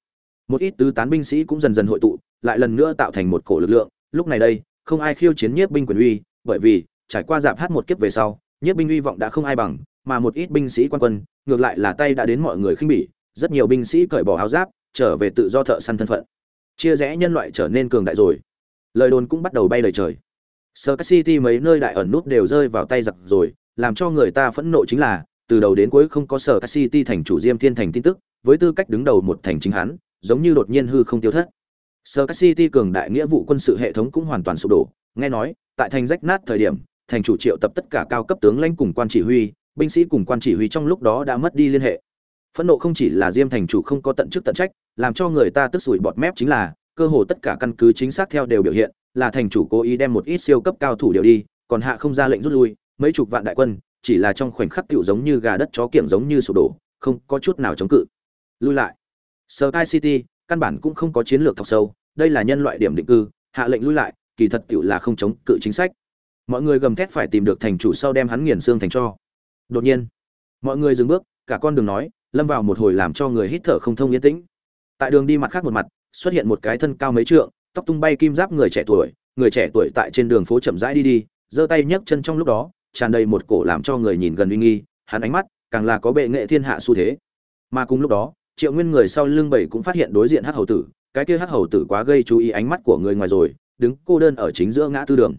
Một ít tứ tán binh sĩ cũng dần dần hội tụ lại lần nữa tạo thành một cổ lực lượng. Lúc này đây, không ai khiêu chiến nhiếp binh quyền uy, bởi vì, trải qua giảm hát một kiếp về sau, nhiếp binh uy vọng đã không ai bằng, mà một ít binh sĩ quan quân, ngược lại là tay đã đến mọi người khinh bỉ, rất nhiều binh sĩ cởi bỏ áo giáp, trở về tự do thợ săn thân phận. Chia rẽ nhân loại trở nên cường đại rồi. Lời đồn cũng bắt đầu bay lời trời. Sơ city mấy nơi đại ẩn nút đều rơi vào tay giặc rồi, làm cho người ta phẫn nộ chính là, từ đầu đến cuối không có sở city thành chủ diêm thiên thành tin tức, với tư cách đứng đầu một thành chính hắn, giống như đột nhiên hư không tiêu thất sở city cường đại nghĩa vụ quân sự hệ thống cũng hoàn toàn sụp đổ. Nghe nói, tại thành rách nát thời điểm, thành chủ triệu tập tất cả cao cấp tướng lãnh cùng quan chỉ huy, binh sĩ cùng quan chỉ huy trong lúc đó đã mất đi liên hệ. Phẫn nộ không chỉ là diêm thành chủ không có tận chức tận trách, làm cho người ta tức sủi bọt mép chính là, cơ hồ tất cả căn cứ chính xác theo đều biểu hiện, là thành chủ cố ý đem một ít siêu cấp cao thủ điều đi, còn hạ không ra lệnh rút lui, mấy chục vạn đại quân, chỉ là trong khoảnh khắc tiểu giống như gà đất chó kiểm giống như sụp đổ, không có chút nào chống cự. Lui lại. Sky city, căn bản cũng không có chiến lược thọc sâu đây là nhân loại điểm định cư, hạ lệnh lui lại, kỳ thật tựu là không chống cự chính sách. Mọi người gầm thét phải tìm được thành chủ sau đem hắn nghiền xương thành cho. Đột nhiên, mọi người dừng bước, cả con đường nói, lâm vào một hồi làm cho người hít thở không thông yên tĩnh. Tại đường đi mặt khác một mặt, xuất hiện một cái thân cao mấy trượng, tóc tung bay kim giáp người trẻ tuổi, người trẻ tuổi tại trên đường phố chậm rãi đi đi, giơ tay nhấc chân trong lúc đó, tràn đầy một cổ làm cho người nhìn gần uy nghi, hắn ánh mắt càng là có bệ nghệ thiên hạ xu thế. Mà cùng lúc đó, triệu nguyên người sau lưng bảy cũng phát hiện đối diện hắc hầu tử cái kia hắc hầu tử quá gây chú ý ánh mắt của người ngoài rồi, đứng cô đơn ở chính giữa ngã tư đường.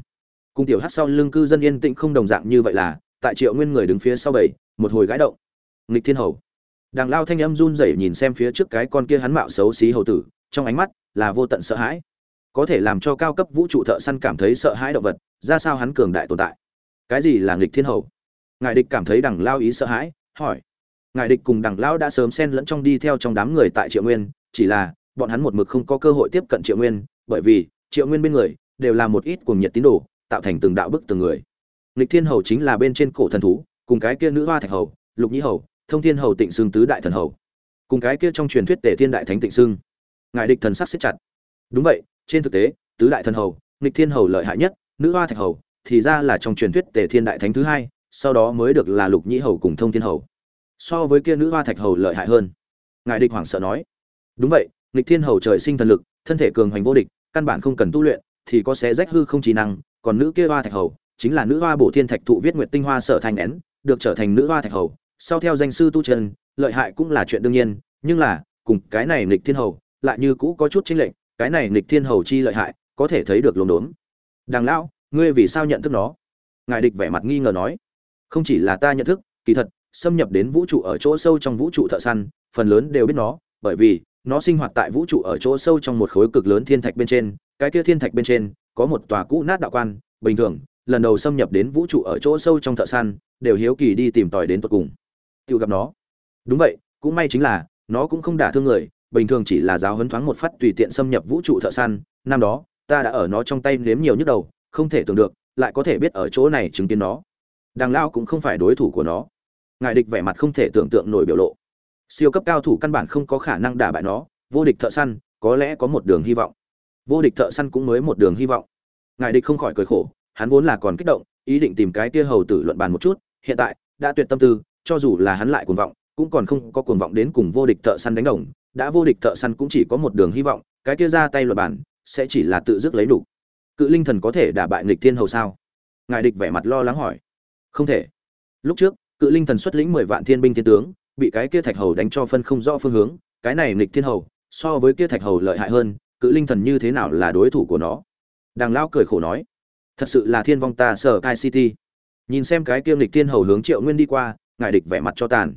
Cùng tiểu hắc sau lưng cư dân yên tĩnh không đồng dạng như vậy là, tại triệu nguyên người đứng phía sau bảy, một hồi gãi động. Nghịch thiên hầu. Đàng lao thanh âm run rẩy nhìn xem phía trước cái con kia hắn mạo xấu xí hầu tử, trong ánh mắt là vô tận sợ hãi. Có thể làm cho cao cấp vũ trụ thợ săn cảm thấy sợ hãi động vật, ra sao hắn cường đại tồn tại? Cái gì là nghịch thiên hầu? Ngài địch cảm thấy đằng lao ý sợ hãi, hỏi. Ngài địch cùng đằng lao đã sớm xen lẫn trong đi theo trong đám người tại triệu nguyên, chỉ là bọn hắn một mực không có cơ hội tiếp cận triệu nguyên bởi vì triệu nguyên bên người đều là một ít cuồng nhiệt tín đồ tạo thành từng đạo bức từng người. Lịch thiên hầu chính là bên trên cổ thần thú cùng cái kia nữ hoa thạch hầu lục nhĩ hầu thông thiên hầu tịnh sương tứ đại thần hầu. Cùng cái kia trong truyền thuyết tề thiên đại thánh tịnh sương, ngài địch thần sắc siết chặt. Đúng vậy trên thực tế tứ đại thần hầu lịch thiên hầu lợi hại nhất nữ hoa thạch hầu thì ra là trong truyền thuyết tề thiên đại thánh thứ hai sau đó mới được là lục nhĩ hầu cùng thông thiên hầu. So với kia nữ hoa thạch hầu lợi hại hơn. Ngài địch hoảng sợ nói. Đúng vậy nghịch thiên hầu trời sinh thần lực, thân thể cường hoành vô địch, căn bản không cần tu luyện, thì có sẽ rách hư không trí năng, còn nữ kia hoa thạch hầu, chính là nữ hoa bổ thiên thạch thụ viết nguyệt tinh hoa sở thành nén, được trở thành nữ hoa thạch hầu. Sau theo danh sư tu chân, lợi hại cũng là chuyện đương nhiên, nhưng là, cùng cái này nghịch thiên hầu, lại như cũ có chút chênh lệch, cái này nghịch thiên hầu chi lợi hại, có thể thấy được lồn đốn. Đằng lão, ngươi vì sao nhận thức nó? Ngài địch vẻ mặt nghi ngờ nói. Không chỉ là ta nhận thức, kỳ thật, xâm nhập đến vũ trụ ở chỗ sâu trong vũ trụ thợ săn, phần lớn đều biết nó, bởi vì nó sinh hoạt tại vũ trụ ở chỗ sâu trong một khối cực lớn thiên thạch bên trên, cái kia thiên thạch bên trên có một tòa cũ nát đạo quan, bình thường, lần đầu xâm nhập đến vũ trụ ở chỗ sâu trong thợ săn, đều hiếu kỳ đi tìm tòi đến tận cùng. Tự gặp nó. Đúng vậy, cũng may chính là, nó cũng không đả thương người, bình thường chỉ là giáo hấn thoáng một phát tùy tiện xâm nhập vũ trụ thợ săn, năm đó, ta đã ở nó trong tay nếm nhiều nhức đầu, không thể tưởng được, lại có thể biết ở chỗ này chứng kiến nó. Đằng lao cũng không phải đối thủ của nó. Ngài địch vẻ mặt không thể tưởng tượng nổi biểu lộ siêu cấp cao thủ căn bản không có khả năng đả bại nó, vô địch thợ săn, có lẽ có một đường hy vọng. Vô địch thợ săn cũng mới một đường hy vọng. Ngài địch không khỏi cười khổ, hắn vốn là còn kích động, ý định tìm cái tia hầu tử luận bàn một chút, hiện tại, đã tuyệt tâm tư, cho dù là hắn lại cuồng vọng, cũng còn không có cuồng vọng đến cùng vô địch thợ săn đánh đồng, đã vô địch thợ săn cũng chỉ có một đường hy vọng, cái kia ra tay luật bản sẽ chỉ là tự dứt lấy đủ. Cự linh thần có thể đả bại nghịch thiên hầu sao? Ngài địch vẻ mặt lo lắng hỏi. Không thể. Lúc trước, cự linh thần xuất lĩnh mười vạn thiên binh thiên tướng bị cái kia thạch hầu đánh cho phân không rõ phương hướng, cái này nghịch thiên hầu, so với kia thạch hầu lợi hại hơn, cự linh thần như thế nào là đối thủ của nó? Đàng lao cười khổ nói, thật sự là thiên vong ta sở kai city. Nhìn xem cái kia nghịch thiên hầu hướng triệu nguyên đi qua ngại địch vẻ mặt cho tàn.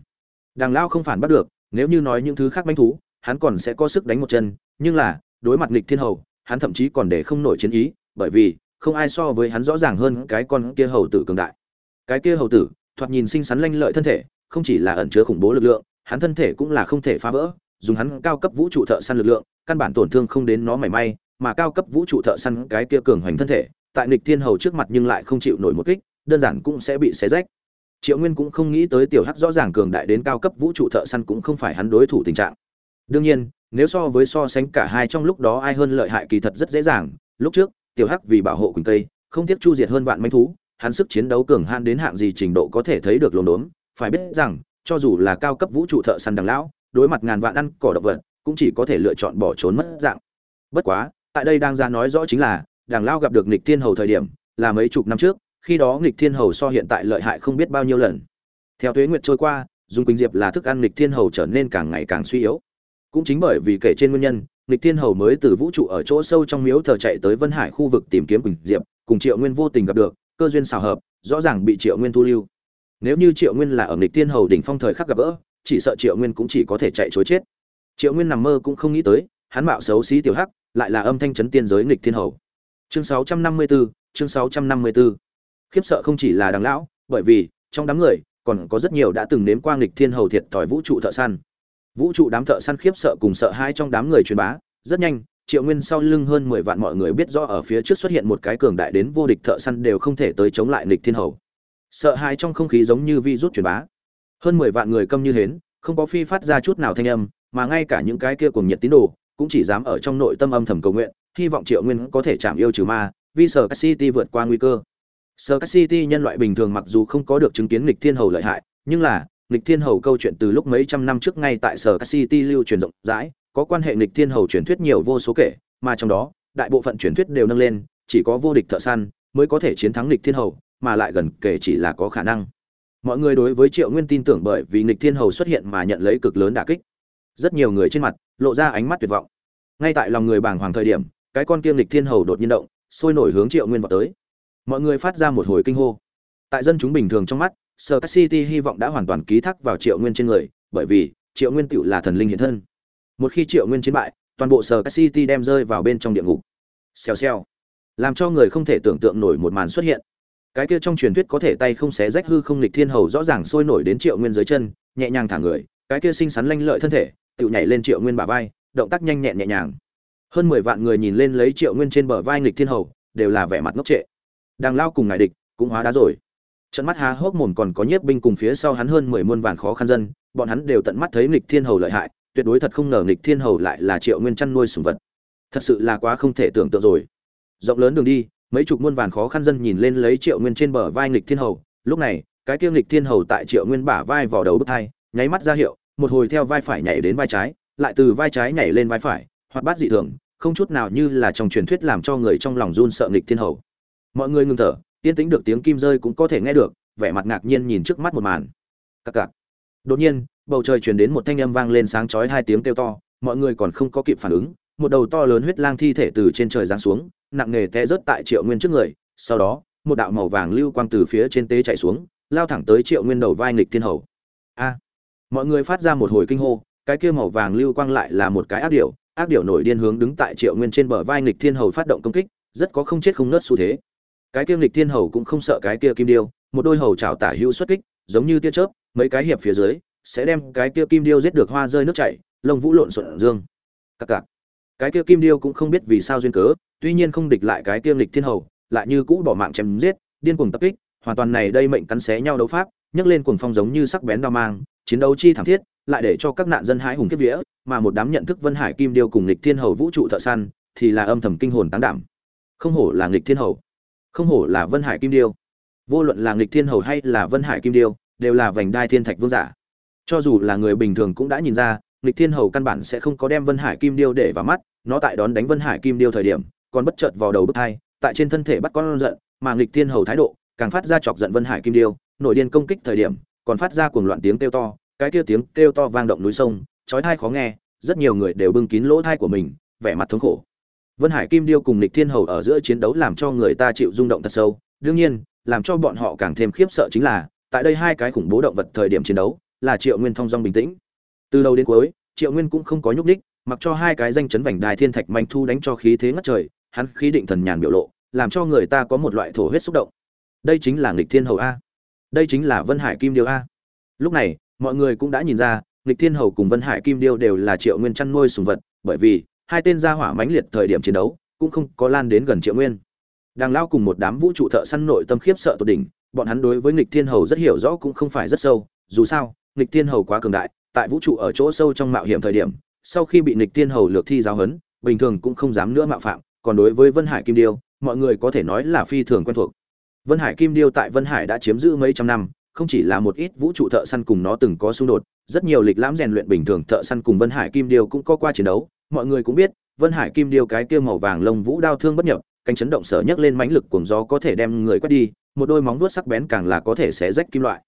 Đàng lao không phản bắt được, nếu như nói những thứ khác manh thú, hắn còn sẽ có sức đánh một chân, nhưng là, đối mặt nghịch thiên hầu, hắn thậm chí còn để không nổi chiến ý, bởi vì, không ai so với hắn rõ ràng hơn cái con kia hầu tử cường đại. Cái kia hầu tử, thoạt nhìn xinh xắn lanh lợi thân thể không chỉ là ẩn chứa khủng bố lực lượng, hắn thân thể cũng là không thể phá vỡ, dùng hắn cao cấp vũ trụ thợ săn lực lượng, căn bản tổn thương không đến nó mảy may, mà cao cấp vũ trụ thợ săn cái kia cường hoành thân thể, tại nghịch thiên hầu trước mặt nhưng lại không chịu nổi một kích, đơn giản cũng sẽ bị xé rách. Triệu nguyên cũng không nghĩ tới tiểu hắc rõ ràng cường đại đến cao cấp vũ trụ thợ săn cũng không phải hắn đối thủ tình trạng. Đương nhiên, nếu so với so sánh cả hai trong lúc đó ai hơn lợi hại kỳ thật rất dễ dàng, lúc trước, tiểu hắc vì bảo hộ quỳnh tây không tiếc chu diệt hơn vạn manh thú, hắn sức chiến đấu cường han đến hạng gì trình độ có thể thấy được lồn đốn phải biết rằng, cho dù là cao cấp vũ trụ thợ săn đằng lão, đối mặt ngàn vạn ăn cỏ động vật, cũng chỉ có thể lựa chọn bỏ trốn mất dạng. Bất quá, tại đây đang ra nói rõ chính là, đằng lão gặp được nghịch thiên hầu thời điểm, là mấy chục năm trước, khi đó nghịch thiên hầu so hiện tại lợi hại không biết bao nhiêu lần. Theo tuế nguyệt trôi qua, dung quỳnh diệp là thức ăn nghịch thiên hầu trở nên càng ngày càng suy yếu. Cũng chính bởi vì kể trên nguyên nhân, nghịch thiên hầu mới từ vũ trụ ở chỗ sâu trong miếu thờ chạy tới vân hải khu vực tìm kiếm quỳnh diệp, cùng triệu nguyên vô tình gặp được, cơ duyên xào hợp, rõ ràng bị triệu nguyên thu lưu nếu như triệu nguyên là ở nghịch thiên hầu đỉnh phong thời khắc gặp gỡ chỉ sợ triệu nguyên cũng chỉ có thể chạy chối chết. Triệu nguyên nằm mơ cũng không nghĩ tới hắn mạo xấu xí tiểu hắc lại là âm thanh chấn tiên giới nghịch thiên hầu. Chương 654, chương 654. khiếp sợ không chỉ là đằng lão bởi vì trong đám người còn có rất nhiều đã từng nếm qua nghịch thiên hầu thiệt thòi vũ trụ thợ săn. Vũ trụ đám thợ săn khiếp sợ cùng sợ hai trong đám người truyền bá rất nhanh triệu nguyên sau lưng hơn mười vạn mọi người biết rõ ở phía trước xuất hiện một cái cường đại đến vô địch thợ săn đều không thể tới chống lại nghịch thiên hầu sợ hãi trong không khí giống như vi rút truyền bá. Hơn mười vạn người câm như hến, không có phi phát ra chút nào thanh âm, mà ngay cả những cái kia cùng nhiệt tín đồ cũng chỉ dám ở trong nội tâm âm thầm cầu nguyện, hy vọng triệu nguyên có thể chạm yêu trừ ma, vì sở các city vượt qua nguy cơ. Sở các city nhân loại bình thường mặc dù không có được chứng kiến nghịch thiên hầu lợi hại, nhưng là, nghịch thiên hầu câu chuyện từ lúc mấy trăm năm trước ngay tại sở các city lưu truyền rộng rãi, có quan hệ nghịch thiên hầu truyền thuyết nhiều vô số kể, mà trong đó, đại bộ phận truyền thuyết đều nâng lên, chỉ có vô địch thợ săn mới có thể chiến thắng nghịch thiên hầu mà lại gần kể chỉ là có khả năng. Mọi người đối với triệu nguyên tin tưởng bởi vì nghịch thiên hầu xuất hiện mà nhận lấy cực lớn đả kích. Rất nhiều người trên mặt lộ ra ánh mắt tuyệt vọng. Ngay tại lòng người bàng hoàng thời điểm, cái con kiêm lịch thiên hầu đột nhiên động, sôi nổi hướng triệu nguyên vào tới. Mọi người phát ra một hồi kinh hô. Tại dân chúng bình thường trong mắt sở các city hy vọng đã hoàn toàn ký thác vào triệu nguyên trên người, bởi vì triệu nguyên tựu là thần linh hiện thân. Một khi triệu nguyên chiến bại, toàn bộ sở các city đem rơi vào bên trong địa ngục. Xèo xèo. Làm cho người không thể tưởng tượng nổi một màn xuất hiện cái kia trong truyền thuyết có thể tay không xé rách hư không lịch thiên hầu rõ ràng sôi nổi đến triệu nguyên dưới chân, nhẹ nhàng thả người, cái kia xinh xắn lanh lợi thân thể tự nhảy lên triệu nguyên bả vai, động tác nhanh nhẹn nhẹ nhàng. Hơn mười vạn người nhìn lên lấy triệu nguyên trên bờ vai nghịch thiên hầu, đều là vẻ mặt ngốc trệ. Đang lao cùng ngài địch, cũng hóa đá rồi. Trận mắt há hốc mồm còn có nhiếp binh cùng phía sau hắn hơn mười muôn vạn khó khăn dân, bọn hắn đều tận mắt thấy nghịch thiên hầu lợi hại, tuyệt đối thật không ngờ nghịch thiên hầu lại là triệu nguyên chăn nuôi sùng vật. Thật sự là quá không thể tưởng tượng rồi. Rộng lớn đường đi mấy chục muôn vàn khó khăn dân nhìn lên lấy triệu nguyên trên bờ vai nghịch thiên hầu. Lúc này, cái kia nghịch thiên hầu tại triệu nguyên bả vai vào đầu bức thai, nháy mắt ra hiệu, một hồi theo vai phải nhảy đến vai trái, lại từ vai trái nhảy lên vai phải, hoạt bát dị thường, không chút nào như là trong truyền thuyết làm cho người trong lòng run sợ nghịch thiên hầu. Mọi người ngừng thở, yên tĩnh được tiếng kim rơi cũng có thể nghe được, vẻ mặt ngạc nhiên nhìn trước mắt một màn. Cặc cặc. Đột nhiên, bầu trời truyền đến một thanh âm vang lên sáng chói hai tiếng kêu to, mọi người còn không có kịp phản ứng một đầu to lớn huyết lang thi thể từ trên trời giáng xuống, nặng nề té rớt tại triệu nguyên trước người, sau đó, một đạo màu vàng lưu quang từ phía trên tế chạy xuống, lao thẳng tới triệu nguyên đầu vai nghịch thiên hầu. A! Mọi người phát ra một hồi kinh hô, cái kia màu vàng lưu quang lại là một cái ác điểu ác điểu nổi điên hướng đứng tại triệu nguyên trên bờ vai nghịch thiên hầu phát động công kích, rất có không chết không nớt xu thế. Cái kia nghịch thiên hầu cũng không sợ cái kia kim điêu, một đôi hầu chảo tả hữu xuất kích, giống như tia chớp, mấy cái hiệp phía dưới, sẽ đem cái kia kim điêu giết được hoa rơi nước chảy, lông vũ lộn xộn dương. Các các cái kia kim điêu cũng không biết vì sao duyên cớ, tuy nhiên không địch lại cái kia nghịch thiên hầu, lại như cũ bỏ mạng chém giết, điên cuồng tập kích, hoàn toàn này đây mệnh cắn xé nhau đấu pháp, nhấc lên cuồng phong giống như sắc bén đao mang, chiến đấu chi thảm thiết, lại để cho các nạn dân hái hùng kiếp vía, mà một đám nhận thức vân hải kim điêu cùng nghịch thiên hầu vũ trụ thợ săn, thì là âm thầm kinh hồn tán đảm. Không hổ là nghịch thiên hầu. Không hổ là vân hải kim điêu. Vô luận là nghịch thiên hầu hay là vân hải kim điêu, đều là vành đai thiên thạch vương giả. Cho dù là người bình thường cũng đã nhìn ra nghịch thiên hầu căn bản sẽ không có đem vân hải kim điêu để vào mắt, nó tại đón đánh vân hải kim điêu thời điểm, còn bất chợt vào đầu bức hai, tại trên thân thể bắt con giận, mà nghịch thiên hầu thái độ, càng phát ra chọc giận vân hải kim điêu nội điên công kích thời điểm, còn phát ra cuồng loạn tiếng kêu to, cái kia tiếng kêu to vang động núi sông, chói tai khó nghe, rất nhiều người đều bưng kín lỗ tai của mình, vẻ mặt thống khổ. Vân hải kim điêu cùng nghịch thiên hầu ở giữa chiến đấu làm cho người ta chịu rung động thật sâu, đương nhiên, làm cho bọn họ càng thêm khiếp sợ chính là, tại đây hai cái khủng bố động vật thời điểm chiến đấu, là triệu nguyên thông dong bình tĩnh từ đầu đến cuối, triệu nguyên cũng không có nhúc ních mặc cho hai cái danh chấn vành đài thiên thạch manh thu đánh cho khí thế ngất trời, hắn khí định thần nhàn biểu lộ, làm cho người ta có một loại thổ huyết xúc động. Đây chính là nghịch thiên hầu a. Đây chính là vân hải kim điêu a. Lúc này, mọi người cũng đã nhìn ra, nghịch thiên hầu cùng vân hải kim điêu đều là triệu nguyên chăn nuôi sùng vật, bởi vì, hai tên gia hỏa mãnh liệt thời điểm chiến đấu, cũng không có lan đến gần triệu nguyên. Đang lao cùng một đám vũ trụ thợ săn nội tâm khiếp sợ tột đỉnh, bọn hắn đối với nghịch thiên hầu rất hiểu rõ cũng không phải rất sâu, dù sao, nghịch thiên hầu quá cường đại tại vũ trụ ở chỗ sâu trong mạo hiểm thời điểm, sau khi bị nịch tiên hầu lược thi giáo huấn, bình thường cũng không dám nữa mạo phạm, còn đối với vân hải kim điêu, mọi người có thể nói là phi thường quen thuộc. Vân hải kim điêu tại vân hải đã chiếm giữ mấy trăm năm, không chỉ là một ít vũ trụ thợ săn cùng nó từng có xung đột, rất nhiều lịch lãm rèn luyện bình thường thợ săn cùng vân hải kim điêu cũng có qua chiến đấu. Mọi người cũng biết, vân hải kim điêu cái kia màu vàng lông vũ đao thương bất nhập, cánh chấn động sở nhấc lên mãnh lực cuồng gió có thể đem người quét đi, một đôi móng vuốt sắc bén càng là có thể xé rách kim loại.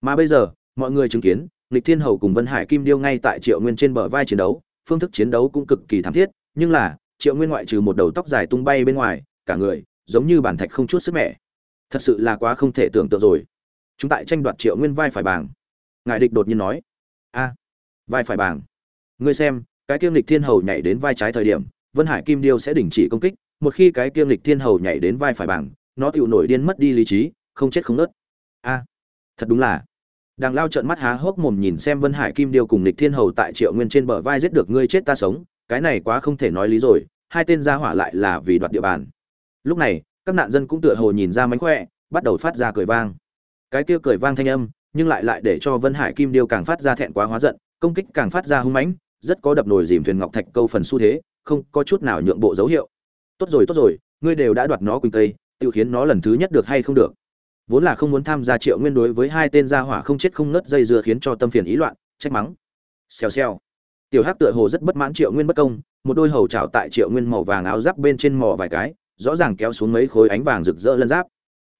Mà bây giờ, mọi người chứng kiến lịch thiên hầu cùng vân hải kim điêu ngay tại triệu nguyên trên bờ vai chiến đấu, phương thức chiến đấu cũng cực kỳ thảm thiết, nhưng là, triệu nguyên ngoại trừ một đầu tóc dài tung bay bên ngoài, cả người, giống như bản thạch không chút sức mẻ. Thật sự là quá không thể tưởng tượng rồi. Chúng tại tranh đoạt triệu nguyên vai phải bảng. Ngài địch đột nhiên nói, a, vai phải bảng. Ngươi xem, cái kiêm lịch thiên hầu nhảy đến vai trái thời điểm, vân hải kim điêu sẽ đình chỉ công kích, một khi cái kiêm lịch thiên hầu nhảy đến vai phải bảng, nó tựu nổi điên mất đi lý trí, không chết không lứt. a, thật đúng là đàng lao trợn mắt há hốc mồm nhìn xem vân hải kim điêu cùng lịch thiên hầu tại triệu nguyên trên bờ vai giết được ngươi chết ta sống, cái này quá không thể nói lý rồi, hai tên gia hỏa lại là vì đoạt địa bàn. Lúc này, các nạn dân cũng tựa hồ nhìn ra mánh khỏe, bắt đầu phát ra cười vang. Cái kia cười vang thanh âm, nhưng lại lại để cho vân hải kim điêu càng phát ra thẹn quá hóa giận, công kích càng phát ra hung mãnh, rất có đập nồi dìm thuyền ngọc thạch câu phần xu thế, không có chút nào nhượng bộ dấu hiệu. Tốt rồi tốt rồi, ngươi đều đã đoạt nó quỳnh tây tự khiến nó lần thứ nhất được hay không được vốn là không muốn tham gia triệu nguyên đối với hai tên gia hỏa không chết không nớt dây dưa khiến cho tâm phiền ý loạn, trách mắng. Xèo xèo. Tiểu hắc tựa hồ rất bất mãn triệu nguyên bất công, một đôi hầu trào tại triệu nguyên màu vàng áo giáp bên trên mỏ vài cái, rõ ràng kéo xuống mấy khối ánh vàng rực rỡ lân giáp.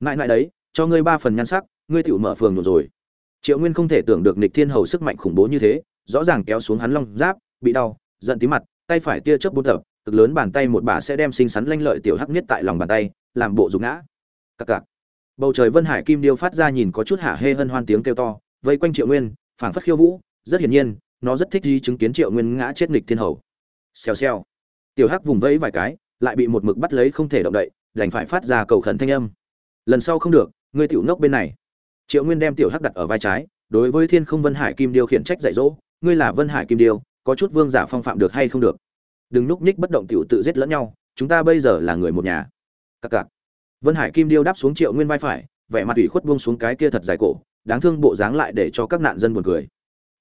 Mãi mãi đấy, cho ngươi ba phần nhan sắc, ngươi tựu mở phường rồi. Triệu nguyên không thể tưởng được nịch thiên hầu sức mạnh khủng bố như thế, rõ ràng kéo xuống hắn long giáp, bị đau, giận tí mặt, tay phải tia chớp buôn tập, cực lớn bàn tay một bà sẽ đem xinh xắn lanh lợi tiểu hắc niết tại lòng bàn tay, làm bộ rụng ngã. Cặc cặc bầu trời vân hải kim điêu phát ra nhìn có chút hả hê hân hoan tiếng kêu to, vây quanh triệu nguyên, phảng phất khiêu vũ, rất hiển nhiên, nó rất thích di chứng kiến triệu nguyên ngã chết nghịch thiên hầu. Xèo xèo. Tiểu hắc vùng vẫy vài cái, lại bị một mực bắt lấy không thể động đậy, đành phải phát ra cầu khẩn thanh âm. Lần sau không được, ngươi tiểu nốc bên này. Triệu nguyên đem tiểu hắc đặt ở vai trái, đối với thiên không vân hải kim điêu khiển trách dạy dỗ, ngươi là vân hải kim điêu, có chút vương giả phong phạm được hay không được? Đừng núp ních bất động tiểu tự giết lẫn nhau, chúng ta bây giờ là người một nhà. Cặc cặc vân hải kim điêu đáp xuống triệu nguyên vai phải, vẻ mặt ủy khuất buông xuống cái kia thật dài cổ, đáng thương bộ dáng lại để cho các nạn dân buồn cười.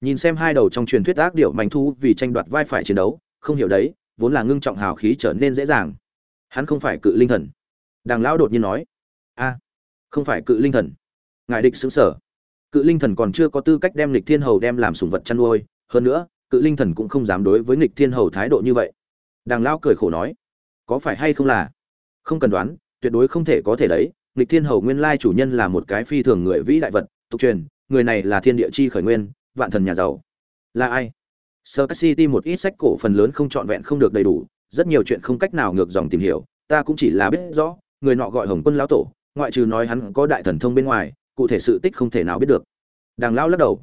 Nhìn xem hai đầu trong truyền thuyết ác điểu mảnh thu vì tranh đoạt vai phải chiến đấu, không hiểu đấy, vốn là ngưng trọng hào khí trở nên dễ dàng. Hắn không phải cự linh thần. Đàng lão đột nhiên nói, a, không phải cự linh thần. Ngài địch sững sở. Cự linh thần còn chưa có tư cách đem lịch thiên hầu đem làm sủng vật chăn nuôi, hơn nữa, cự linh thần cũng không dám đối với Lịch thiên hầu thái độ như vậy. Đàng lão cười khổ nói, có phải hay không là? Không cần đoán tuyệt đối không thể có thể đấy lịch thiên hầu nguyên lai chủ nhân là một cái phi thường người vĩ đại vật, tục truyền, người này là thiên địa chi khởi nguyên, vạn thần nhà giàu. Là ai? Sơ city một ít sách cổ phần lớn không trọn vẹn không được đầy đủ, rất nhiều chuyện không cách nào ngược dòng tìm hiểu, ta cũng chỉ là biết rõ, người nọ gọi hồng quân lão tổ, ngoại trừ nói hắn có đại thần thông bên ngoài, cụ thể sự tích không thể nào biết được. Đàng lão lắc đầu.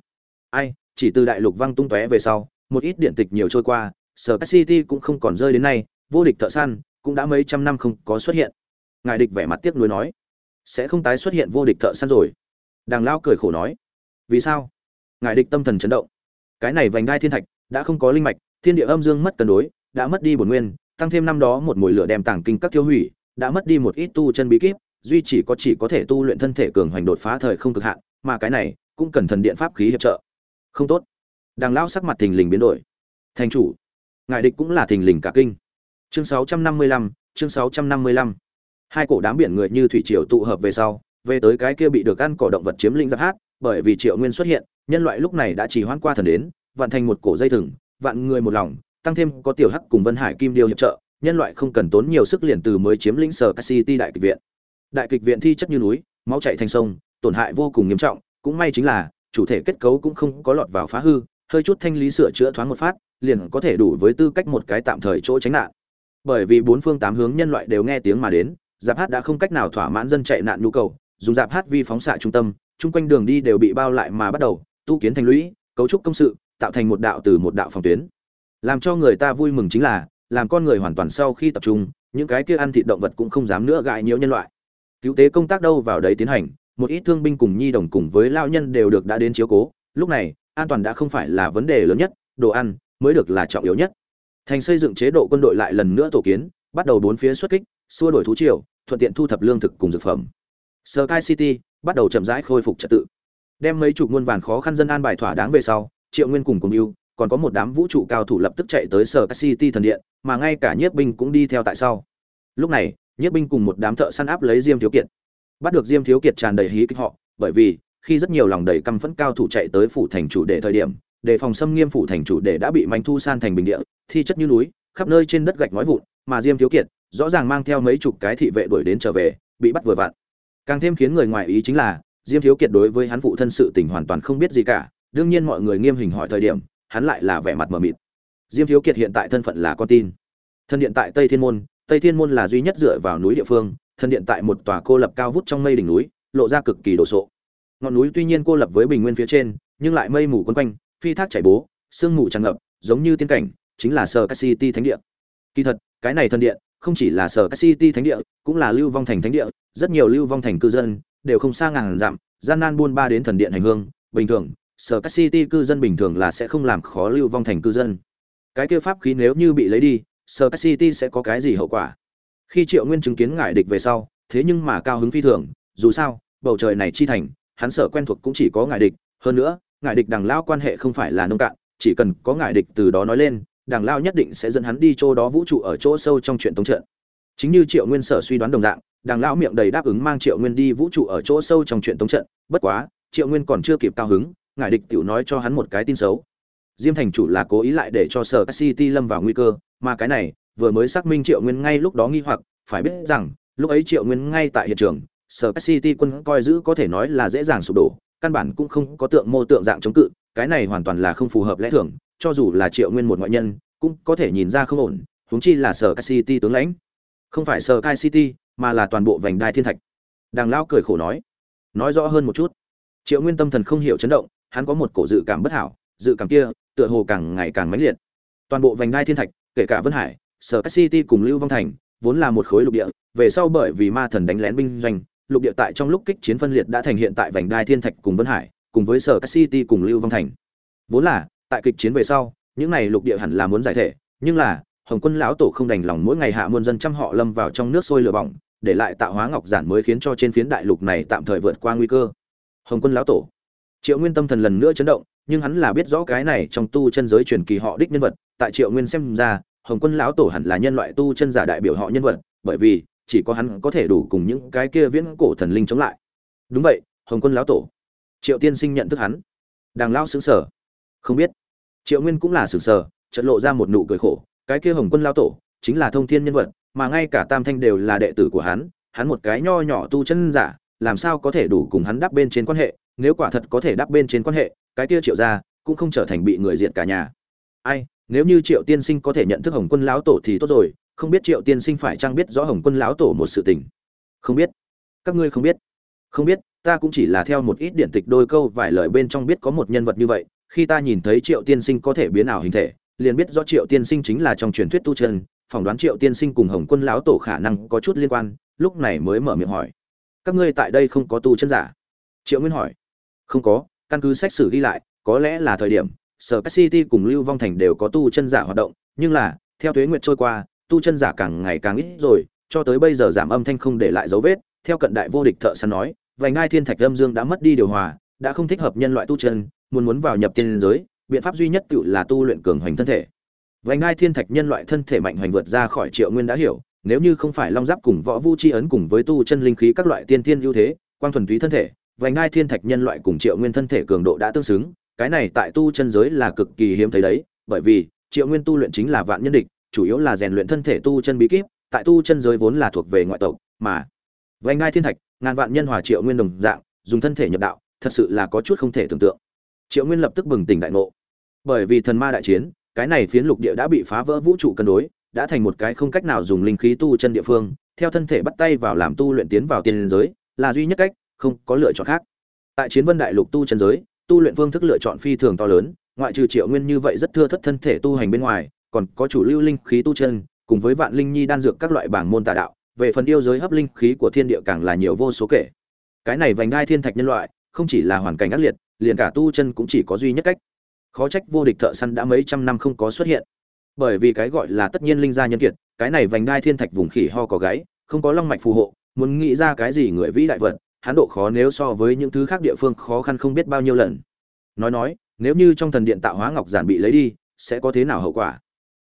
Ai, chỉ từ đại lục văng tung tóe về sau, một ít điện tịch nhiều trôi qua sở city cũng không còn rơi đến nay, vô địch thợ săn, cũng đã mấy trăm năm không có xuất hiện ngài địch vẻ mặt tiếc nuối nói sẽ không tái xuất hiện vô địch thợ săn rồi. Đàng lão cười khổ nói vì sao? Ngài địch tâm thần chấn động. Cái này vành đai thiên thạch đã không có linh mạch thiên địa âm dương mất cân đối đã mất đi bổn nguyên tăng thêm năm đó một mùi lửa đem tảng kinh các tiêu hủy đã mất đi một ít tu chân bí kíp duy chỉ có chỉ có thể tu luyện thân thể cường hoành đột phá thời không cực hạn mà cái này cũng cần thần điện pháp khí hiệp trợ. Không tốt. Đàng lao sắc mặt thình lình biến đổi. Thành chủ ngài địch cũng là thình lình cả kinh. Chương 655, chương 655 hai cổ đám biển người như thủy triều tụ hợp về sau, về tới cái kia bị được ăn cỏ động vật chiếm lĩnh giáp hát, bởi vì triệu nguyên xuất hiện, nhân loại lúc này đã chỉ hoãn qua thần đến, vạn thành một cổ dây thừng, vạn người một lòng, tăng thêm có tiểu hắc cùng vân hải kim điêu hiệp trợ, nhân loại không cần tốn nhiều sức liền từ mới chiếm lĩnh sở city đại kịch viện. Đại kịch viện thi chất như núi, máu chảy thành sông, tổn hại vô cùng nghiêm trọng, cũng may chính là, chủ thể kết cấu cũng không có lọt vào phá hư, hơi chút thanh lý sửa chữa thoáng một phát, liền có thể đủ với tư cách một cái tạm thời chỗ tránh nạn. Bởi vì bốn phương tám hướng nhân loại đều nghe tiếng mà đến giáp hát đã không cách nào thỏa mãn dân chạy nạn nhu cầu, dùng giáp hát vi phóng xạ trung tâm, chung quanh đường đi đều bị bao lại mà bắt đầu, tu kiến thành lũy, cấu trúc công sự, tạo thành một đạo từ một đạo phòng tuyến. Làm cho người ta vui mừng chính là, làm con người hoàn toàn sau khi tập trung, những cái kia ăn thịt động vật cũng không dám nữa gãi nhiễu nhân loại. Cứu tế công tác đâu vào đấy tiến hành, một ít thương binh cùng nhi đồng cùng với lao nhân đều được đã đến chiếu cố, lúc này, an toàn đã không phải là vấn đề lớn nhất, đồ ăn mới được là trọng yếu nhất. Thành xây dựng chế độ quân đội lại lần nữa tổ kiến, bắt đầu bốn phía xuất kích xua đổi thú triều, thuận tiện thu thập lương thực cùng dược phẩm. Sky city bắt đầu chậm rãi khôi phục trật tự. Đem mấy chục muôn vàn khó khăn dân an bài thỏa đáng về sau, triệu nguyên cùng cùng yêu còn có một đám vũ trụ cao thủ lập tức chạy tới sở city thần điện, mà ngay cả nhiếp binh cũng đi theo tại sau. Lúc này, nhiếp binh cùng một đám thợ săn áp lấy diêm thiếu kiệt. Bắt được diêm thiếu kiệt tràn đầy hí kích họ, bởi vì, khi rất nhiều lòng đầy căm phẫn cao thủ chạy tới phủ thành chủ để thời điểm, đề phòng xâm nghiêm phủ thành chủ để đã bị manh thu san thành bình địa, thi chất như núi, khắp nơi trên đất gạch nói vụn mà diêm thiếu kiệt rõ ràng mang theo mấy chục cái thị vệ đuổi đến trở về, bị bắt vừa vặn. Càng thêm khiến người ngoài ý chính là, diêm thiếu kiệt đối với hắn phụ thân sự tình hoàn toàn không biết gì cả, đương nhiên mọi người nghiêm hình hỏi thời điểm, hắn lại là vẻ mặt mờ mịt. Diêm thiếu kiệt hiện tại thân phận là con tin. Thân điện tại tây thiên môn, tây thiên môn là duy nhất dựa vào núi địa phương, thân điện tại một tòa cô lập cao vút trong mây đỉnh núi, lộ ra cực kỳ đồ sộ. Ngọn núi tuy nhiên cô lập với bình nguyên phía trên, nhưng lại mây mù quấn quanh, phi thác chảy bố, sương mù tràn ngập, giống như tiên cảnh, chính là sở city thánh địa. Kỳ thật cái này thần điện, không chỉ là sở city thánh địa, cũng là lưu vong thành thánh địa, rất nhiều lưu vong thành cư dân đều không xa ngàn dặm, gian nan buôn ba đến thần điện hành hương. Bình thường, sở city cư dân bình thường là sẽ không làm khó lưu vong thành cư dân. Cái kia pháp khí nếu như bị lấy đi, sở city sẽ có cái gì hậu quả? Khi triệu nguyên chứng kiến ngại địch về sau, thế nhưng mà cao hứng phi thường, dù sao, bầu trời này chi thành, hắn sở quen thuộc cũng chỉ có ngại địch. Hơn nữa ngại địch đằng lao quan hệ không phải là nông cạn, chỉ cần có ngại địch từ đó nói lên Đảng lao nhất định sẽ dẫn hắn đi chỗ đó vũ trụ ở chỗ sâu trong chuyện tống trận. Chính như triệu nguyên sở suy đoán đồng dạng, Đảng lão miệng đầy đáp ứng mang triệu nguyên đi vũ trụ ở chỗ sâu trong chuyện tống trận. Bất quá, triệu nguyên còn chưa kịp cao hứng, ngài địch tiểu nói cho hắn một cái tin xấu. Diêm thành chủ là cố ý lại để cho sở city lâm vào nguy cơ, mà cái này, vừa mới xác minh triệu nguyên ngay lúc đó nghi hoặc, phải biết rằng, lúc ấy triệu nguyên ngay tại hiện trường, sở city quân coi giữ có thể nói là dễ dàng sụp đổ, căn bản cũng không có tượng mô tượng dạng chống cự, cái này hoàn toàn là không phù hợp lẽ thường cho dù là triệu nguyên một ngoại nhân, cũng có thể nhìn ra không ổn, huống chi là sở kai city tướng lãnh. Không phải sở kai city, mà là toàn bộ vành đai thiên thạch. Đàng lão cười khổ nói. Nói rõ hơn một chút. Triệu nguyên tâm thần không hiểu chấn động, hắn có một cổ dự cảm bất hảo, dự cảm kia, tựa hồ càng ngày càng mãnh liệt. Toàn bộ vành đai thiên thạch, kể cả vân hải sở kai city cùng lưu vong thành, vốn là một khối lục địa, về sau bởi vì ma thần đánh lén binh doanh, lục địa tại trong lúc kích chiến phân liệt đã thành hiện tại vành đai thiên thạch cùng vân hải, cùng với sở kai city cùng lưu vong thành. Vốn là tại kịch chiến về sau, những này lục địa hẳn là muốn giải thể, nhưng là, hồng quân lão tổ không đành lòng mỗi ngày hạ muôn dân trăm họ lâm vào trong nước sôi lửa bỏng, để lại tạo hóa ngọc giản mới khiến cho trên phiến đại lục này tạm thời vượt qua nguy cơ. Hồng quân lão tổ. Triệu nguyên tâm thần lần nữa chấn động, nhưng hắn là biết rõ cái này trong tu chân giới truyền kỳ họ đích nhân vật, tại triệu nguyên xem ra, hồng quân lão tổ hẳn là nhân loại tu chân giả đại biểu họ nhân vật, bởi vì, chỉ có hắn có thể đủ cùng những cái kia viễn cổ thần linh chống lại. Đúng vậy, hồng quân lão tổ. Triệu tiên sinh nhận thức hắn. Đàng lão xứng sở không biết. Triệu nguyên cũng là sử sờ trận lộ ra một nụ cười khổ, cái kia hồng quân lao tổ, chính là thông thiên nhân vật, mà ngay cả tam thanh đều là đệ tử của hắn hắn một cái nho nhỏ tu chân giả, làm sao có thể đủ cùng hắn đắp bên trên quan hệ, nếu quả thật có thể đắp bên trên quan hệ, cái kia triệu ra cũng không trở thành bị người diện cả nhà. Ai, nếu như triệu tiên sinh có thể nhận thức hồng quân lão tổ thì tốt rồi, không biết triệu tiên sinh phải chăng biết rõ hồng quân lão tổ một sự tình. Không biết. Các ngươi không biết. Không biết, ta cũng chỉ là theo một ít điển tịch đôi câu vài lời bên trong biết có một nhân vật như vậy khi ta nhìn thấy triệu tiên sinh có thể biến ảo hình thể, liền biết rõ triệu tiên sinh chính là trong truyền thuyết tu chân, phỏng đoán triệu tiên sinh cùng hồng quân lão tổ khả năng có chút liên quan, lúc này mới mở miệng hỏi. Các ngươi tại đây không có tu chân giả? Triệu nguyên hỏi. Không có, căn cứ sách sử ghi lại, có lẽ là thời điểm, sở các city cùng lưu vong thành đều có tu chân giả hoạt động, nhưng là, theo tuế nguyệt trôi qua, tu chân giả càng ngày càng ít rồi, cho tới bây giờ giảm âm thanh không để lại dấu vết, theo cận đại vô địch thợ săn nói, vành ngai thiên thạch âm dương đã mất đi điều hòa, đã không thích hợp nhân loại tu chân muốn muốn vào nhập tiên giới, biện pháp duy nhất tự là tu luyện cường hoành thân thể. Vành ngai thiên thạch nhân loại thân thể mạnh hoành vượt ra khỏi triệu nguyên đã hiểu, nếu như không phải long giáp cùng võ vu chi ấn cùng với tu chân linh khí các loại tiên tiên ưu thế, quang thuần túy thân thể, vành ngai thiên thạch nhân loại cùng triệu nguyên thân thể cường độ đã tương xứng, cái này tại tu chân giới là cực kỳ hiếm thấy đấy, bởi vì triệu nguyên tu luyện chính là vạn nhân địch, chủ yếu là rèn luyện thân thể tu chân bí kíp, tại tu chân giới vốn là thuộc về ngoại tộc, mà vành ngai thiên thạch, ngàn vạn nhân hòa triệu nguyên đồng dạng, dùng thân thể nhập đạo, thật sự là có chút không thể tưởng tượng triệu nguyên lập tức bừng tỉnh đại ngộ. Bởi vì thần ma đại chiến, cái này phiến lục địa đã bị phá vỡ vũ trụ cân đối, đã thành một cái không cách nào dùng linh khí tu chân địa phương, theo thân thể bắt tay vào làm tu luyện tiến vào tiên giới, là duy nhất cách, không có lựa chọn khác. Tại chiến vân đại lục tu chân giới, tu luyện phương thức lựa chọn phi thường to lớn, ngoại trừ triệu nguyên như vậy rất thưa thất thân thể tu hành bên ngoài, còn có chủ lưu linh khí tu chân, cùng với vạn linh nhi đan dược các loại bảng môn tà đạo, về phần yêu giới hấp linh khí của thiên địa càng là nhiều vô số kể. Cái này vành đai thiên thạch nhân loại, không chỉ là hoàn cảnh ác liệt liền cả tu chân cũng chỉ có duy nhất cách. Khó trách vô địch thợ săn đã mấy trăm năm không có xuất hiện. Bởi vì cái gọi là tất nhiên linh gia nhân kiệt, cái này vành đai thiên thạch vùng khỉ ho có gáy, không có long mạch phù hộ, muốn nghĩ ra cái gì người vĩ đại vật, hắn độ khó nếu so với những thứ khác địa phương khó khăn không biết bao nhiêu lần. Nói nói, nếu như trong thần điện tạo hóa ngọc giản bị lấy đi, sẽ có thế nào hậu quả?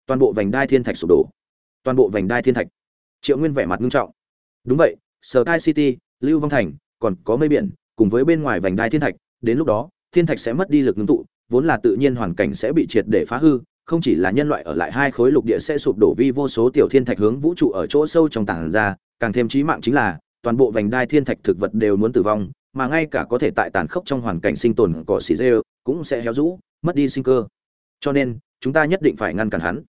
Toàn bộ vành đai thiên thạch sụp đổ. Toàn bộ vành đai thiên thạch. Triệu nguyên vẻ mặt nghiêm trọng. Đúng vậy sở kai city, lưu vong thành, còn có mây biển, cùng với bên ngoài vành đai thiên thạch đến lúc đó, thiên thạch sẽ mất đi lực ngưng tụ, vốn là tự nhiên hoàn cảnh sẽ bị triệt để phá hư, không chỉ là nhân loại ở lại hai khối lục địa sẽ sụp đổ vi vô số tiểu thiên thạch hướng vũ trụ ở chỗ sâu trong tảng ra, càng thêm chí mạng chính là, toàn bộ vành đai thiên thạch thực vật đều muốn tử vong, mà ngay cả có thể tại tàn khốc trong hoàn cảnh sinh tồn cỏ xì dê cũng sẽ héo rũ, mất đi sinh cơ. Cho nên, chúng ta nhất định phải ngăn cản hắn.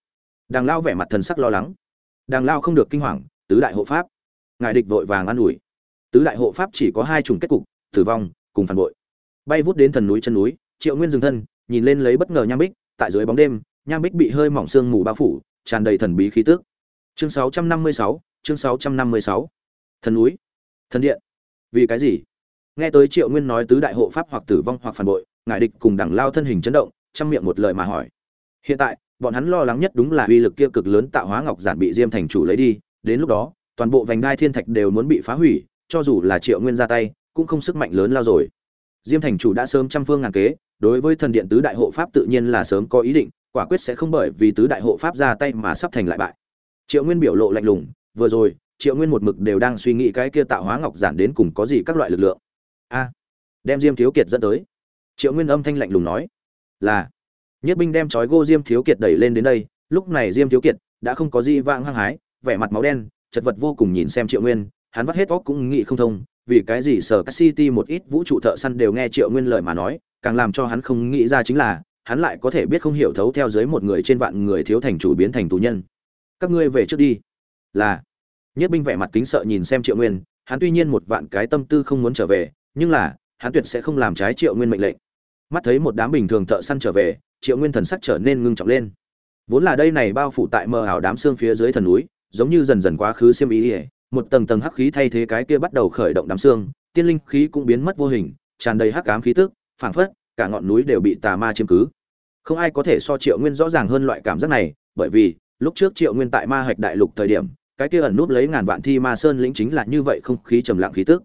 Đàng lao vẻ mặt thần sắc lo lắng. Đàng lao không được kinh hoàng, tứ đại hộ pháp. Ngài địch vội vàng an ủi. Tứ đại hộ pháp chỉ có hai chủng kết cục, tử vong, cùng phản bội bay vút đến thần núi chân núi triệu nguyên dừng thân nhìn lên lấy bất ngờ nham bích tại dưới bóng đêm nham bích bị hơi mỏng sương mù bao phủ tràn đầy thần bí khí tức. Chương 656, chương 656. thần núi thần điện. Vì cái gì? Nghe tới triệu nguyên nói tứ đại hộ pháp hoặc tử vong hoặc phản bội ngài địch cùng đẳng lao thân hình chấn động trong miệng một lời mà hỏi. Hiện tại bọn hắn lo lắng nhất đúng là uy lực kia cực lớn tạo hóa ngọc giản bị diêm thành chủ lấy đi đến lúc đó toàn bộ vành đai thiên thạch đều muốn bị phá hủy cho dù là triệu nguyên ra tay cũng không sức mạnh lớn lao rồi diêm thành chủ đã sớm trăm phương ngàn kế, đối với thần điện tứ đại hộ pháp tự nhiên là sớm có ý định, quả quyết sẽ không bởi vì tứ đại hộ pháp ra tay mà sắp thành lại bại. Triệu nguyên biểu lộ lạnh lùng, vừa rồi, triệu nguyên một mực đều đang suy nghĩ cái kia tạo hóa ngọc giản đến cùng có gì các loại lực lượng. A, đem diêm thiếu kiệt dẫn tới. Triệu nguyên âm thanh lạnh lùng nói, là, nhất binh đem chói gô diêm thiếu kiệt đẩy lên đến đây, lúc này diêm thiếu kiệt đã không có gì vang hăng hái, vẻ mặt máu đen, chật vật vô cùng nhìn xem triệu nguyên, hắn vắt hết óc cũng nghĩ không thông vì cái gì sở các city một ít vũ trụ thợ săn đều nghe triệu nguyên lời mà nói, càng làm cho hắn không nghĩ ra chính là, hắn lại có thể biết không hiểu thấu theo dưới một người trên vạn người thiếu thành chủ biến thành tù nhân. Các ngươi về trước đi. Là. Nhất binh vẻ mặt kính sợ nhìn xem triệu nguyên, hắn tuy nhiên một vạn cái tâm tư không muốn trở về, nhưng là, hắn tuyệt sẽ không làm trái triệu nguyên mệnh lệnh. Mắt thấy một đám bình thường thợ săn trở về, triệu nguyên thần sắc trở nên ngưng trọng lên. Vốn là đây này bao phủ tại mờ ảo đám xương phía dưới thần núi, giống như dần dần quá khứ xiêm ý ỉa một tầng tầng hắc khí thay thế cái kia bắt đầu khởi động đám xương, tiên linh khí cũng biến mất vô hình, tràn đầy hắc ám khí tức, phảng phất, cả ngọn núi đều bị tà ma chiếm cứ. Không ai có thể so triệu nguyên rõ ràng hơn loại cảm giác này, bởi vì, lúc trước triệu nguyên tại ma hạch đại lục thời điểm, cái kia ẩn núp lấy ngàn vạn thi ma sơn lĩnh chính là như vậy không khí trầm lặng khí tức.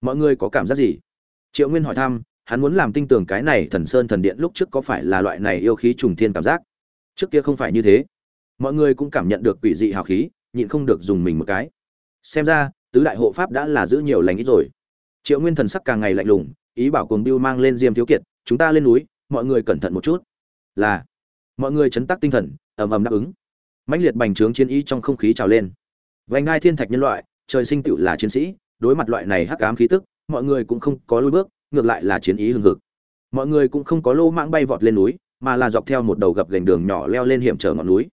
Mọi người có cảm giác gì? Triệu nguyên hỏi thăm, hắn muốn làm tinh tường cái này thần sơn thần điện lúc trước có phải là loại này yêu khí trùng thiên cảm giác? Trước kia không phải như thế. Mọi người cũng cảm nhận được quỷ dị hào khí, nhịn không được dùng mình một cái xem ra, tứ đại hộ pháp đã là giữ nhiều lành ít rồi. Triệu nguyên thần sắc càng ngày lạnh lùng, ý bảo cuồng biêu mang lên diêm thiếu kiệt, chúng ta lên núi, mọi người cẩn thận một chút. Là, mọi người chấn tác tinh thần, ầm ầm đáp ứng. Mãnh liệt bành trướng chiến ý trong không khí trào lên. Vành ngai thiên thạch nhân loại, trời sinh tựu là chiến sĩ, đối mặt loại này hắc ám khí tức, mọi người cũng không có lùi bước, ngược lại là chiến ý hừng hực. Mọi người cũng không có lô mãng bay vọt lên núi, mà là dọc theo một đầu gập gành đường nhỏ leo lên hiểm trở ngọn núi.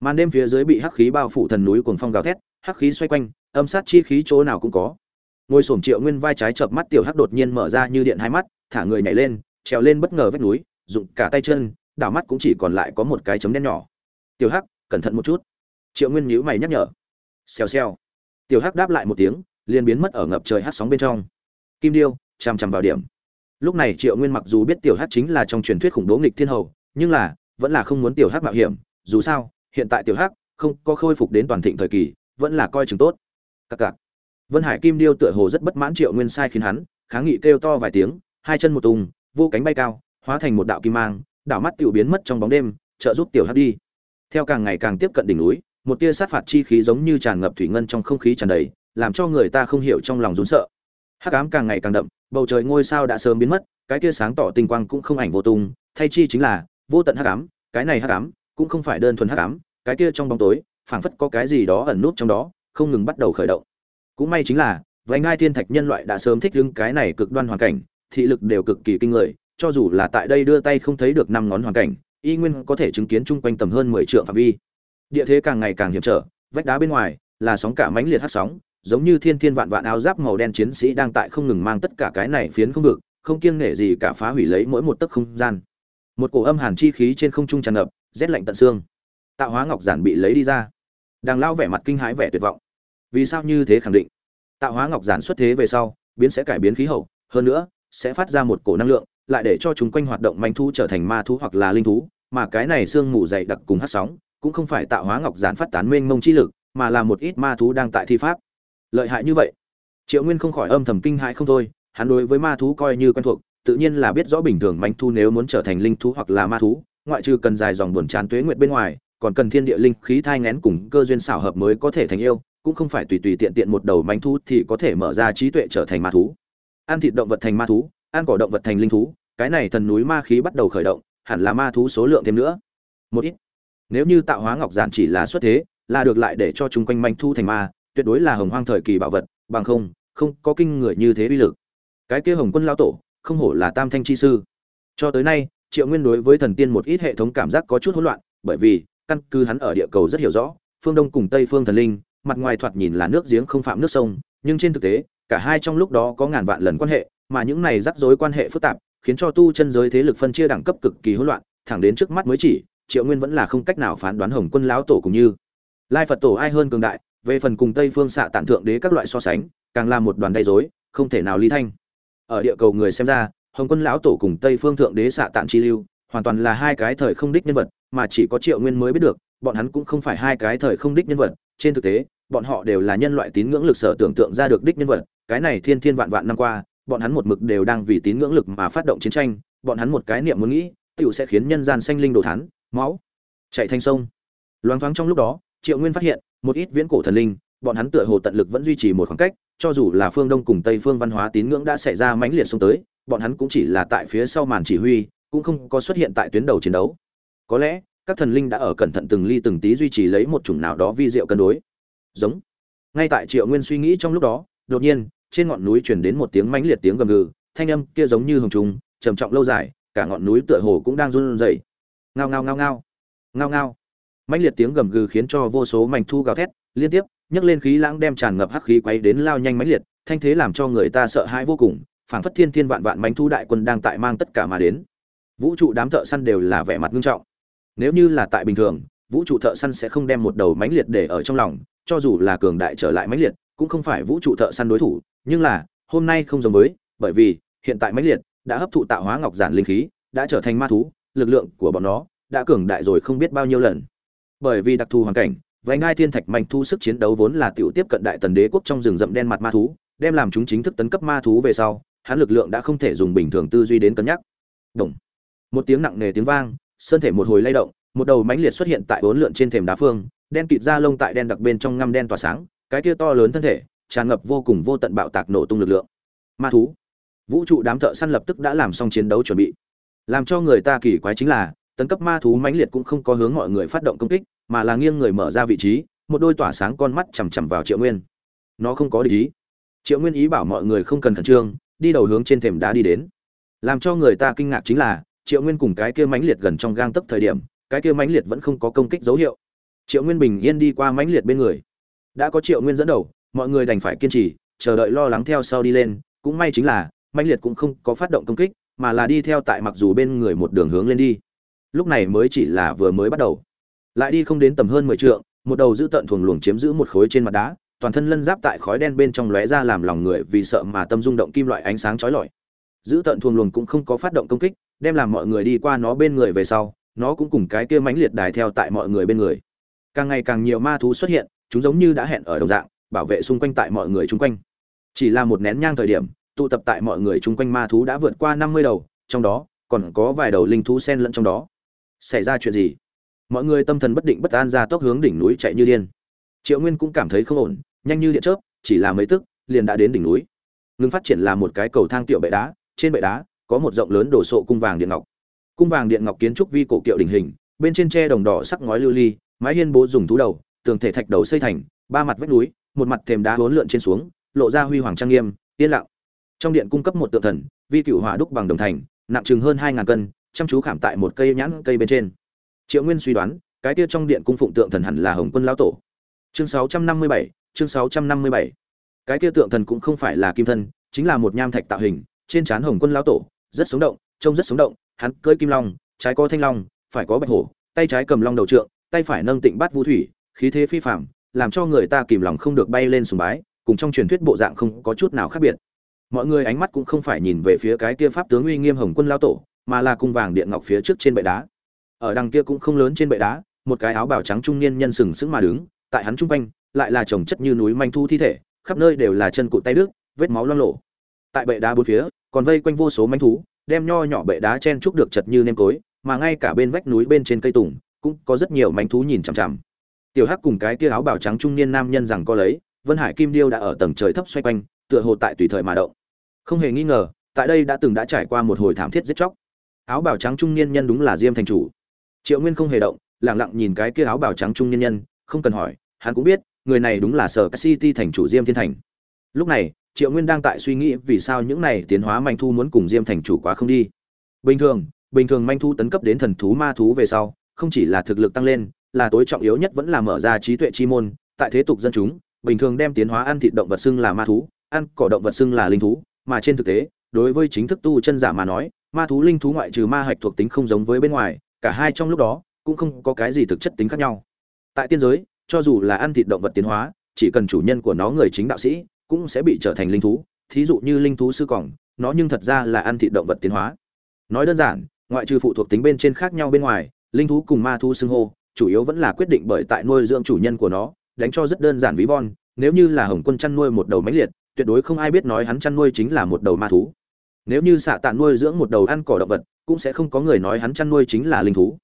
Màn đêm phía dưới bị hắc khí bao phủ thần núi cuồng phong gào thét hắc khí xoay quanh, âm sát chi khí chỗ nào cũng có. Ngồi sổm triệu nguyên vai trái chợp mắt, tiểu hắc đột nhiên mở ra như điện hai mắt, thả người nhảy lên, trèo lên bất ngờ vách núi, dụng cả tay chân, đảo mắt cũng chỉ còn lại có một cái chấm đen nhỏ. Tiểu hắc, cẩn thận một chút. Triệu nguyên nhíu mày nhắc nhở. Xèo xèo. Tiểu hắc đáp lại một tiếng, liền biến mất ở ngập trời hắc sóng bên trong. Kim điêu, chằm chằm vào điểm. Lúc này triệu nguyên mặc dù biết tiểu hắc chính là trong truyền thuyết khủng bố nghịch thiên hầu, nhưng là vẫn là không muốn tiểu hắc mạo hiểm. Dù sao, hiện tại tiểu hắc không có khôi phục đến toàn thịnh thời kỳ vẫn là coi chừng tốt. Cặc cặc. Vân hải kim điêu tựa hồ rất bất mãn triệu nguyên sai khiến hắn, kháng nghị kêu to vài tiếng, hai chân một tùng, vô cánh bay cao, hóa thành một đạo kim mang, đảo mắt tiểu biến mất trong bóng đêm, trợ giúp tiểu hắc đi. Theo càng ngày càng tiếp cận đỉnh núi, một tia sát phạt chi khí giống như tràn ngập thủy ngân trong không khí tràn đầy, làm cho người ta không hiểu trong lòng rún sợ. Hắc ám càng ngày càng đậm, bầu trời ngôi sao đã sớm biến mất, cái tia sáng tỏ tinh quang cũng không ảnh vô tung, thay chi chính là, vô tận hắc ám, cái này hắc ám cũng không phải đơn thuần hắc ám, cái kia trong bóng tối phảng phất có cái gì đó ẩn nút trong đó, không ngừng bắt đầu khởi động. Cũng may chính là, vành ngai thiên thạch nhân loại đã sớm thích ứng cái này cực đoan hoàn cảnh, thị lực đều cực kỳ kinh người, cho dù là tại đây đưa tay không thấy được năm ngón hoàn cảnh, y nguyên có thể chứng kiến chung quanh tầm hơn mười trượng phạm vi. Địa thế càng ngày càng hiểm trở, vách đá bên ngoài là sóng cả mãnh liệt hát sóng, giống như thiên thiên vạn vạn áo giáp màu đen chiến sĩ đang tại không ngừng mang tất cả cái này phiến không vực, không kiêng nể gì cả phá hủy lấy mỗi một tấc không gian. Một cổ âm hàn chi khí trên không trung tràn ngập, rét lạnh tận xương. Tạo hóa ngọc giản bị lấy đi ra đang lao vẻ mặt kinh hãi vẻ tuyệt vọng. Vì sao như thế khẳng định? Tạo hóa ngọc giản xuất thế về sau, biến sẽ cải biến khí hậu, hơn nữa, sẽ phát ra một cổ năng lượng, lại để cho chúng quanh hoạt động manh thu trở thành ma thú hoặc là linh thú, mà cái này xương mù dày đặc cùng hát sóng, cũng không phải tạo hóa ngọc giản phát tán mênh mông chi lực, mà là một ít ma thú đang tại thi pháp. Lợi hại như vậy? Triệu nguyên không khỏi âm thầm kinh hãi không thôi, hắn đối với ma thú coi như quen thuộc, tự nhiên là biết rõ bình thường manh thu nếu muốn trở thành linh thú hoặc là ma thú, ngoại trừ cần dài dòng buồn chán tuế nguyệt bên ngoài còn cần thiên địa linh khí thai ngén cùng cơ duyên xảo hợp mới có thể thành yêu, cũng không phải tùy tùy tiện tiện một đầu manh thú thì có thể mở ra trí tuệ trở thành ma thú. Ăn thịt động vật thành ma thú, ăn cỏ động vật thành linh thú, cái này thần núi ma khí bắt đầu khởi động, hẳn là ma thú số lượng thêm nữa. Một ít. Nếu như tạo hóa ngọc giản chỉ là xuất thế, là được lại để cho chúng quanh manh thu thành ma, tuyệt đối là hồng hoang thời kỳ bảo vật, bằng không không có kinh người như thế uy lực. Cái kia hồng quân lao tổ, không hổ là tam thanh chi sư. Cho tới nay, triệu nguyên đối với thần tiên một ít hệ thống cảm giác có chút hỗn loạn, bởi vì căn cứ hắn ở địa cầu rất hiểu rõ, phương đông cùng tây phương thần linh, mặt ngoài thoạt nhìn là nước giếng không phạm nước sông, nhưng trên thực tế, cả hai trong lúc đó có ngàn vạn lần quan hệ, mà những này rắc rối quan hệ phức tạp, khiến cho tu chân giới thế lực phân chia đẳng cấp cực kỳ hỗn loạn, thẳng đến trước mắt mới chỉ, triệu nguyên vẫn là không cách nào phán đoán hồng quân lão tổ cũng như. Lai phật tổ ai hơn cường đại, về phần cùng tây phương xạ tản thượng đế các loại so sánh, càng là một đoàn đầy dối không thể nào ly thanh. Ở địa cầu người xem ra, hồng quân lão tổ cùng tây phương thượng đế xạ tản chi lưu, hoàn toàn là hai cái thời không đích nhân vật mà chỉ có triệu nguyên mới biết được, bọn hắn cũng không phải hai cái thời không đích nhân vật, trên thực tế, bọn họ đều là nhân loại tín ngưỡng lực sở tưởng tượng ra được đích nhân vật, cái này thiên thiên vạn vạn năm qua, bọn hắn một mực đều đang vì tín ngưỡng lực mà phát động chiến tranh, bọn hắn một cái niệm muốn nghĩ, tựu sẽ khiến nhân gian sanh linh đồ thán, máu, chạy thành sông. Loáng thoáng trong lúc đó, triệu nguyên phát hiện, một ít viễn cổ thần linh, bọn hắn tựa hồ tận lực vẫn duy trì một khoảng cách, cho dù là phương đông cùng tây phương văn hóa tín ngưỡng đã xảy ra mãnh liệt xông tới, bọn hắn cũng chỉ là tại phía sau màn chỉ huy, cũng không có xuất hiện tại tuyến đầu chiến đấu có lẽ, các thần linh đã ở cẩn thận từng ly từng tí duy trì lấy một chủng nào đó vi diệu cân đối. Giống. Ngay tại triệu nguyên suy nghĩ trong lúc đó, đột nhiên, trên ngọn núi truyền đến một tiếng mãnh liệt tiếng gầm gừ, thanh âm kia giống như hồng trùng, trầm trọng lâu dài, cả ngọn núi tựa hồ cũng đang run rẩy. Ngao ngao ngao ngao. Ngao ngao. Mãnh liệt tiếng gầm gừ khiến cho vô số mảnh thu gào thét, liên tiếp, nhấc lên khí lãng đem tràn ngập hắc khí quay đến lao nhanh mãnh liệt, thanh thế làm cho người ta sợ hãi vô cùng, phảng phất thiên thiên vạn vạn mảnh thu đại quân đang tại mang tất cả mà đến. Vũ trụ đám thợ săn đều là vẻ mặt nghiêm trọng nếu như là tại bình thường, vũ trụ thợ săn sẽ không đem một đầu mãnh liệt để ở trong lòng, cho dù là cường đại trở lại mãnh liệt, cũng không phải vũ trụ thợ săn đối thủ. Nhưng là, hôm nay không giống với, bởi vì, hiện tại mãnh liệt đã hấp thụ tạo hóa ngọc giản linh khí, đã trở thành ma thú, lực lượng của bọn nó đã cường đại rồi không biết bao nhiêu lần. Bởi vì đặc thù hoàn cảnh, vành ngai thiên thạch mạnh thu sức chiến đấu vốn là tiểu tiếp cận đại tần đế quốc trong rừng rậm đen mặt ma thú, đem làm chúng chính thức tấn cấp ma thú về sau, hắn lực lượng đã không thể dùng bình thường tư duy đến cân nhắc. Đồng. một tiếng nặng nề tiếng vang sơn thể một hồi lay động, một đầu mãnh liệt xuất hiện tại bốn lượn trên thềm đá phương, đen kịt da lông tại đen đặc bên trong ngăm đen tỏa sáng, cái kia to lớn thân thể, tràn ngập vô cùng vô tận bạo tạc nổ tung lực lượng. Ma thú. Vũ trụ đám thợ săn lập tức đã làm xong chiến đấu chuẩn bị. Làm cho người ta kỳ quái chính là, tấn cấp ma thú mãnh liệt cũng không có hướng mọi người phát động công kích, mà là nghiêng người mở ra vị trí, một đôi tỏa sáng con mắt chằm chằm vào triệu nguyên. Nó không có ý. Triệu nguyên ý bảo mọi người không cần khẩn trương, đi đầu hướng trên thềm đá đi đến. Làm cho người ta kinh ngạc chính là triệu nguyên cùng cái kia mãnh liệt gần trong gang tấc thời điểm, cái kia mãnh liệt vẫn không có công kích dấu hiệu. Triệu nguyên bình yên đi qua mãnh liệt bên người. Đã có triệu nguyên dẫn đầu, mọi người đành phải kiên trì, chờ đợi lo lắng theo sau đi lên. Cũng may chính là, mãnh liệt cũng không có phát động công kích, mà là đi theo tại mặc dù bên người một đường hướng lên đi. Lúc này mới chỉ là vừa mới bắt đầu. Lại đi không đến tầm hơn mười trượng, một đầu giữ tận thuồng luồng chiếm giữ một khối trên mặt đá, toàn thân lân giáp tại khói đen bên trong lóe ra làm lòng người vì sợ mà tâm rung động kim loại ánh sáng chói lọi. Giữ tận thuồng luồng cũng không có phát động công kích đem làm mọi người đi qua nó bên người về sau, nó cũng cùng cái kia mãnh liệt đài theo tại mọi người bên người. Càng ngày càng nhiều ma thú xuất hiện, chúng giống như đã hẹn ở đồng dạng, bảo vệ xung quanh tại mọi người chung quanh. Chỉ là một nén nhang thời điểm, tụ tập tại mọi người chung quanh ma thú đã vượt qua năm mươi đầu, trong đó, còn có vài đầu linh thú sen lẫn trong đó. Xảy ra chuyện gì? Mọi người tâm thần bất định bất an ra tốc hướng đỉnh núi chạy như điên. Triệu nguyên cũng cảm thấy không ổn, nhanh như điện chớp, chỉ là mấy tức, liền đã đến đỉnh núi. Ngừng phát triển là một cái cầu thang tiểu bệ đá, trên bệ đá có một rộng lớn đồ sộ cung vàng điện ngọc. Cung vàng điện ngọc kiến trúc vi cổ kiệu đỉnh hình, bên trên tre đồng đỏ sắc ngói lưu ly, mái hiên bố dùng thú đầu, tường thể thạch đầu xây thành, ba mặt vách núi, một mặt thềm đá hỗn lượn trên xuống, lộ ra huy hoàng trang nghiêm, yên lặng. Trong điện cung cấp một tượng thần, vi cửu hỏa đúc bằng đồng thành, nặng chừng hơn hai ngàn cân, chăm chú khảm tại một cây nhãn cây bên trên. Triệu nguyên suy đoán, cái kia trong điện cung phụng tượng thần hẳn là hồng quân lão tổ. Chương sáu trăm năm mươi bảy, chương sáu trăm năm mươi bảy. Cái kia tượng thần cũng không phải là kim thân, chính là một nham thạch tạo hình, trên trán hồng quân lão tổ rất sống động, trông rất sống động, hắn cưỡi kim long, trái có thanh long, phải có bạch hổ, tay trái cầm long đầu trượng, tay phải nâng tịnh bát vu thủy, khí thế phi phạm làm cho người ta kìm lòng không được bay lên sùng bái, cùng trong truyền thuyết bộ dạng không có chút nào khác biệt. Mọi người ánh mắt cũng không phải nhìn về phía cái kia pháp tướng uy nghiêm hồng quân lão tổ, mà là cung vàng điện ngọc phía trước trên bệ đá. Ở đằng kia cũng không lớn trên bệ đá, một cái áo bào trắng trung niên nhân sừng sững mà đứng, tại hắn trung quanh, lại là chồng chất như núi manh thu thi thể, khắp nơi đều là chân cụt tay đứt, vết máu loang lổ tại bệ đá bốn phía, còn vây quanh vô số manh thú, đem nho nhỏ bệ đá chen trúc được chật như nêm tối mà ngay cả bên vách núi bên trên cây tùng, cũng có rất nhiều manh thú nhìn chằm chằm. Tiểu hắc cùng cái kia áo bào trắng trung niên nam nhân rằng có lấy, vân hải kim điêu đã ở tầng trời thấp xoay quanh, tựa hồ tại tùy thời mà động. Không hề nghi ngờ, tại đây đã từng đã trải qua một hồi thảm thiết giết chóc. Áo bào trắng trung niên nhân đúng là diêm thành chủ. Triệu nguyên không hề động lẳng lặng nhìn cái kia áo bào trắng trung niên nhân, không cần hỏi, hắn cũng biết, người này đúng là sở city thành chủ diêm thiên thành. Lúc này triệu nguyên đang tại suy nghĩ vì sao những này tiến hóa manh thu muốn cùng diêm thành chủ quá không đi. Bình thường bình thường manh thu tấn cấp đến thần thú ma thú về sau, không chỉ là thực lực tăng lên, là tối trọng yếu nhất vẫn là mở ra trí tuệ chi môn. Tại thế tục dân chúng, bình thường đem tiến hóa ăn thịt động vật xưng là ma thú, ăn cỏ động vật xưng là linh thú, mà trên thực tế, đối với chính thức tu chân giả mà nói, ma thú linh thú ngoại trừ ma hạch thuộc tính không giống với bên ngoài, cả hai trong lúc đó cũng không có cái gì thực chất tính khác nhau. Tại tiên giới, cho dù là ăn thịt động vật tiến hóa, chỉ cần chủ nhân của nó người chính đạo sĩ cũng sẽ bị trở thành linh thú, thí dụ như linh thú sư cỏng, nó nhưng thật ra là ăn thịt động vật tiến hóa. Nói đơn giản, ngoại trừ phụ thuộc tính bên trên khác nhau bên ngoài, linh thú cùng ma thú xưng hô, chủ yếu vẫn là quyết định bởi tại nuôi dưỡng chủ nhân của nó, đánh cho rất đơn giản ví von, nếu như là hồng quân chăn nuôi một đầu mánh liệt, tuyệt đối không ai biết nói hắn chăn nuôi chính là một đầu ma thú. Nếu như xạ tạ nuôi dưỡng một đầu ăn cỏ động vật, cũng sẽ không có người nói hắn chăn nuôi chính là linh thú.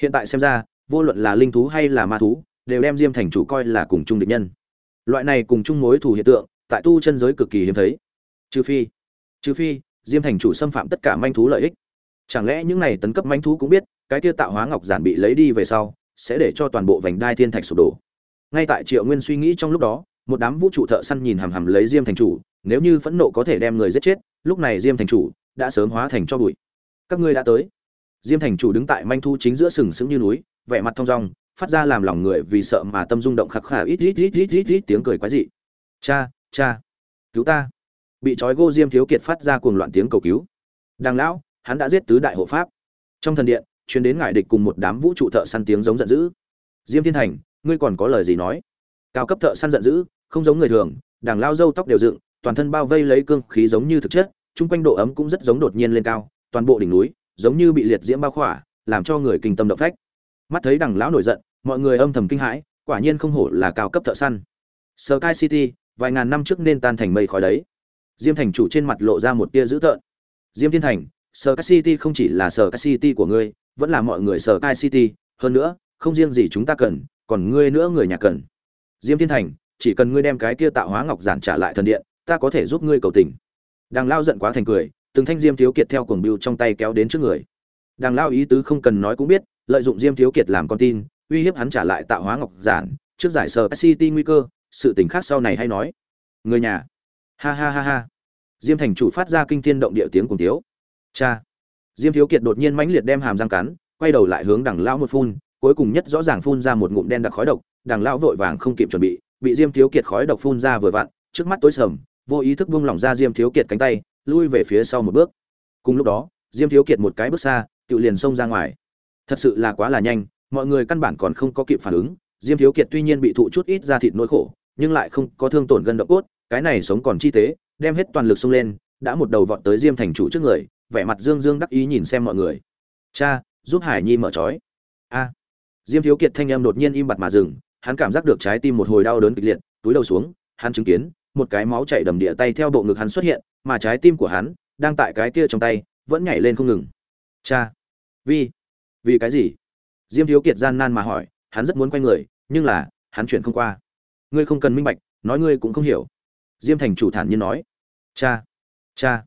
Hiện tại xem ra, vô luận là linh thú hay là ma thú, đều đem diêm thành chủ coi là cùng chung địch nhân. Loại này cùng chung mối thù hiện tượng tại tu chân giới cực kỳ hiếm thấy. Trừ phi trừ phi, diêm thành chủ xâm phạm tất cả manh thú lợi ích. Chẳng lẽ những này tấn cấp manh thú cũng biết, cái kia tạo hóa ngọc giản bị lấy đi về sau, sẽ để cho toàn bộ vành đai thiên thạch sụp đổ? Ngay tại triệu nguyên suy nghĩ trong lúc đó, một đám vũ trụ thợ săn nhìn hằm hằm lấy diêm thành chủ, nếu như phẫn nộ có thể đem người giết chết, lúc này diêm thành chủ đã sớm hóa thành cho bụi. Các ngươi đã tới. Diêm thành chủ đứng tại manh thu chính giữa sừng sững như núi, vẻ mặt thong dong, phát ra làm lòng người vì sợ mà tâm rung động khắc khả ít ít ít ít ít ít tiếng cười quái dị. Cha cha, cứu ta. Bị trói gô diêm thiếu kiệt phát ra cuồng loạn tiếng cầu cứu. Đằng lão, hắn đã giết tứ đại hộ pháp. Trong thần điện chuyến đến ngải địch cùng một đám vũ trụ thợ săn tiếng giống giận dữ. Diêm thiên thành, ngươi còn có lời gì nói? Cao cấp thợ săn giận dữ, không giống người thường đằng lao dâu tóc đều dựng, toàn thân bao vây lấy cương khí giống như thực chất, chung quanh độ ấm cũng rất giống đột nhiên lên cao, toàn bộ đỉnh núi, giống như bị liệt diễm bao khỏa, làm cho người kinh tâm động phách. Mắt thấy đằng lão nổi giận, mọi người âm thầm kinh hãi, quả nhiên không hổ là cao cấp thợ săn. Sky city vài ngàn năm trước nên tan thành mây khói đấy. Diêm thành chủ trên mặt lộ ra một tia dữ tợn. Diêm thiên thành, sky city không chỉ là sky city của ngươi, vẫn là mọi người sky city. Hơn nữa, không riêng gì chúng ta cần, còn ngươi nữa người nhà cần. Diêm thiên thành, chỉ cần ngươi đem cái kia tạo hóa ngọc giản trả lại thần điện, ta có thể giúp ngươi cầu tình. Đằng lao giận quá thành cười, từng thanh diêm thiếu kiệt theo cuồng biêu trong tay kéo đến trước người. Đằng lao ý tứ không cần nói cũng biết, lợi dụng diêm thiếu kiệt làm con tin, uy hiếp hắn trả lại tạo hóa ngọc giản, trước giải sở city nguy cơ sự tình khác sau này hay nói. Người nhà. Ha ha ha ha. Diêm thành chủ phát ra kinh thiên động địa tiếng cùng tiếu. Cha. Diêm thiếu kiệt đột nhiên mãnh liệt đem hàm răng cắn, quay đầu lại hướng đằng lão một phun, cuối cùng nhất rõ ràng phun ra một ngụm đen đặc khói độc, đằng lão vội vàng không kịp chuẩn bị bị diêm thiếu kiệt khói độc phun ra vừa vặn, trước mắt tối sầm, vô ý thức buông lỏng ra diêm thiếu kiệt cánh tay, lui về phía sau một bước. Cùng lúc đó, diêm thiếu kiệt một cái bước xa, tự liền xông ra ngoài. Thật sự là quá là nhanh, mọi người căn bản còn không có kịp phản ứng, diêm thiếu kiệt tuy nhiên bị thụ chút ít ra thịt nỗi khổ nhưng lại không có thương tổn gân động cốt, cái này sống còn chi tế, đem hết toàn lực xông lên, đã một đầu vọt tới diêm thành chủ trước người, vẻ mặt dương dương đắc ý nhìn xem mọi người. Cha, giúp hải nhi mở trói. A. Diêm thiếu kiệt thanh âm đột nhiên im bặt mà dừng, hắn cảm giác được trái tim một hồi đau đớn kịch liệt, túi đầu xuống, hắn chứng kiến, một cái máu chảy đầm địa tay theo bộ ngực hắn xuất hiện, mà trái tim của hắn, đang tại cái kia trong tay, vẫn nhảy lên không ngừng. Cha. Vì? Vì cái gì? Diêm thiếu kiệt gian nan mà hỏi, hắn rất muốn quay người, nhưng là, hắn chuyển không qua ngươi không cần minh bạch, nói ngươi cũng không hiểu. Diêm thành chủ thản nhiên nói, cha cha.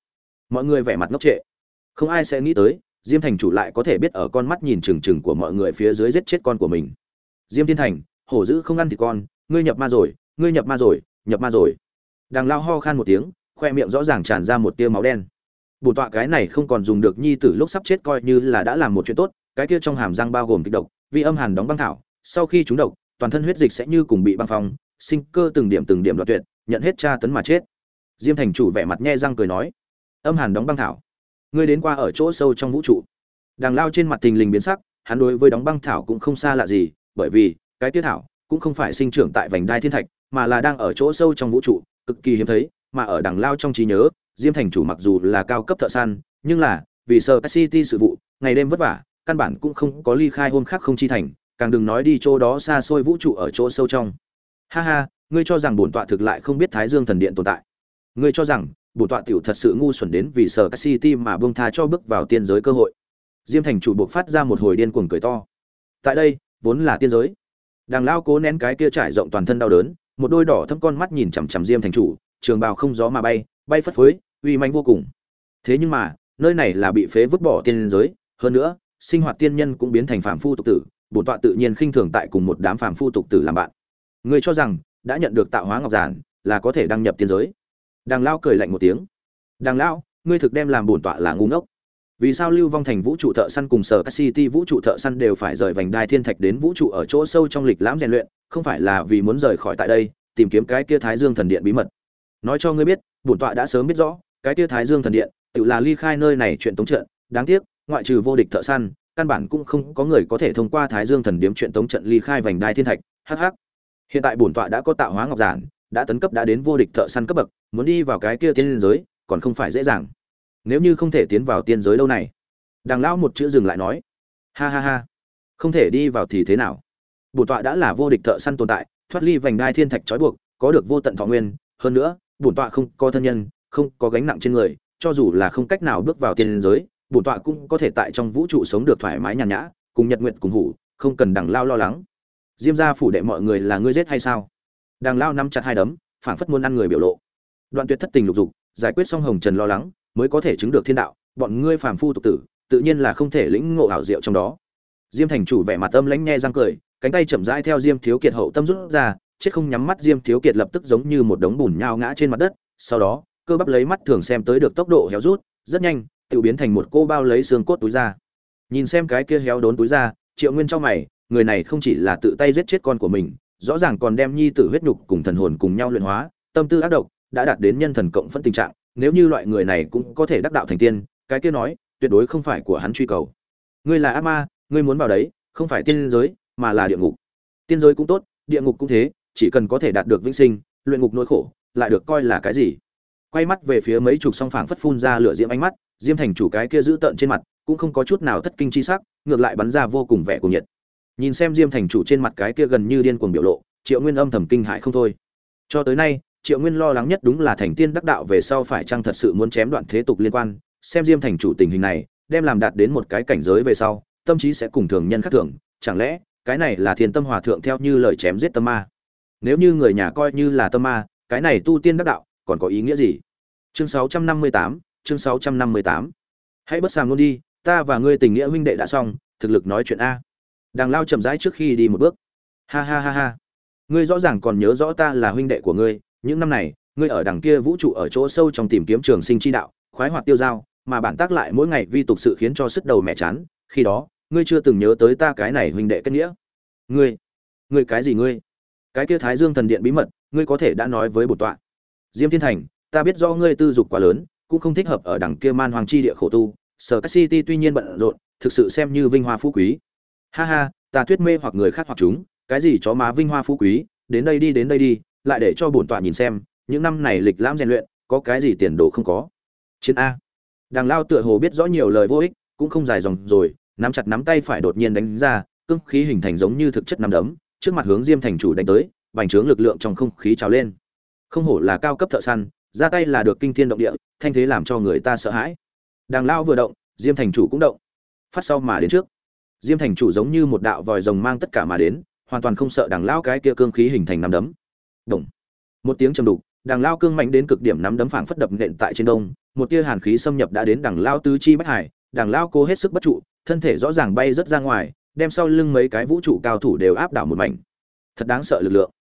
Mọi người vẻ mặt ngốc trệ. Không ai sẽ nghĩ tới, diêm thành chủ lại có thể biết ở con mắt nhìn trừng trừng của mọi người phía dưới giết chết con của mình. Diêm thiên thành, hổ dữ không ăn thịt con, ngươi nhập ma rồi, ngươi nhập ma rồi, nhập ma rồi. Đàng lao ho khan một tiếng, khoe miệng rõ ràng tràn ra một tia máu đen. Bổn tọa cái này không còn dùng được nhi tử lúc sắp chết coi như là đã làm một chuyện tốt, cái kia trong hàm răng bao gồm kịch độc, vi âm hàn đóng băng thảo, sau khi chúng độc, toàn thân huyết dịch sẽ như cùng bị băng phong sinh cơ từng điểm từng điểm đoạt tuyệt, nhận hết tra tấn mà chết. Diêm thành chủ vẻ mặt nhe răng cười nói, âm hàn đóng băng thảo, ngươi đến qua ở chỗ sâu trong vũ trụ. Đàng lao trên mặt tình lình biến sắc, hắn đối với đóng băng thảo cũng không xa lạ gì, bởi vì cái tiết thảo cũng không phải sinh trưởng tại vành đai thiên thạch, mà là đang ở chỗ sâu trong vũ trụ, cực kỳ hiếm thấy, mà ở đằng lao trong trí nhớ, diêm thành chủ mặc dù là cao cấp thợ săn, nhưng là vì sợ city sự vụ, ngày đêm vất vả, căn bản cũng không có ly khai hôm khác không chi thành, càng đừng nói đi chỗ đó xa xôi vũ trụ ở chỗ sâu trong ha ha, ngươi cho rằng bổn tọa thực lại không biết thái dương thần điện tồn tại. Ngươi cho rằng, bổn tọa tiểu thật sự ngu xuẩn đến vì sở city mà buông tha cho bước vào tiên giới cơ hội. Diêm thành chủ buộc phát ra một hồi điên cuồng cười to. Tại đây, vốn là tiên giới. Đàng lao cố nén cái kia trải rộng toàn thân đau đớn, một đôi đỏ thâm con mắt nhìn chằm chằm diêm thành chủ, trường bào không gió mà bay bay phất phới, uy manh vô cùng. Thế nhưng mà, nơi này là bị phế vứt bỏ tiên giới, hơn nữa, sinh hoạt tiên nhân cũng biến thành phàm phu tục tử, bổn tọa tự nhiên khinh thường tại cùng một đám phàm phu tục tử làm bạn người cho rằng, đã nhận được tạo hóa ngọc giản, là có thể đăng nhập tiên giới. Đàng lao cười lạnh một tiếng. Đàng lao, ngươi thực đem làm bổn tọa là ngu ngốc. Vì sao lưu vong thành vũ trụ thợ săn cùng sở các city vũ trụ thợ săn đều phải rời vành đai thiên thạch đến vũ trụ ở chỗ sâu trong lịch lãm rèn luyện, không phải là vì muốn rời khỏi tại đây, tìm kiếm cái kia thái dương thần điện bí mật? Nói cho ngươi biết, bổn tọa đã sớm biết rõ, cái kia thái dương thần điện, tự là ly khai nơi này chuyện tống trận, đáng tiếc, ngoại trừ vô địch thợ săn, căn bản cũng không có người có thể thông qua thái dương thần điếm chuyện tống trận ly khai vành đai thiên thạch. Hh hiện tại bổn tọa đã có tạo hóa ngọc giản, đã tấn cấp đã đến vô địch thợ săn cấp bậc, muốn đi vào cái kia tiên giới, còn không phải dễ dàng. Nếu như không thể tiến vào tiên giới đâu này. Đàng lão một chữ dừng lại nói. Ha ha ha. Không thể đi vào thì thế nào? Bổn tọa đã là vô địch thợ săn tồn tại, thoát ly vành đai thiên thạch trói buộc, có được vô tận thọ nguyên. Hơn nữa, bổn tọa không có thân nhân, không có gánh nặng trên người, cho dù là không cách nào bước vào tiên giới, bổn tọa cũng có thể tại trong vũ trụ sống được thoải mái nhàn nhã, cùng nhật nguyện cùng hủ, không cần đằng lao lo lắng diêm gia phủ đệ mọi người là ngươi giết hay sao? Đàng lao nắm chặt hai đấm, phảng phất muốn ăn người biểu lộ. Đoạn tuyệt thất tình lục dục, giải quyết xong hồng trần lo lắng, mới có thể chứng được thiên đạo, bọn ngươi phàm phu tục tử, tự nhiên là không thể lĩnh ngộ ảo diệu trong đó. Diêm thành chủ vẻ mặt âm lãnh nghe răng cười, cánh tay chậm rãi theo diêm thiếu kiệt hậu tâm rút ra, chết không nhắm mắt diêm thiếu kiệt lập tức giống như một đống bùn nhao ngã trên mặt đất, sau đó, cơ bắp lấy mắt thường xem tới được tốc độ héo rút, rất nhanh tự biến thành một cô bao lấy xương cốt túi ra. Nhìn xem cái kia héo đốn túi ra, triệu nguyên trong mày người này không chỉ là tự tay giết chết con của mình, rõ ràng còn đem nhi tử huyết nhục cùng thần hồn cùng nhau luyện hóa, tâm tư ác độc đã đạt đến nhân thần cộng phân tình trạng, nếu như loại người này cũng có thể đắc đạo thành tiên, cái kia nói, tuyệt đối không phải của hắn truy cầu. Ngươi là ác ma, ngươi muốn vào đấy, không phải tiên giới, mà là địa ngục. Tiên giới cũng tốt, địa ngục cũng thế, chỉ cần có thể đạt được vĩnh sinh, luyện ngục nỗi khổ, lại được coi là cái gì? Quay mắt về phía mấy chục song phảng phất phun ra lửa diễm ánh mắt, diêm thành chủ cái kia giữ tợn trên mặt, cũng không có chút nào thất kinh chi sắc, ngược lại bắn ra vô cùng vẻ cuồng nhiệt nhìn xem diêm thành chủ trên mặt cái kia gần như điên cuồng biểu lộ triệu nguyên âm thầm kinh hại không thôi. Cho tới nay triệu nguyên lo lắng nhất đúng là thành tiên đắc đạo về sau phải chăng thật sự muốn chém đoạn thế tục liên quan xem diêm thành chủ tình hình này đem làm đạt đến một cái cảnh giới về sau tâm trí sẽ cùng thường nhân khác thường chẳng lẽ cái này là thiền tâm hòa thượng theo như lời chém giết tâm ma? Nếu như người nhà coi như là tâm ma cái này tu tiên đắc đạo còn có ý nghĩa gì? Chương 658, chương 658. hãy bất sàng luôn đi ta và ngươi tình nghĩa huynh đệ đã xong thực lực nói chuyện a đàng lao chậm rãi trước khi đi một bước. Ha ha ha ha. Ngươi rõ ràng còn nhớ rõ ta là huynh đệ của ngươi, những năm này, ngươi ở đằng kia vũ trụ ở chỗ sâu trong tìm kiếm trường sinh chi đạo, khoái hoạt tiêu dao, mà bản tác lại mỗi ngày vi tục sự khiến cho sức đầu mẹ chán. Khi đó, ngươi chưa từng nhớ tới ta cái này huynh đệ kết nghĩa. Ngươi ngươi cái gì ngươi? Cái kia thái dương thần điện bí mật, ngươi có thể đã nói với bổn tọa. Diêm thiên thành, ta biết do ngươi tư dục quá lớn, cũng không thích hợp ở đằng kia man hoàng chi địa khổ tu. Sở các city tuy nhiên bận rộn, thực sự xem như vinh hoa phú quý ha ha ta thuyết mê hoặc người khác hoặc chúng, cái gì chó má vinh hoa phú quý, đến đây đi, đến đây đi, lại để cho bổn tọa nhìn xem, những năm này lịch lãm rèn luyện, có cái gì tiền đồ không có. Chiến a. Đàng lao tựa hồ biết rõ nhiều lời vô ích, cũng không dài dòng rồi, nắm chặt nắm tay phải đột nhiên đánh ra, cương khí hình thành giống như thực chất nắm đấm, trước mặt hướng diêm thành chủ đánh tới bành trướng lực lượng trong không khí trào lên. Không hổ là cao cấp thợ săn, ra tay là được kinh thiên động địa, thanh thế làm cho người ta sợ hãi. Đàng lao vừa động, diêm thành chủ cũng động. Phát sau mà đến trước diêm thành chủ giống như một đạo vòi rồng mang tất cả mà đến, hoàn toàn không sợ đằng lao cái kia cương khí hình thành nắm đấm. Động. một tiếng trầm đục, đằng lao cương mạnh đến cực điểm nắm đấm phảng phất đập nện tại trên đông, một tia hàn khí xâm nhập đã đến đằng lao tứ chi bách hải, đằng lao cố hết sức bất trụ, thân thể rõ ràng bay rất ra ngoài, đem sau lưng mấy cái vũ trụ cao thủ đều áp đảo một mảnh. Thật đáng sợ lực lượng.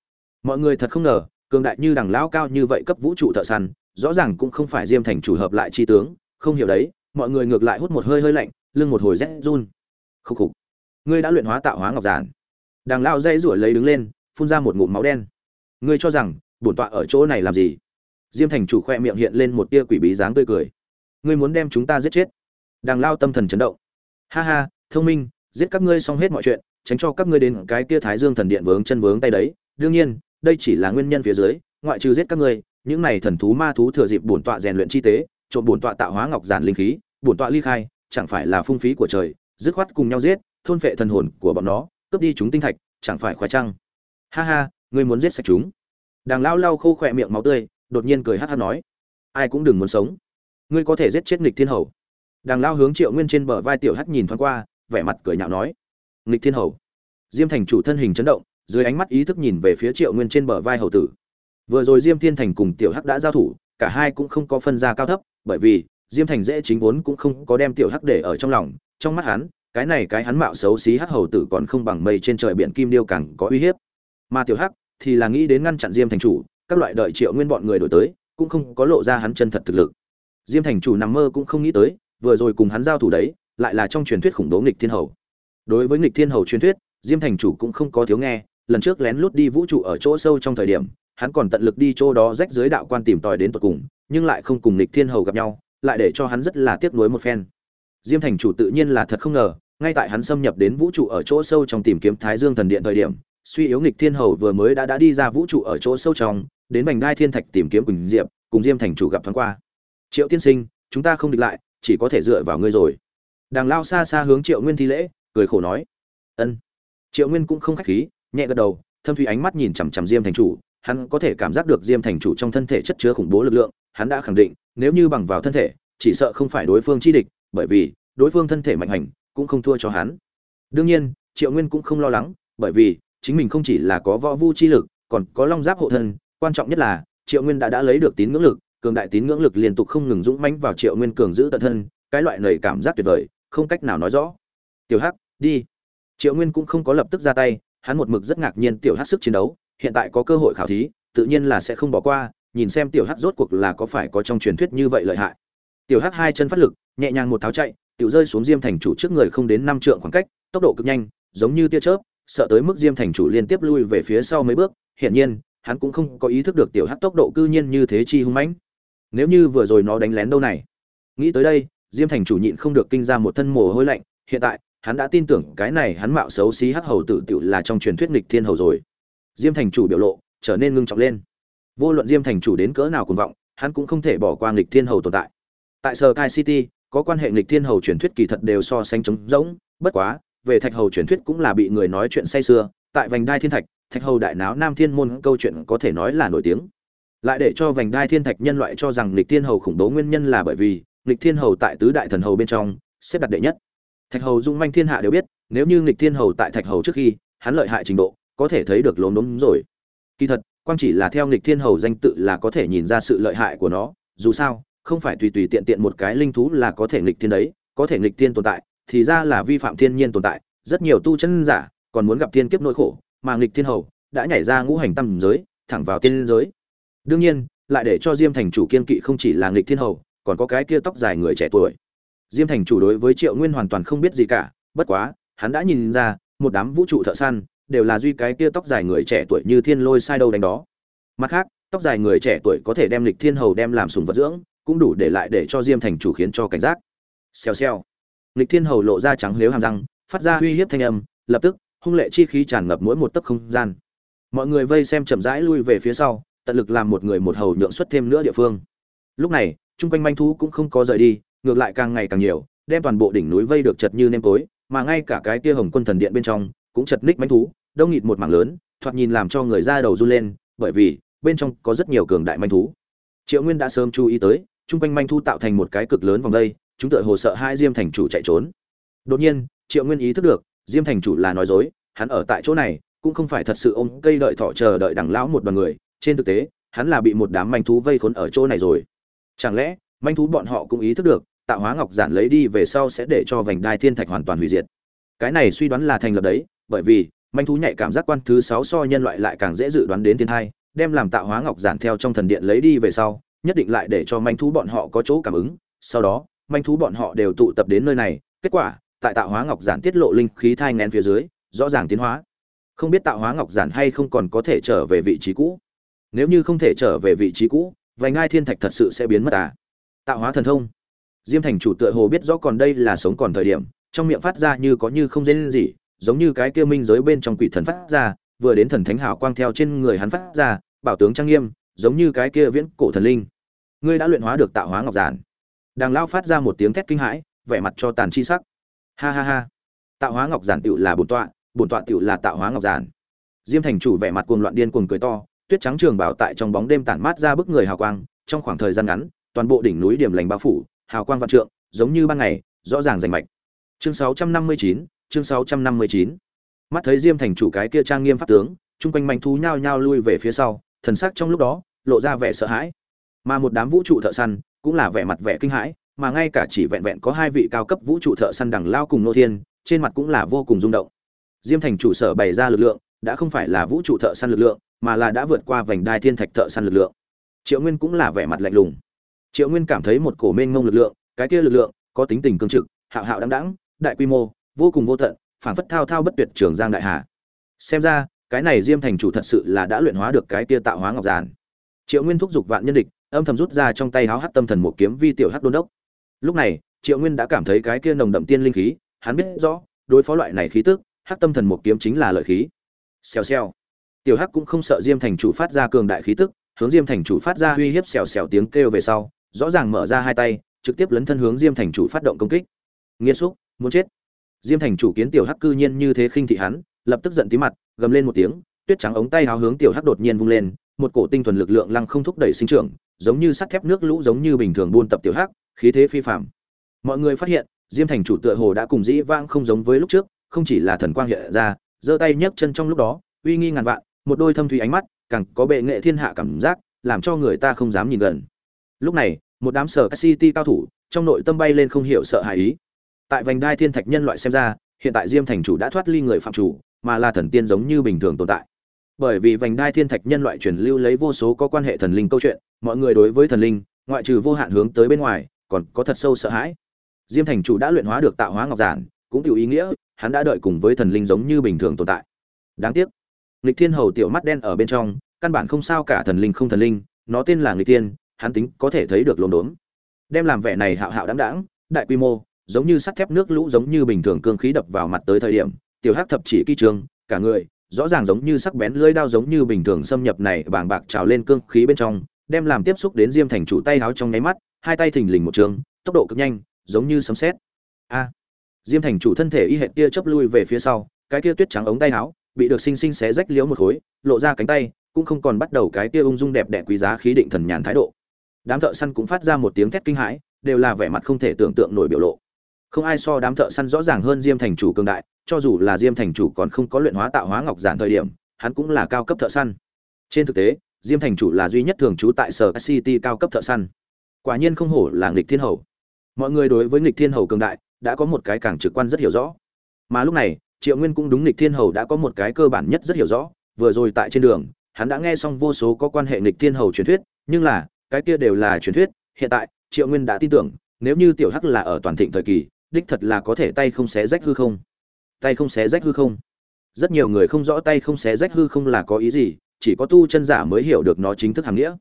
Mọi người thật không ngờ, cường đại như đằng lao cao như vậy cấp vũ trụ thợ săn, rõ ràng cũng không phải diêm thành chủ hợp lại chi tướng, không hiểu đấy, mọi người ngược lại hút một hơi hơi lạnh, lưng một hồi rét run khúc khục. Ngươi đã luyện hóa tạo hóa ngọc giản. Đằng lao dây rủa lấy đứng lên, phun ra một ngụm máu đen. Ngươi cho rằng, bổn tọa ở chỗ này làm gì? Diêm thành chủ khoe miệng hiện lên một tia quỷ bí dáng tươi cười. Ngươi muốn đem chúng ta giết chết? Đằng lao tâm thần chấn động. Ha ha, thông minh, giết các ngươi xong hết mọi chuyện, tránh cho các ngươi đến cái tia thái dương thần điện vướng chân vướng tay đấy. Đương nhiên, đây chỉ là nguyên nhân phía dưới, ngoại trừ giết các ngươi, những này thần thú ma thú thừa dịp bổn tọa rèn luyện chi tế trộn bổn tọa tạo hóa ngọc giản linh khí, bổn tọa ly khai, chẳng phải là phung phí của trời dứt khoát cùng nhau giết, thôn phệ thần hồn của bọn nó, cướp đi chúng tinh thạch, chẳng phải khoái chăng? ha ha, ngươi muốn giết sạch chúng. Đàng lao lau khô khỏe miệng máu tươi, đột nhiên cười hắt hắt nói, ai cũng đừng muốn sống. Ngươi có thể giết chết nghịch thiên hầu. Đàng lao hướng triệu nguyên trên bờ vai tiểu hắt nhìn thoáng qua, vẻ mặt cười nhạo nói, nghịch thiên hầu. Diêm thành chủ thân hình chấn động, dưới ánh mắt ý thức nhìn về phía triệu nguyên trên bờ vai hầu tử. Vừa rồi diêm thiên thành cùng tiểu hắc đã giao thủ, cả hai cũng không có phân ra cao thấp, bởi vì diêm thành dễ chính vốn cũng không có đem tiểu hắc để ở trong lòng trong mắt hắn, cái này cái hắn mạo xấu xí hắc hầu tử còn không bằng mây trên trời biển kim điêu càng có uy hiếp. Mà tiểu hắc thì là nghĩ đến ngăn chặn diêm thành chủ, các loại đợi triệu nguyên bọn người đổi tới, cũng không có lộ ra hắn chân thật thực lực. Diêm thành chủ nằm mơ cũng không nghĩ tới, vừa rồi cùng hắn giao thủ đấy, lại là trong truyền thuyết khủng bố nghịch thiên hầu. Đối với nghịch thiên hầu truyền thuyết, diêm thành chủ cũng không có thiếu nghe, lần trước lén lút đi vũ trụ ở chỗ sâu trong thời điểm, hắn còn tận lực đi chỗ đó rách dưới đạo quan tìm tòi đến tận cùng, nhưng lại không cùng nghịch thiên hầu gặp nhau, lại để cho hắn rất là tiếc nuối một phen diêm thành chủ tự nhiên là thật không ngờ, ngay tại hắn xâm nhập đến vũ trụ ở chỗ sâu trong tìm kiếm thái dương thần điện thời điểm, suy yếu nghịch thiên hầu vừa mới đã đã đi ra vũ trụ ở chỗ sâu trong, đến bành đai thiên thạch tìm kiếm quỳnh diệp, cùng diêm thành chủ gặp thoáng qua. Triệu tiên sinh, chúng ta không địch lại, chỉ có thể dựa vào ngươi rồi. Đàng lao xa xa hướng triệu nguyên thi lễ, cười khổ nói. Ân. Triệu nguyên cũng không khách khí, nhẹ gật đầu, thâm thủy ánh mắt nhìn chằm chằm diêm thành chủ, hắn có thể cảm giác được diêm thành chủ trong thân thể chất chứa khủng bố lực lượng, hắn đã khẳng định, nếu như bằng vào thân thể, chỉ sợ không phải đối phương chi địch bởi vì đối phương thân thể mạnh hành cũng không thua cho hắn. Đương nhiên, triệu nguyên cũng không lo lắng, bởi vì chính mình không chỉ là có võ vu chi lực, còn có long giáp hộ thân. Quan trọng nhất là, triệu nguyên đã đã lấy được tín ngưỡng lực, cường đại tín ngưỡng lực liên tục không ngừng dũng mãnh vào triệu nguyên cường giữ tận thân, cái loại nầy cảm giác tuyệt vời, không cách nào nói rõ. Tiểu hắc, đi. Triệu nguyên cũng không có lập tức ra tay, hắn một mực rất ngạc nhiên tiểu hắc sức chiến đấu, hiện tại có cơ hội khảo thí, tự nhiên là sẽ không bỏ qua, nhìn xem tiểu hắc rốt cuộc là có phải có trong truyền thuyết như vậy lợi hại tiểu hắc hai chân phát lực, nhẹ nhàng một tháo chạy, tiểu rơi xuống diêm thành chủ trước người không đến năm trượng khoảng cách, tốc độ cực nhanh, giống như tia chớp, sợ tới mức diêm thành chủ liên tiếp lui về phía sau mấy bước. Hiển nhiên, hắn cũng không có ý thức được tiểu hắc tốc độ cư nhiên như thế chi hung mãnh. Nếu như vừa rồi nó đánh lén đâu này? Nghĩ tới đây, diêm thành chủ nhịn không được kinh ra một thân mồ hôi lạnh. Hiện tại, hắn đã tin tưởng cái này hắn mạo xấu xí hắc hầu tử tiểu là trong truyền thuyết nghịch thiên hầu rồi. Diêm thành chủ biểu lộ trở nên ngưng trọng lên. Vô luận diêm thành chủ đến cỡ nào cuồng vọng, hắn cũng không thể bỏ qua nghịch thiên hầu tồn tại tại sở kai city, có quan hệ nghịch thiên hầu truyền thuyết kỳ thật đều so sánh trống rỗng, bất quá, về thạch hầu truyền thuyết cũng là bị người nói chuyện say xưa tại vành đai thiên thạch thạch hầu đại náo nam thiên môn câu chuyện có thể nói là nổi tiếng. Lại để cho vành đai thiên thạch nhân loại cho rằng nghịch thiên hầu khủng bố nguyên nhân là bởi vì, nghịch thiên hầu tại tứ đại thần hầu bên trong, xếp đặt đệ nhất. Thạch hầu dung manh thiên hạ đều biết, nếu như nghịch thiên hầu tại thạch hầu trước khi, hắn lợi hại trình độ, có thể thấy được lốm đốm rồi. Kỳ thật, quang chỉ là theo nghịch thiên hầu danh tự là có thể nhìn ra sự lợi hại của nó, dù sao không phải tùy tùy tiện tiện một cái linh thú là có thể nghịch thiên đấy, có thể nghịch thiên tồn tại, thì ra là vi phạm thiên nhiên tồn tại, rất nhiều tu chân giả còn muốn gặp thiên kiếp nỗi khổ, mà nghịch thiên hầu đã nhảy ra ngũ hành tam giới, thẳng vào tiên giới. Đương nhiên, lại để cho diêm thành chủ kiên kỵ không chỉ là nghịch thiên hầu, còn có cái kia tóc dài người trẻ tuổi. Diêm thành chủ đối với triệu nguyên hoàn toàn không biết gì cả, bất quá, hắn đã nhìn ra, một đám vũ trụ thợ săn đều là duy cái kia tóc dài người trẻ tuổi như thiên lôi sai đâu đánh đó. Mặt khác, tóc dài người trẻ tuổi có thể đem lịch thiên hầu đem làm sùng vật dưỡng cũng đủ để lại để cho diêm thành chủ khiến cho cảnh giác. Xèo xèo. Lịch thiên hầu lộ ra trắng lếu hàm răng, phát ra uy hiếp thanh âm, lập tức, hung lệ chi khí tràn ngập mỗi một tấc không gian. Mọi người vây xem chậm rãi lui về phía sau, tận lực làm một người một hầu nhượng xuất thêm nữa địa phương. Lúc này, chung quanh manh thú cũng không có rời đi, ngược lại càng ngày càng nhiều, đem toàn bộ đỉnh núi vây được chật như nêm tối, mà ngay cả cái tia hồng quân thần điện bên trong, cũng chật ních manh thú, đông nghịt một mảng lớn, thoạt nhìn làm cho người ra đầu run lên, bởi vì, bên trong có rất nhiều cường đại manh thú. Triệu nguyên đã sớm chú ý tới chung quanh manh thú tạo thành một cái cực lớn vòng đây, chúng tựa hồ sợ hai diêm thành chủ chạy trốn. Đột nhiên, triệu nguyên ý thức được, diêm thành chủ là nói dối, hắn ở tại chỗ này, cũng không phải thật sự ôm cây đợi thọ chờ đợi đằng lão một đoàn người, trên thực tế, hắn là bị một đám manh thú vây khốn ở chỗ này rồi. Chẳng lẽ, manh thú bọn họ cũng ý thức được tạo hóa ngọc giản lấy đi về sau sẽ để cho vành đai thiên thạch hoàn toàn hủy diệt. Cái này suy đoán là thành lập đấy, bởi vì, manh thú nhạy cảm giác quan thứ sáu so nhân loại lại càng dễ dự đoán đến thiên thai, đem làm tạo hóa ngọc giản theo trong thần điện lấy đi về sau nhất định lại để cho manh thú bọn họ có chỗ cảm ứng. Sau đó, manh thú bọn họ đều tụ tập đến nơi này, kết quả, tại tạo hóa ngọc giản tiết lộ linh khí thai ngén phía dưới, rõ ràng tiến hóa. Không biết tạo hóa ngọc giản hay không còn có thể trở về vị trí cũ. Nếu như không thể trở về vị trí cũ vành ngai thiên thạch thật sự sẽ biến mất à? Tạo hóa thần thông. Diêm thành chủ tựa hồ biết rõ còn đây là sống còn thời điểm, trong miệng phát ra như có như không dễ gì giống như cái kia minh giới bên trong quỷ thần phát ra, vừa đến thần thánh hào quang theo trên người hắn phát ra, bảo tướng trang nghiêm, giống như cái kia viễn cổ thần linh ngươi đã luyện hóa được tạo hóa ngọc giản. Đàng lao phát ra một tiếng thét kinh hãi vẻ mặt cho tàn chi sắc. Ha ha ha. Tạo hóa ngọc giản tựu là bổn tọa bổn tọa tựu là tạo hóa ngọc giản. Diêm thành chủ vẻ mặt cuồng loạn điên cuồng cười to tuyết trắng trường bảo tại trong bóng đêm tản mát ra bức người hào quang trong khoảng thời gian ngắn toàn bộ đỉnh núi điểm lành bao phủ hào quang vạn trượng giống như ban ngày rõ ràng rành mạch. Chương 659, chương 659. mắt thấy diêm thành chủ cái kia trang nghiêm pháp tướng chung quanh manh thú nhao nhao lui về phía sau thần sắc trong lúc đó lộ ra vẻ sợ hãi mà một đám vũ trụ thợ săn cũng là vẻ mặt vẻ kinh hãi, mà ngay cả chỉ vẹn vẹn có hai vị cao cấp vũ trụ thợ săn đằng lao cùng nô thiên, trên mặt cũng là vô cùng rung động. Diêm thành chủ sở bày ra lực lượng, đã không phải là vũ trụ thợ săn lực lượng, mà là đã vượt qua vành đai thiên thạch thợ săn lực lượng. Triệu nguyên cũng là vẻ mặt lạnh lùng. Triệu nguyên cảm thấy một cổ mênh ngông lực lượng, cái kia lực lượng có tính tình cương trực, hạo hạo đăng đẳng đại quy mô, vô cùng vô tận phản phất thao thao bất tuyệt trường giang đại hà. Xem ra, cái này diêm thành chủ thật sự là đã luyện hóa được cái kia tạo hóa ngọc giản. Triệu nguyên thúc giục vạn nhân địch âm thầm rút ra trong tay háo hắt tâm thần một kiếm vi tiểu hắc đôn đốc. Lúc này, triệu nguyên đã cảm thấy cái kia nồng đậm tiên linh khí, hắn biết rõ, đối phó loại này khí tức, hắc tâm thần một kiếm chính là lợi khí. Xèo xèo. Tiểu hắc cũng không sợ diêm thành chủ phát ra cường đại khí tức, hướng diêm thành chủ phát ra uy hiếp xèo xèo tiếng kêu về sau, rõ ràng mở ra hai tay, trực tiếp lấn thân hướng diêm thành chủ phát động công kích. Nghiêm xúc, muốn chết. Diêm thành chủ kiến tiểu hắc cư nhiên như thế khinh thị hắn, lập tức giận tí mặt, gầm lên một tiếng, tuyết trắng ống tay háo hướng tiểu hắc đột nhiên vung lên, một cổ tinh thuần lực lượng lăng không thúc đẩy sinh trưởng giống như sắt thép nước lũ giống như bình thường buôn tập tiểu hắc, khí thế phi phàm. Mọi người phát hiện, diêm thành chủ tựa hồ đã cùng dĩ vãng không giống với lúc trước, không chỉ là thần quang hiện ra, giơ tay nhấc chân trong lúc đó, uy nghi ngàn vạn, một đôi thâm thủy ánh mắt, càng có bệ nghệ thiên hạ cảm giác, làm cho người ta không dám nhìn gần. Lúc này, một đám sở city cao thủ, trong nội tâm bay lên không hiểu sợ hãi ý. Tại vành đai thiên thạch nhân loại xem ra, hiện tại diêm thành chủ đã thoát ly người phạm chủ, mà là thần tiên giống như bình thường tồn tại bởi vì vành đai thiên thạch nhân loại truyền lưu lấy vô số có quan hệ thần linh câu chuyện, mọi người đối với thần linh, ngoại trừ vô hạn hướng tới bên ngoài, còn có thật sâu sợ hãi. Diêm thành chủ đã luyện hóa được tạo hóa ngọc giản, cũng tiểu ý nghĩa, hắn đã đợi cùng với thần linh giống như bình thường tồn tại. Đáng tiếc, nghịch thiên hầu tiểu mắt đen ở bên trong, căn bản không sao cả thần linh không thần linh, nó tên là nghịch thiên, hắn tính có thể thấy được lồn đốn đem làm vẻ này hạo hạo đáng đáng đại quy mô, giống như sắt thép nước lũ giống như bình thường cương khí đập vào mặt tới thời điểm, tiểu hắc thập chỉ kỳ trường, cả người rõ ràng giống như sắc bén lưỡi đao giống như bình thường xâm nhập này bàng bạc trào lên cương khí bên trong, đem làm tiếp xúc đến diêm thành chủ tay háo trong nháy mắt, hai tay thình lình một trường, tốc độ cực nhanh, giống như sấm sét. A! Diêm thành chủ thân thể y hệt tia chớp lui về phía sau, cái kia tuyết trắng ống tay háo, bị được sinh sinh xé rách liễu một khối, lộ ra cánh tay, cũng không còn bắt đầu cái kia ung dung đẹp đẽ quý giá khí định thần nhàn thái độ. Đám thợ săn cũng phát ra một tiếng thét kinh hãi, đều là vẻ mặt không thể tưởng tượng nổi biểu lộ. Không ai so đám thợ săn rõ ràng hơn diêm thành chủ cường đại cho dù là diêm thành chủ còn không có luyện hóa tạo hóa ngọc giản thời điểm, hắn cũng là cao cấp thợ săn. Trên thực tế, diêm thành chủ là duy nhất thường trú tại sở city cao cấp thợ săn. Quả nhiên không hổ là nghịch thiên hầu. Mọi người đối với nghịch thiên hầu cường đại đã có một cái càng trực quan rất hiểu rõ. Mà lúc này, triệu nguyên cũng đúng nghịch thiên hầu đã có một cái cơ bản nhất rất hiểu rõ. Vừa rồi tại trên đường, hắn đã nghe xong vô số có quan hệ nghịch thiên hầu truyền thuyết, nhưng là, cái kia đều là truyền thuyết, hiện tại, triệu nguyên đã tin tưởng, nếu như tiểu hắc là ở toàn thịnh thời kỳ, đích thật là có thể tay không xé rách hư không tay không xé rách hư không. Rất nhiều người không rõ tay không xé rách hư không là có ý gì, chỉ có tu chân giả mới hiểu được nó chính thức hàm nghĩa.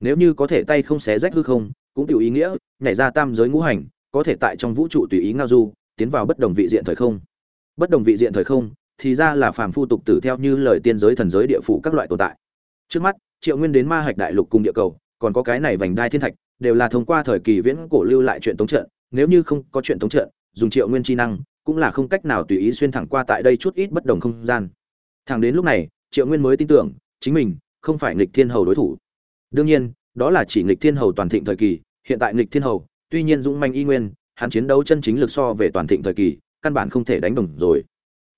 Nếu như có thể tay không xé rách hư không, cũng tiểu ý nghĩa, nhảy ra tam giới ngũ hành, có thể tại trong vũ trụ tùy ý ngao du, tiến vào bất đồng vị diện thời không. Bất đồng vị diện thời không, thì ra là phàm phu tục tử theo như lời tiên giới thần giới địa phủ các loại tồn tại. Trước mắt, triệu nguyên đến ma hạch đại lục cùng địa cầu, còn có cái này vành đai thiên thạch, đều là thông qua thời kỳ viễn cổ lưu lại chuyện tống trận, nếu như không có chuyện tống trận, dùng triệu nguyên chi năng cũng là không cách nào tùy ý xuyên thẳng qua tại đây chút ít bất đồng không gian. Thẳng đến lúc này, triệu nguyên mới tin tưởng, chính mình không phải nghịch thiên hầu đối thủ. Đương nhiên, đó là chỉ nghịch thiên hầu toàn thịnh thời kỳ, hiện tại nghịch thiên hầu, tuy nhiên dũng manh y nguyên, hắn chiến đấu chân chính lực so về toàn thịnh thời kỳ, căn bản không thể đánh đồng rồi.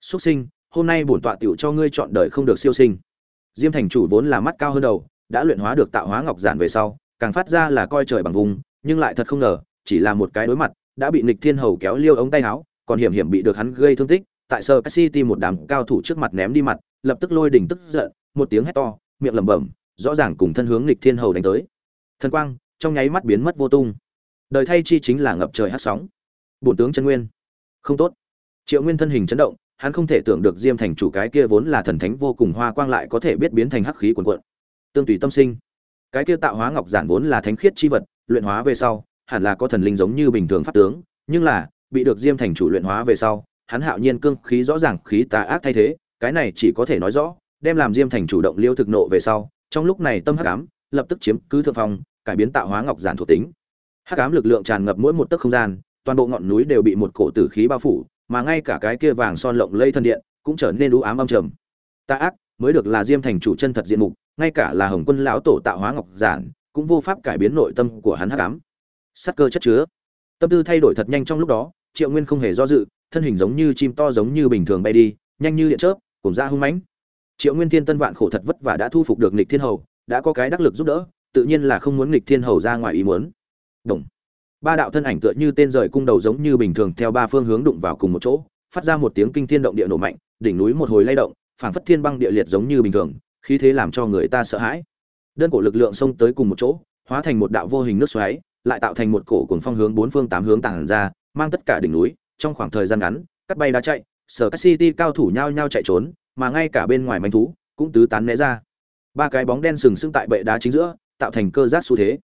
Xuất sinh, hôm nay bổn tọa tiểu cho ngươi chọn đời không được siêu sinh. Diêm thành chủ vốn là mắt cao hơn đầu, đã luyện hóa được tạo hóa ngọc giản về sau, càng phát ra là coi trời bằng vùng, nhưng lại thật không ngờ, chỉ là một cái đối mặt, đã bị nịch thiên hầu kéo liêu ống tay áo còn hiểm hiểm bị được hắn gây thương tích, tại sơ city một đám cao thủ trước mặt ném đi mặt, lập tức lôi đỉnh tức giận, một tiếng hét to, miệng lẩm bẩm, rõ ràng cùng thân hướng lịch thiên hầu đánh tới. Thần quang, trong nháy mắt biến mất vô tung. Đời thay chi chính là ngập trời hát sóng. Bổn tướng chân nguyên. Không tốt. Triệu nguyên thân hình chấn động, hắn không thể tưởng được diêm thành chủ cái kia vốn là thần thánh vô cùng hoa quang lại có thể biết biến thành hắc khí cuồn cuộn. Tương tùy tâm sinh. Cái kia tạo hóa ngọc giản vốn là thánh khiết chi vật, luyện hóa về sau, hẳn là có thần linh giống như bình thường pháp tướng, nhưng là bị được diêm thành chủ luyện hóa về sau, hắn hạo nhiên cương khí rõ ràng khí tà ác thay thế, cái này chỉ có thể nói rõ, đem làm diêm thành chủ động liêu thực nộ về sau, trong lúc này tâm hắc ám, lập tức chiếm cứ thượng phong, cải biến tạo hóa ngọc giản thuộc tính. Hắc ám lực lượng tràn ngập mỗi một tấc không gian, toàn bộ ngọn núi đều bị một cổ tử khí bao phủ, mà ngay cả cái kia vàng son lộng lây thân điện cũng trở nên u ám âm trầm. Tà ác mới được là diêm thành chủ chân thật diện mục, ngay cả là hồng quân lão tổ tạo hóa ngọc giản cũng vô pháp cải biến nội tâm của hắn hắc ám. Sắc cơ chất chứa. Tâm tư thay đổi thật nhanh trong lúc đó triệu nguyên không hề do dự, thân hình giống như chim to giống như bình thường bay đi, nhanh như điện chớp cùng ra hung mãnh. Triệu nguyên thiên tân vạn khổ thật vất vả đã thu phục được nịch thiên hầu, đã có cái đắc lực giúp đỡ, tự nhiên là không muốn nịch thiên hầu ra ngoài ý muốn. Đồng. ba đạo thân ảnh tựa như tên rời cung đầu giống như bình thường theo ba phương hướng đụng vào cùng một chỗ, phát ra một tiếng kinh thiên động địa nổ mạnh, đỉnh núi một hồi lay động, phảng phất thiên băng địa liệt giống như bình thường, khí thế làm cho người ta sợ hãi. Đơn cổ lực lượng xông tới cùng một chỗ, hóa thành một đạo vô hình nước xoáy, lại tạo thành một cổ cuồng phong hướng bốn phương tám hướng tản ra mang tất cả đỉnh núi, trong khoảng thời gian ngắn, cắt bay đá chạy, sở các city cao thủ nhao nhao chạy trốn, mà ngay cả bên ngoài manh thú cũng tứ tán né ra. Ba cái bóng đen sừng sững tại bệ đá chính giữa, tạo thành cơ giác xu thế.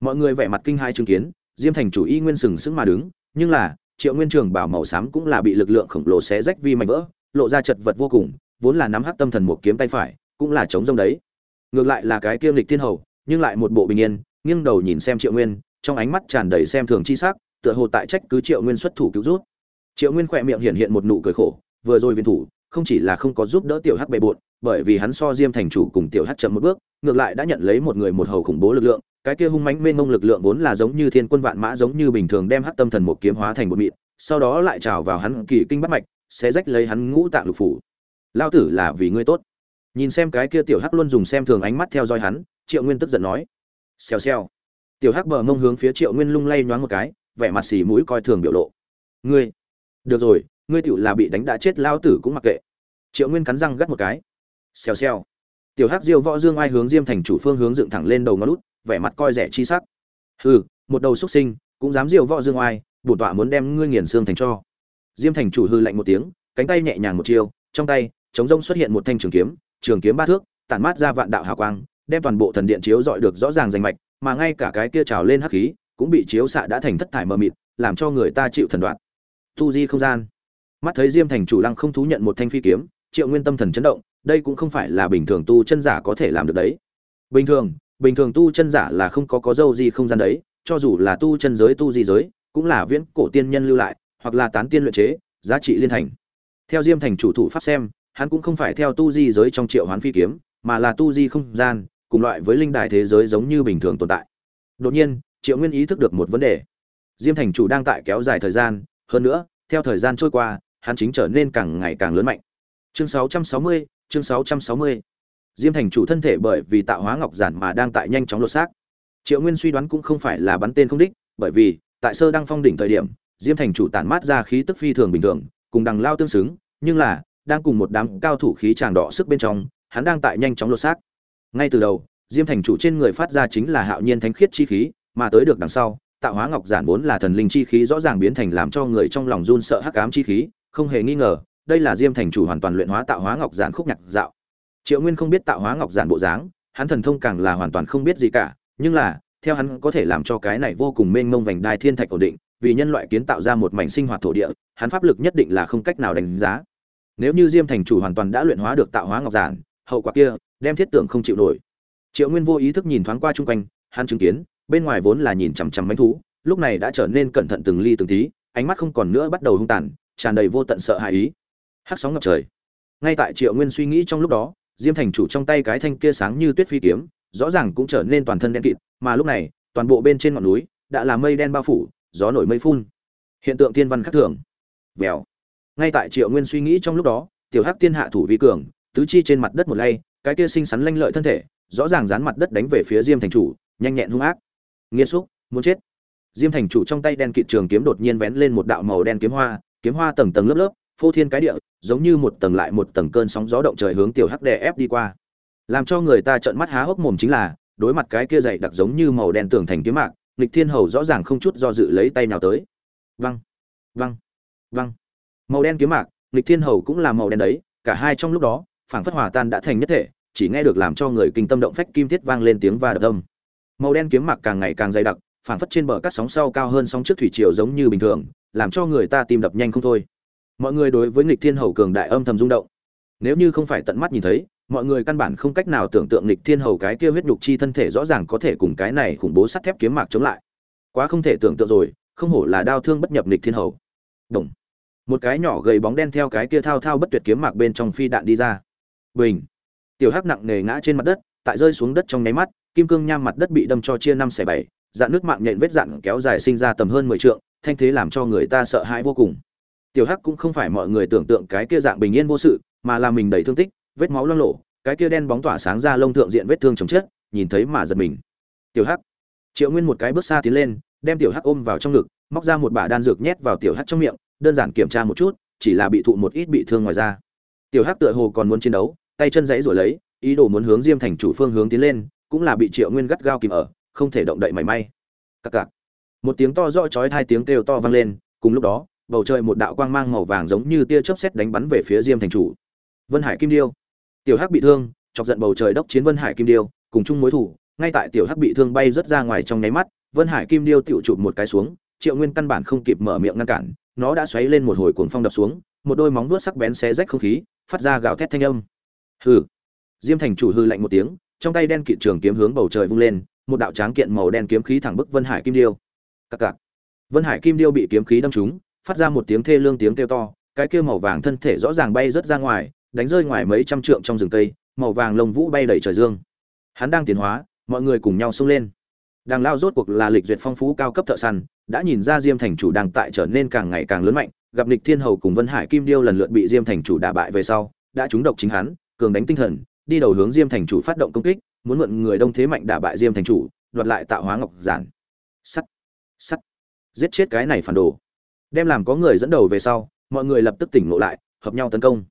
Mọi người vẻ mặt kinh hai chứng kiến, diêm thành chủ y nguyên sừng sững mà đứng, nhưng là, triệu nguyên trường bảo màu xám cũng là bị lực lượng khổng lồ xé rách vi mảnh vỡ, lộ ra chật vật vô cùng, vốn là nắm hắc tâm thần một kiếm tay phải, cũng là chống rông đấy. Ngược lại là cái kiêm lịch thiên hầu, nhưng lại một bộ bình yên, nghiêng đầu nhìn xem triệu nguyên, trong ánh mắt tràn đầy xem thường chi sắc tựa hồ tại trách cứ triệu nguyên xuất thủ cứu rút. Triệu nguyên khỏe miệng hiện hiện một nụ cười khổ, vừa rồi viên thủ, không chỉ là không có giúp đỡ tiểu hắc bề bộn, bởi vì hắn so diêm thành chủ cùng tiểu hắc chậm một bước, ngược lại đã nhận lấy một người một hầu khủng bố lực lượng, cái kia hung mãnh mênh mông lực lượng vốn là giống như thiên quân vạn mã giống như bình thường đem hắc tâm thần một kiếm hóa thành một mịn, sau đó lại trào vào hắn kỳ kinh bắt mạch, sẽ rách lấy hắn ngũ tạng lục phủ. Lao tử là vì ngươi tốt. Nhìn xem cái kia tiểu hắc luôn dùng xem thường ánh mắt theo dõi hắn, triệu nguyên tức giận nói. Xèo xèo. Tiểu hắc bờ mông hướng phía triệu nguyên lung lay nhoáng một cái vẻ mặt xì mũi coi thường biểu lộ. Ngươi, được rồi, ngươi tựu là bị đánh đã chết lao tử cũng mặc kệ. Triệu nguyên cắn răng gắt một cái. Xèo xèo. Tiểu hắc diêu võ dương ai hướng diêm thành chủ phương hướng dựng thẳng lên đầu ngón lút vẻ mặt coi rẻ chi sắc. Hừ, một đầu xuất sinh, cũng dám diêu võ dương oai bổn tọa muốn đem ngươi nghiền xương thành cho. Diêm thành chủ hư lạnh một tiếng, cánh tay nhẹ nhàng một chiêu, trong tay, chống rông xuất hiện một thanh trường kiếm trường kiếm ba thước, tản mát ra vạn đạo hào quang, đem toàn bộ thần điện chiếu dọi được rõ ràng rành mạch, mà ngay cả cái kia trào lên hắc khí cũng bị chiếu xạ đã thành thất thải mờ mịt, làm cho người ta chịu thần đoạn. Tu di không gian. Mắt thấy diêm thành chủ lăng không thú nhận một thanh phi kiếm, triệu nguyên tâm thần chấn động, đây cũng không phải là bình thường tu chân giả có thể làm được đấy. Bình thường bình thường tu chân giả là không có có dâu gì không gian đấy, cho dù là tu chân giới, tu di giới, cũng là viễn cổ tiên nhân lưu lại, hoặc là tán tiên luyện chế, giá trị liên thành. Theo diêm thành chủ thủ pháp xem, hắn cũng không phải theo tu di giới trong triệu hoán phi kiếm, mà là tu di không gian, cùng loại với linh đài thế giới giống như bình thường tồn tại. Đột nhiên triệu nguyên ý thức được một vấn đề. Diêm thành chủ đang tại kéo dài thời gian hơn nữa theo thời gian trôi qua hắn chính trở nên càng ngày càng lớn mạnh. Chương 660, chương 660. diêm thành chủ thân thể bởi vì tạo hóa ngọc giản mà đang tại nhanh chóng lột xác. Triệu nguyên suy đoán cũng không phải là bắn tên không đích bởi vì tại sơ đăng phong đỉnh thời điểm diêm thành chủ tản mát ra khí tức phi thường bình thường cùng đằng lao tương xứng nhưng là đang cùng một đám cao thủ khí tràng đỏ sức bên trong hắn đang tại nhanh chóng lột xác. Ngay từ đầu diêm thành chủ trên người phát ra chính là hạo nhiên thánh khiết chi khí mà tới được đằng sau, tạo hóa ngọc giản vốn là thần linh chi khí rõ ràng biến thành làm cho người trong lòng run sợ hắc ám chi khí, không hề nghi ngờ, đây là diêm thành chủ hoàn toàn luyện hóa tạo hóa ngọc giản khúc nhạc dạo. Triệu nguyên không biết tạo hóa ngọc giản bộ dáng, hắn thần thông càng là hoàn toàn không biết gì cả, nhưng là, theo hắn có thể làm cho cái này vô cùng mênh mông vành đai thiên thạch ổn định, vì nhân loại kiến tạo ra một mảnh sinh hoạt thổ địa, hắn pháp lực nhất định là không cách nào đánh giá. Nếu như diêm thành chủ hoàn toàn đã luyện hóa được tạo hóa ngọc giản, hậu quả kia, đem thiết tưởng không chịu nổi. Triệu nguyên vô ý thức nhìn thoáng qua chung quanh, hắn chứng kiến bên ngoài vốn là nhìn chằm chằm bánh thú, lúc này đã trở nên cẩn thận từng ly từng tí, ánh mắt không còn nữa bắt đầu hung tàn, tràn đầy vô tận sợ hãi ý. Hắc sóng ngập trời. Ngay tại triệu nguyên suy nghĩ trong lúc đó, diêm thành chủ trong tay cái thanh kia sáng như tuyết phi kiếm, rõ ràng cũng trở nên toàn thân đen kịt, mà lúc này, toàn bộ bên trên ngọn núi đã là mây đen bao phủ, gió nổi mây phun. Hiện tượng thiên văn khắc thường. Vèo. Ngay tại triệu nguyên suy nghĩ trong lúc đó, tiểu hắc tiên hạ thủ vi cường, tứ chi trên mặt đất một lay, cái kia xinh xắn lanh lợi thân thể, rõ ràng dán mặt đất đánh về phía diêm thành chủ, nhanh nhẹn hung ác nghiêm xúc, muốn chết. Diêm thành chủ trong tay đen kịt trường kiếm đột nhiên vén lên một đạo màu đen kiếm hoa kiếm hoa tầng tầng lớp lớp, phô thiên cái địa, giống như một tầng lại một tầng cơn sóng gió động trời hướng tiểu hắc đè ép đi qua. Làm cho người ta trợn mắt há hốc mồm chính là, đối mặt cái kia dày đặc giống như màu đen tường thành kiếm mạc, lịch thiên hầu rõ ràng không chút do dự lấy tay nào tới. Văng văng văng. Màu đen kiếm mạc, lịch thiên hầu cũng là màu đen đấy, cả hai trong lúc đó, phảng phất hòa tan đã thành nhất thể, chỉ nghe được làm cho người kinh tâm động phách kim thiết vang lên tiếng và đập âm màu đen kiếm mạc càng ngày càng dày đặc, phảng phất trên bờ các sóng sau cao hơn sóng trước thủy triều giống như bình thường, làm cho người ta tim đập nhanh không thôi. Mọi người đối với nghịch thiên hầu cường đại âm thầm rung động. Nếu như không phải tận mắt nhìn thấy, mọi người căn bản không cách nào tưởng tượng nghịch thiên hầu cái kia huyết nhục chi thân thể rõ ràng có thể cùng cái này khủng bố sắt thép kiếm mạc chống lại. Quá không thể tưởng tượng rồi, không hổ là đau thương bất nhập nghịch thiên hầu. Đồng. một cái nhỏ gầy bóng đen theo cái kia thao thao bất tuyệt kiếm mạc bên trong phi đạn đi ra. Bình. Tiểu hắc nặng nề ngã trên mặt đất, tại rơi xuống đất trong nháy mắt kim cương nham mặt đất bị đâm cho chia năm xẻ bảy dạn nước mạng nhện vết dạn kéo dài sinh ra tầm hơn mười trượng thanh thế làm cho người ta sợ hãi vô cùng. Tiểu hắc cũng không phải mọi người tưởng tượng cái kia dạng bình yên vô sự mà là mình đầy thương tích vết máu loang lộ, cái kia đen bóng tỏa sáng ra lông thượng diện vết thương chồng chết nhìn thấy mà giật mình. Tiểu hắc triệu nguyên một cái bước xa tiến lên đem tiểu hắc ôm vào trong ngực móc ra một bả đan dược nhét vào tiểu hắc trong miệng đơn giản kiểm tra một chút chỉ là bị thụ một ít bị thương ngoài ra tiểu hắc tựa hồ còn muốn chiến đấu tay chân dãy rồi lấy ý đồ muốn hướng diêm thành chủ phương hướng tiến lên cũng là bị triệu nguyên gắt gao kìm ở, không thể động đậy mảy may. Cặc cặc. Một tiếng to rõ chói hai tiếng kêu to vang lên, cùng lúc đó, bầu trời một đạo quang mang màu vàng giống như tia chớp xét đánh bắn về phía diêm thành chủ. Vân hải kim điêu. Tiểu hắc bị thương, chọc giận bầu trời đốc chiến vân hải kim điêu, cùng chung mối thủ, ngay tại tiểu hắc bị thương bay rất ra ngoài trong nháy mắt, vân hải kim điêu tựu chụp một cái xuống, triệu nguyên căn bản không kịp mở miệng ngăn cản, nó đã xoáy lên một hồi cuồng phong đập xuống, một đôi móng vuốt sắc bén xé rách không khí, phát ra gào thét thanh âm. Hừ. Diêm thành chủ hư lạnh một tiếng trong tay đen kịt trường kiếm hướng bầu trời vung lên, một đạo tráng kiện màu đen kiếm khí thẳng bức vân hải kim điêu. Các các. vân hải kim điêu bị kiếm khí đâm trúng, phát ra một tiếng thê lương tiếng kêu to, cái kia màu vàng thân thể rõ ràng bay rất ra ngoài, đánh rơi ngoài mấy trăm trượng trong rừng cây, màu vàng lông vũ bay đầy trời dương. Hắn đang tiến hóa, mọi người cùng nhau xông lên. Đàng lao rốt cuộc là lịch duyệt phong phú cao cấp thợ săn, đã nhìn ra diêm thành chủ đang tại trở nên càng ngày càng lớn mạnh, gặp lịch thiên hầu cùng vân hải kim điêu lần lượt bị diêm thành chủ đả bại về sau, đã trúng độc chính hắn, cường đánh tinh thần đi đầu hướng diêm thành chủ phát động công kích, muốn mượn người đông thế mạnh đả bại diêm thành chủ, đoạt lại tạo hóa ngọc giản. Sắt sắt. Giết chết cái này phản đồ. Đem làm có người dẫn đầu về sau, mọi người lập tức tỉnh ngộ lại, hợp nhau tấn công.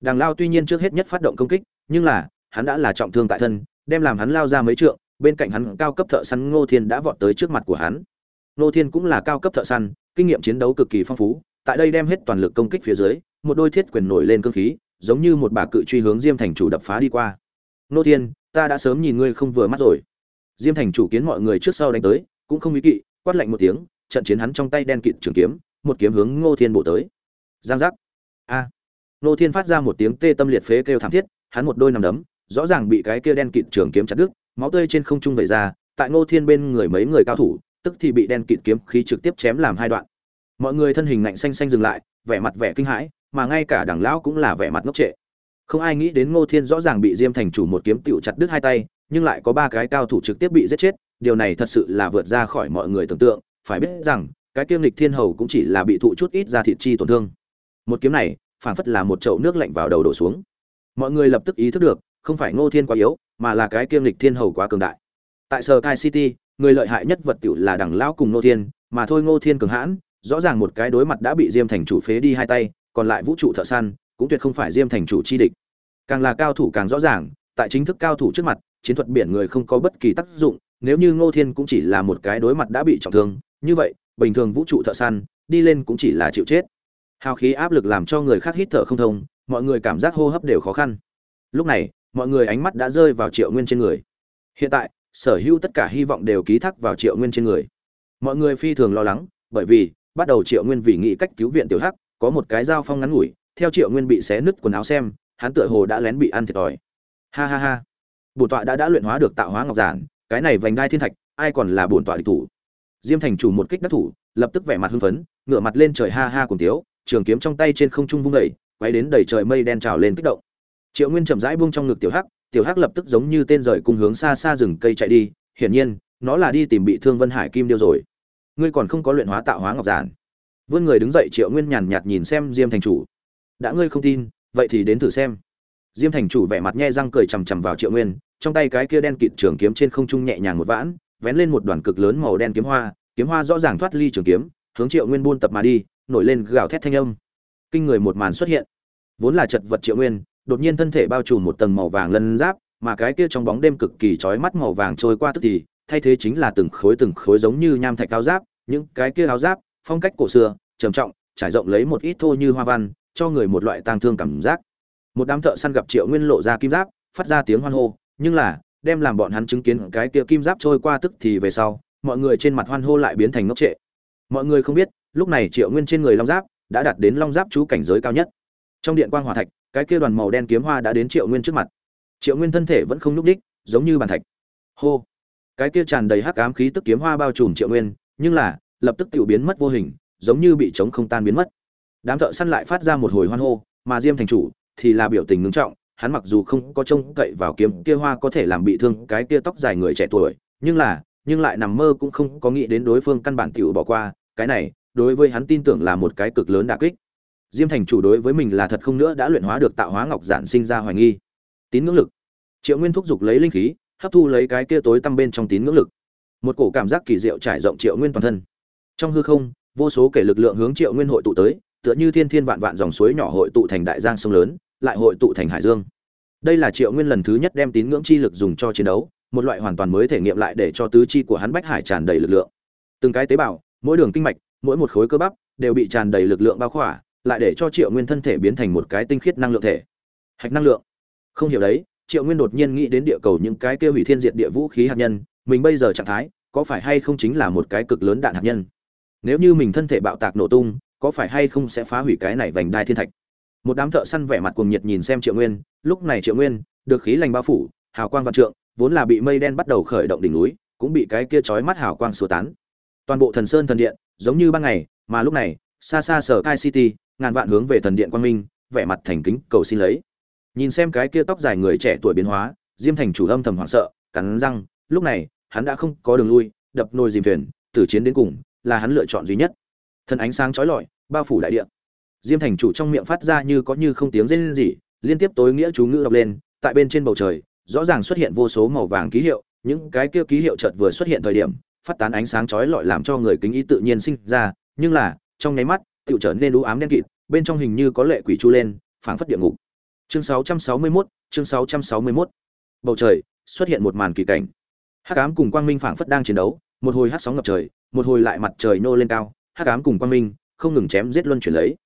Đàng lao tuy nhiên trước hết nhất phát động công kích, nhưng là, hắn đã là trọng thương tại thân, đem làm hắn lao ra mấy trượng, bên cạnh hắn cao cấp thợ săn ngô thiên đã vọt tới trước mặt của hắn. Ngô thiên cũng là cao cấp thợ săn, kinh nghiệm chiến đấu cực kỳ phong phú, tại đây đem hết toàn lực công kích phía dưới, một đôi thiết quyền nổi lên cương khí giống như một bà cự truy hướng diêm thành chủ đập phá đi qua. Ngô thiên, ta đã sớm nhìn ngươi không vừa mắt rồi. Diêm thành chủ kiến mọi người trước sau đánh tới, cũng không ý kỵ, quát lạnh một tiếng, trận chiến hắn trong tay đen kịt trường kiếm, một kiếm hướng ngô thiên bổ tới. Giang giác. A. Ngô thiên phát ra một tiếng tê tâm liệt phế kêu thảm thiết, hắn một đôi nằm đấm, rõ ràng bị cái kia đen kịt trường kiếm chặt đứt, máu tươi trên không trung vẩy ra, tại ngô thiên bên người mấy người cao thủ, tức thì bị đen kịt kiếm khí trực tiếp chém làm hai đoạn. Mọi người thân hình lạnh xanh xanh dừng lại, vẻ mặt vẻ kinh hãi mà ngay cả đằng lão cũng là vẻ mặt ngốc trệ. Không ai nghĩ đến ngô thiên rõ ràng bị diêm thành chủ một kiếm tựu chặt đứt hai tay, nhưng lại có ba cái cao thủ trực tiếp bị giết chết, điều này thật sự là vượt ra khỏi mọi người tưởng tượng. Phải biết rằng, cái kiêm lịch thiên hầu cũng chỉ là bị thụ chút ít ra thịt chi tổn thương. Một kiếm này, phảng phất là một chậu nước lạnh vào đầu đổ xuống. Mọi người lập tức ý thức được, không phải ngô thiên quá yếu, mà là cái kiêm lịch thiên hầu quá cường đại. Tại sở kai city, người lợi hại nhất vật tiểu là đẳng lão cùng ngô thiên, mà thôi ngô thiên cường hãn, rõ ràng một cái đối mặt đã bị diêm thành chủ phế đi hai tay còn lại vũ trụ thợ săn cũng tuyệt không phải diêm thành chủ chi địch. Càng là cao thủ càng rõ ràng, tại chính thức cao thủ trước mặt, chiến thuật biển người không có bất kỳ tác dụng, nếu như ngô thiên cũng chỉ là một cái đối mặt đã bị trọng thương, như vậy, bình thường vũ trụ thợ săn đi lên cũng chỉ là chịu chết. Hào khí áp lực làm cho người khác hít thở không thông, mọi người cảm giác hô hấp đều khó khăn. Lúc này, mọi người ánh mắt đã rơi vào triệu nguyên trên người. Hiện tại, sở hữu tất cả hy vọng đều ký thác vào triệu nguyên trên người. Mọi người phi thường lo lắng, bởi vì bắt đầu triệu nguyên vì nghĩ cách cứu viện tiểu hắc có một cái dao phong ngắn ngủi, theo triệu nguyên bị xé nứt quần áo xem, hắn tựa hồ đã lén bị ăn thiệt thòi. Ha ha ha. Bổn tọa đã đã luyện hóa được tạo hóa ngọc giản, cái này vành đai thiên thạch, ai còn là bổn tọa địch thủ? Diêm thành chủ một kích đắc thủ, lập tức vẻ mặt hưng phấn, ngửa mặt lên trời ha ha cùng tiếu, trường kiếm trong tay trên không trung vung đẩy quay đến đầy trời mây đen trào lên kích động. Triệu nguyên chậm rãi buông trong ngực tiểu hắc tiểu hắc lập tức giống như tên rời cùng hướng xa xa rừng cây chạy đi, hiển nhiên, nó là đi tìm bị thương vân hải kim điêu rồi. Ngươi còn không có luyện hóa tạo hóa ngọc giản vươn người đứng dậy triệu nguyên nhàn nhạt nhìn xem diêm thành chủ. Đã ngươi không tin, vậy thì đến thử xem. Diêm thành chủ vẻ mặt nhe răng cười chằm chằm vào triệu nguyên, trong tay cái kia đen kịt trường kiếm trên không trung nhẹ nhàng một vãn, vén lên một đoàn cực lớn màu đen kiếm hoa kiếm hoa rõ ràng thoát ly trường kiếm, hướng triệu nguyên buôn tập mà đi, nổi lên gào thét thanh âm. Kinh người một màn xuất hiện. Vốn là chật vật triệu nguyên, đột nhiên thân thể bao trùm một tầng màu vàng lân giáp, mà cái kia trong bóng đêm cực kỳ chói mắt màu vàng trôi qua tức thì, thay thế chính là từng khối từng khối giống như nham thạch áo giáp, những cái kia áo giáp phong cách cổ xưa, trầm trọng, trải rộng lấy một ít thô như hoa văn, cho người một loại tang thương cảm giác. Một đám thợ săn gặp triệu nguyên lộ ra kim giáp, phát ra tiếng hoan hô, nhưng là, đem làm bọn hắn chứng kiến cái kia kim giáp trôi qua tức thì về sau, mọi người trên mặt hoan hô lại biến thành ngốc trệ. Mọi người không biết, lúc này triệu nguyên trên người long giáp đã đạt đến long giáp chú cảnh giới cao nhất. Trong điện quang hòa thạch, cái kia đoàn màu đen kiếm hoa đã đến triệu nguyên trước mặt. Triệu nguyên thân thể vẫn không nhúc đích giống như bàn thạch. Hô! Cái kia tràn đầy hắc ám khí tức kiếm hoa bao trùm triệu nguyên, nhưng là lập tức tiểu biến mất vô hình, giống như bị chống không tan biến mất. Đám thợ săn lại phát ra một hồi hoan hô, mà diêm thành chủ thì là biểu tình ngưng trọng, hắn mặc dù không có trông cậy vào kiếm kia hoa có thể làm bị thương cái kia tóc dài người trẻ tuổi, nhưng là, nhưng lại nằm mơ cũng không có nghĩ đến đối phương căn bản tiểu bỏ qua, cái này, đối với hắn tin tưởng là một cái cực lớn đả kích. Diêm thành chủ đối với mình là thật không nữa đã luyện hóa được tạo hóa ngọc giản sinh ra hoài nghi. Tín ngưỡng lực. Triệu nguyên thúc giục lấy linh khí, hấp thu lấy cái kia tối tăm bên trong tín ngưỡng lực. Một cổ cảm giác kỳ diệu trải rộng triệu nguyên toàn thân trong hư không, vô số kể lực lượng hướng triệu nguyên hội tụ tới, tựa như thiên thiên vạn vạn dòng suối nhỏ hội tụ thành đại giang sông lớn, lại hội tụ thành hải dương. Đây là triệu nguyên lần thứ nhất đem tín ngưỡng chi lực dùng cho chiến đấu, một loại hoàn toàn mới thể nghiệm lại để cho tứ chi của hắn bách hải tràn đầy lực lượng. Từng cái tế bào, mỗi đường kinh mạch, mỗi một khối cơ bắp, đều bị tràn đầy lực lượng bao khỏa, lại để cho triệu nguyên thân thể biến thành một cái tinh khiết năng lượng thể. Hạch năng lượng. Không hiểu đấy, triệu nguyên đột nhiên nghĩ đến địa cầu những cái kêu hủy thiên diệt địa vũ khí hạt nhân, mình bây giờ trạng thái, có phải hay không chính là một cái cực lớn đạn hạt nhân? Nếu như mình thân thể bạo tạc nổ tung, có phải hay không sẽ phá hủy cái này vành đai thiên thạch? Một đám thợ săn vẻ mặt cuồng nhiệt nhìn xem triệu nguyên, lúc này triệu nguyên, được khí lành bao phủ, hào quang vạn trượng, vốn là bị mây đen bắt đầu khởi động đỉnh núi, cũng bị cái kia chói mắt hào quang sửa tán. Toàn bộ thần sơn thần điện, giống như ban ngày, mà lúc này, xa xa sở kai city, ngàn vạn hướng về thần điện quang minh, vẻ mặt thành kính cầu xin lấy. Nhìn xem cái kia tóc dài người trẻ tuổi biến hóa, diêm thành chủ âm thầm hoảng sợ, cắn răng, lúc này, hắn đã không có đường lui, đập nồi dìm thuyền, tử chiến đến cùng là hắn lựa chọn duy nhất. Thân ánh sáng chói lọi bao phủ đại địa. Diêm thành chủ trong miệng phát ra như có như không tiếng rên rỉ liên tiếp tối nghĩa chú ngữ đọc lên tại bên trên bầu trời rõ ràng xuất hiện vô số màu vàng ký hiệu những cái kia ký hiệu chợt vừa xuất hiện thời điểm phát tán ánh sáng chói lọi làm cho người kính ý tự nhiên sinh ra nhưng là trong nháy mắt tự trở nên u ám đen kịt bên trong hình như có lệ quỷ chu lên phảng phất địa ngục. Chương 661, chương 661. bầu trời xuất hiện một màn kỳ cảnh. Hắc ám cùng quang minh phảng phất đang chiến đấu một hồi hắc sóng ngập trời một hồi lại mặt trời nô lên cao, hắc ám cùng quang minh, không ngừng chém giết luân chuyển lấy.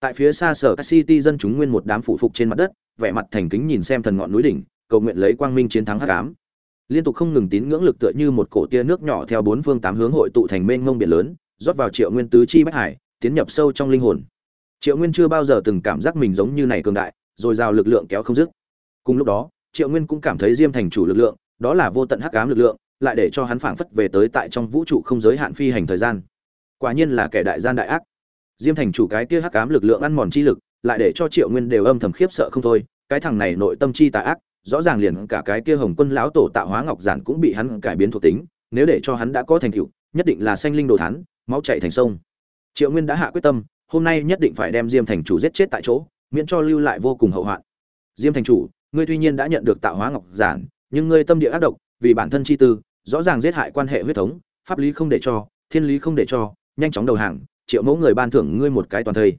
Tại phía xa sở các city dân chúng nguyên một đám phủ phục trên mặt đất, vẻ mặt thành kính nhìn xem thần ngọn núi đỉnh, cầu nguyện lấy quang minh chiến thắng hắc ám. Liên tục không ngừng tín ngưỡng lực tựa như một cổ tia nước nhỏ theo bốn phương tám hướng hội tụ thành mênh mông biển lớn, rót vào triệu nguyên tứ chi bách hải, tiến nhập sâu trong linh hồn. Triệu nguyên chưa bao giờ từng cảm giác mình giống như này cường đại, rồi giao lực lượng kéo không dứt. Cùng lúc đó, triệu nguyên cũng cảm thấy diêm thành chủ lực lượng, đó là vô tận hắc ám lực lượng lại để cho hắn phảng phất về tới tại trong vũ trụ không giới hạn phi hành thời gian. Quả nhiên là kẻ đại gian đại ác. Diêm thành chủ cái kia hắc ám lực lượng ăn mòn chi lực, lại để cho triệu nguyên đều âm thầm khiếp sợ không thôi, cái thằng này nội tâm chi tà ác, rõ ràng liền cả cái kia hồng quân lão tổ tạo hóa ngọc giản cũng bị hắn cải biến thuộc tính, nếu để cho hắn đã có thành tựu, nhất định là sanh linh đồ thán, máu chảy thành sông. Triệu nguyên đã hạ quyết tâm, hôm nay nhất định phải đem diêm thành chủ giết chết tại chỗ, miễn cho lưu lại vô cùng hậu hoạn. Diêm thành chủ, ngươi tuy nhiên đã nhận được tạo hóa ngọc giản, nhưng ngươi tâm địa ác độc, vì bản thân chi tư rõ ràng giết hại quan hệ huyết thống, pháp lý không để cho, thiên lý không để cho, nhanh chóng đầu hàng, triệu mẫu người ban thưởng ngươi một cái toàn thây.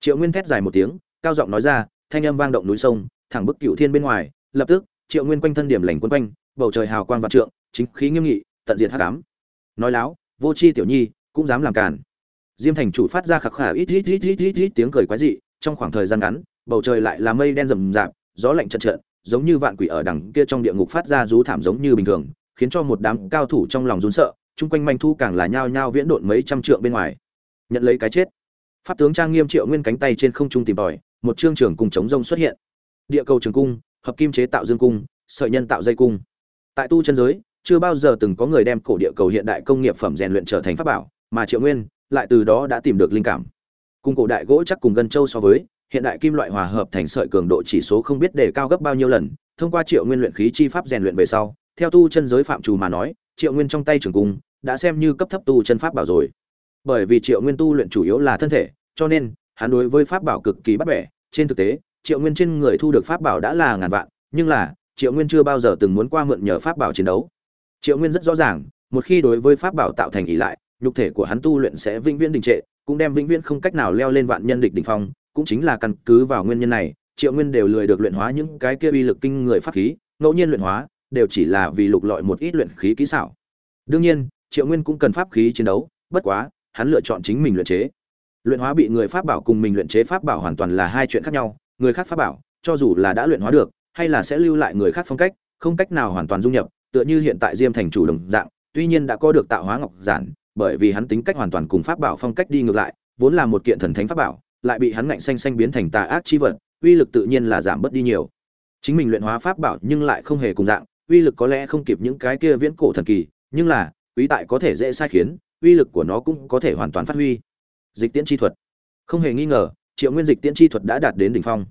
Triệu nguyên thét dài một tiếng, cao giọng nói ra, thanh âm vang động núi sông, thẳng bức cựu thiên bên ngoài, lập tức, triệu nguyên quanh thân điểm lành quân quanh, bầu trời hào quang vạn trượng, chính khí nghiêm nghị, tận diệt hắc ám. Nói láo, vô chi tiểu nhi, cũng dám làm càn. Diêm thành chủ phát ra khạc khả ít ít ít ít ít ít tiếng cười quái dị, trong khoảng thời gian ngắn, bầu trời lại là mây đen rầm rạp, gió lạnh trận trận giống như vạn quỷ ở đằng kia trong địa ngục phát ra rú thảm giống như bình thường khiến cho một đám cao thủ trong lòng run sợ, chung quanh manh thu càng là nhao nhao viễn độn mấy trăm trượng bên ngoài. Nhận lấy cái chết. Pháp tướng trang nghiêm triệu nguyên cánh tay trên không trung tìm tòi, một trương trường cùng chống rông xuất hiện. Địa cầu trường cung, hợp kim chế tạo dương cung, sợi nhân tạo dây cung. Tại tu chân giới, chưa bao giờ từng có người đem cổ địa cầu hiện đại công nghiệp phẩm rèn luyện trở thành pháp bảo, mà triệu nguyên lại từ đó đã tìm được linh cảm. Cùng cổ đại gỗ chắc cùng gần châu so với, hiện đại kim loại hòa hợp thành sợi cường độ chỉ số không biết đề cao gấp bao nhiêu lần, thông qua triệu nguyên luyện khí chi pháp rèn luyện về sau theo tu chân giới phạm trù mà nói, triệu nguyên trong tay trường cung đã xem như cấp thấp tu chân pháp bảo rồi. Bởi vì triệu nguyên tu luyện chủ yếu là thân thể, cho nên hắn đối với pháp bảo cực kỳ bắt bẻ. Trên thực tế, triệu nguyên trên người thu được pháp bảo đã là ngàn vạn, nhưng là triệu nguyên chưa bao giờ từng muốn qua mượn nhờ pháp bảo chiến đấu. Triệu nguyên rất rõ ràng, một khi đối với pháp bảo tạo thành ỷ lại, nhục thể của hắn tu luyện sẽ vĩnh viễn đình trệ, cũng đem vĩnh viễn không cách nào leo lên vạn nhân địch đỉnh phong, cũng chính là căn cứ vào nguyên nhân này, triệu nguyên đều lười được luyện hóa những cái kia uy lực kinh người pháp khí, ngẫu nhiên luyện hóa đều chỉ là vì lục lọi một ít luyện khí kỹ xảo. Đương nhiên, triệu nguyên cũng cần pháp khí chiến đấu, bất quá, hắn lựa chọn chính mình luyện chế. Luyện hóa bị người pháp bảo cùng mình luyện chế pháp bảo hoàn toàn là hai chuyện khác nhau, người khác pháp bảo, cho dù là đã luyện hóa được, hay là sẽ lưu lại người khác phong cách, không cách nào hoàn toàn dung nhập, tựa như hiện tại diêm thành chủ đồng dạng, tuy nhiên đã có được tạo hóa ngọc giản, bởi vì hắn tính cách hoàn toàn cùng pháp bảo phong cách đi ngược lại, vốn là một kiện thần thánh pháp bảo, lại bị hắn ngạnh xanh xanh biến thành tà ác chi vật, uy lực tự nhiên là giảm bớt đi nhiều. Chính mình luyện hóa pháp bảo nhưng lại không hề cùng dạng uy lực có lẽ không kịp những cái kia viễn cổ thần kỳ, nhưng là, quý tại có thể dễ sai khiến, uy lực của nó cũng có thể hoàn toàn phát huy. Dịch tiễn chi thuật. Không hề nghi ngờ, triệu nguyên dịch tiễn chi thuật đã đạt đến đỉnh phong.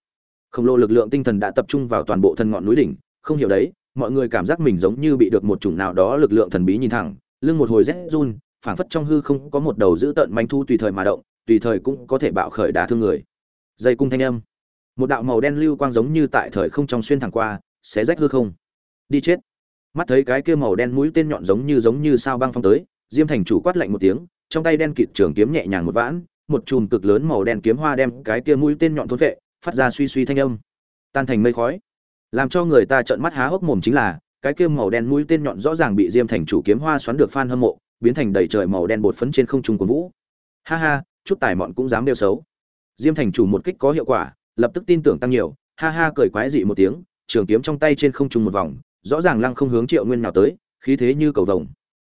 Khổng lồ lực lượng tinh thần đã tập trung vào toàn bộ thân ngọn núi đỉnh. Không hiểu đấy, mọi người cảm giác mình giống như bị được một chủng nào đó lực lượng thần bí nhìn thẳng, lưng một hồi rét run, phảng phất trong hư không có một đầu dữ tợn manh thu tùy thời mà động, tùy thời cũng có thể bạo khởi đả thương người. Dây cung thanh âm. Một đạo màu đen lưu quang giống như tại thời không trong xuyên thẳng qua, xé rách hư không đi chết. Mắt thấy cái kia màu đen mũi tên nhọn giống như giống như sao băng phong tới, diêm thành chủ quát lạnh một tiếng, trong tay đen kịt trường kiếm nhẹ nhàng một vãn, một chùm cực lớn màu đen kiếm hoa đem cái kia mũi tên nhọn thôn vệ phát ra suy suy thanh âm. Tan thành mây khói. Làm cho người ta trợn mắt há hốc mồm chính là, cái kia màu đen mũi tên nhọn rõ ràng bị diêm thành chủ kiếm hoa xoắn được phan hâm mộ, biến thành đầy trời màu đen bột phấn trên không trung của vũ. Ha ha, chút tài mọn cũng dám đeo xấu. Diêm thành chủ một kích có hiệu quả, lập tức tin tưởng tăng nhiều, ha ha cười quái dị một tiếng, trường kiếm trong tay trên không trung một vòng rõ ràng lăng không hướng triệu nguyên nào tới, khí thế như cầu vồng.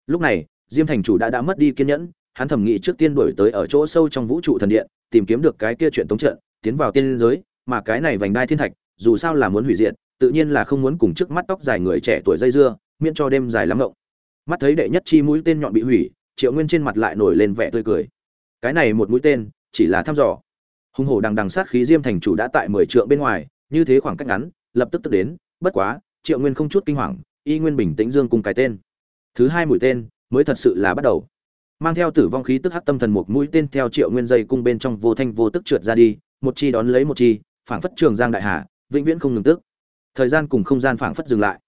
Lúc này, diêm thành chủ đã đã mất đi kiên nhẫn, hắn thẩm nghĩ trước tiên đuổi tới ở chỗ sâu trong vũ trụ thần điện, tìm kiếm được cái kia chuyện tống trận, tiến vào tiên giới, mà cái này vành đai thiên thạch, dù sao là muốn hủy diệt, tự nhiên là không muốn cùng trước mắt tóc dài người trẻ tuổi dây dưa, miễn cho đêm dài lắm ngộng. Mắt thấy đệ nhất chi mũi tên nhọn bị hủy, triệu nguyên trên mặt lại nổi lên vẻ tươi cười. Cái này một mũi tên, chỉ là thăm dò. Hung hổ đằng đằng sát khí diêm thành chủ đã tại mười trượng bên ngoài, như thế khoảng cách ngắn, lập tức tức đến, bất quá triệu nguyên không chút kinh hoàng, y nguyên bình tĩnh dương cùng cái tên. Thứ hai mũi tên mới thật sự là bắt đầu. Mang theo tử vong khí tức hắc tâm thần một mũi tên theo triệu nguyên dây cung bên trong vô thanh vô tức trượt ra đi, một chi đón lấy một chi, phảng phất trường giang đại hà, vĩnh viễn không ngừng tức. Thời gian cùng không gian phảng phất dừng lại.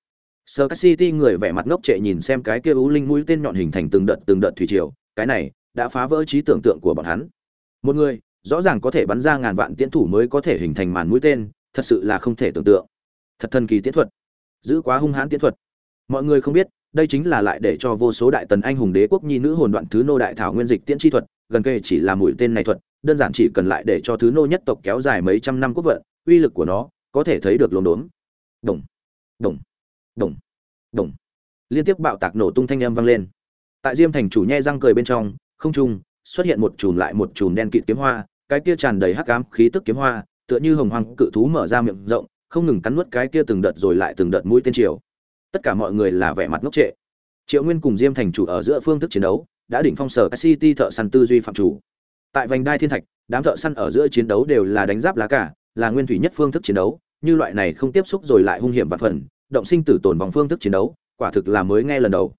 Sơ các city người vẻ mặt ngốc trệ nhìn xem cái kia ú linh mũi tên nhọn hình thành từng đợt từng đợt thủy triều, cái này đã phá vỡ trí tưởng tượng của bọn hắn. Một người, rõ ràng có thể bắn ra ngàn vạn tiến thủ mới có thể hình thành màn mũi tên, thật sự là không thể tưởng tượng. Thật thần kỳ tiến thuật giữ quá hung hãn tiến thuật. Mọi người không biết, đây chính là lại để cho vô số đại tần anh hùng đế quốc nhi nữ hồn đoạn thứ nô đại thảo nguyên dịch tiễn chi thuật, gần kề chỉ là mũi tên này thuật, đơn giản chỉ cần lại để cho thứ nô nhất tộc kéo dài mấy trăm năm quốc vận, uy lực của nó có thể thấy được lồn đốn đồng đồng đồng đồng liên tiếp bạo tạc nổ tung thanh âm vang lên. Tại diêm thành chủ nhe răng cười bên trong, không trung, xuất hiện một chùm lại một chùm đen kịt kiếm hoa, cái kia tràn đầy hắc ám khí tức kiếm hoa, tựa như hồng hoàng cự thú mở ra miệng rộng không ngừng cắn nuốt cái kia từng đợt rồi lại từng đợt mũi tên triều. Tất cả mọi người là vẻ mặt ngốc trệ. Triệu nguyên cùng diêm thành chủ ở giữa phương thức chiến đấu, đã đỉnh phong sở city thợ săn tư duy phạm chủ. Tại vành đai thiên thạch, đám thợ săn ở giữa chiến đấu đều là đánh giáp lá cả là nguyên thủy nhất phương thức chiến đấu, như loại này không tiếp xúc rồi lại hung hiểm và phần, động sinh tử tồn vòng phương thức chiến đấu, quả thực là mới nghe lần đầu.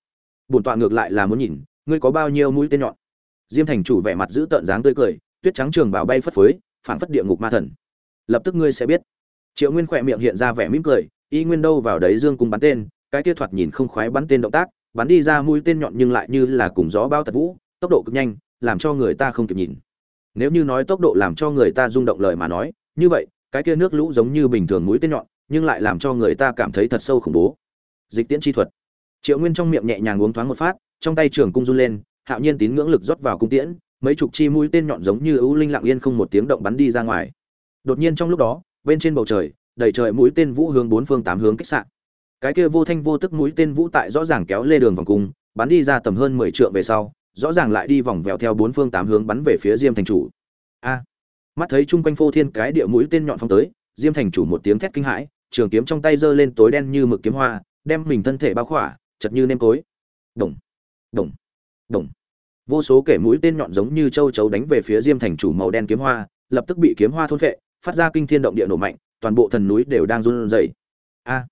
Bổn tọa ngược lại là muốn nhìn, ngươi có bao nhiêu mũi tên nhọn? Diêm thành chủ vẻ mặt giữ tợn dáng tươi cười, tuyết trắng trường bảo bay phất phới, phảng phất địa ngục ma thần. Lập tức ngươi sẽ biết triệu nguyên khỏe miệng hiện ra vẻ mỉm cười, y nguyên đâu vào đấy dương cung bắn tên, cái kia thoạt nhìn không khoái bắn tên động tác, bắn đi ra mũi tên nhọn nhưng lại như là cùng gió bao tật vũ, tốc độ cực nhanh, làm cho người ta không kịp nhìn. Nếu như nói tốc độ làm cho người ta rung động lời mà nói, như vậy, cái kia nước lũ giống như bình thường mũi tên nhọn, nhưng lại làm cho người ta cảm thấy thật sâu khủng bố. Dịch tiễn chi thuật. Triệu nguyên trong miệng nhẹ nhàng uống thoáng một phát, trong tay trường cung run lên, hạo nhiên tín ngưỡng lực rót vào cung tiễn, mấy chục chi mũi tên nhọn giống như ưu linh lặng yên không một tiếng động bắn đi ra ngoài. Đột nhiên trong lúc đó bên trên bầu trời, đầy trời mũi tên vũ hướng bốn phương tám hướng kích sạn cái kia vô thanh vô tức mũi tên vũ tại rõ ràng kéo lê đường vòng cung, bắn đi ra tầm hơn mười trượng về sau, rõ ràng lại đi vòng vèo theo bốn phương tám hướng bắn về phía diêm thành chủ. A! Mắt thấy chung quanh phô thiên cái địa mũi tên nhọn phong tới, diêm thành chủ một tiếng thét kinh hãi, trường kiếm trong tay giơ lên tối đen như mực kiếm hoa, đem mình thân thể bao khỏa, chật như nêm cối. Đồng đồng đồng vô số kẻ mũi tên nhọn giống như châu chấu đánh về phía diêm thành chủ màu đen kiếm hoa, lập tức bị kiếm hoa thôn phệ phát ra kinh thiên động địa nổ mạnh, toàn bộ thần núi đều đang run rẩy. A,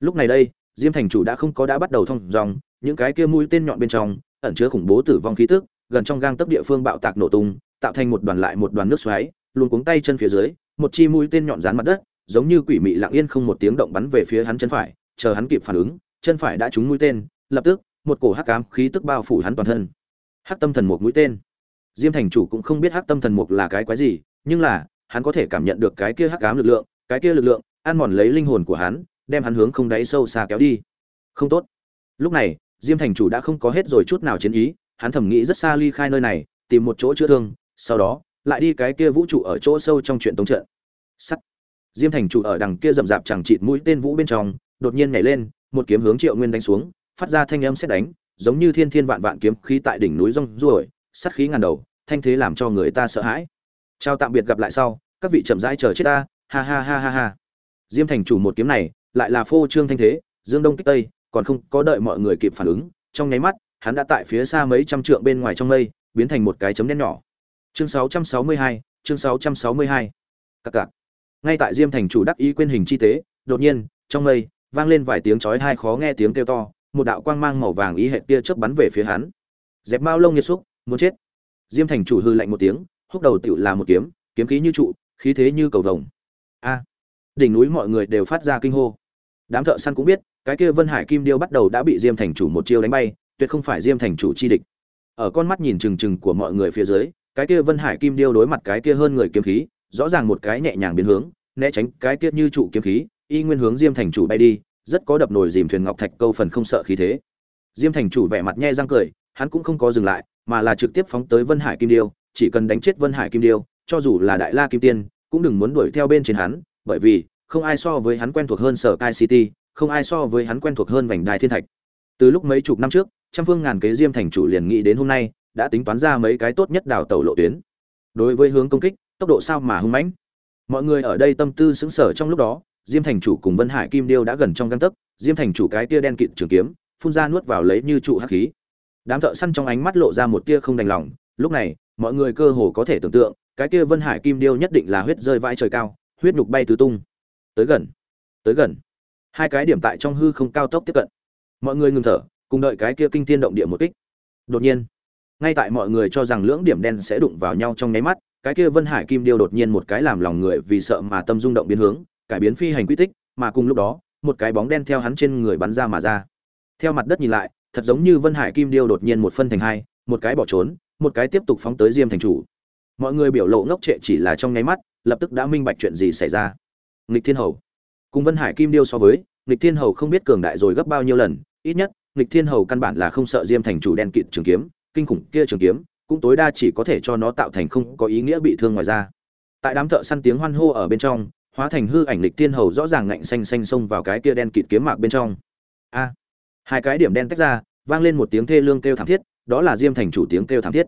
lúc này đây, diêm thành chủ đã không có đã bắt đầu thông dòng, những cái kia mũi tên nhọn bên trong ẩn chứa khủng bố tử vong khí tức, gần trong gang tấc địa phương bạo tạc nổ tung, tạo thành một đoàn lại một đoàn nước xoáy luôn cuống tay chân phía dưới, một chi mũi tên nhọn dán mặt đất, giống như quỷ mị lặng yên không một tiếng động bắn về phía hắn chân phải, chờ hắn kịp phản ứng, chân phải đã trúng mũi tên, lập tức, một cổ hắc ám khí tức bao phủ hắn toàn thân. Hắc tâm thần một mũi tên. Diêm thành chủ cũng không biết hắc tâm thần mục là cái quái gì, nhưng là hắn có thể cảm nhận được cái kia hắc ám lực lượng, cái kia lực lượng, ăn mòn lấy linh hồn của hắn, đem hắn hướng không đáy sâu xa kéo đi. Không tốt. Lúc này, diêm thành chủ đã không có hết rồi chút nào chiến ý, hắn thầm nghĩ rất xa ly khai nơi này, tìm một chỗ chữa thương, sau đó, lại đi cái kia vũ trụ ở chỗ sâu trong chuyện tống trận. Sắt. Diêm thành chủ ở đằng kia rậm rạp chẳng chịt mũi tên vũ bên trong, đột nhiên nhảy lên, một kiếm hướng triệu nguyên đánh xuống, phát ra thanh âm xét đánh, giống như thiên thiên vạn vạn kiếm khí tại đỉnh núi rong ruổi, sắt khí ngàn đầu, thanh thế làm cho người ta sợ hãi chào tạm biệt gặp lại sau các vị chậm rãi chờ chết ta ha ha ha ha ha. Diêm thành chủ một kiếm này lại là phô trương thanh thế dương đông kích tây còn không có đợi mọi người kịp phản ứng trong nháy mắt hắn đã tại phía xa mấy trăm trượng bên ngoài trong mây biến thành một cái chấm đen nhỏ. Chương 662, chương 662. cặc cặc. Ngay tại diêm thành chủ đắc ý quên hình chi tế đột nhiên trong mây vang lên vài tiếng chói hai khó nghe tiếng kêu to một đạo quang mang màu vàng ý hệ tia chớp bắn về phía hắn. Dẹp mao lông nhiệt xúc muốn chết. Diêm thành chủ hư lạnh một tiếng húc đầu tiểu là một kiếm kiếm khí như trụ, khí thế như cầu vồng. A. Đỉnh núi mọi người đều phát ra kinh hô. Đám thợ săn cũng biết, cái kia vân hải kim điêu bắt đầu đã bị diêm thành chủ một chiêu đánh bay, tuyệt không phải diêm thành chủ chi địch. Ở con mắt nhìn chừng chừng của mọi người phía dưới, cái kia vân hải kim điêu đối mặt cái kia hơn người kiếm khí, rõ ràng một cái nhẹ nhàng biến hướng, né tránh cái kia như trụ kiếm khí, y nguyên hướng diêm thành chủ bay đi, rất có đập nồi dìm thuyền ngọc thạch câu phần không sợ khí thế. Diêm thành chủ vẻ mặt nhe răng cười, hắn cũng không có dừng lại, mà là trực tiếp phóng tới vân hải kim điêu chỉ cần đánh chết vân hải kim điêu, cho dù là đại la kim tiên, cũng đừng muốn đuổi theo bên trên hắn, bởi vì, không ai so với hắn quen thuộc hơn sở kai city, không ai so với hắn quen thuộc hơn vành đai thiên thạch. Từ lúc mấy chục năm trước, trăm phương ngàn kế diêm thành chủ liền nghĩ đến hôm nay, đã tính toán ra mấy cái tốt nhất đào tàu lộ tuyến. Đối với hướng công kích, tốc độ sao mà hung mãnh. Mọi người ở đây tâm tư sững sờ trong lúc đó, diêm thành chủ cùng vân hải kim điêu đã gần trong gang tấc, diêm thành chủ cái tia đen kịt trường kiếm, phun ra nuốt vào lấy như trụ hắc khí. Đám thợ săn trong ánh mắt lộ ra một tia không đành lòng, lúc này mọi người cơ hồ có thể tưởng tượng, cái kia vân hải kim điêu nhất định là huyết rơi vãi trời cao, huyết nhục bay tứ tung. Tới gần tới gần. Hai cái điểm tại trong hư không cao tốc tiếp cận. Mọi người ngừng thở, cùng đợi cái kia kinh thiên động địa một kích. Đột nhiên, ngay tại mọi người cho rằng lưỡng điểm đen sẽ đụng vào nhau trong nháy mắt, cái kia vân hải kim điêu đột nhiên một cái làm lòng người vì sợ mà tâm rung động biến hướng, cải biến phi hành quy tích, mà cùng lúc đó, một cái bóng đen theo hắn trên người bắn ra mà ra. Theo mặt đất nhìn lại, thật giống như vân hải kim điêu đột nhiên một phân thành hai, một cái bỏ trốn một cái tiếp tục phóng tới diêm thành chủ. Mọi người biểu lộ ngốc trệ chỉ là trong nháy mắt, lập tức đã minh bạch chuyện gì xảy ra. Nghịch thiên hầu. Cùng vân hải kim điêu so với, nghịch thiên hầu không biết cường đại rồi gấp bao nhiêu lần, ít nhất, nghịch thiên hầu căn bản là không sợ diêm thành chủ đen kịt trường kiếm, kinh khủng kia trường kiếm, cũng tối đa chỉ có thể cho nó tạo thành không có ý nghĩa bị thương ngoài ra tại đám thợ săn tiếng hoan hô ở bên trong, hóa thành hư ảnh lịch tiên hầu rõ ràng ngạnh xanh xanh xông vào cái kia đen kịt kiếm mạc bên trong. A! Hai cái điểm đen tách ra, vang lên một tiếng thê lương kêu thảm thiết đó là diêm thành chủ tiếng kêu thảm thiết.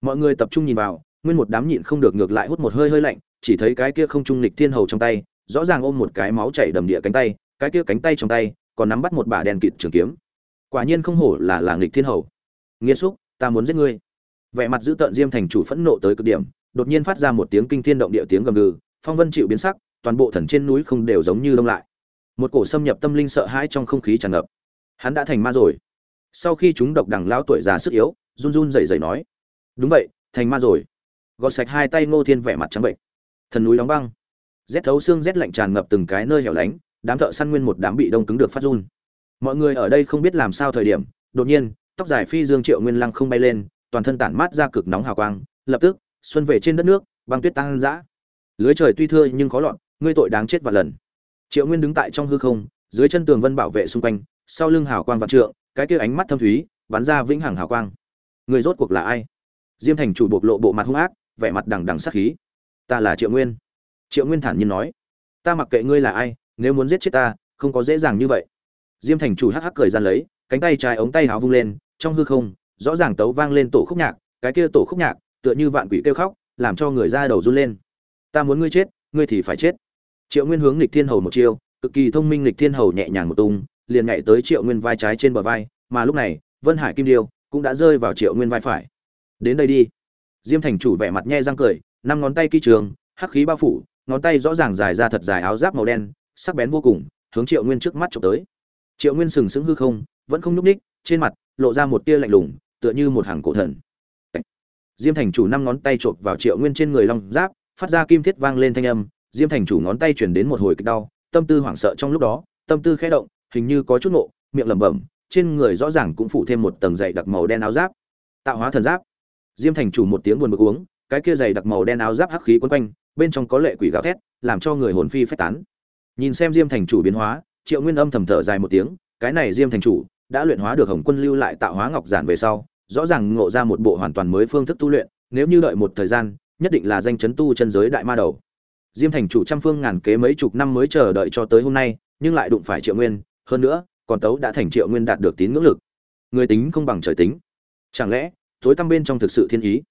Mọi người tập trung nhìn vào, nguyên một đám nhịn không được ngược lại hút một hơi hơi lạnh, chỉ thấy cái kia không trung lịch thiên hầu trong tay, rõ ràng ôm một cái máu chảy đầm địa cánh tay, cái kia cánh tay trong tay còn nắm bắt một bả đèn kịt trường kiếm. Quả nhiên không hổ là là nghịch thiên hầu. Nghĩa xúc, ta muốn giết ngươi. Vẻ mặt giữ tợn diêm thành chủ phẫn nộ tới cực điểm, đột nhiên phát ra một tiếng kinh thiên động địa tiếng gầm gừ, phong vân chịu biến sắc, toàn bộ thần trên núi không đều giống như đông lại. Một cổ xâm nhập tâm linh sợ hãi trong không khí tràn ngập. Hắn đã thành ma rồi sau khi chúng độc đằng lao tuổi già sức yếu, run run rẩy rẩy nói, đúng vậy, thành ma rồi. Gọt sạch hai tay ngô thiên vẻ mặt trắng bệnh thần núi đóng băng. Rét thấu xương rét lạnh tràn ngập từng cái nơi hẻo lánh, đám thợ săn nguyên một đám bị đông cứng được phát run. Mọi người ở đây không biết làm sao thời điểm, đột nhiên, tóc dài phi dương triệu nguyên lăng không bay lên, toàn thân tản mát ra cực nóng hào quang, lập tức, xuân về trên đất nước, băng tuyết tăng dã lưới trời tuy thưa nhưng khó lọt, ngươi tội đáng chết và lần. Triệu nguyên đứng tại trong hư không, dưới chân tường vân bảo vệ xung quanh, sau lưng hào quang vạn trượng cái kia ánh mắt thâm thúy, bắn ra vĩnh hằng hào quang. Người rốt cuộc là ai? Diêm thành chủ bộc lộ bộ mặt hung ác, vẻ mặt đằng đằng sát khí. Ta là triệu nguyên. Triệu nguyên thản nhiên nói. Ta mặc kệ ngươi là ai, nếu muốn giết chết ta, không có dễ dàng như vậy. Diêm thành chủ hắc hắc cười gian lấy, cánh tay trái ống tay háo vung lên, trong hư không, rõ ràng tấu vang lên tổ khúc nhạc, cái kia tổ khúc nhạc, tựa như vạn quỷ kêu khóc, làm cho người ra đầu run lên. Ta muốn ngươi chết, ngươi thì phải chết. Triệu nguyên hướng lịch thiên hầu một chiêu, cực kỳ thông minh lịch thiên hầu nhẹ nhàng một tung liền nhảy tới triệu nguyên vai trái trên bờ vai, mà lúc này, vân hải kim điêu cũng đã rơi vào triệu nguyên vai phải. Đến đây đi. Diêm thành chủ vẻ mặt nhe răng cười, năm ngón tay kỳ trường, hắc khí bao phủ, ngón tay rõ ràng dài ra thật dài áo giáp màu đen, sắc bén vô cùng, hướng triệu nguyên trước mắt trộm tới. Triệu nguyên sừng sững hư không, vẫn không nhúc ních trên mặt lộ ra một tia lạnh lùng, tựa như một hàng cổ thần. Diêm thành chủ năm ngón tay trộm vào triệu nguyên trên người long giáp, phát ra kim thiết vang lên thanh âm. Diêm thành chủ ngón tay chuyển đến một hồi kịch đau, tâm tư hoảng sợ trong lúc đó, tâm tư khẽ động hình như có chút nộ miệng lẩm bẩm, trên người rõ ràng cũng phủ thêm một tầng dày đặc màu đen áo giáp. Tạo hóa thần giáp. Diêm thành chủ một tiếng buồn bực uống, cái kia dày đặc màu đen áo giáp hắc khí quấn quanh, bên trong có lệ quỷ gào thét, làm cho người hồn phi phách tán. Nhìn xem diêm thành chủ biến hóa, triệu nguyên âm thầm thở dài một tiếng, cái này diêm thành chủ đã luyện hóa được hồng quân lưu lại tạo hóa ngọc giản về sau, rõ ràng ngộ ra một bộ hoàn toàn mới phương thức tu luyện, nếu như đợi một thời gian, nhất định là danh chấn tu chân giới đại ma đầu. Diêm thành chủ trăm phương ngàn kế mấy chục năm mới chờ đợi cho tới hôm nay, nhưng lại đụng phải triệu nguyên hơn nữa, còn tấu đã thành triệu nguyên đạt được tín ngưỡng lực. Người tính không bằng trời tính. Chẳng lẽ, tối tăm bên trong thực sự thiên ý?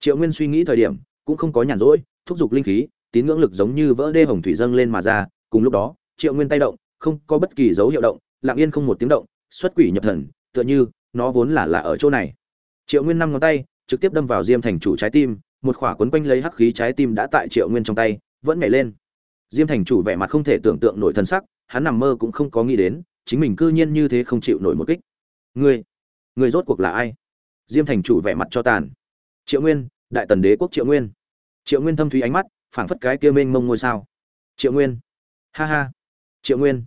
Triệu nguyên suy nghĩ thời điểm, cũng không có nhàn rỗi, thúc giục linh khí, tín ngưỡng lực giống như vỡ đê hồng thủy dâng lên mà ra. Cùng lúc đó, triệu nguyên tay động, không có bất kỳ dấu hiệu động, lặng yên không một tiếng động, xuất quỷ nhập thần, tựa như, nó vốn là là ở chỗ này. Triệu nguyên năm ngón tay, trực tiếp đâm vào diêm thành chủ trái tim, một khỏa quấn quanh lấy hắc khí trái tim đã tại triệu nguyên trong tay, vẫn nhảy lên diêm thành chủ vẻ mặt không thể tưởng tượng nổi thân sắc, hắn nằm mơ cũng không có nghĩ đến, chính mình cư nhiên như thế không chịu nổi một kích. Ngươi ngươi rốt cuộc là ai? Diêm thành chủ vẻ mặt cho tàn. Triệu nguyên, đại tần đế quốc triệu nguyên. Triệu nguyên thâm thúy ánh mắt, phảng phất cái kia mênh mông ngôi sao. Triệu nguyên. Ha ha. Triệu nguyên.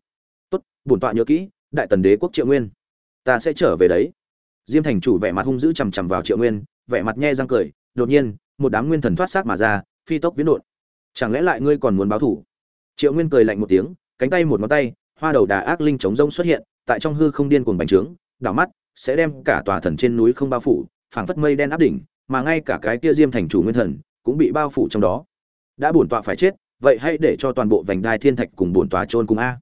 Tốt, bổn tọa nhớ kỹ, đại tần đế quốc triệu nguyên. Ta sẽ trở về đấy. Diêm thành chủ vẻ mặt hung dữ chằm chằm vào triệu nguyên, vẻ mặt nhe răng cười. Đột nhiên, một đám nguyên thần thoát xác mà ra, phi tốc viễn đột chẳng lẽ lại ngươi còn muốn báo thủ? Triệu nguyên cười lạnh một tiếng, cánh tay một ngón tay, hoa đầu đà ác linh chống rông xuất hiện, tại trong hư không điên cuồng bành trướng, đảo mắt, sẽ đem cả tòa thần trên núi không bao phủ, phảng phất mây đen áp đỉnh, mà ngay cả cái kia diêm thành chủ nguyên thần, cũng bị bao phủ trong đó. Đã bổn tọa phải chết, vậy hãy để cho toàn bộ vành đai thiên thạch cùng bổn tọa chôn cùng a.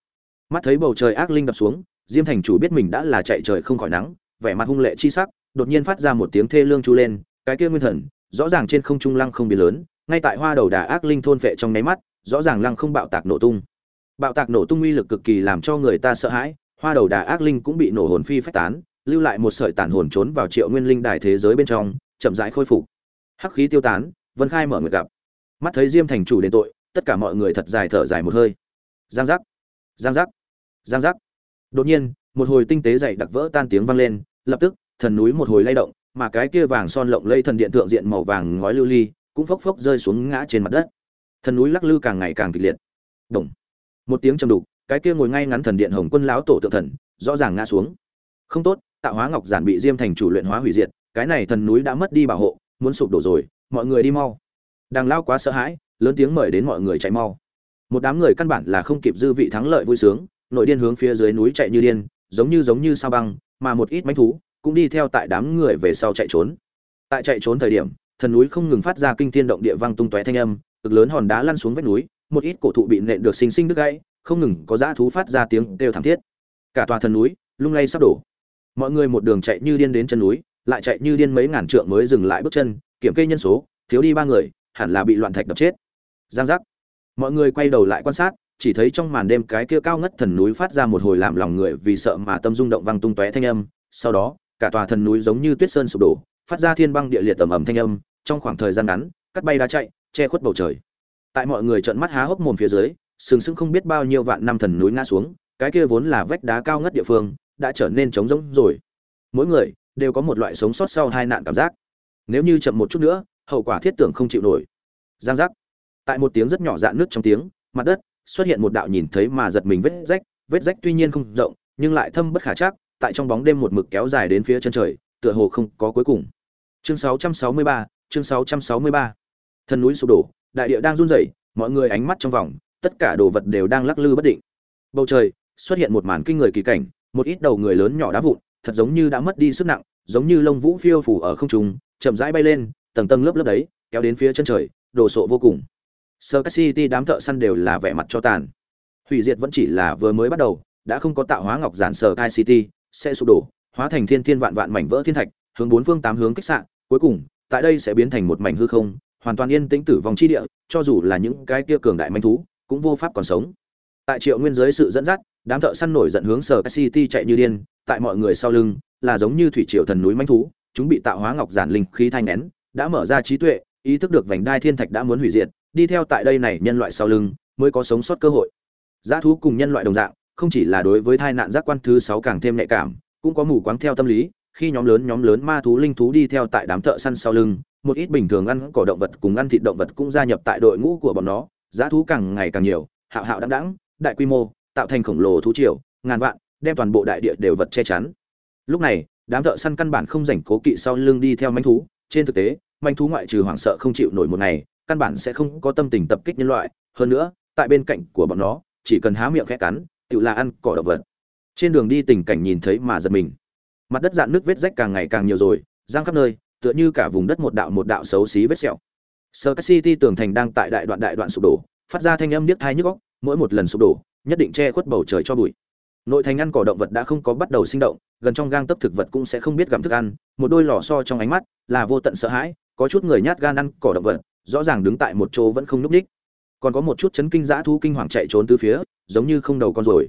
Mắt thấy bầu trời ác linh đập xuống, diêm thành chủ biết mình đã là chạy trời không khỏi nắng, vẻ mặt hung lệ chi sắc, đột nhiên phát ra một tiếng thê lương chu lên, cái kia nguyên thần, rõ ràng trên không trung lăng không biến lớn, ngay tại hoa đầu đà ác linh thôn phệ trong nháy mắt rõ ràng lăng không bạo tạc nổ tung. Bạo tạc nổ tung uy lực cực kỳ làm cho người ta sợ hãi, hoa đầu đà ác linh cũng bị nổ hồn phi phách tán, lưu lại một sợi tản hồn trốn vào triệu nguyên linh đài thế giới bên trong, chậm rãi khôi phục. Hắc khí tiêu tán, vân khai mở nguyệt gặp. Mắt thấy diêm thành chủ đến tội, tất cả mọi người thật dài thở dài một hơi. Giang giác giang giác giang giác. Đột nhiên, một hồi tinh tế dày đặc vỡ tan tiếng vang lên, lập tức, thần núi một hồi lay động, mà cái kia vàng son lộng lây thần điện thượng diện màu vàng ngói lưu ly, cũng phốc phốc rơi xuống ngã trên mặt đất thần núi lắc lư càng ngày càng kịch liệt. Đồng một tiếng trầm đục, cái kia ngồi ngay ngắn thần điện hồng quân lão tổ tượng thần, rõ ràng ngã xuống. Không tốt, tạo hóa ngọc giản bị diêm thành chủ luyện hóa hủy diệt, cái này thần núi đã mất đi bảo hộ, muốn sụp đổ rồi, mọi người đi mau. Đang lao quá sợ hãi, lớn tiếng mời đến mọi người chạy mau. Một đám người căn bản là không kịp dư vị thắng lợi vui sướng, nội điên hướng phía dưới núi chạy như điên, giống như giống như sao băng, mà một ít manh thú cũng đi theo tại đám người về sau chạy trốn. Tại chạy trốn thời điểm, thần núi không ngừng phát ra kinh thiên động địa vang tung tóe thanh âm cực lớn hòn đá lăn xuống vách núi, một ít cổ thụ bị nện được xinh xinh đứt gãy, không ngừng có dã thú phát ra tiếng kêu thảm thiết. Cả tòa thần núi lung lay sắp đổ. Mọi người một đường chạy như điên đến chân núi, lại chạy như điên mấy ngàn trượng mới dừng lại bước chân, kiểm kê nhân số, thiếu đi ba người, hẳn là bị loạn thạch đập chết. Giang giác. Mọi người quay đầu lại quan sát, chỉ thấy trong màn đêm cái kia cao ngất thần núi phát ra một hồi làm lòng người vì sợ mà tâm rung động vang tung tóe thanh âm. Sau đó, cả tòa thần núi giống như tuyết sơn sụp đổ, phát ra thiên băng địa liệt tầm ầm thanh âm, trong khoảng thời gian ngắn, cắt bay đá chạy che khuất bầu trời. Tại mọi người trợn mắt há hốc mồm phía dưới sừng sững không biết bao nhiêu vạn năm thần núi ngã xuống cái kia vốn là vách đá cao ngất địa phương đã trở nên trống rỗng rồi. Mỗi người đều có một loại sống sót sau hai nạn cảm giác. Nếu như chậm một chút nữa hậu quả thiết tưởng không chịu nổi. Giang giác. Tại một tiếng rất nhỏ dạn nước trong tiếng mặt đất xuất hiện một đạo nhìn thấy mà giật mình vết rách vết rách tuy nhiên không rộng nhưng lại thâm bất khả chắc tại trong bóng đêm một mực kéo dài đến phía chân trời tựa hồ không có cuối cùng. Chương 663, chương 663 thần núi sụp đổ, đại địa đang run rẩy, mọi người ánh mắt trong vòng, tất cả đồ vật đều đang lắc lư bất định. Bầu trời, xuất hiện một màn kinh người kỳ cảnh, một ít đầu người lớn nhỏ đá vụn, thật giống như đã mất đi sức nặng, giống như lông vũ phiêu phủ ở không trung, chậm rãi bay lên, tầng tầng lớp lớp đấy, kéo đến phía chân trời, đồ sộ vô cùng. Sơ các city đám thợ săn đều là vẻ mặt cho tàn. Hủy diệt vẫn chỉ là vừa mới bắt đầu, đã không có tạo hóa ngọc giản sơ kai city, sẽ sụp đổ, hóa thành thiên thiên vạn vạn mảnh vỡ thiên thạch, hướng bốn phương tám hướng kích sạn cuối cùng, tại đây sẽ biến thành một mảnh hư không hoàn toàn yên tĩnh tử vong chi địa, cho dù là những cái kia cường đại manh thú, cũng vô pháp còn sống. Tại triệu nguyên giới sự dẫn dắt, đám thợ săn nổi giận hướng sở city chạy như điên, tại mọi người sau lưng, là giống như thủy triều thần núi manh thú, chúng bị tạo hóa ngọc giản linh khí thanh nén, đã mở ra trí tuệ, ý thức được vành đai thiên thạch đã muốn hủy diệt, đi theo tại đây này nhân loại sau lưng, mới có sống sót cơ hội. Giá thú cùng nhân loại đồng dạng, không chỉ là đối với tai nạn giác quan thứ sáu càng thêm nhạy cảm, cũng có mù quáng theo tâm lý, khi nhóm lớn nhóm lớn ma thú linh thú đi theo tại đám thợ săn sau lưng một ít bình thường ăn cỏ động vật cùng ăn thịt động vật cũng gia nhập tại đội ngũ của bọn nó, giá thú càng ngày càng nhiều, hạo hạo đáng đáng đại quy mô, tạo thành khổng lồ thú triều, ngàn vạn, đem toàn bộ đại địa đều vật che chắn. Lúc này, đám thợ săn căn bản không rảnh cố kỵ sau lưng đi theo manh thú. Trên thực tế, manh thú ngoại trừ hoảng sợ không chịu nổi một ngày, căn bản sẽ không có tâm tình tập kích nhân loại. Hơn nữa, tại bên cạnh của bọn nó, chỉ cần há miệng khẽ cắn tự là ăn cỏ động vật. Trên đường đi tình cảnh nhìn thấy mà giật mình. Mặt đất dạn nước vết rách càng ngày càng nhiều rồi, giang khắp nơi tựa như cả vùng đất một đạo một đạo xấu xí vết sẹo sơ city tường thành đang tại đại đoạn đại đoạn sụp đổ, phát ra thanh âm điếc tai nhức óc. mỗi một lần sụp đổ, nhất định che khuất bầu trời cho bụi nội thành ăn cỏ động vật đã không có bắt đầu sinh động, gần trong gang tấp thực vật cũng sẽ không biết gặm thức ăn, một đôi lò so trong ánh mắt là vô tận sợ hãi, có chút người nhát gan ăn cỏ động vật, rõ ràng đứng tại một chỗ vẫn không núp nhích. còn có một chút chấn kinh dã thú kinh hoàng chạy trốn tứ phía, giống như không đầu con rồi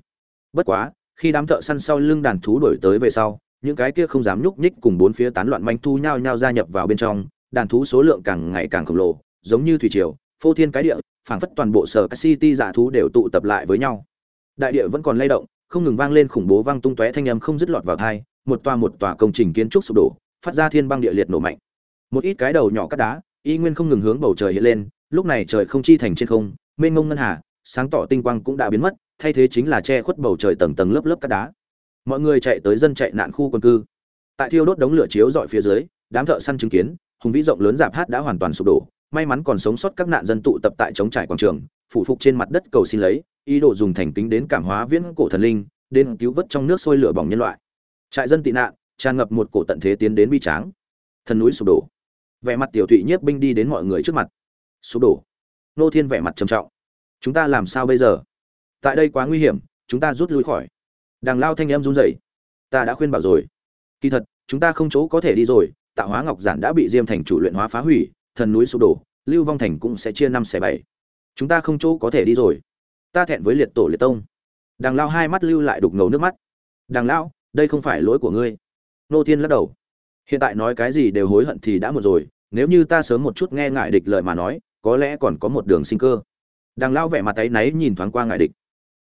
bất quá, khi đám thợ săn sau lưng đàn thú đuổi tới về sau những cái kia không dám nhúc nhích cùng bốn phía tán loạn manh thu nhao nhao gia nhập vào bên trong đàn thú số lượng càng ngày càng khổng lồ giống như thủy triều phô thiên cái địa phảng phất toàn bộ sở city giả thú đều tụ tập lại với nhau. Đại địa vẫn còn lay động không ngừng vang lên khủng bố vang tung tóe thanh âm không dứt lọt vào tai, một tòa một tòa công trình kiến trúc sụp đổ phát ra thiên băng địa liệt nổ mạnh. Một ít cái đầu nhỏ cắt đá y nguyên không ngừng hướng bầu trời hiện lên lúc này trời không chi thành trên không mênh mông ngân hà sáng tỏ tinh quang cũng đã biến mất thay thế chính là che khuất bầu trời tầng tầng lớp lớp cắt đá mọi người chạy tới dân chạy nạn khu quân cư. Tại thiêu đốt đống lửa chiếu dọi phía dưới, đám thợ săn chứng kiến, hùng vĩ rộng lớn giảm hát đã hoàn toàn sụp đổ, may mắn còn sống sót các nạn dân tụ tập tại chống trải quảng trường, phủ phục trên mặt đất cầu xin lấy, ý đồ dùng thành kính đến cảm hóa viễn cổ thần linh, đến cứu vớt trong nước sôi lửa bỏng nhân loại. Trại dân tị nạn, tràn ngập một cổ tận thế tiến đến bi tráng. Thần núi sụp đổ. Vẻ mặt tiểu thụy nhiếp binh đi đến mọi người trước mặt. Sụp đổ. Nô thiên vẻ mặt trầm trọng. Chúng ta làm sao bây giờ? Tại đây quá nguy hiểm, chúng ta rút lui khỏi đàng lao thanh em run rẩy. Ta đã khuyên bảo rồi. Kỳ thật, chúng ta không chỗ có thể đi rồi. Tạo hóa ngọc giản đã bị diêm thành chủ luyện hóa phá hủy, thần núi sụp đổ, lưu vong thành cũng sẽ chia năm xẻ bảy. Chúng ta không chỗ có thể đi rồi. Ta thẹn với liệt tổ liệt tông. Đàng lao hai mắt lưu lại đục ngầu nước mắt. Đàng lao, đây không phải lỗi của ngươi. Nô thiên lắc đầu. Hiện tại nói cái gì đều hối hận thì đã một rồi. Nếu như ta sớm một chút nghe ngại địch lời mà nói, có lẽ còn có một đường sinh cơ. Đàng lao vẻ mặt tay náy nhìn thoáng qua ngại địch.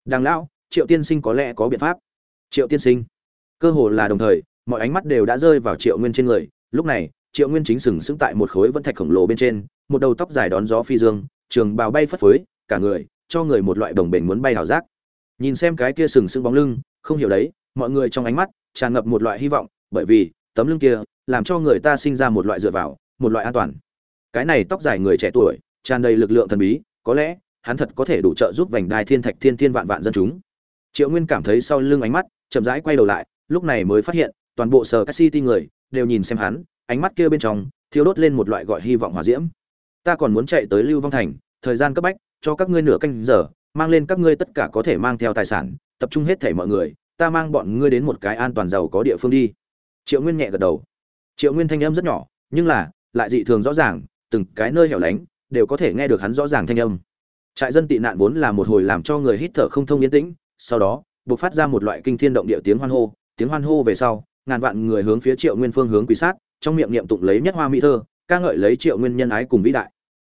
Đàng lao, triệu tiên sinh có lẽ có biện pháp triệu tiên sinh. Cơ hồ là đồng thời, mọi ánh mắt đều đã rơi vào triệu nguyên trên người. Lúc này, triệu nguyên chính sừng sững tại một khối vân thạch khổng lồ bên trên, một đầu tóc dài đón gió phi dương, trường bào bay phất phới, cả người, cho người một loại đồng bền muốn bay hảo giác. Nhìn xem cái kia sừng sững bóng lưng, không hiểu đấy, mọi người trong ánh mắt tràn ngập một loại hy vọng, bởi vì, tấm lưng kia làm cho người ta sinh ra một loại dựa vào, một loại an toàn. Cái này tóc dài người trẻ tuổi, tràn đầy lực lượng thần bí, có lẽ, hắn thật có thể đủ trợ giúp vành đai thiên thạch thiên thiên vạn vạn dân chúng. Triệu nguyên cảm thấy sau lưng ánh mắt chậm rãi quay đầu lại, lúc này mới phát hiện, toàn bộ sở các city người đều nhìn xem hắn, ánh mắt kia bên trong thiếu đốt lên một loại gọi hy vọng hòa diễm. Ta còn muốn chạy tới lưu vong thành, thời gian cấp bách, cho các ngươi nửa canh giờ, mang lên các ngươi tất cả có thể mang theo tài sản, tập trung hết thể mọi người, ta mang bọn ngươi đến một cái an toàn giàu có địa phương đi. Triệu nguyên nhẹ gật đầu. Triệu nguyên thanh âm rất nhỏ, nhưng là lại dị thường rõ ràng, từng cái nơi hẻo lánh đều có thể nghe được hắn rõ ràng thanh âm. Trại dân tị nạn vốn là một hồi làm cho người hít thở không thông yên tĩnh, sau đó buộc phát ra một loại kinh thiên động địa tiếng hoan hô. Tiếng hoan hô về sau, ngàn vạn người hướng phía triệu nguyên phương hướng quỳ sát, trong miệng niệm tụng lấy nhất hoa mỹ thơ, ca ngợi lấy triệu nguyên nhân ái cùng vĩ đại.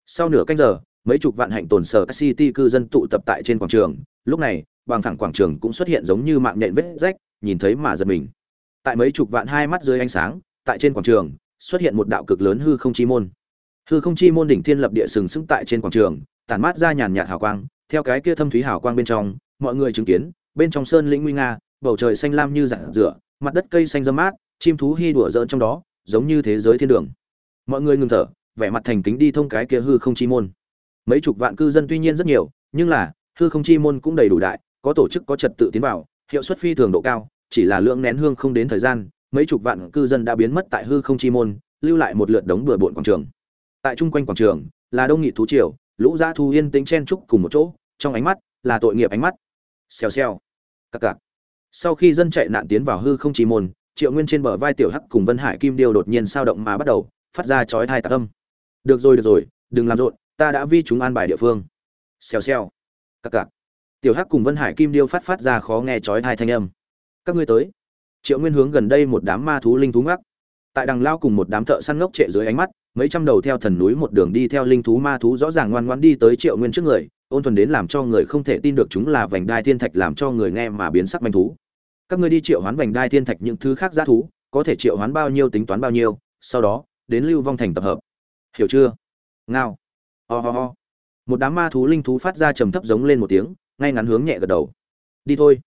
Sau nửa canh giờ, mấy chục vạn hạnh tồn sở các city cư dân tụ tập tại trên quảng trường. Lúc này, bằng thẳng quảng trường cũng xuất hiện giống như mạng nhện vết rách, nhìn thấy mà giật mình. Tại mấy chục vạn hai mắt dưới ánh sáng, tại trên quảng trường, xuất hiện một đạo cực lớn hư không chi môn. Hư không chi môn đỉnh thiên lập địa sừng sững tại trên quảng trường, tản mát ra nhàn nhạt hào quang. Theo cái kia thâm thúy hào quang bên trong, mọi người chứng kiến bên trong sơn lĩnh nguy nga, bầu trời xanh lam như rạng rửa mặt đất cây xanh râm mát, chim thú hy đùa rỡn trong đó, giống như thế giới thiên đường. Mọi người ngừng thở, vẻ mặt thành kính đi thông cái kia hư không chi môn. Mấy chục vạn cư dân tuy nhiên rất nhiều, nhưng là, hư không chi môn cũng đầy đủ đại, có tổ chức, có trật tự tiến vào, hiệu suất phi thường độ cao, chỉ là lượng nén hương không đến thời gian, mấy chục vạn cư dân đã biến mất tại hư không chi môn, lưu lại một lượt đống bừa bộn quảng trường. Tại chung quanh quảng trường, là đông nghị thú triều, lũ gia thu yên tĩnh chen trúc cùng một chỗ, trong ánh mắt là tội nghiệp ánh mắt. Xèo xèo các cặc. Sau khi dân chạy nạn tiến vào hư không chỉ môn, triệu nguyên trên bờ vai tiểu hắc cùng vân hải kim điêu đột nhiên sao động mà bắt đầu, phát ra chói tai tạc âm. Được rồi được rồi, đừng làm rộn, ta đã vi chúng an bài địa phương. Xèo xèo. Các cặc. Tiểu hắc cùng vân hải kim điêu phát phát ra khó nghe chói tai thanh âm. Các ngươi tới. Triệu nguyên hướng gần đây một đám ma thú linh thú ngắc tại đằng lao cùng một đám thợ săn ngốc trệ dưới ánh mắt, mấy trăm đầu theo thần núi một đường đi theo linh thú ma thú rõ ràng ngoan ngoãn đi tới triệu nguyên trước người ôn thuần đến làm cho người không thể tin được chúng là vành đai thiên thạch làm cho người nghe mà biến sắc manh thú. Các ngươi đi triệu hoán vành đai thiên thạch những thứ khác giá thú, có thể triệu hoán bao nhiêu tính toán bao nhiêu, sau đó, đến lưu vong thành tập hợp. Hiểu chưa? Ngao. Ho、oh、ho、oh. ho. Một đám ma thú linh thú phát ra trầm thấp giống lên một tiếng, ngay ngắn hướng nhẹ gật đầu. Đi thôi.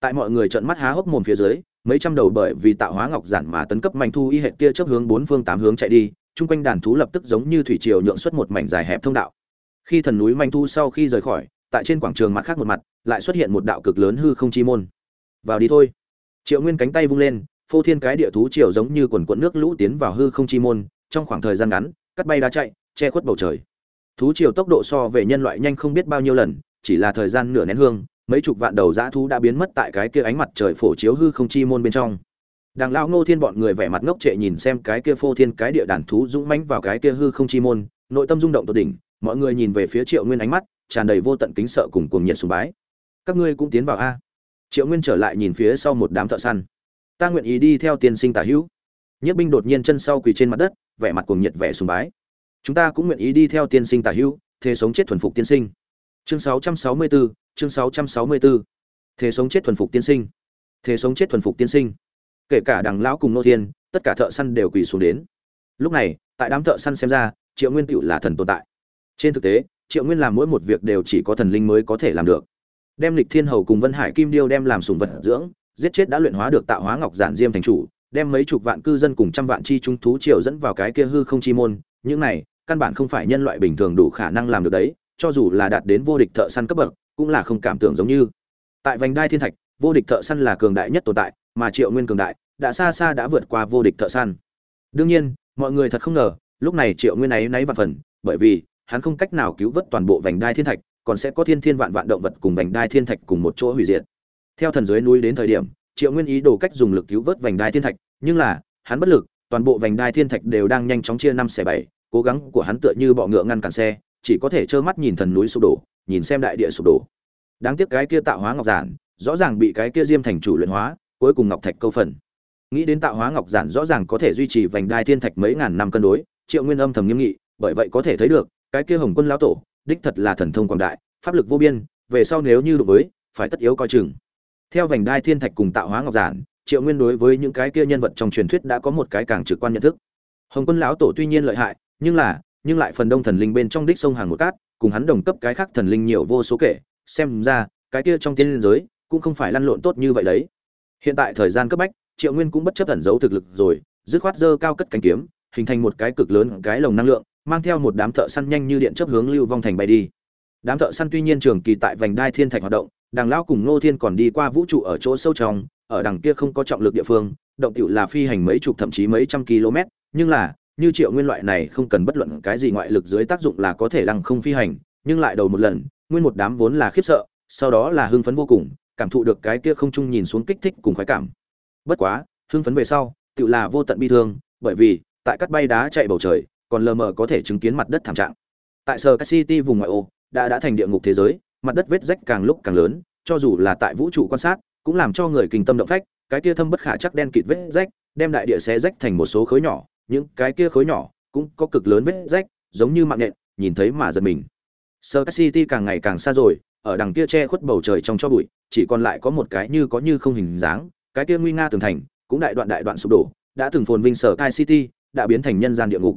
Tại mọi người trợn mắt há hốc mồm phía dưới, mấy trăm đầu bởi vì tạo hóa ngọc giản mà tấn cấp manh thu y hệ kia chấp hướng bốn phương tám hướng chạy đi, chung quanh đàn thú lập tức giống như thủy triều nhượng xuất một mảnh dài hẹp thông đạo khi thần núi manh thu sau khi rời khỏi, tại trên quảng trường mặt khác một mặt, lại xuất hiện một đạo cực lớn hư không chi môn. Vào đi thôi. Triệu nguyên cánh tay vung lên, phô thiên cái địa thú triều giống như quần quận nước lũ tiến vào hư không chi môn, trong khoảng thời gian ngắn, cắt bay đá chạy, che khuất bầu trời. Thú triều tốc độ so về nhân loại nhanh không biết bao nhiêu lần, chỉ là thời gian nửa nén hương, mấy chục vạn đầu dã thú đã biến mất tại cái kia ánh mặt trời phổ chiếu hư không chi môn bên trong. Đằng lão ngô thiên bọn người vẻ mặt ngốc trệ nhìn xem cái kia phô thiên cái địa đàn thú dũng mãnh vào cái kia hư không chi môn, nội tâm rung động tột đỉnh mọi người nhìn về phía triệu nguyên ánh mắt tràn đầy vô tận kính sợ cùng cuồng nhiệt sùng bái. Các ngươi cũng tiến vào a. Triệu nguyên trở lại nhìn phía sau một đám thợ săn. Ta nguyện ý đi theo tiên sinh tả hữu. Nhất binh đột nhiên chân sau quỳ trên mặt đất vẻ mặt cuồng nhiệt vẻ sùng bái. Chúng ta cũng nguyện ý đi theo tiên sinh tả hữu thế sống chết thuần phục tiên sinh. Chương 664, chương 664. thế sống chết thuần phục tiên sinh. Thế sống chết thuần phục tiên sinh. Kể cả đằng lão cùng nô thiên tất cả thợ săn đều quỳ xuống đến. Lúc này tại đám thợ săn xem ra triệu nguyên tựu là thần tồn tại trên thực tế, triệu nguyên làm mỗi một việc đều chỉ có thần linh mới có thể làm được. Đem lịch thiên hầu cùng vân hải kim điêu đem làm sùng vật dưỡng, giết chết đã luyện hóa được tạo hóa ngọc giản diêm thành chủ, đem mấy chục vạn cư dân cùng trăm vạn chi trung thú triều dẫn vào cái kia hư không chi môn, những này, căn bản không phải nhân loại bình thường đủ khả năng làm được đấy, cho dù là đạt đến vô địch thợ săn cấp bậc, cũng là không cảm tưởng giống như. Tại vành đai thiên thạch, vô địch thợ săn là cường đại nhất tồn tại, mà triệu nguyên cường đại, đã xa xa đã vượt qua vô địch thợ săn. Đương nhiên, mọi người thật không ngờ, lúc này triệu nguyên ấy náy và phần, bởi vì hắn không cách nào cứu vớt toàn bộ vành đai thiên thạch, còn sẽ có thiên thiên vạn vạn động vật cùng vành đai thiên thạch cùng một chỗ hủy diệt. Theo thần dưới núi đến thời điểm, triệu nguyên ý đồ cách dùng lực cứu vớt vành đai thiên thạch, nhưng là, hắn bất lực, toàn bộ vành đai thiên thạch đều đang nhanh chóng chia năm xẻ bảy, cố gắng của hắn tựa như bọ ngựa ngăn cản xe, chỉ có thể trơ mắt nhìn thần núi sụp đổ, nhìn xem đại địa sụp đổ. Đáng tiếc cái kia tạo hóa ngọc giản, rõ ràng bị cái kia diêm thành chủ luyện hóa, cuối cùng ngọc thạch câu phần. Nghĩ đến tạo hóa ngọc giản rõ ràng có thể duy trì vành đai thiên thạch mấy ngàn năm cân đối, triệu nguyên âm thầm nghiêm nghị, bởi vậy có thể thấy được cái kia hồng quân lão tổ, đích thật là thần thông quảng đại, pháp lực vô biên, về sau nếu như đối với, phải tất yếu coi chừng. Theo vành đai thiên thạch cùng tạo hóa ngọc giản, triệu nguyên đối với những cái kia nhân vật trong truyền thuyết đã có một cái càng trực quan nhận thức. Hồng quân lão tổ tuy nhiên lợi hại, nhưng là, nhưng lại phần đông thần linh bên trong đích sông hàng một cát, cùng hắn đồng cấp cái khác thần linh nhiều vô số kể, xem ra, cái kia trong tiên liên giới, cũng không phải lăn lộn tốt như vậy đấy. Hiện tại thời gian cấp bách, triệu nguyên cũng bất chấp ẩn giấu thực lực rồi, dứt khoát dơ cao cất cánh kiếm, hình thành một cái cực lớn cái lồng năng lượng mang theo một đám thợ săn nhanh như điện chớp hướng lưu vong thành bay đi. Đám thợ săn tuy nhiên trường kỳ tại vành đai thiên thạch hoạt động, đằng lão cùng ngô thiên còn đi qua vũ trụ ở chỗ sâu trong, ở đằng kia không có trọng lực địa phương, động tựu là phi hành mấy chục thậm chí mấy trăm km, nhưng là, như triệu nguyên loại này không cần bất luận cái gì ngoại lực dưới tác dụng là có thể lăng không phi hành, nhưng lại đầu một lần, nguyên một đám vốn là khiếp sợ, sau đó là hưng phấn vô cùng, cảm thụ được cái kia không trung nhìn xuống kích thích cùng khoái cảm. Bất quá, hưng phấn về sau tựu là vô tận bi thương, bởi vì, tại cắt bay đá chạy bầu trời còn lờ mờ có thể chứng kiến mặt đất thảm trạng. Tại sở city vùng ngoại ô, đã đã thành địa ngục thế giới, mặt đất vết rách càng lúc càng lớn, cho dù là tại vũ trụ quan sát, cũng làm cho người kinh tâm động phách, cái kia thâm bất khả chắc đen kịt vết rách, đem đại địa xé rách thành một số khối nhỏ, những cái kia khối nhỏ cũng có cực lớn vết rách, giống như mạng nhện, nhìn thấy mà giật mình. Sơ city càng ngày càng xa rồi, ở đằng kia che khuất bầu trời trong cho bụi, chỉ còn lại có một cái như có như không hình dáng, cái kia nguy nga tường thành, cũng đại đoạn đại đoạn sụp đổ, đã từng phồn vinh sở kai city đã biến thành nhân gian địa ngục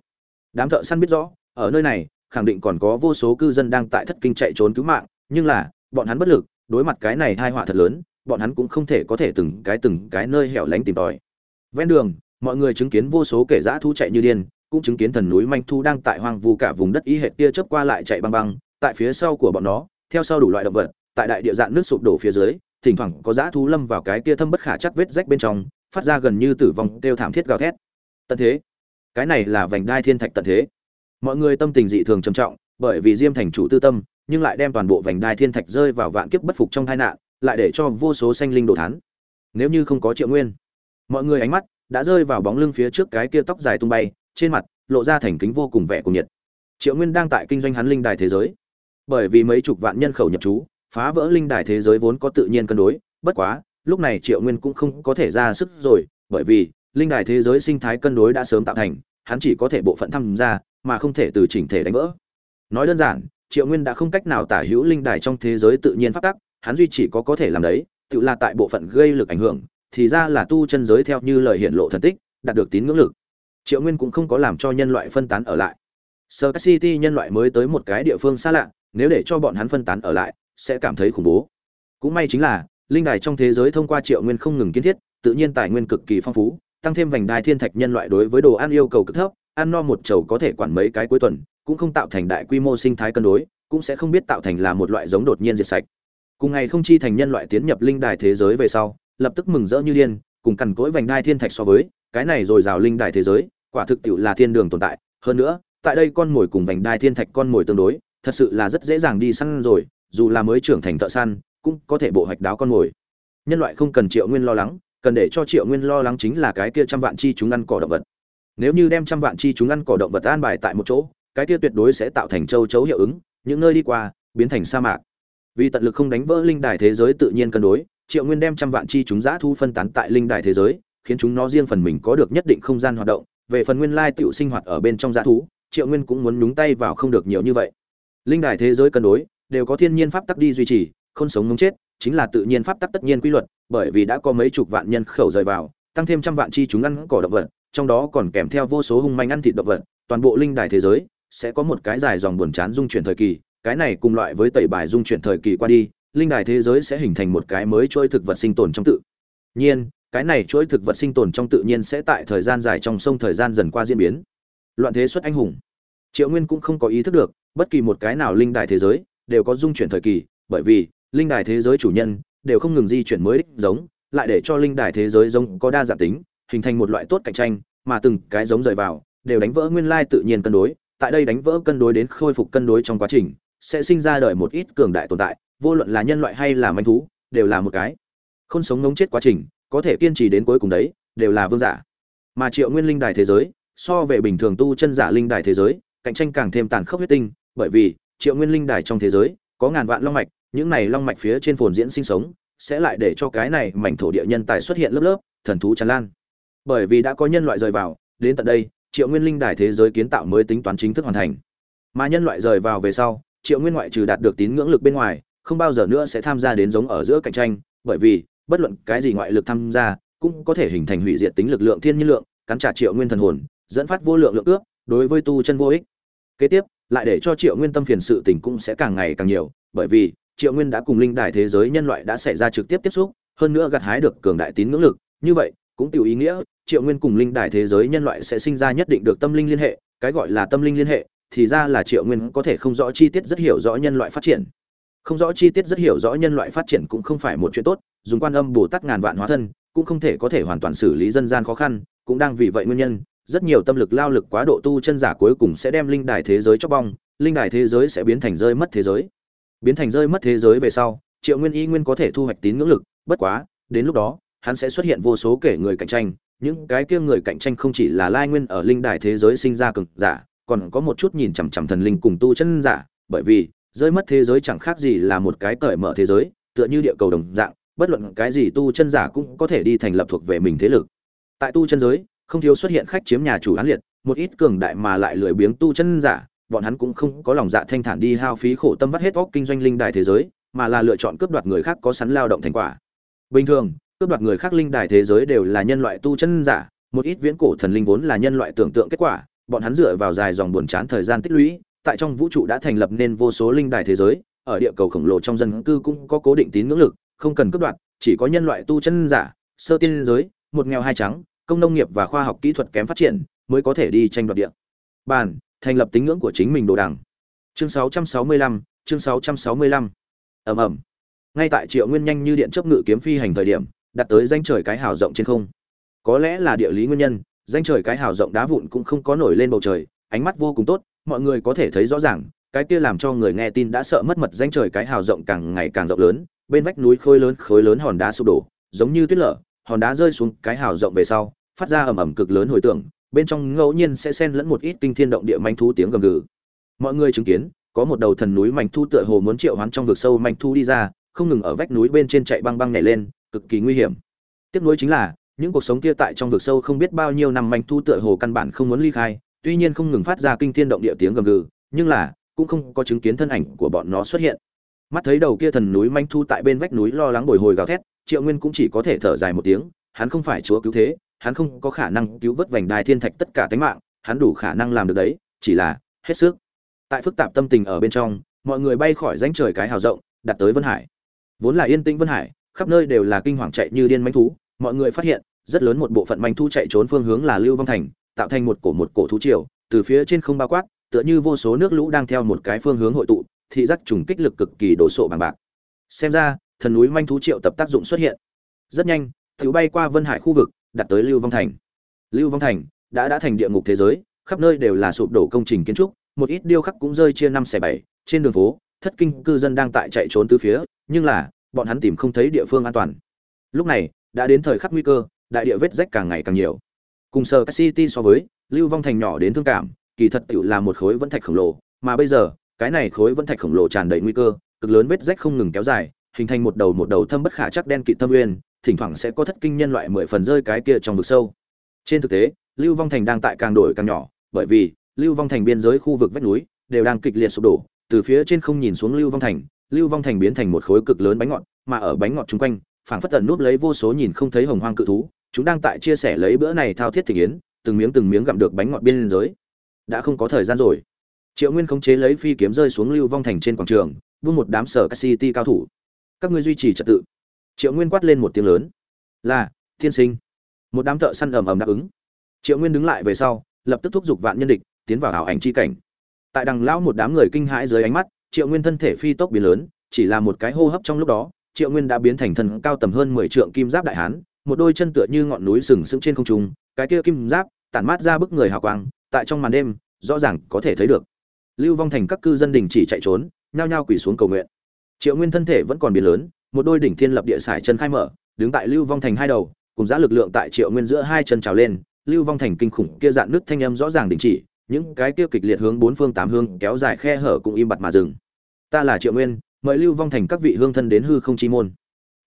đám thợ săn biết rõ, ở nơi này, khẳng định còn có vô số cư dân đang tại thất kinh chạy trốn cứu mạng, nhưng là, bọn hắn bất lực, đối mặt cái này tai họa thật lớn, bọn hắn cũng không thể có thể từng cái từng cái nơi hẻo lánh tìm tòi. Ven đường, mọi người chứng kiến vô số kẻ dã thú chạy như điên, cũng chứng kiến thần núi manh thu đang tại hoang vu cả vùng đất y hệt tia chớp qua lại chạy băng băng, tại phía sau của bọn nó, theo sau đủ loại động vật, tại đại địa dạng nước sụp đổ phía dưới, thỉnh thoảng có dã thú lâm vào cái kia thâm bất khả chắc vết rách bên trong, phát ra gần như tử vong, kêu thảm thiết gào thét. Tận thế cái này là vành đai thiên thạch tận thế. Mọi người tâm tình dị thường trầm trọng, bởi vì diêm thành chủ tư tâm, nhưng lại đem toàn bộ vành đai thiên thạch rơi vào vạn kiếp bất phục trong tai nạn, lại để cho vô số sanh linh đồ thán. Nếu như không có triệu nguyên, mọi người ánh mắt đã rơi vào bóng lưng phía trước cái kia tóc dài tung bay, trên mặt lộ ra thành kính vô cùng vẻ cùng nhiệt. Triệu nguyên đang tại kinh doanh hắn linh đài thế giới. Bởi vì mấy chục vạn nhân khẩu nhập trú, phá vỡ linh đài thế giới vốn có tự nhiên cân đối, bất quá, lúc này triệu nguyên cũng không có thể ra sức rồi, bởi vì linh đài thế giới sinh thái cân đối đã sớm tạo thành hắn chỉ có thể bộ phận tham gia, mà không thể từ chỉnh thể đánh vỡ. Nói đơn giản, triệu nguyên đã không cách nào tả hữu linh đài trong thế giới tự nhiên phát tắc, hắn duy chỉ có có thể làm đấy, tự là tại bộ phận gây lực ảnh hưởng, thì ra là tu chân giới theo như lời hiện lộ thần tích, đạt được tín ngưỡng lực. Triệu nguyên cũng không có làm cho nhân loại phân tán ở lại. Sơ các city nhân loại mới tới một cái địa phương xa lạ, nếu để cho bọn hắn phân tán ở lại, sẽ cảm thấy khủng bố. Cũng may chính là, linh đài trong thế giới thông qua triệu nguyên không ngừng kiến thiết, tự nhiên tài nguyên cực kỳ phong phú tăng thêm vành đai thiên thạch nhân loại đối với đồ ăn yêu cầu cực thấp, ăn no một chầu có thể quản mấy cái cuối tuần, cũng không tạo thành đại quy mô sinh thái cân đối, cũng sẽ không biết tạo thành là một loại giống đột nhiên diệt sạch. Cùng ngày không chi thành nhân loại tiến nhập linh đài thế giới về sau, lập tức mừng rỡ như điên, cùng cằn cỗi vành đai thiên thạch so với, cái này rồi rào linh đài thế giới, quả thực tiệu là thiên đường tồn tại. Hơn nữa, tại đây con mồi cùng vành đai thiên thạch con mồi tương đối, thật sự là rất dễ dàng đi săn rồi, dù là mới trưởng thành thợ săn, cũng có thể bộ hoạch đáo con mồi. Nhân loại không cần triệu nguyên lo lắng cần để cho triệu nguyên lo lắng chính là cái kia trăm vạn chi chúng ăn cỏ động vật. Nếu như đem trăm vạn chi chúng ăn cỏ động vật an bài tại một chỗ, cái kia tuyệt đối sẽ tạo thành châu chấu hiệu ứng, những nơi đi qua, biến thành sa mạc. Vì tận lực không đánh vỡ linh đài thế giới tự nhiên cân đối, triệu nguyên đem trăm vạn chi chúng giã thu phân tán tại linh đài thế giới, khiến chúng nó riêng phần mình có được nhất định không gian hoạt động, về phần nguyên lai tựu sinh hoạt ở bên trong giã thú, triệu nguyên cũng muốn nhúng tay vào không được nhiều như vậy. Linh đài thế giới cân đối, đều có thiên nhiên pháp tắc đi duy trì, không sống muốn chết chính là tự nhiên pháp tắc tất nhiên quy luật, bởi vì đã có mấy chục vạn nhân khẩu rời vào, tăng thêm trăm vạn chi chúng ăn cỏ động vật, trong đó còn kèm theo vô số hung manh ăn thịt động vật, toàn bộ linh đài thế giới sẽ có một cái dài dòng buồn chán dung chuyển thời kỳ, cái này cùng loại với tẩy bài dung chuyển thời kỳ qua đi, linh đài thế giới sẽ hình thành một cái mới chuỗi thực vật sinh tồn trong tự nhiên, cái này chuỗi thực vật sinh tồn trong tự nhiên sẽ tại thời gian dài trong sông thời gian dần qua diễn biến. Loạn thế xuất anh hùng. Triệu nguyên cũng không có ý thức được, bất kỳ một cái nào linh đài thế giới đều có dung chuyển thời kỳ, bởi vì linh đài thế giới chủ nhân, đều không ngừng di chuyển mới đích giống, lại để cho linh đài thế giới giống có đa dạng tính, hình thành một loại tốt cạnh tranh, mà từng cái giống rời vào, đều đánh vỡ nguyên lai tự nhiên cân đối, tại đây đánh vỡ cân đối đến khôi phục cân đối trong quá trình, sẽ sinh ra đời một ít cường đại tồn tại, vô luận là nhân loại hay là manh thú, đều là một cái. Không sống ngống chết quá trình, có thể kiên trì đến cuối cùng đấy, đều là vương giả. Mà triệu nguyên linh đài thế giới, so về bình thường tu chân giả linh đài thế giới, cạnh tranh càng thêm tàn khốc huyết tinh, bởi vì triệu nguyên linh đài trong thế giới, có ngàn vạn long mạch những này long mạch phía trên phồn diễn sinh sống, sẽ lại để cho cái này mảnh thổ địa nhân tài xuất hiện lớp lớp, thần thú tràn lan. Bởi vì đã có nhân loại rời vào, đến tận đây, triệu nguyên linh đài thế giới kiến tạo mới tính toán chính thức hoàn thành. Mà nhân loại rời vào về sau, triệu nguyên ngoại trừ đạt được tín ngưỡng lực bên ngoài, không bao giờ nữa sẽ tham gia đến giống ở giữa cạnh tranh, bởi vì, bất luận cái gì ngoại lực tham gia, cũng có thể hình thành hủy diệt tính lực lượng thiên nhiên lượng, cắn trả triệu nguyên thần hồn, dẫn phát vô lượng lượng ước đối với tu chân vô ích. Kế tiếp, lại để cho triệu nguyên tâm phiền sự tình cũng sẽ càng ngày càng nhiều, bởi vì triệu nguyên đã cùng linh đài thế giới nhân loại đã xảy ra trực tiếp tiếp xúc, hơn nữa gặt hái được cường đại tín ngưỡng lực. Như vậy, cũng tiểu ý nghĩa, triệu nguyên cùng linh đài thế giới nhân loại sẽ sinh ra nhất định được tâm linh liên hệ. Cái gọi là tâm linh liên hệ, thì ra là triệu nguyên có thể không rõ chi tiết rất hiểu rõ nhân loại phát triển. Không rõ chi tiết rất hiểu rõ nhân loại phát triển cũng không phải một chuyện tốt, dùng quan âm bồ tát ngàn vạn hóa thân, cũng không thể có thể hoàn toàn xử lý dân gian khó khăn, cũng đang vì vậy nguyên nhân, rất nhiều tâm lực lao lực quá độ tu chân giả cuối cùng sẽ đem linh đài thế giới cho bong, linh đài thế giới sẽ biến thành rơi mất thế giới biến thành rơi mất thế giới về sau, triệu nguyên y nguyên có thể thu hoạch tín ngưỡng lực, bất quá, đến lúc đó, hắn sẽ xuất hiện vô số kể người cạnh tranh, những cái kia người cạnh tranh không chỉ là lai nguyên ở linh đài thế giới sinh ra cực giả, còn có một chút nhìn chằm chằm thần linh cùng tu chân giả, bởi vì, rơi mất thế giới chẳng khác gì là một cái cởi mở thế giới, tựa như địa cầu đồng dạng, bất luận cái gì tu chân giả cũng có thể đi thành lập thuộc về mình thế lực. Tại tu chân giới, không thiếu xuất hiện khách chiếm nhà chủ án liệt, một ít cường đại mà lại lười biếng tu chân giả bọn hắn cũng không có lòng dạ thanh thản đi hao phí khổ tâm vắt hết óc kinh doanh linh đài thế giới, mà là lựa chọn cướp đoạt người khác có sẵn lao động thành quả. Bình thường, cướp đoạt người khác linh đài thế giới đều là nhân loại tu chân giả, một ít viễn cổ thần linh vốn là nhân loại tưởng tượng kết quả, bọn hắn dựa vào dài dòng buồn chán thời gian tích lũy, tại trong vũ trụ đã thành lập nên vô số linh đài thế giới, ở địa cầu khổng lồ trong dân cư cũng có cố định tín ngưỡng lực, không cần cướp đoạt, chỉ có nhân loại tu chân giả, sơ tiên giới, một nghèo hai trắng, công nông nghiệp và khoa học kỹ thuật kém phát triển, mới có thể đi tranh đoạt địa. Bàn thành lập tín ngưỡng của chính mình đồ đằng. Chương 665, chương 665. ầm ầm. Ngay tại triệu nguyên nhanh như điện chấp ngự kiếm phi hành thời điểm đặt tới danh trời cái hào rộng trên không. Có lẽ là địa lý nguyên nhân danh trời cái hào rộng đá vụn cũng không có nổi lên bầu trời ánh mắt vô cùng tốt mọi người có thể thấy rõ ràng cái kia làm cho người nghe tin đã sợ mất mật danh trời cái hào rộng càng ngày càng rộng lớn bên vách núi khối lớn khối lớn hòn đá sụp đổ giống như tuyết lở hòn đá rơi xuống cái hào rộng về sau phát ra ầm ầm cực lớn hồi tưởng bên trong ngẫu nhiên sẽ xen lẫn một ít kinh thiên động địa manh thú tiếng gầm gừ. Mọi người chứng kiến, có một đầu thần núi manh thu tựa hồ muốn triệu hoán trong vực sâu manh thu đi ra, không ngừng ở vách núi bên trên chạy băng băng nhảy lên, cực kỳ nguy hiểm. Tiếp nối chính là, những cuộc sống kia tại trong vực sâu không biết bao nhiêu năm manh thu tựa hồ căn bản không muốn ly khai, tuy nhiên không ngừng phát ra kinh thiên động địa tiếng gầm gừ, nhưng là, cũng không có chứng kiến thân ảnh của bọn nó xuất hiện. Mắt thấy đầu kia thần núi manh thu tại bên vách núi lo lắng bồi hồi gào thét, triệu nguyên cũng chỉ có thể thở dài một tiếng, hắn không phải chúa cứu thế hắn không có khả năng cứu vớt vành đài thiên thạch tất cả tính mạng, hắn đủ khả năng làm được đấy, chỉ là hết sức. Tại phức tạp tâm tình ở bên trong, mọi người bay khỏi danh trời cái hào rộng, đặt tới vân hải. Vốn là yên tĩnh vân hải, khắp nơi đều là kinh hoàng chạy như điên manh thú, mọi người phát hiện, rất lớn một bộ phận manh thú chạy trốn phương hướng là lưu vong thành, tạo thành một cổ một cổ thú triều, từ phía trên không bao quát, tựa như vô số nước lũ đang theo một cái phương hướng hội tụ, thị giác trùng kích lực cực kỳ đổ sộ bằng bạc. Xem ra, thần núi manh thú triệu tập tác dụng xuất hiện. Rất nhanh thiếu bay qua vân hải khu vực đặt tới lưu vong thành. Lưu vong thành đã đã thành địa ngục thế giới, khắp nơi đều là sụp đổ công trình kiến trúc, một ít điêu khắc cũng rơi chia năm xẻ bảy, trên đường phố, thất kinh cư dân đang tại chạy trốn tứ phía, nhưng là, bọn hắn tìm không thấy địa phương an toàn. Lúc này, đã đến thời khắc nguy cơ, đại địa vết rách càng ngày càng nhiều. Cùng sở city so với, lưu vong thành nhỏ đến thương cảm, kỳ thật tiểu là một khối vẫn thạch khổng lồ, mà bây giờ, cái này khối vẫn thạch khổng lồ tràn đầy nguy cơ, cực lớn vết rách không ngừng kéo dài, hình thành một đầu một đầu thâm bất khả chắc đen kịt thâm uyên thỉnh thoảng sẽ có thất kinh nhân loại mười phần rơi cái kia trong vực sâu. Trên thực tế, lưu vong thành đang tại càng đổi càng nhỏ, bởi vì lưu vong thành biên giới khu vực vách núi đều đang kịch liệt sụp đổ, từ phía trên không nhìn xuống lưu vong thành, lưu vong thành biến thành một khối cực lớn bánh ngọt, mà ở bánh ngọt chung quanh, phảng phất tần núp lấy vô số nhìn không thấy hồng hoang cự thú, chúng đang tại chia sẻ lấy bữa này thao thiết thị yến, từng miếng từng miếng gặm được bánh ngọt biên giới. Đã không có thời gian rồi. Triệu nguyên khống chế lấy phi kiếm rơi xuống lưu vong thành trên quảng trường buông một đám sở các city cao thủ. Các ngươi duy trì trật tự triệu nguyên quát lên một tiếng lớn. Là thiên sinh. Một đám thợ săn ầm ầm đáp ứng. Triệu nguyên đứng lại về sau, lập tức thúc giục vạn nhân địch, tiến vào ảo ảnh chi cảnh. Tại đằng lão một đám người kinh hãi dưới ánh mắt, triệu nguyên thân thể phi tốc biến lớn, chỉ là một cái hô hấp trong lúc đó, triệu nguyên đã biến thành thần cao tầm hơn mười trượng kim giáp đại hán, một đôi chân tựa như ngọn núi sừng sững trên không trung, cái kia kim giáp, tản mát ra bức người hào quang, tại trong màn đêm, rõ ràng có thể thấy được. Lưu vong thành các cư dân đình chỉ chạy trốn, nhao nhao quỳ xuống cầu nguyện. Triệu nguyên thân thể vẫn còn biến lớn một đôi đỉnh thiên lập địa sải chân khai mở, đứng tại lưu vong thành hai đầu, cùng giá lực lượng tại triệu nguyên giữa hai chân trào lên, lưu vong thành kinh khủng kia dạn nước thanh âm rõ ràng đình chỉ, những cái kia kịch liệt hướng bốn phương tám hướng kéo dài khe hở cũng im bặt mà dừng. Ta là triệu nguyên, mời lưu vong thành các vị hương thân đến hư không chi môn.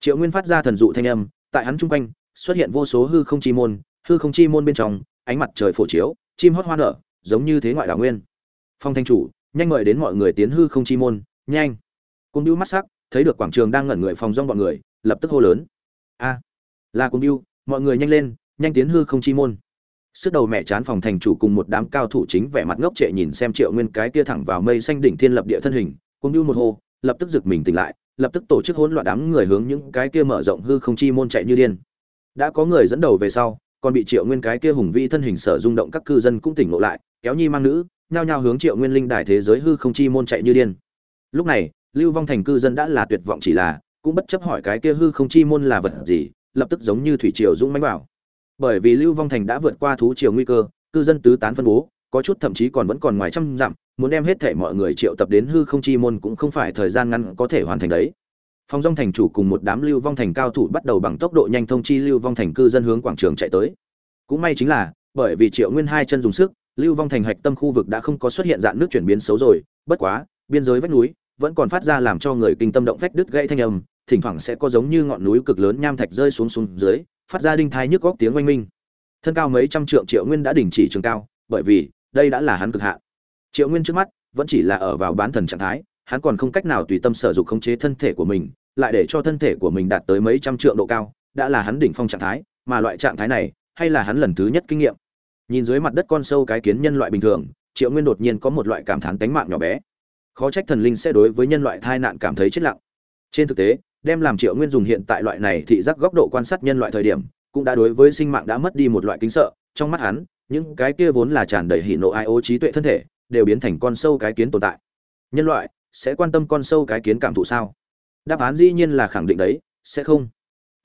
Triệu nguyên phát ra thần dụ thanh âm, tại hắn trung quanh, xuất hiện vô số hư không chi môn, hư không chi môn bên trong, ánh mặt trời phổ chiếu, chim hót hoa nở, giống như thế ngoại đảo nguyên. Phong thanh chủ, nhanh mời đến mọi người tiến hư không chi môn, nhanh. Cung bưu mắt sắc thấy được quảng trường đang ngẩn người phòng rong bọn người, lập tức hô lớn. A, là cung yêu mọi người nhanh lên, nhanh tiến hư không chi môn. Sức đầu mẹ chán phòng thành chủ cùng một đám cao thủ chính vẻ mặt ngốc trệ nhìn xem triệu nguyên cái kia thẳng vào mây xanh đỉnh thiên lập địa thân hình cung yêu một hô, lập tức giật mình tỉnh lại, lập tức tổ chức hỗn loạn đám người hướng những cái kia mở rộng hư không chi môn chạy như điên. Đã có người dẫn đầu về sau, còn bị triệu nguyên cái kia hùng vĩ thân hình sở rung động các cư dân cũng tỉnh ngộ lại, kéo nhi mang nữ, nhao nhao hướng triệu nguyên linh đài thế giới hư không chi môn chạy như điên. Lúc này lưu vong thành cư dân đã là tuyệt vọng chỉ là, cũng bất chấp hỏi cái kia hư không chi môn là vật gì, lập tức giống như thủy triều dũng mãnh bảo. bởi vì lưu vong thành đã vượt qua thú triều nguy cơ, cư dân tứ tán phân bố, có chút thậm chí còn vẫn còn ngoài trăm dặm, muốn đem hết thể mọi người triệu tập đến hư không chi môn cũng không phải thời gian ngắn có thể hoàn thành đấy phong dong thành chủ cùng một đám lưu vong thành cao thủ bắt đầu bằng tốc độ nhanh thông chi lưu vong thành cư dân hướng quảng trường chạy tới cũng may chính là, bởi vì triệu nguyên hai chân dùng sức, lưu vong thành hạch tâm khu vực đã không có xuất hiện dạng nước chuyển biến xấu rồi, bất quá, biên giới vách núi vẫn còn phát ra làm cho người kinh tâm động phách đứt gãy thanh âm, thỉnh thoảng sẽ có giống như ngọn núi cực lớn nham thạch rơi xuống xuống dưới, phát ra đinh thai nhức góc tiếng oanh minh. Thân cao mấy trăm trượng triệu nguyên đã đình chỉ trường cao, bởi vì đây đã là hắn cực hạn. Triệu nguyên trước mắt vẫn chỉ là ở vào bán thần trạng thái, hắn còn không cách nào tùy tâm sở dụng khống chế thân thể của mình, lại để cho thân thể của mình đạt tới mấy trăm trượng độ cao, đã là hắn đỉnh phong trạng thái, mà loại trạng thái này hay là hắn lần thứ nhất kinh nghiệm. Nhìn dưới mặt đất con sâu cái kiến nhân loại bình thường, triệu nguyên đột nhiên có một loại cảm thán tánh mạng nhỏ bé khó trách thần linh sẽ đối với nhân loại tai nạn cảm thấy chết lặng. Trên thực tế, đem làm triệu nguyên dùng hiện tại loại này thị giác góc độ quan sát nhân loại thời điểm, cũng đã đối với sinh mạng đã mất đi một loại kính sợ. Trong mắt hắn, những cái kia vốn là tràn đầy hỉ nộ ai ô trí tuệ thân thể, đều biến thành con sâu cái kiến tồn tại. Nhân loại, sẽ quan tâm con sâu cái kiến cảm thụ sao? Đáp án dĩ nhiên là khẳng định đấy, sẽ không.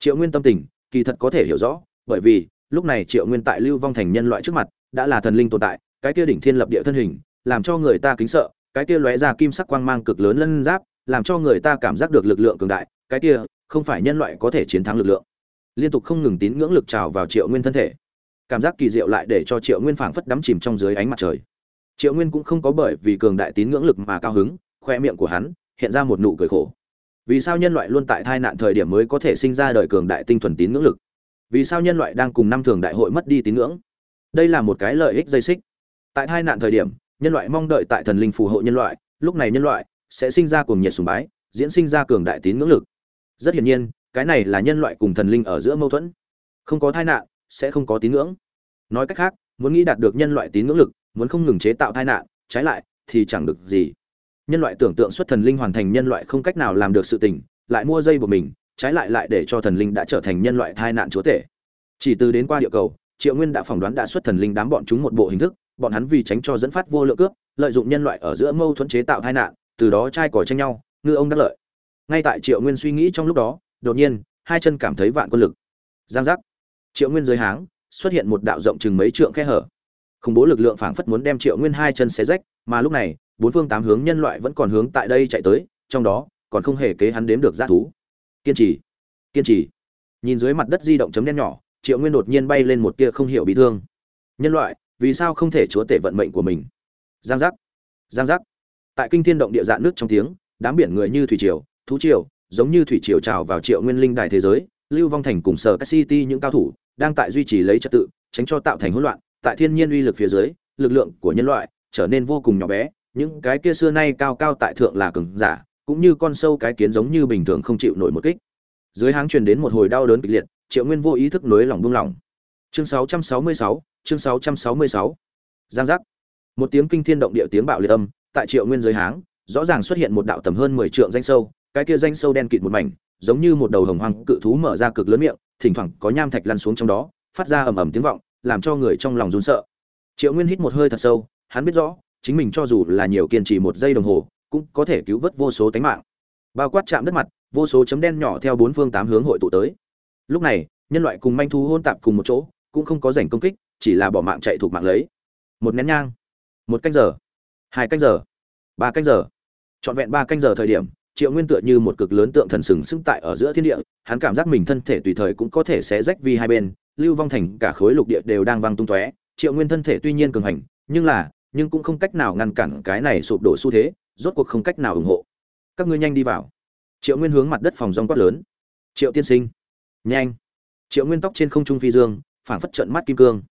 Triệu nguyên tâm tình, kỳ thật có thể hiểu rõ, bởi vì, lúc này triệu nguyên tại lưu vong thành nhân loại trước mặt, đã là thần linh tồn tại, cái kia đỉnh thiên lập địa thân hình, làm cho người ta kính sợ cái kia lóe ra kim sắc quang mang cực lớn lân giáp, làm cho người ta cảm giác được lực lượng cường đại, cái kia, không phải nhân loại có thể chiến thắng lực lượng. Liên tục không ngừng tín ngưỡng lực trào vào triệu nguyên thân thể. Cảm giác kỳ diệu lại để cho triệu nguyên phảng phất đắm chìm trong dưới ánh mặt trời. Triệu nguyên cũng không có bởi vì cường đại tín ngưỡng lực mà cao hứng, khoe miệng của hắn hiện ra một nụ cười khổ. Vì sao nhân loại luôn tại tai nạn thời điểm mới có thể sinh ra đời cường đại tinh thuần tín ngưỡng lực? Vì sao nhân loại đang cùng năm thường đại hội mất đi tín ngưỡng? Đây là một cái lợi ích dây xích. Tại tai nạn thời điểm nhân loại mong đợi tại thần linh phù hộ nhân loại, lúc này nhân loại sẽ sinh ra cuồng nhiệt sùng bái, diễn sinh ra cường đại tín ngưỡng lực. Rất hiển nhiên, cái này là nhân loại cùng thần linh ở giữa mâu thuẫn. Không có tai nạn, sẽ không có tín ngưỡng. Nói cách khác, muốn nghĩ đạt được nhân loại tín ngưỡng lực, muốn không ngừng chế tạo tai nạn, trái lại thì chẳng được gì. Nhân loại tưởng tượng xuất thần linh hoàn thành nhân loại không cách nào làm được sự tình, lại mua dây của mình, trái lại lại để cho thần linh đã trở thành nhân loại tai nạn chúa tể. Chỉ từ đến qua địa cầu, triệu nguyên đã phỏng đoán đã xuất thần linh đám bọn chúng một bộ hình thức bọn hắn vì tránh cho dẫn phát vô lượng cướp, lợi dụng nhân loại ở giữa mâu thuẫn chế tạo tai nạn, từ đó trai còi tranh nhau, ngư ông đắc lợi. Ngay tại triệu nguyên suy nghĩ trong lúc đó, đột nhiên, hai chân cảm thấy vạn quân lực. Giang giác. Triệu nguyên dưới háng, xuất hiện một đạo rộng chừng mấy trượng khe hở. Khủng bố lực lượng phảng phất muốn đem triệu nguyên hai chân xé rách, mà lúc này, bốn phương tám hướng nhân loại vẫn còn hướng tại đây chạy tới, trong đó, còn không hề kế hắn đếm được g thú. Kiên trì. Kiên trì. Nhìn dưới mặt đất di động chấm đen nhỏ, triệu nguyên đột nhiên bay lên một tia không hiểu bị thương. Nhân loại vì sao không thể chúa tể vận mệnh của mình? Giang giác giang giác. Tại kinh thiên động địa dạng nước trong tiếng đám biển người như thủy triều thú triều giống như thủy triều trào vào triệu nguyên linh đài thế giới lưu vong thành cùng sở các city những cao thủ đang tại duy trì lấy trật tự tránh cho tạo thành hỗn loạn. Tại thiên nhiên uy lực phía dưới lực lượng của nhân loại trở nên vô cùng nhỏ bé. Những cái kia xưa nay cao cao tại thượng là cường giả cũng như con sâu cái kiến giống như bình thường không chịu nổi một kích. Dưới háng truyền đến một hồi đau đớn kịch liệt triệu nguyên vô ý thức nối lòng buông lỏng. Chương 666, chương 666. giang giác. Một tiếng kinh thiên động địa tiếng bạo liệt âm, tại triệu nguyên dưới háng, rõ ràng xuất hiện một đạo tầm hơn mười trượng danh sâu, cái kia danh sâu đen kịt một mảnh, giống như một đầu hồng hoang cự thú mở ra cực lớn miệng, thỉnh thoảng có nham thạch lăn xuống trong đó, phát ra ầm ầm tiếng vọng, làm cho người trong lòng run sợ. Triệu nguyên hít một hơi thật sâu, hắn biết rõ, chính mình cho dù là nhiều kiên trì một giây đồng hồ, cũng có thể cứu vớt vô số tánh mạng. Bao quát chạm đất mặt, vô số chấm đen nhỏ theo bốn phương tám hướng hội tụ tới. Lúc này, nhân loại cùng manh thú hôn tạp cùng một chỗ, cũng không có rảnh công kích chỉ là bỏ mạng chạy thuộc mạng lấy. Một nén nhang, một canh giờ, hai canh giờ, ba canh giờ. Trọn vẹn ba canh giờ thời điểm, triệu nguyên tựa như một cực lớn tượng thần sừng sững tại ở giữa thiên địa, hắn cảm giác mình thân thể tùy thời cũng có thể sẽ rách vi hai bên, lưu vong thành cả khối lục địa đều đang văng tung tóe. Triệu nguyên thân thể tuy nhiên cường hành, nhưng là, nhưng cũng không cách nào ngăn cản cái này sụp đổ xu thế, rốt cuộc không cách nào ủng hộ. Các ngươi nhanh đi vào. Triệu nguyên hướng mặt đất phòng rong quát lớn. Triệu tiên sinh. Nhanh. Triệu nguyên tóc trên không trung phi dương, phảng phất trận mắt kim cương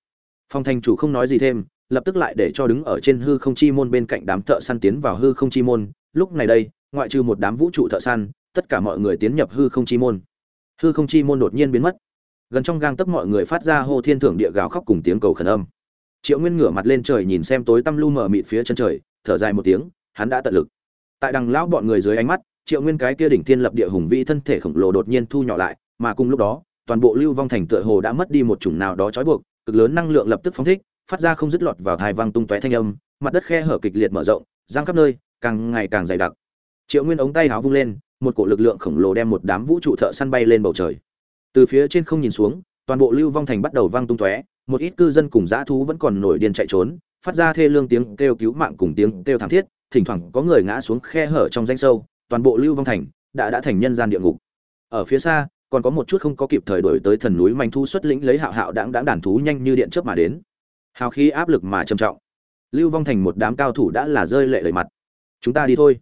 phong thành chủ không nói gì thêm, lập tức lại để cho đứng ở trên hư không chi môn bên cạnh đám thợ săn tiến vào hư không chi môn. Lúc này đây, ngoại trừ một đám vũ trụ thợ săn, tất cả mọi người tiến nhập hư không chi môn. Hư không chi môn đột nhiên biến mất. Gần trong gang tấc mọi người phát ra hô thiên thưởng địa gào khóc cùng tiếng cầu khẩn âm. Triệu nguyên ngửa mặt lên trời nhìn xem tối tăm lu mờ mịt phía chân trời, thở dài một tiếng, hắn đã tận lực. Tại đằng lão bọn người dưới ánh mắt, triệu nguyên cái kia đỉnh thiên lập địa hùng vĩ thân thể khổng lồ đột nhiên thu nhỏ lại, mà cùng lúc đó, toàn bộ lưu vong thành tựa hồ đã mất đi một chủng nào đó trói buộc cực lớn năng lượng lập tức phóng thích, phát ra không dứt lọt vào thai vang tung tóe thanh âm, mặt đất khe hở kịch liệt mở rộng, giang khắp nơi, càng ngày càng dày đặc. Triệu nguyên ống tay háo vung lên, một cổ lực lượng khổng lồ đem một đám vũ trụ thợ săn bay lên bầu trời. Từ phía trên không nhìn xuống, toàn bộ lưu vong thành bắt đầu vang tung tóe, một ít cư dân cùng dã thú vẫn còn nổi điên chạy trốn, phát ra thê lương tiếng kêu cứu mạng cùng tiếng kêu thảm thiết, thỉnh thoảng có người ngã xuống khe hở trong danh sâu, toàn bộ lưu vong thành đã đã thành nhân gian địa ngục. Ở phía xa còn có một chút không có kịp thời đổi tới thần núi manh thu xuất lĩnh lấy hạo hạo đáng đáng đàn thú nhanh như điện chớp mà đến. Hào khí áp lực mà trầm trọng. Lưu vong thành một đám cao thủ đã là rơi lệ lời mặt. Chúng ta đi thôi.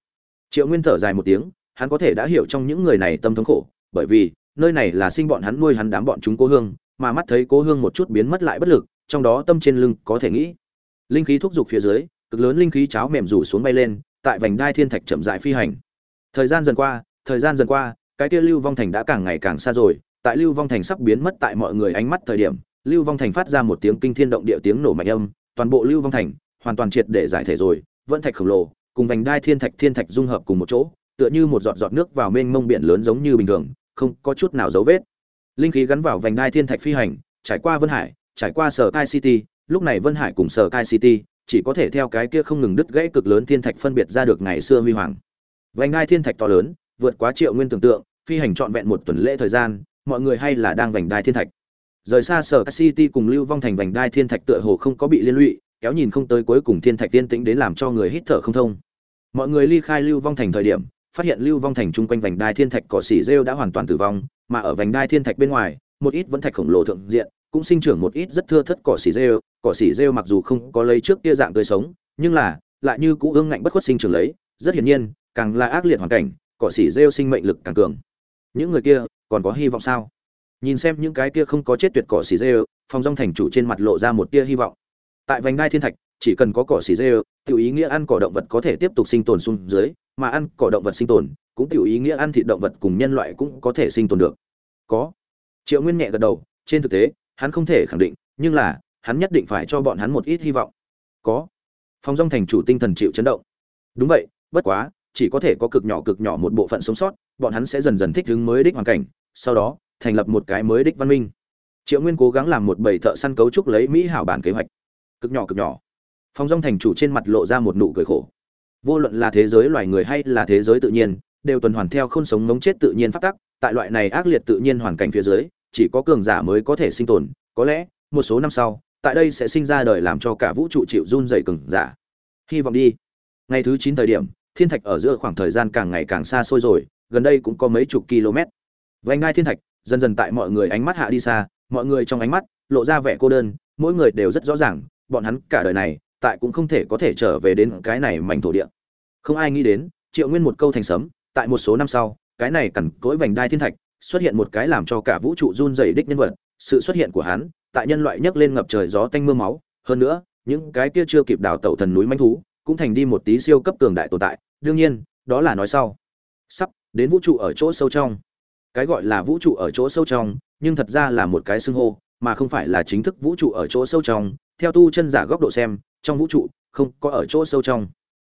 Triệu nguyên thở dài một tiếng, hắn có thể đã hiểu trong những người này tâm thống khổ, bởi vì, nơi này là sinh bọn hắn nuôi hắn đám bọn chúng cố hương, mà mắt thấy cố hương một chút biến mất lại bất lực, trong đó tâm trên lưng có thể nghĩ. Linh khí thúc giục phía dưới, cực lớn linh khí cháo mềm rủ xuống bay lên, tại vành đai thiên thạch chậm dại phi hành. Thời gian dần qua, thời gian dần qua cái kia lưu vong thành đã càng ngày càng xa rồi, tại lưu vong thành sắp biến mất tại mọi người ánh mắt thời điểm, lưu vong thành phát ra một tiếng kinh thiên động địa tiếng nổ mạnh âm, toàn bộ lưu vong thành hoàn toàn triệt để giải thể rồi, vẫn thạch khổng lồ, cùng vành đai thiên thạch thiên thạch dung hợp cùng một chỗ, tựa như một giọt giọt nước vào mênh mông biển lớn giống như bình thường, không có chút nào dấu vết. Linh khí gắn vào vành đai thiên thạch phi hành, trải qua vân hải, trải qua sở kai city, lúc này vân hải cùng sở kai city chỉ có thể theo cái kia không ngừng đứt gãy cực lớn thiên thạch phân biệt ra được ngày xưa huy hoàng. Vành đai thiên thạch to lớn vượt quá triệu nguyên tưởng tượng, phi hành trọn vẹn một tuần lễ thời gian, mọi người hay là đang vành đai thiên thạch. Rời xa sở city cùng lưu vong thành vành đai thiên thạch tựa hồ không có bị liên lụy, kéo nhìn không tới cuối cùng thiên thạch tiên tĩnh đến làm cho người hít thở không thông. Mọi người ly khai lưu vong thành thời điểm, phát hiện lưu vong thành chung quanh vành đai thiên thạch cỏ xỉ rêu đã hoàn toàn tử vong, mà ở vành đai thiên thạch bên ngoài, một ít vẫn thạch khổng lồ thượng diện, cũng sinh trưởng một ít rất thưa thất cỏ xỉ rêu. Cỏ xỉ rêu mặc dù không có lấy trước kia dạng tươi sống, nhưng là lại như cũ ương ngạnh bất khuất sinh trưởng lấy. Rất hiển nhiên, càng là ác liệt hoàn cảnh cỏ xỉ rêu sinh mệnh lực càng cường. Những người kia còn có hy vọng sao? Nhìn xem những cái kia không có chết tuyệt cỏ xỉ rêu, phong rong thành chủ trên mặt lộ ra một tia hy vọng. Tại vành đai thiên thạch, chỉ cần có cỏ xỉ rêu, tiểu ý nghĩa ăn cỏ động vật có thể tiếp tục sinh tồn xuống dưới, mà ăn cỏ động vật sinh tồn, cũng tiểu ý nghĩa ăn thịt động vật cùng nhân loại cũng có thể sinh tồn được. Có. Triệu nguyên nhẹ gật đầu, trên thực tế, hắn không thể khẳng định, nhưng là, hắn nhất định phải cho bọn hắn một ít hy vọng. Có. Phong rong thành chủ tinh thần chịu chấn động. Đúng vậy, bất quá chỉ có thể có cực nhỏ cực nhỏ một bộ phận sống sót, bọn hắn sẽ dần dần thích ứng mới đích hoàn cảnh, sau đó, thành lập một cái mới đích văn minh. Triệu nguyên cố gắng làm một bầy thợ săn cấu trúc lấy mỹ hảo bản kế hoạch. Cực nhỏ cực nhỏ. Phong dong thành chủ trên mặt lộ ra một nụ cười khổ. Vô luận là thế giới loài người hay là thế giới tự nhiên, đều tuần hoàn theo không sống ngống chết tự nhiên phát tắc, tại loại này ác liệt tự nhiên hoàn cảnh phía dưới, chỉ có cường giả mới có thể sinh tồn. Có lẽ, một số năm sau, tại đây sẽ sinh ra đời làm cho cả vũ trụ chịu run dày cường giả. Hy vọng đi. Ngày thứ chín thời điểm thiên thạch ở giữa khoảng thời gian càng ngày càng xa xôi rồi, gần đây cũng có mấy chục km. Vành ngai thiên thạch, dần dần tại mọi người ánh mắt hạ đi xa, mọi người trong ánh mắt lộ ra vẻ cô đơn, mỗi người đều rất rõ ràng, bọn hắn cả đời này, tại cũng không thể có thể trở về đến cái này mảnh thổ địa. Không ai nghĩ đến, triệu nguyên một câu thành sấm, tại một số năm sau, cái này cằn cỗi vành đai thiên thạch xuất hiện một cái làm cho cả vũ trụ run rẩy đích nhân vật, sự xuất hiện của hắn, tại nhân loại nhấc lên ngập trời gió tanh mưa máu, hơn nữa, những cái kia chưa kịp đào tẩu thần núi manh thú cũng thành đi một tí siêu cấp cường đại tồn tại, đương nhiên, đó là nói sau. Sắp đến vũ trụ ở chỗ sâu trong. Cái gọi là vũ trụ ở chỗ sâu trong, nhưng thật ra là một cái xưng hô, mà không phải là chính thức vũ trụ ở chỗ sâu trong. Theo tu chân giả góc độ xem, trong vũ trụ không có ở chỗ sâu trong.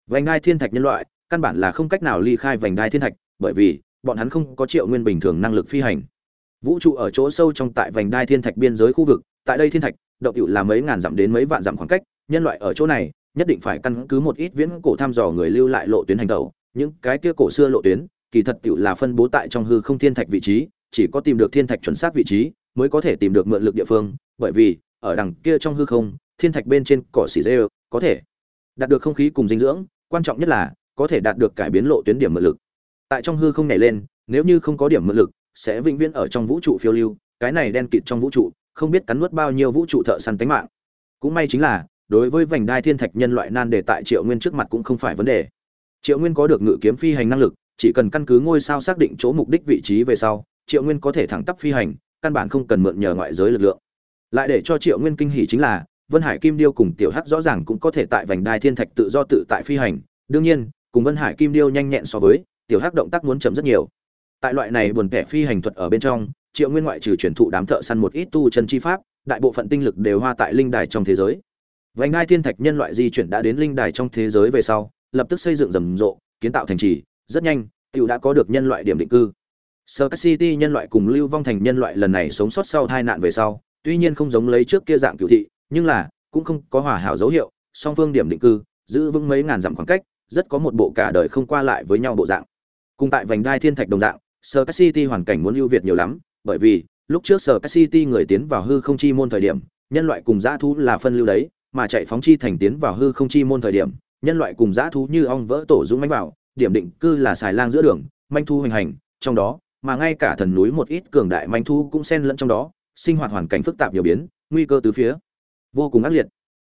Vành đai thiên thạch nhân loại, căn bản là không cách nào ly khai vành đai thiên thạch, bởi vì bọn hắn không có triệu nguyên bình thường năng lực phi hành. Vũ trụ ở chỗ sâu trong tại vành đai thiên thạch biên giới khu vực, tại đây thiên thạch, động cựu là mấy ngàn dặm đến mấy vạn dặm khoảng cách, nhân loại ở chỗ này nhất định phải căn cứ một ít viễn cổ thăm dò người lưu lại lộ tuyến hành tẩu. Những cái kia cổ xưa lộ tuyến, kỳ thật tựu là phân bố tại trong hư không thiên thạch vị trí, chỉ có tìm được thiên thạch chuẩn xác vị trí mới có thể tìm được mượn lực địa phương. Bởi vì, ở đằng kia trong hư không, thiên thạch bên trên cỏ xỉ dê có thể đạt được không khí cùng dinh dưỡng. Quan trọng nhất là, có thể đạt được cải biến lộ tuyến điểm mượn lực. Tại trong hư không nhảy lên, nếu như không có điểm mượn lực, sẽ vĩnh viễn ở trong vũ trụ phiêu lưu. Cái này đen kịt trong vũ trụ, không biết cắn nuốt bao nhiêu vũ trụ thợ săn tánh mạng. Cũng may chính là đối với vành đai thiên thạch nhân loại nan đề tại triệu nguyên trước mặt cũng không phải vấn đề. Triệu nguyên có được ngự kiếm phi hành năng lực, chỉ cần căn cứ ngôi sao xác định chỗ mục đích vị trí về sau, triệu nguyên có thể thẳng tắp phi hành, căn bản không cần mượn nhờ ngoại giới lực lượng. Lại để cho triệu nguyên kinh hỉ chính là, vân hải kim điêu cùng tiểu hắc rõ ràng cũng có thể tại vành đai thiên thạch tự do tự tại phi hành. Đương nhiên, cùng vân hải kim điêu nhanh nhẹn so với, tiểu hắc động tác muốn chậm rất nhiều. Tại loại này buồn kẻ phi hành thuật ở bên trong, triệu nguyên ngoại trừ truyền thụ đám thợ săn một ít tu chân chi pháp, đại bộ phận tinh lực đều hoa tại linh đài trong thế giới vành đai thiên thạch nhân loại di chuyển đã đến linh đài trong thế giới về sau lập tức xây dựng rầm rộ kiến tạo thành trì rất nhanh tiểu đã có được nhân loại điểm định cư Sơ City nhân loại cùng lưu vong thành nhân loại lần này sống sót sau tai nạn về sau, tuy nhiên không giống lấy trước kia dạng cửu thị, nhưng là cũng không có hòa hảo dấu hiệu, song phương điểm định cư, giữ vững mấy ngàn dặm khoảng cách, rất có một bộ cả đời không qua lại với nhau bộ dạng. Cùng tại vành đai thiên thạch đồng dạng, Sơ City hoàn cảnh muốn ưu việt nhiều lắm, bởi vì lúc trước Sơ City người tiến vào hư không chi môn thời điểm, nhân loại cùng dã thú là phân lưu đấy, mà chạy phóng chi thành tiến vào hư không chi môn thời điểm, nhân loại cùng dã thú như ong vỡ tổ dũng mánh vào, điểm định cư là xài lang giữa đường, manh thu hoành hành, trong đó mà ngay cả thần núi một ít cường đại manh thu cũng xen lẫn trong đó sinh hoạt hoàn cảnh phức tạp nhiều biến nguy cơ từ phía vô cùng ác liệt.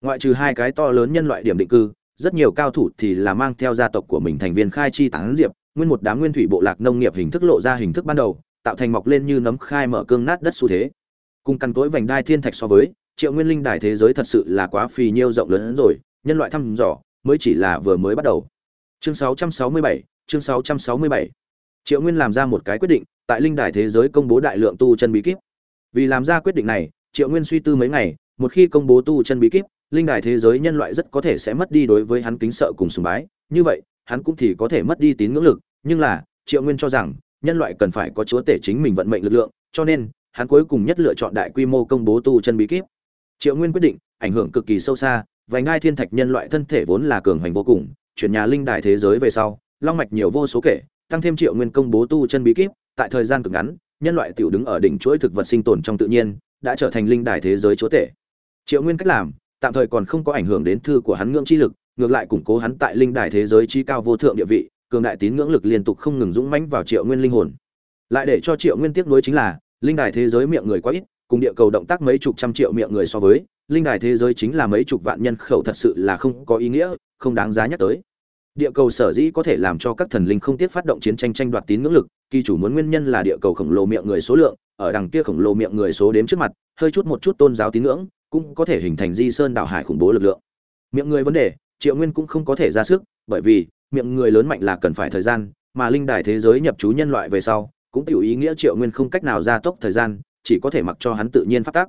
Ngoại trừ hai cái to lớn nhân loại điểm định cư rất nhiều cao thủ thì là mang theo gia tộc của mình thành viên khai chi tán diệp nguyên một đám nguyên thủy bộ lạc nông nghiệp hình thức lộ ra hình thức ban đầu tạo thành mọc lên như nấm khai mở cương nát đất xu thế. Cùng căn cối vành đai thiên thạch so với triệu nguyên linh đài thế giới thật sự là quá phì nhiêu rộng lớn hơn rồi nhân loại thăm dò mới chỉ là vừa mới bắt đầu. Chương 667, chương 667 triệu nguyên làm ra một cái quyết định tại linh đài thế giới công bố đại lượng tu chân bí kíp. Vì làm ra quyết định này triệu nguyên suy tư mấy ngày một khi công bố tu chân bí kíp linh đài thế giới nhân loại rất có thể sẽ mất đi đối với hắn kính sợ cùng sùng bái. Như vậy hắn cũng thì có thể mất đi tín ngưỡng lực nhưng là triệu nguyên cho rằng nhân loại cần phải có chúa tể chính mình vận mệnh lực lượng cho nên hắn cuối cùng nhất lựa chọn đại quy mô công bố tu chân bí kíp triệu nguyên quyết định, ảnh hưởng cực kỳ sâu xa vành ngai thiên thạch nhân loại thân thể vốn là cường hành vô cùng, chuyển nhà linh đài thế giới về sau, long mạch nhiều vô số kể, tăng thêm triệu nguyên công bố tu chân bí kíp, tại thời gian cực ngắn, nhân loại tiểu đứng ở đỉnh chuỗi thực vật sinh tồn trong tự nhiên, đã trở thành linh đài thế giới chúa tể. Triệu nguyên cách làm, tạm thời còn không có ảnh hưởng đến thư của hắn ngưỡng chi lực, ngược lại củng cố hắn tại linh đài thế giới chi cao vô thượng địa vị, cường đại tín ngưỡng lực liên tục không ngừng dũng mãnh vào triệu nguyên linh hồn. Lại để cho triệu nguyên tiếc nuối chính là, linh đài thế giới miệng người quá ít cùng địa cầu động tác mấy chục trăm triệu miệng người so với, linh đài thế giới chính là mấy chục vạn nhân khẩu thật sự là không có ý nghĩa, không đáng giá nhắc tới. Địa cầu sở dĩ có thể làm cho các thần linh không tiếc phát động chiến tranh tranh đoạt tín ngưỡng lực, kỳ chủ muốn nguyên nhân là địa cầu khổng lồ miệng người số lượng, ở đằng kia khổng lồ miệng người số đếm trước mặt, hơi chút một chút tôn giáo tín ngưỡng, cũng có thể hình thành di sơn đảo hải khủng bố lực lượng. Miệng người vấn đề, triệu nguyên cũng không có thể ra sức, bởi vì, miệng người lớn mạnh là cần phải thời gian, mà linh đài thế giới nhập chú nhân loại về sau, cũng tiểu ý nghĩa triệu nguyên không cách nào gia tốc thời gian chỉ có thể mặc cho hắn tự nhiên phát tác.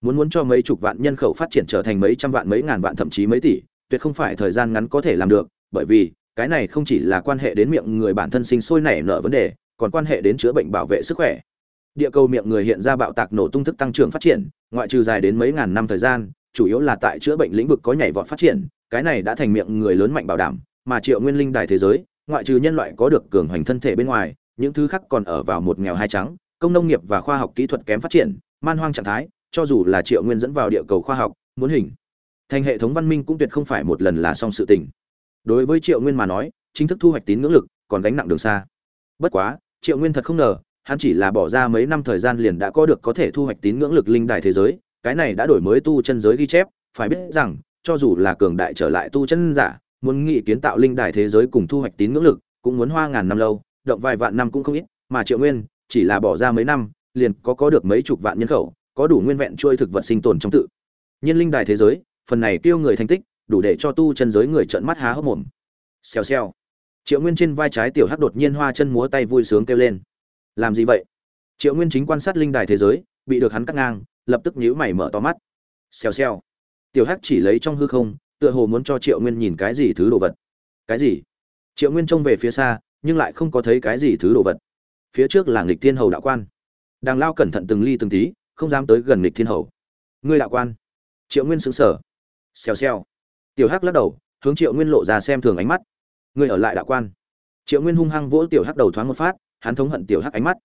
Muốn muốn cho mấy chục vạn nhân khẩu phát triển trở thành mấy trăm vạn mấy ngàn vạn thậm chí mấy tỷ, tuyệt không phải thời gian ngắn có thể làm được, bởi vì, cái này không chỉ là quan hệ đến miệng người bản thân sinh sôi nảy nở vấn đề, còn quan hệ đến chữa bệnh bảo vệ sức khỏe. Địa cầu miệng người hiện ra bạo tạc nổ tung thức tăng trưởng phát triển, ngoại trừ dài đến mấy ngàn năm thời gian, chủ yếu là tại chữa bệnh lĩnh vực có nhảy vọt phát triển, cái này đã thành miệng người lớn mạnh bảo đảm, mà triệu nguyên linh đài thế giới, ngoại trừ nhân loại có được cường hoành thân thể bên ngoài, những thứ khác còn ở vào một nghèo hai trắng công nông nghiệp và khoa học kỹ thuật kém phát triển, man hoang trạng thái, cho dù là triệu nguyên dẫn vào địa cầu khoa học, muốn hình thành hệ thống văn minh cũng tuyệt không phải một lần là xong sự tình. Đối với triệu nguyên mà nói, chính thức thu hoạch tín ngưỡng lực còn gánh nặng đường xa. Bất quá, triệu nguyên thật không ngờ, hắn chỉ là bỏ ra mấy năm thời gian liền đã có được có thể thu hoạch tín ngưỡng lực linh đài thế giới, cái này đã đổi mới tu chân giới ghi chép, phải biết rằng, cho dù là cường đại trở lại tu chân giả, muốn nghị kiến tạo linh đài thế giới cùng thu hoạch tín ngưỡng lực, cũng muốn hoa ngàn năm lâu, động vài vạn năm cũng không ít, mà triệu nguyên chỉ là bỏ ra mấy năm, liền có có được mấy chục vạn nhân khẩu, có đủ nguyên vẹn chuôi thực vật sinh tồn trong tự. Nhiên linh đài thế giới, phần này kêu người thành tích, đủ để cho tu chân giới người trợn mắt há hốc mồm. Xèo xèo. Triệu nguyên trên vai trái tiểu hắc đột nhiên hoa chân múa tay vui sướng kêu lên. Làm gì vậy? Triệu nguyên chính quan sát linh đài thế giới, bị được hắn cắt ngang, lập tức nhíu mày mở to mắt. Xèo xèo. Tiểu hắc chỉ lấy trong hư không, tựa hồ muốn cho triệu nguyên nhìn cái gì thứ đồ vật. Cái gì? Triệu nguyên trông về phía xa, nhưng lại không có thấy cái gì thứ đồ vật phía trước là nghịch thiên hầu đạo quan. Đang lao cẩn thận từng ly từng tí, không dám tới gần nghịch thiên hầu. Ngươi đạo quan. Triệu nguyên xứng sở xèo xèo. Tiểu hắc lắc đầu, hướng triệu nguyên lộ ra xem thường ánh mắt. Ngươi ở lại đạo quan. Triệu nguyên hung hăng vỗ tiểu hắc đầu thoáng một phát, hắn thống hận tiểu hắc ánh mắt.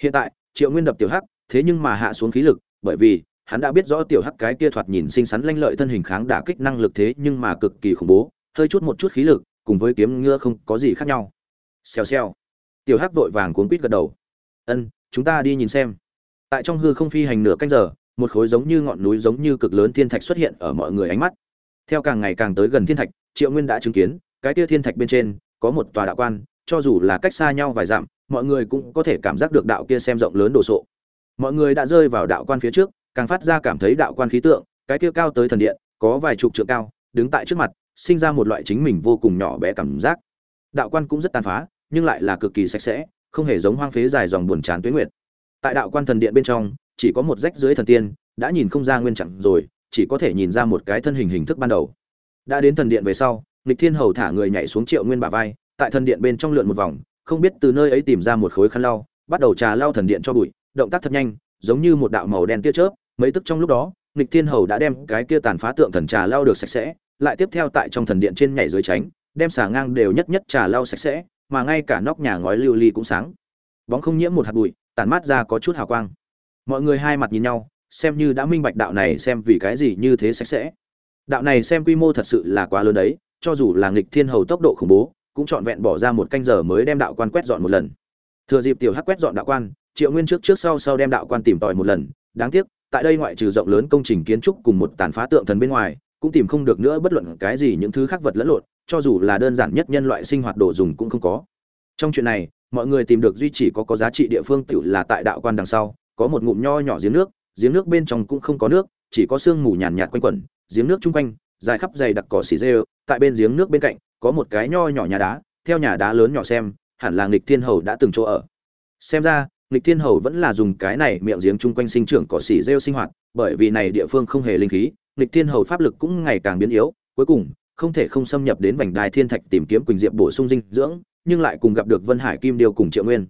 Hiện tại, triệu nguyên đập tiểu hắc, thế nhưng mà hạ xuống khí lực, bởi vì hắn đã biết rõ tiểu hắc cái kia thoạt nhìn xinh xắn lanh lợi thân hình kháng đả kích năng lực thế nhưng mà cực kỳ khủng bố, hơi chút một chút khí lực, cùng với kiếm ngựa không có gì khác nhau. Xèo xèo tiểu hắc vội vàng cuốn quýt gật đầu. Ân, chúng ta đi nhìn xem. Tại trong hư không phi hành nửa canh giờ, một khối giống như ngọn núi giống như cực lớn thiên thạch xuất hiện ở mọi người ánh mắt. Theo càng ngày càng tới gần thiên thạch, triệu nguyên đã chứng kiến, cái kia thiên thạch bên trên có một tòa đạo quan, cho dù là cách xa nhau vài dặm, mọi người cũng có thể cảm giác được đạo kia xem rộng lớn đồ sộ. Mọi người đã rơi vào đạo quan phía trước, càng phát ra cảm thấy đạo quan khí tượng, cái kia cao tới thần điện, có vài chục trượng cao, đứng tại trước mặt, sinh ra một loại chính mình vô cùng nhỏ bé cảm giác. Đạo quan cũng rất tàn phá nhưng lại là cực kỳ sạch sẽ, không hề giống hoang phế dài dòng buồn chán tuyết nguyệt. Tại đạo quan thần điện bên trong, chỉ có một rách dưới thần tiên, đã nhìn không ra nguyên trạng rồi, chỉ có thể nhìn ra một cái thân hình hình thức ban đầu. Đã đến thần điện về sau, nghịch thiên hầu thả người nhảy xuống triệu nguyên bả vai, tại thần điện bên trong lượn một vòng, không biết từ nơi ấy tìm ra một khối khăn lau, bắt đầu trà lau thần điện cho bụi, động tác thật nhanh, giống như một đạo màu đen tia chớp, mấy tức trong lúc đó, nghịch thiên hầu đã đem cái kia tàn phá tượng thần trà lau được sạch sẽ, lại tiếp theo tại trong thần điện trên nhảy dưới tránh, đem xà ngang đều nhất nhất trà lau sạch sẽ mà ngay cả nóc nhà ngói lưu ly cũng sáng. Bóng không nhiễm một hạt bụi tàn mát ra có chút hào quang. Mọi người hai mặt nhìn nhau, xem như đã minh bạch đạo này xem vì cái gì như thế sạch sẽ. Đạo này xem quy mô thật sự là quá lớn đấy, cho dù là nghịch thiên hầu tốc độ khủng bố, cũng trọn vẹn bỏ ra một canh giờ mới đem đạo quan quét dọn một lần. Thừa dịp tiểu hắc quét dọn đạo quan, triệu nguyên trước trước sau sau đem đạo quan tìm tòi một lần. Đáng tiếc, tại đây ngoại trừ rộng lớn công trình kiến trúc cùng một tàn phá tượng thần bên ngoài, cũng tìm không được nữa bất luận cái gì những thứ khác vật lẫn lộn cho dù là đơn giản nhất nhân loại sinh hoạt đồ dùng cũng không có. Trong chuyện này, mọi người tìm được duy chỉ có có giá trị địa phương tiểu là tại đạo quan đằng sau, có một ngụm nho nhỏ giếng nước giếng nước bên trong cũng không có nước, chỉ có sương mù nhàn nhạt quanh quẩn, giếng nước chung quanh, dài khắp dày đặc cỏ xỉ rêu tại bên giếng nước bên cạnh, có một cái nho nhỏ nhà đá, theo nhà đá lớn nhỏ xem, hẳn là nghịch thiên hầu đã từng chỗ ở. Xem ra, nghịch thiên hầu vẫn là dùng cái này miệng giếng chung quanh sinh trưởng cỏ xỉ rêu sinh hoạt, bởi vì này địa phương không hề linh khí, nghịch thiên hầu pháp lực cũng ngày càng biến yếu, cuối cùng không thể không xâm nhập đến vành đai thiên thạch tìm kiếm quỳnh diệp bổ sung dinh dưỡng, nhưng lại cùng gặp được vân hải kim điêu cùng triệu nguyên.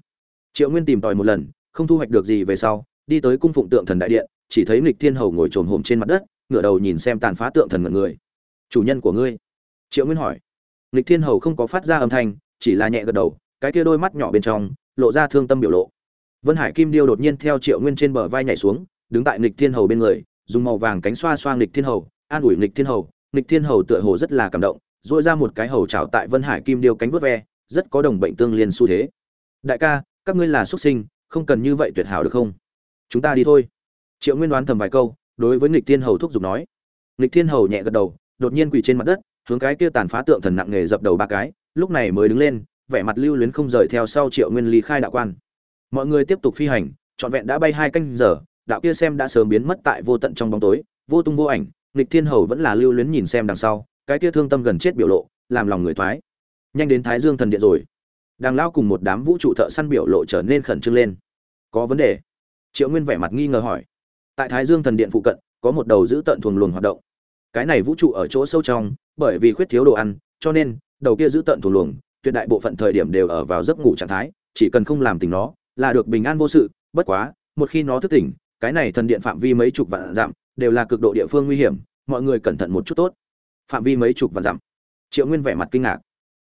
Triệu nguyên tìm tòi một lần, không thu hoạch được gì về sau, đi tới cung phụng tượng thần đại điện, chỉ thấy nghịch thiên hầu ngồi trồm hổm trên mặt đất, ngửa đầu nhìn xem tàn phá tượng thần ngẩn người. Chủ nhân của ngươi? Triệu nguyên hỏi. Nghịch thiên hầu không có phát ra âm thanh, chỉ là nhẹ gật đầu, cái kia đôi mắt nhỏ bên trong, lộ ra thương tâm biểu lộ. Vân hải kim điêu đột nhiên theo triệu nguyên trên bờ vai nhảy xuống, đứng tại nghịch thiên hầu bên người, dùng màu vàng cánh xoa xoa nghịch thiên hầu, an ủi nghịch thiên hầu nghịch thiên hầu tựa hồ rất là cảm động dội ra một cái hầu trào tại vân hải kim điêu cánh vớt ve, rất có đồng bệnh tương liên xu thế. Đại ca, các ngươi là xuất sinh, không cần như vậy tuyệt hảo được không? Chúng ta đi thôi. Triệu nguyên đoán thầm vài câu, đối với nghịch thiên hầu thúc giục nói. Nghịch thiên hầu nhẹ gật đầu, đột nhiên quỳ trên mặt đất, hướng cái kia tàn phá tượng thần nặng nghề dập đầu ba cái, lúc này mới đứng lên, vẻ mặt lưu luyến không rời theo sau triệu nguyên ly khai đạo quan. Mọi người tiếp tục phi hành, trọn vẹn đã bay hai canh giờ, đạo kia xem đã sớm biến mất tại vô tận trong bóng tối, vô tung vô ảnh nghịch thiên hầu vẫn là lưu luyến nhìn xem đằng sau, cái kia thương tâm gần chết biểu lộ, làm lòng người thoái. Nhanh đến thái dương thần điện rồi. Đàng lao cùng một đám vũ trụ thợ săn biểu lộ trở nên khẩn trương lên. Có vấn đề? Triệu nguyên vẻ mặt nghi ngờ hỏi. Tại thái dương thần điện phụ cận, có một đầu giữ tận thuồng luồng hoạt động. Cái này vũ trụ ở chỗ sâu trong, bởi vì khuyết thiếu đồ ăn, cho nên, đầu kia giữ tận thuồng luồng, tuyệt đại bộ phận thời điểm đều ở vào giấc ngủ trạng thái, chỉ cần không làm tình nó, là được bình an vô sự. Bất quá, một khi nó thức tỉnh, cái này thần điện phạm vi mấy chục vạn dặm đều là cực độ địa phương nguy hiểm, mọi người cẩn thận một chút tốt. Phạm vi mấy chục vạn dặm. Triệu nguyên vẻ mặt kinh ngạc.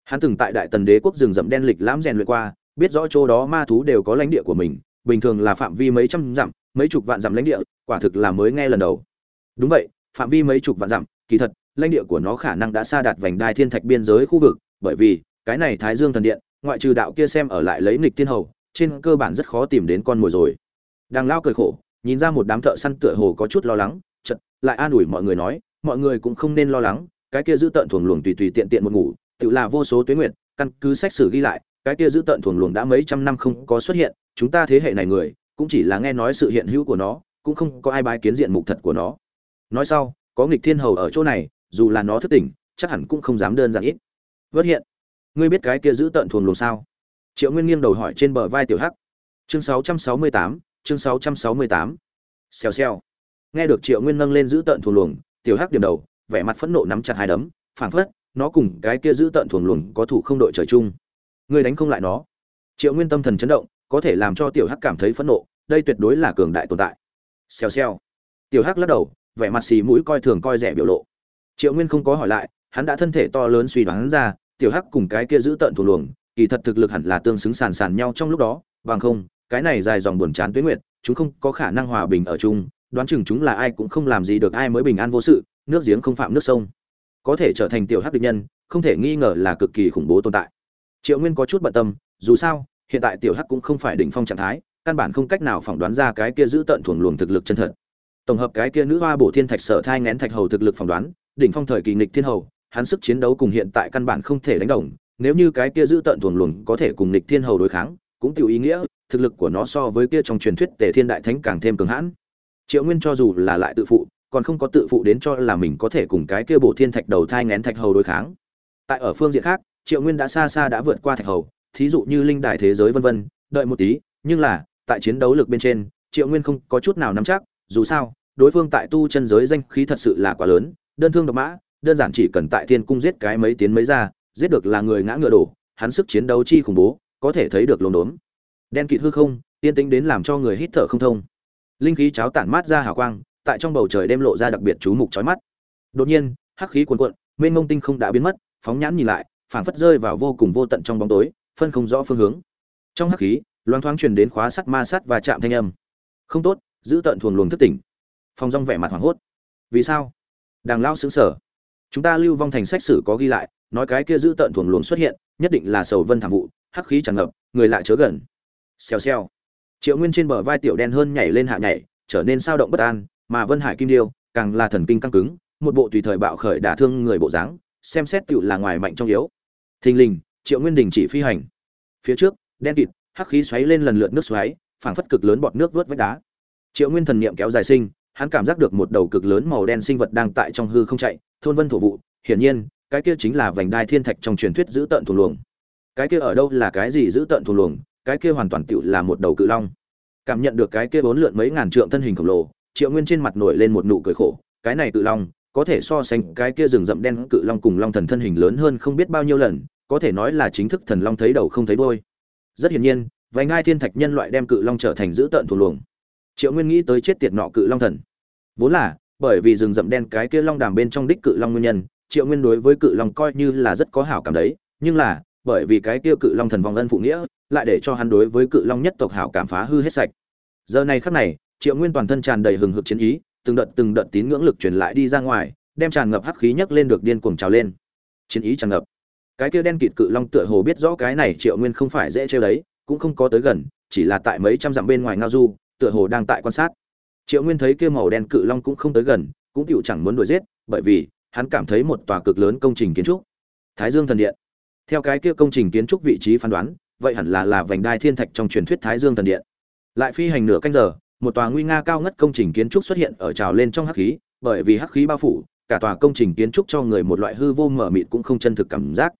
Hắn từng tại đại tần đế quốc rừng rậm đen lịch lãm rèn luyện qua, biết rõ chỗ đó ma thú đều có lãnh địa của mình, bình thường là phạm vi mấy trăm dặm, mấy chục vạn dặm lãnh địa, quả thực là mới nghe lần đầu. Đúng vậy, phạm vi mấy chục vạn dặm, kỳ thật, lãnh địa của nó khả năng đã xa đạt vành đai thiên thạch biên giới khu vực, bởi vì, cái này thái dương thần điện, ngoại trừ đạo kia xem ở lại lấy nghịch thiên hầu, trên cơ bản rất khó tìm đến con mồi rồi. Đang lao cười khổ nhìn ra một đám thợ săn tựa hồ có chút lo lắng chật lại an ủi mọi người nói mọi người cũng không nên lo lắng cái kia giữ tận thuồng luồng tùy tùy tiện tiện một ngủ tự là vô số tuyến nguyện căn cứ sách sử ghi lại cái kia giữ tận thuồng luồng đã mấy trăm năm không có xuất hiện chúng ta thế hệ này người cũng chỉ là nghe nói sự hiện hữu của nó cũng không có ai bái kiến diện mục thật của nó. Nói sau có nghịch thiên hầu ở chỗ này dù là nó thức tỉnh chắc hẳn cũng không dám đơn giản ít. Vớt hiện ngươi biết cái kia giữ tận thuồng luồng sao? Triệu nguyên nghiêng đầu hỏi trên bờ vai tiểu hắc. Chương 668, chương 668. xèo xèo. Nghe được triệu nguyên nâng lên giữ tận thuần luồng, tiểu hắc điểm đầu, vẻ mặt phẫn nộ nắm chặt hai đấm, phảng phất, nó cùng cái kia giữ tận thuần luồng có thủ không đội trời chung. Ngươi đánh không lại nó. Triệu nguyên tâm thần chấn động, có thể làm cho tiểu hắc cảm thấy phẫn nộ, đây tuyệt đối là cường đại tồn tại. Xèo xèo. Tiểu hắc lắc đầu, vẻ mặt xì mũi coi thường coi rẻ biểu lộ. Triệu nguyên không có hỏi lại, hắn đã thân thể to lớn suy đoán ra, tiểu hắc cùng cái kia giữ tận thuần luồng, kỳ thật thực lực hẳn là tương xứng sàn sàn nhau trong lúc đó, bằng không cái này dài dòng buồn chán tuyết nguyệt, chúng không có khả năng hòa bình ở chung, đoán chừng chúng là ai cũng không làm gì được ai mới bình an vô sự, nước giếng không phạm nước sông. Có thể trở thành tiểu hắc địch nhân, không thể nghi ngờ là cực kỳ khủng bố tồn tại. Triệu nguyên có chút bận tâm, dù sao, hiện tại tiểu hắc cũng không phải đỉnh phong trạng thái, căn bản không cách nào phỏng đoán ra cái kia giữ tận thuần luồng thực lực chân thật. Tổng hợp cái kia nữ hoa bổ thiên thạch sở thai ngén thạch hầu thực lực phỏng đoán, đỉnh phong thời kỳ nghịch thiên hầu, hắn sức chiến đấu cùng hiện tại căn bản không thể đánh đồng, nếu như cái kia giữ tận thuần luồng có thể cùng nghịch thiên hầu đối kháng, cũng tiểu ý nghĩa thực lực của nó so với kia trong truyền thuyết tề thiên đại thánh càng thêm cường hãn. Triệu nguyên cho dù là lại tự phụ, còn không có tự phụ đến cho là mình có thể cùng cái kia bộ thiên thạch đầu thai ngén thạch hầu đối kháng. Tại ở phương diện khác, triệu nguyên đã xa xa đã vượt qua thạch hầu, thí dụ như linh đài thế giới vân vân, đợi một tí, nhưng là, tại chiến đấu lực bên trên, triệu nguyên không có chút nào nắm chắc, dù sao, đối phương tại tu chân giới danh khí thật sự là quá lớn, đơn thương độc mã, đơn giản chỉ cần tại thiên cung giết cái mấy tiến mấy ra, giết được là người ngã ngựa đổ, hắn sức chiến đấu chi khủng bố, có thể thấy được lồn đốn đen kịt hư không, yên tĩnh đến làm cho người hít thở không thông. Linh khí cháo tản mát ra hào quang, tại trong bầu trời đêm lộ ra đặc biệt chú mục chói mắt. Đột nhiên, hắc khí cuồn cuộn, mênh mông tinh không đã biến mất, phóng nhãn nhìn lại, phảng phất rơi vào vô cùng vô tận trong bóng tối, phân không rõ phương hướng. Trong hắc khí, loang thoáng truyền đến khóa sắt ma sắt và chạm thanh âm. Không tốt, giữ tận thuồng luồng thức tỉnh. Phong rong vẻ mặt hoảng hốt. Vì sao? Đàng lao xứng sở chúng ta lưu vong thành sách sử có ghi lại, nói cái kia giữ tận thuồng luồng xuất hiện, nhất định là sầu vân thảm vụ, hắc khí tràn ngập, người lại chớ gần xèo xèo. Triệu nguyên trên bờ vai tiểu đen hơn nhảy lên hạ nhảy, trở nên sao động bất an, mà vân hải kim điêu càng là thần kinh căng cứng, một bộ tùy thời bạo khởi đả thương người bộ dáng, xem xét tựu là ngoài mạnh trong yếu. Thình lình, triệu nguyên đình chỉ phi hành. Phía trước, đen kịt, hắc khí xoáy lên lần lượt nước xoáy, phảng phất cực lớn bọt nước vớt vách đá. Triệu nguyên thần niệm kéo dài sinh, hắn cảm giác được một đầu cực lớn màu đen sinh vật đang tại trong hư không chạy, thôn vân thổ vụ, hiển nhiên, cái kia chính là vành đai thiên thạch trong truyền thuyết giữ tận thủ luồng. Cái kia ở đâu là cái gì giữ tận thủ luồng? Cái kia hoàn toàn tựu là một đầu cự long. Cảm nhận được cái kia bốn lượn mấy ngàn trượng thân hình khổng lồ, triệu nguyên trên mặt nổi lên một nụ cười khổ. Cái này cự long, có thể so sánh cái kia rừng rậm đen cự long cùng long thần thân hình lớn hơn không biết bao nhiêu lần, có thể nói là chính thức thần long thấy đầu không thấy đôi rất hiển nhiên, vành ngai thiên thạch nhân loại đem cự long trở thành giữ tận thù luồng. Triệu nguyên nghĩ tới chết tiệt nọ cự long thần. Vốn là, bởi vì rừng rậm đen cái kia long đàm bên trong đích cự long nguyên nhân, triệu nguyên đối với cự long coi như là rất có hảo cảm đấy, nhưng là bởi vì cái kia cự long thần vong ân phụ nghĩa, lại để cho hắn đối với cự long nhất tộc hảo cảm phá hư hết sạch. Giờ này khắc này, triệu nguyên toàn thân tràn đầy hừng hực chiến ý, từng đợt từng đợt tín ngưỡng lực truyền lại đi ra ngoài, đem tràn ngập hắc khí nhấc lên được điên cuồng trào lên. Chiến ý tràn ngập. Cái kia đen kịt cự long tựa hồ biết rõ cái này triệu nguyên không phải dễ chơi đấy, cũng không có tới gần, chỉ là tại mấy trăm dặm bên ngoài ngao du, tựa hồ đang tại quan sát. Triệu nguyên thấy kia màu đen cự long cũng không tới gần, cũng tựu chẳng muốn đuổi giết, bởi vì hắn cảm thấy một tòa cực lớn công trình kiến trúc. Thái dương thần điện theo cái kia công trình kiến trúc vị trí phán đoán, vậy hẳn là là vành đai thiên thạch trong truyền thuyết thái dương thần điện. Lại phi hành nửa canh giờ, một tòa nguy nga cao ngất công trình kiến trúc xuất hiện ở trào lên trong hắc khí, bởi vì hắc khí bao phủ, cả tòa công trình kiến trúc cho người một loại hư vô mở mịt cũng không chân thực cảm giác.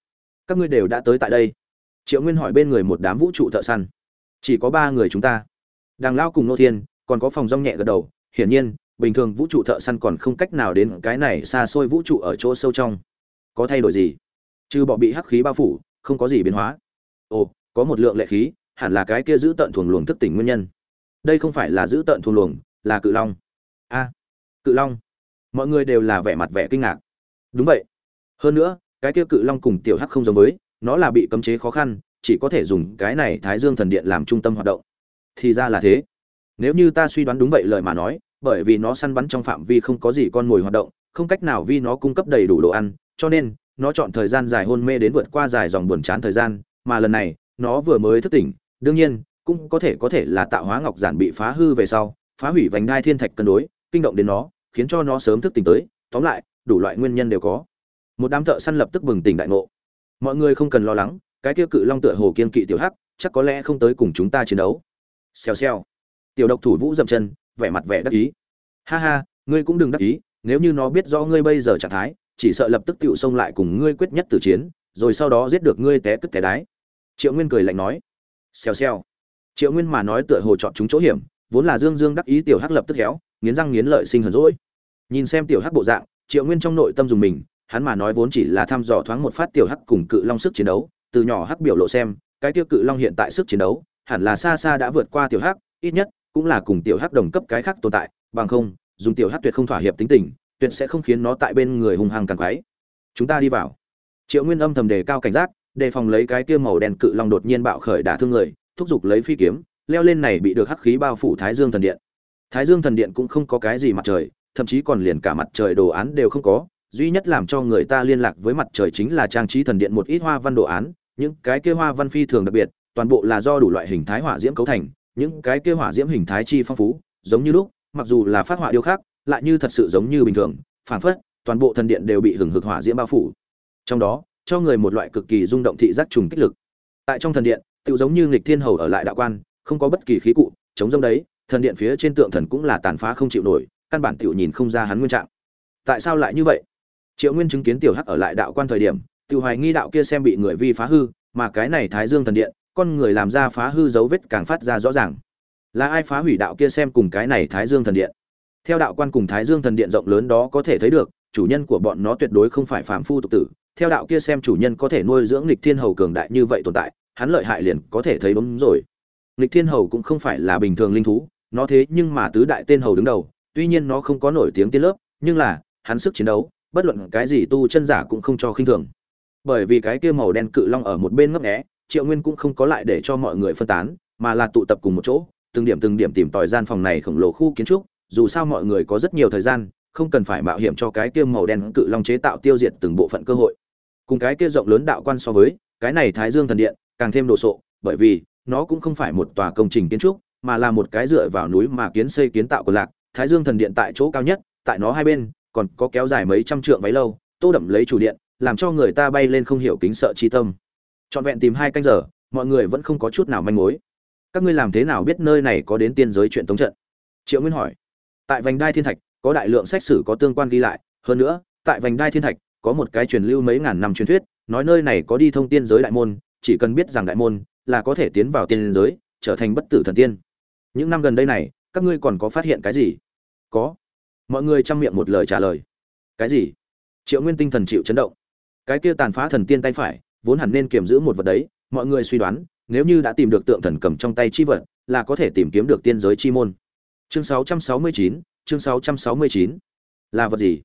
Các ngươi đều đã tới tại đây. Triệu nguyên hỏi bên người một đám vũ trụ thợ săn. Chỉ có ba người chúng ta. Đàng lao cùng nô thiên, còn có phòng rong nhẹ gật đầu, hiển nhiên, bình thường vũ trụ thợ săn còn không cách nào đến cái này xa xôi vũ trụ ở chỗ sâu trong. Có thay đổi gì? Trừ bọ bị hắc khí bao phủ, không có gì biến hóa. Ồ, có một lượng lệ khí, hẳn là cái kia giữ tận thuồng luồng thức tỉnh nguyên nhân. Đây không phải là giữ tận thuồng luồng, là cự long. A, cự long. Mọi người đều là vẻ mặt vẻ kinh ngạc. Đúng vậy. Hơn nữa, cái kia cự long cùng tiểu hắc không giống với, nó là bị cấm chế khó khăn, chỉ có thể dùng cái này thái dương thần điện làm trung tâm hoạt động. Thì ra là thế. Nếu như ta suy đoán đúng vậy lời mà nói, bởi vì nó săn bắn trong phạm vi không có gì con mồi hoạt động, không cách nào vì nó cung cấp đầy đủ đồ ăn, cho nên nó chọn thời gian dài hôn mê đến vượt qua dài dòng buồn chán thời gian, mà lần này, nó vừa mới thức tỉnh, đương nhiên, cũng có thể có thể là tạo hóa ngọc giản bị phá hư về sau, phá hủy vành đai thiên thạch cân đối, kinh động đến nó, khiến cho nó sớm thức tỉnh tới, tóm lại, đủ loại nguyên nhân đều có. Một đám thợ săn lập tức bừng tỉnh đại ngộ. Mọi người không cần lo lắng, cái kia cự long tựa hồ kiên kỵ tiểu hắc, chắc có lẽ không tới cùng chúng ta chiến đấu. Xèo xèo. Tiểu độc thủ vũ dậm chân, vẻ mặt vẻ đắc ý. Ha ha, ngươi cũng đừng đắc ý, nếu như nó biết rõ ngươi bây giờ trạng thái chỉ sợ lập tức tựu xông lại cùng ngươi quyết nhất tử chiến, rồi sau đó giết được ngươi té cất té đái. Triệu nguyên cười lạnh nói. Xèo xèo. Triệu nguyên mà nói tựa hồ chọn chúng chỗ hiểm, vốn là dương dương đắc ý tiểu hắc lập tức héo, nghiến răng nghiến lợi sinh hờn rỗi nhìn xem tiểu hắc bộ dạng, triệu nguyên trong nội tâm dùng mình, hắn mà nói vốn chỉ là thăm dò thoáng một phát tiểu hắc cùng cự long sức chiến đấu, từ nhỏ hắc biểu lộ xem, cái tiêu cự long hiện tại sức chiến đấu, hẳn là xa xa đã vượt qua tiểu hắc, ít nhất cũng là cùng tiểu hắc đồng cấp cái khác tồn tại, bằng không, dùng tiểu hắc tuyệt không thỏa hiệp tính tình tuyệt sẽ không khiến nó tại bên người hung hăng càng quái. Chúng ta đi vào. Triệu nguyên âm thầm đề cao cảnh giác, đề phòng lấy cái kia màu đen cự long đột nhiên bạo khởi đả thương người, thúc giục lấy phi kiếm, leo lên này bị được hắc khí bao phủ thái dương thần điện. Thái dương thần điện cũng không có cái gì mặt trời, thậm chí còn liền cả mặt trời đồ án đều không có, duy nhất làm cho người ta liên lạc với mặt trời chính là trang trí thần điện một ít hoa văn đồ án, những cái kia hoa văn phi thường đặc biệt, toàn bộ là do đủ loại hình thái hỏa diễm cấu thành, những cái kia hỏa diễm hình thái chi phong phú, giống như lúc, mặc dù là phát họa điêu khắc lại như thật sự giống như bình thường phản phất, toàn bộ thần điện đều bị hừng hực hỏa diễm bao phủ. Trong đó, cho người một loại cực kỳ rung động thị giác trùng kích lực. Tại trong thần điện tự giống như nghịch thiên hầu ở lại đạo quan, không có bất kỳ khí cụ, chống giống đấy, thần điện phía trên tượng thần cũng là tàn phá không chịu nổi, căn bản tiểu nhìn không ra hắn nguyên trạng. Tại sao lại như vậy? Triệu nguyên chứng kiến tiểu hắc ở lại đạo quan thời điểm tự hoài nghi đạo kia xem bị người vi phá hư, mà cái này thái dương thần điện, con người làm ra phá hư dấu vết càng phát ra rõ ràng. Là ai phá hủy đạo kia xem cùng cái này thái dương thần điện? Theo đạo quan cùng thái dương thần điện rộng lớn đó có thể thấy được, chủ nhân của bọn nó tuyệt đối không phải phàm phu tục tử. Theo đạo kia xem chủ nhân có thể nuôi dưỡng lịch thiên hầu cường đại như vậy tồn tại, hắn lợi hại liền có thể thấy đúng rồi. Lịch thiên hầu cũng không phải là bình thường linh thú, nó thế nhưng mà tứ đại tên hầu đứng đầu, tuy nhiên nó không có nổi tiếng tiên lớp, nhưng là, hắn sức chiến đấu, bất luận cái gì tu chân giả cũng không cho khinh thường. Bởi vì cái kia màu đen cự long ở một bên ngấp nghé, triệu nguyên cũng không có lại để cho mọi người phân tán, mà là tụ tập cùng một chỗ, từng điểm từng điểm tìm tòi gian phòng này khổng lồ khu kiến trúc dù sao mọi người có rất nhiều thời gian, không cần phải mạo hiểm cho cái kia màu đen cự long chế tạo tiêu diệt từng bộ phận cơ hội. Cùng cái kia rộng lớn đạo quan so với, cái này thái dương thần điện càng thêm đồ sộ, bởi vì nó cũng không phải một tòa công trình kiến trúc, mà là một cái dựa vào núi mà kiến xây kiến tạo của lạc. Thái dương thần điện tại chỗ cao nhất, tại nó hai bên, còn có kéo dài mấy trăm trượng váy lâu, tô đậm lấy chủ điện, làm cho người ta bay lên không hiểu kính sợ chi tâm. Trọn vẹn tìm hai canh giờ, mọi người vẫn không có chút nào manh mối. Các ngươi làm thế nào biết nơi này có đến tiên giới chuyện tống trận? Triệu nguyên hỏi tại vành đai thiên thạch, có đại lượng sách sử có tương quan ghi lại. Hơn nữa, tại vành đai thiên thạch, có một cái truyền lưu mấy ngàn năm truyền thuyết, nói nơi này có đi thông tiên giới đại môn, chỉ cần biết rằng đại môn là có thể tiến vào tiên giới, trở thành bất tử thần tiên. Những năm gần đây này, các ngươi còn có phát hiện cái gì? Có. Mọi người chăm miệng một lời trả lời. Cái gì? Triệu nguyên tinh thần chịu chấn động. Cái kia tàn phá thần tiên tay phải, vốn hẳn nên kiềm giữ một vật đấy, mọi người suy đoán, nếu như đã tìm được tượng thần cầm trong tay chi vật, là có thể tìm kiếm được tiên giới chi môn chương 669, chương 669. là vật gì?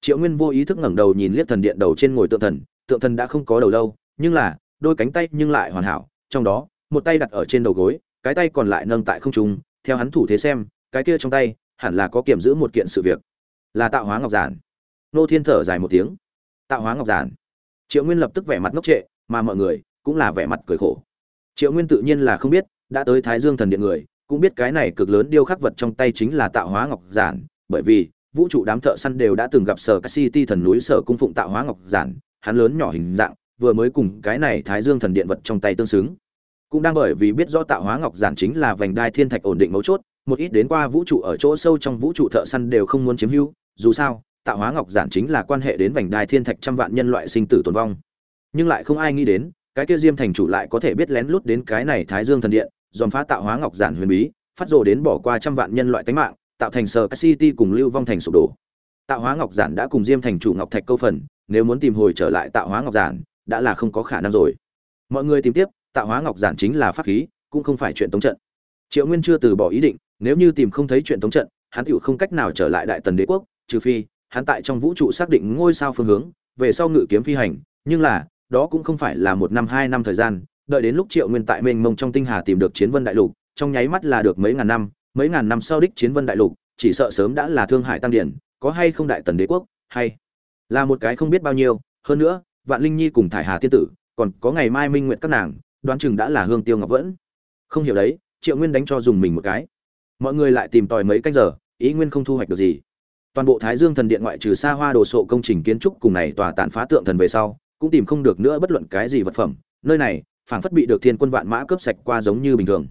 Triệu nguyên vô ý thức ngẩng đầu nhìn liếc thần điện đầu trên ngồi tượng thần tượng thần đã không có đầu lâu nhưng là đôi cánh tay nhưng lại hoàn hảo trong đó một tay đặt ở trên đầu gối cái tay còn lại nâng tại không trung theo hắn thủ thế xem cái kia trong tay hẳn là có kiểm giữ một kiện sự việc. Là tạo hóa ngọc giản. Nô thiên thở dài một tiếng. Tạo hóa ngọc giản. Triệu nguyên lập tức vẻ mặt ngốc trệ mà mọi người cũng là vẻ mặt cười khổ. Triệu nguyên tự nhiên là không biết đã tới thái dương thần điện người cũng biết cái này cực lớn điêu khắc vật trong tay chính là tạo hóa ngọc giản, bởi vì vũ trụ đám thợ săn đều đã từng gặp sở city thần núi sở cung phụng tạo hóa ngọc giản, hắn lớn nhỏ hình dạng, vừa mới cùng cái này thái dương thần điện vật trong tay tương xứng. Cũng đang bởi vì biết rõ tạo hóa ngọc giản chính là vành đai thiên thạch ổn định mấu chốt, một ít đến qua vũ trụ ở chỗ sâu trong vũ trụ thợ săn đều không muốn chiếm hữu. Dù sao, tạo hóa ngọc giản chính là quan hệ đến vành đai thiên thạch trăm vạn nhân loại sinh tử tồn vong. Nhưng lại không ai nghĩ đến, cái kia diêm thành chủ lại có thể biết lén lút đến cái này thái dương thần điện dòm phá tạo hóa ngọc giản huyền bí, phát rồ đến bỏ qua trăm vạn nhân loại tánh mạng, tạo thành sở city cùng lưu vong thành sụp đổ. Tạo hóa ngọc giản đã cùng diêm thành chủ ngọc thạch câu phần, nếu muốn tìm hồi trở lại tạo hóa ngọc giản, đã là không có khả năng rồi. Mọi người tìm tiếp, tạo hóa ngọc giản chính là pháp khí, cũng không phải chuyện tống trận. Triệu nguyên chưa từ bỏ ý định, nếu như tìm không thấy chuyện tống trận, hắn tựu không cách nào trở lại đại tần đế quốc, trừ phi, hắn tại trong vũ trụ xác định ngôi sao phương hướng, về sau ngự kiếm phi hành, nhưng là, đó cũng không phải là một năm hai năm thời gian đợi đến lúc triệu nguyên tại mênh mông trong tinh hà tìm được chiến vân đại lục, trong nháy mắt là được mấy ngàn năm, mấy ngàn năm sau đích chiến vân đại lục, chỉ sợ sớm đã là thương hải tăng điển, có hay không đại tần đế quốc, hay là một cái không biết bao nhiêu, hơn nữa, vạn linh nhi cùng thải hà tiên tử, còn có ngày mai minh nguyện các nàng, đoán chừng đã là hương tiêu ngọc vẫn. Không hiểu đấy, triệu nguyên đánh cho dùng mình một cái. Mọi người lại tìm tòi mấy canh giờ, ý nguyên không thu hoạch được gì. Toàn bộ thái dương thần điện ngoại trừ xa hoa đồ sộ công trình kiến trúc cùng này tòa tàn phá tượng thần về sau, cũng tìm không được nữa bất luận cái gì vật phẩm. Nơi này phảng phất bị được thiên quân vạn mã cướp sạch qua giống như bình thường.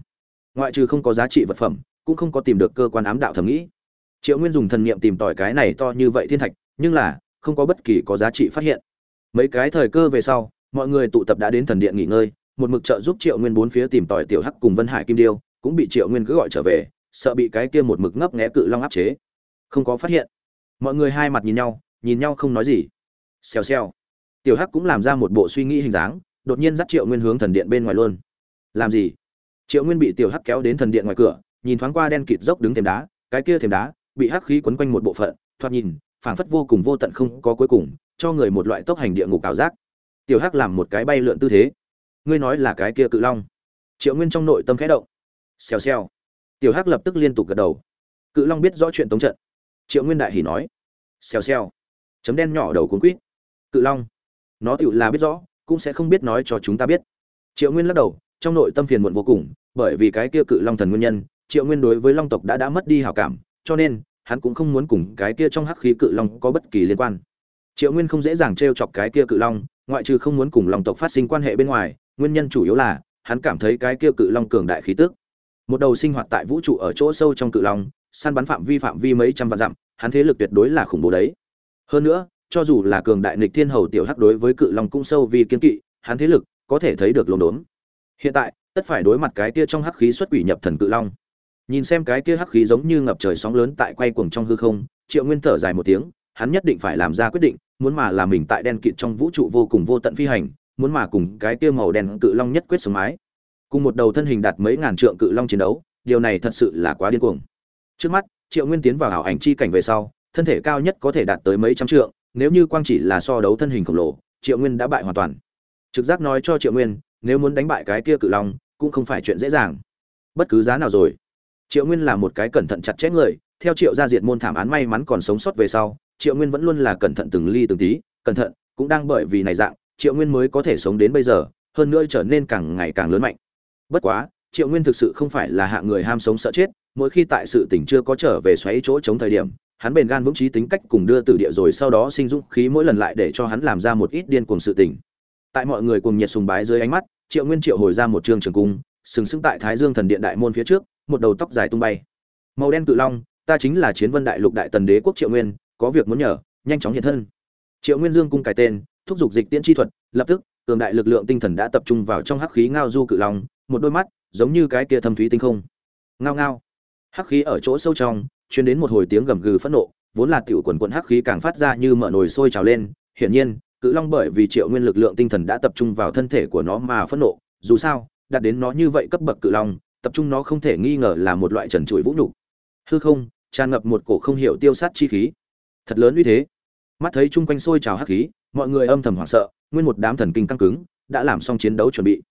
Ngoại trừ không có giá trị vật phẩm, cũng không có tìm được cơ quan ám đạo thẩm nghĩ. Triệu nguyên dùng thần niệm tìm tỏi cái này to như vậy thiên thạch, nhưng là, không có bất kỳ có giá trị phát hiện. Mấy cái thời cơ về sau, mọi người tụ tập đã đến thần điện nghỉ ngơi, một mực trợ giúp triệu nguyên bốn phía tìm tỏi tiểu hắc cùng vân hải kim điêu, cũng bị triệu nguyên cứ gọi trở về, sợ bị cái kia một mực ngấp nghé cự long áp chế. Không có phát hiện. Mọi người hai mặt nhìn nhau nhìn nhau không nói gì. Xèo xèo. Tiểu hắc cũng làm ra một bộ suy nghĩ hình dáng đột nhiên dắt triệu nguyên hướng thần điện bên ngoài luôn. Làm gì? Triệu nguyên bị tiểu hắc kéo đến thần điện ngoài cửa, nhìn thoáng qua đen kịt dốc đứng thềm đá, cái kia thềm đá, bị hắc khí quấn quanh một bộ phận, thoạt nhìn, phảng phất vô cùng vô tận không có cuối cùng, cho người một loại tốc hành địa ngục ảo giác. Tiểu hắc làm một cái bay lượn tư thế. Ngươi nói là cái kia cự long. Triệu nguyên trong nội tâm khẽ động. Xèo xèo. Tiểu hắc lập tức liên tục gật đầu. Cự long biết rõ chuyện tống trận. Triệu nguyên đại hỉ nói. Xèo xèo. Chấm đen nhỏ đầu cuốn quýt. Cự long. Nó tựu là biết rõ cũng sẽ không biết nói cho chúng ta biết. Triệu nguyên lắc đầu, trong nội tâm phiền muộn vô cùng, bởi vì cái kia cự long thần nguyên nhân, triệu nguyên đối với long tộc đã đã mất đi hào cảm, cho nên, hắn cũng không muốn cùng cái kia trong hắc khí cự long có bất kỳ liên quan. Triệu nguyên không dễ dàng t r e o chọc cái kia cự long, ngoại trừ không muốn cùng long tộc phát sinh quan hệ bên ngoài, nguyên nhân chủ yếu là, hắn cảm thấy cái kia cự long cường đại khí tức. Một đầu sinh hoạt tại vũ trụ ở chỗ sâu trong cự long, săn bắn phạm vi phạm vi mấy trăm vạn dặm, hắn thế lực tuyệt đối là khủng bố đấy. Hơn nữa cho dù là cường đại nghịch thiên hầu tiểu hắc đối với cự long cũng sâu vì kiên kỵ, hắn thế lực có thể thấy được lồn đốn. Hiện tại, tất phải đối mặt cái kia trong hắc khí xuất quỷ nhập thần cự long. Nhìn xem cái kia hắc khí giống như ngập trời sóng lớn tại quay cuồng trong hư không, triệu nguyên thở dài một tiếng, hắn nhất định phải làm ra quyết định, muốn mà là mình tại đen kịt trong vũ trụ vô cùng vô tận phi hành, muốn mà cùng cái kia màu đen cự long nhất quyết sống mái. Cùng một đầu thân hình đạt mấy ngàn trượng cự long chiến đấu, điều này thật sự là quá điên cuồng. Trước mắt, triệu nguyên tiến vào ảo ảnh chi cảnh về sau, thân thể cao nhất có thể đạt tới mấy trăm trượng nếu như quang chỉ là so đấu thân hình khổng lồ, triệu nguyên đã bại hoàn toàn. Trực giác nói cho triệu nguyên, nếu muốn đánh bại cái kia cự long, cũng không phải chuyện dễ dàng. Bất cứ giá nào rồi. Triệu nguyên là một cái cẩn thận chặt chẽ người, theo triệu gia diệt môn thảm án may mắn còn sống sót về sau, triệu nguyên vẫn luôn là cẩn thận từng ly từng tí, cẩn thận, cũng đang bởi vì này dạng, triệu nguyên mới có thể sống đến bây giờ, hơn nữa trở nên càng ngày càng lớn mạnh. Bất quá, triệu nguyên thực sự không phải là hạ người ham sống sợ chết, mỗi khi tại sự tỉnh chưa có trở về xoáy chỗ chống thời điểm hắn bền gan vững trí tính cách cùng đưa từ địa rồi sau đó sinh dũng khí mỗi lần lại để cho hắn làm ra một ít điên cuồng sự tỉnh tại mọi người cùng nhiệt sùng bái dưới ánh mắt, triệu nguyên triệu hồi ra một trường trường cung, sừng sững tại thái dương thần điện đại môn phía trước, một đầu tóc dài tung bay. Màu đen cự long, ta chính là chiến vân đại lục đại tần đế quốc triệu nguyên, có việc muốn nhờ, nhanh chóng hiện thân. Triệu nguyên dương cung cải tên, thúc giục dịch tiễn chi thuật, lập tức, cường đại lực lượng tinh thần đã tập trung vào trong hắc khí ngao du cự long, một đôi mắt, giống như cái kia thâm thúy tinh không. Ngao ngao. Hắc khí ở chỗ sâu trong truyền đến một hồi tiếng gầm gừ phẫn nộ, vốn là tiểu quần quần hắc khí càng phát ra như mở nồi sôi trào lên, hiển nhiên, cự long bởi vì triệu nguyên lực lượng tinh thần đã tập trung vào thân thể của nó mà phẫn nộ, dù sao, đạt đến nó như vậy cấp bậc cự long, tập trung nó không thể nghi ngờ là một loại trần trụi vũ nhục. Hư không, tràn ngập một cổ không hiểu tiêu sát chi khí. Thật lớn uy thế. Mắt thấy chung quanh sôi trào hắc khí, mọi người âm thầm hoảng sợ, nguyên một đám thần kinh căng cứng, đã làm xong chiến đấu chuẩn bị.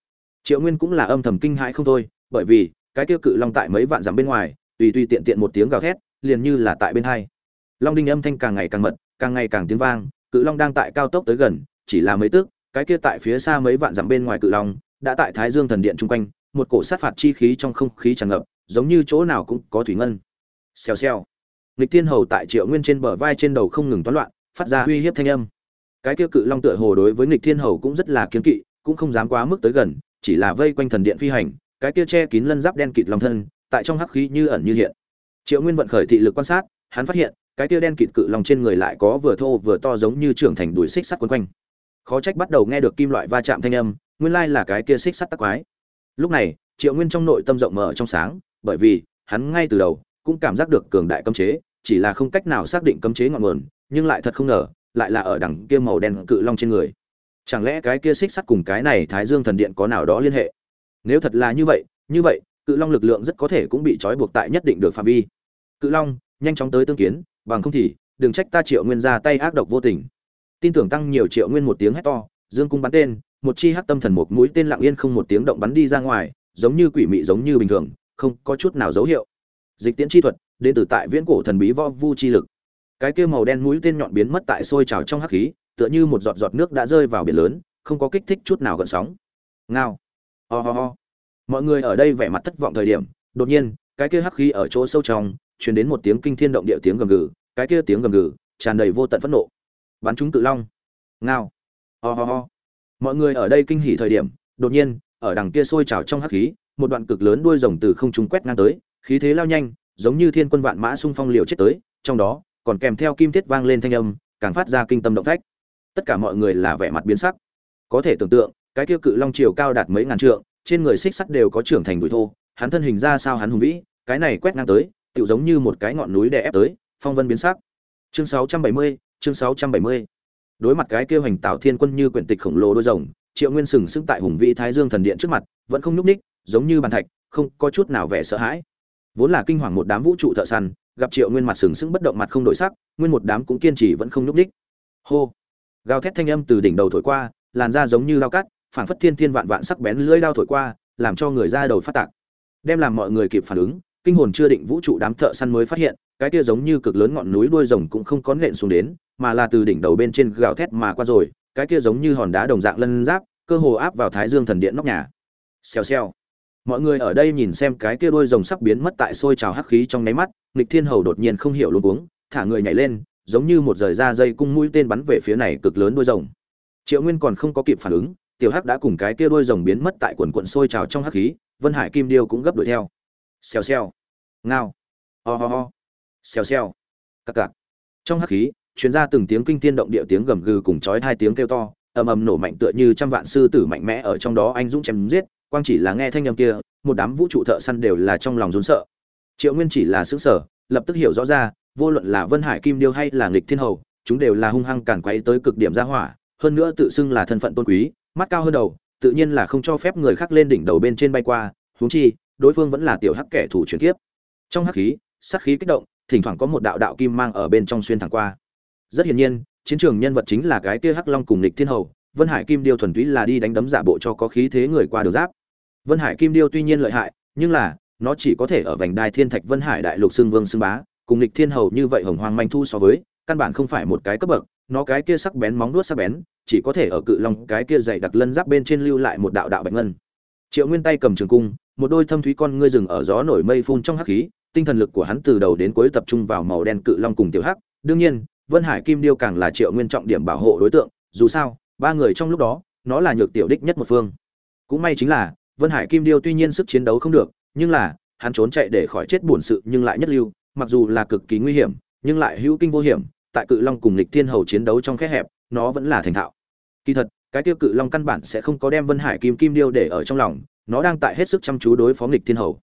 Triệu nguyên cũng là âm thầm kinh hãi không thôi, bởi vì, cái tiêu cự long tại mấy vạn dặm bên ngoài, tùy tùy tiện tiện một tiếng gào thét liền như là tại bên hai. Long đinh âm thanh càng ngày càng mật, càng ngày càng tiếng vang, cự long đang tại cao tốc tới gần, chỉ là mấy tước, cái kia tại phía xa mấy vạn dặm bên ngoài cự long, đã tại thái dương thần điện chung quanh, một cổ sát phạt chi khí trong không khí tràn ngập, giống như chỗ nào cũng có thủy ngân. Xèo xèo. Nghịch thiên hầu tại triệu nguyên trên bờ vai trên đầu không ngừng toán loạn, phát ra uy hiếp thanh âm. Cái kia cự long tựa hồ đối với nghịch thiên hầu cũng rất là kiên kỵ, cũng không dám quá mức tới gần, chỉ là vây quanh thần điện phi hành, cái kia che kín lân giáp đen kịt long thân, tại trong hắc khí như ẩn như hiện triệu nguyên vận khởi thị lực quan sát, hắn phát hiện, cái kia đen kịt cự long trên người lại có vừa thô vừa to giống như trưởng thành đuổi xích sắt quấn quanh. Khó trách bắt đầu nghe được kim loại va chạm thanh âm, nguyên lai là cái kia xích sắt tắc quái. Lúc này, triệu nguyên trong nội tâm rộng mở trong sáng, bởi vì, hắn ngay từ đầu, cũng cảm giác được cường đại cấm chế, chỉ là không cách nào xác định cấm chế ngọn nguồn, nhưng lại thật không ngờ, lại là ở đằng kia màu đen cự long trên người. Chẳng lẽ cái kia xích sắt cùng cái này thái dương thần điện có nào đó liên hệ? Nếu thật là như vậy như vậy cự long lực lượng rất có thể cũng bị trói buộc tại nhất định được phạm vi. Cự long, nhanh chóng tới tương kiến, bằng không thì, đừng trách ta triệu nguyên ra tay ác độc vô tình. Tin tưởng tăng nhiều triệu nguyên một tiếng hét to, dương cung bắn tên, một chi hắc tâm thần một mũi tên lặng yên không một tiếng động bắn đi ra ngoài, giống như quỷ mị giống như bình thường, không có chút nào dấu hiệu. Dịch tiễn chi thuật, đến từ tại viễn cổ thần bí vo vu chi lực. Cái kia màu đen mũi tên nhọn biến mất tại sôi trào trong hắc khí, tựa như một giọt giọt nước đã rơi vào biển lớn, không có kích thích chút nào gần sóng. Ngao. Ho、oh、ho、oh. ho mọi người ở đây vẻ mặt thất vọng thời điểm, đột nhiên, cái kia hắc khí ở chỗ sâu trong, truyền đến một tiếng kinh thiên động địa tiếng gầm gừ, cái kia tiếng gầm gừ tràn đầy vô tận phẫn nộ. Bắn chúng cự long. Ngao. Ho. mọi người ở đây kinh hỉ thời điểm, đột nhiên, ở đằng kia sôi trào trong hắc khí, một đoạn cực lớn đuôi rồng từ không trung quét ngang tới, khí thế lao nhanh, giống như thiên quân vạn mã xung phong liều chết tới, trong đó, còn kèm theo kim thiết vang lên thanh âm, càng phát ra kinh tâm động phách. Tất cả mọi người là vẻ mặt biến sắc. Có thể tưởng tượng, cái kia cự long chiều cao đạt mấy ngàn trượng trên người xích sắt đều có trưởng thành đùi thô hắn thân hình ra sao hắn hùng vĩ cái này quét ngang tới tựu giống như một cái ngọn núi đè ép tới phong vân biến sắc. Chương 670, chương 670. đối mặt cái kia hoành tạo thiên quân như quyển tịch khổng lồ đôi rồng triệu nguyên sừng sững tại hùng vĩ thái dương thần điện trước mặt vẫn không nhúc ních giống như bàn thạch không có chút nào vẻ sợ hãi. Vốn là kinh hoàng một đám vũ trụ thợ săn gặp triệu nguyên mặt sừng sững bất động mặt không đổi sắc nguyên một đám cũng kiên trì vẫn không nhúc ních hô. Gào thét thanh âm từ đỉnh đầu thổi qua làn da giống như lao cắt phảng phất thiên thiên vạn vạn sắc bén lưỡi đao thổi qua, làm cho người ra đầu phát tạc. Đem làm mọi người kịp phản ứng, kinh hồn chưa định vũ trụ đám thợ săn mới phát hiện, cái kia giống như cực lớn ngọn núi đuôi rồng cũng không có nện xuống đến, mà là từ đỉnh đầu bên trên gào thét mà qua rồi, cái kia giống như hòn đá đồng dạng lân giáp, cơ hồ áp vào thái dương thần điện nóc nhà. Xèo xèo. Mọi người ở đây nhìn xem cái kia đuôi rồng sắp biến mất tại sôi trào hắc khí trong nháy mắt, Lịch thiên hầu đột nhiên không hiểu luôn uống thả người nhảy lên, giống như một rời ra dây cung mũi tên bắn về phía này cực lớn đuôi rồng. Triệu nguyên còn không có kịp phản ứng tiểu hắc đã cùng cái kia đuôi rồng biến mất tại quần quần sôi trào trong hắc khí vân hải kim điêu cũng gấp đuổi theo. Xèo xèo. Ngao. Ho ho ho, xèo xèo. Cặc cặc. Trong hắc khí truyền ra từng tiếng kinh thiên động địa tiếng gầm gừ cùng chói hai tiếng kêu to ầm ầm nổ mạnh tựa như trăm vạn sư tử mạnh mẽ ở trong đó anh dũng chém giết quang chỉ là nghe thanh âm kia một đám vũ trụ thợ săn đều là trong lòng run sợ. Triệu nguyên chỉ là sửng sở lập tức hiểu rõ ra vô luận là vân hải kim điêu hay là nghịch thiên hầu chúng đều là hung hăng càn quấy tới cực điểm ra hỏa hơn nữa tự xưng là thân phận tôn quý mắt cao hơn đầu, tự nhiên là không cho phép người khác lên đỉnh đầu bên trên bay qua, huống chi, đối phương vẫn là tiểu hắc kẻ thủ chuyển kiếp. Trong hắc khí, sát khí kích động, thỉnh thoảng có một đạo đạo kim mang ở bên trong xuyên thẳng qua. Rất hiển nhiên, chiến trường nhân vật chính là cái kia hắc long cùng lịch thiên hầu, vân hải kim điêu thuần túy là đi đánh đấm giả bộ cho có khí thế người qua đường giáp. Vân hải kim điêu tuy nhiên lợi hại, nhưng là, nó chỉ có thể ở vành đai thiên thạch vân hải đại lục xương vương xương bá, cùng lịch thiên hầu như vậy hồng hoàng manh thu so với, căn bản không phải một cái cấp bậc nó cái kia sắc bén móng vuốt sắc bén, chỉ có thể ở cự long cái kia dày đặc lân giáp bên trên lưu lại một đạo đạo bạch ngân. Triệu nguyên tay cầm trường cung, một đôi thâm thúy con ngươi rừng ở gió nổi mây phun trong hắc khí, tinh thần lực của hắn từ đầu đến cuối tập trung vào màu đen cự long cùng tiểu hắc. Đương nhiên, vân hải kim điêu càng là triệu nguyên trọng điểm bảo hộ đối tượng, dù sao, ba người trong lúc đó, nó là nhược tiểu đích nhất một phương. Cũng may chính là, vân hải kim điêu tuy nhiên sức chiến đấu không được, nhưng là, hắn trốn chạy để khỏi chết buồn sự nhưng lại nhất lưu, mặc dù là cực kỳ nguy hiểm, nhưng lại hữu kinh vô hiểm tại cự long cùng lịch thiên hầu chiến đấu trong khe hẹp, nó vẫn là thành thạo. Kỳ thật, cái tiêu cự long căn bản sẽ không có đem vân hải kim kim điêu để ở trong lòng, nó đang tại hết sức chăm chú đối phó lịch thiên hầu.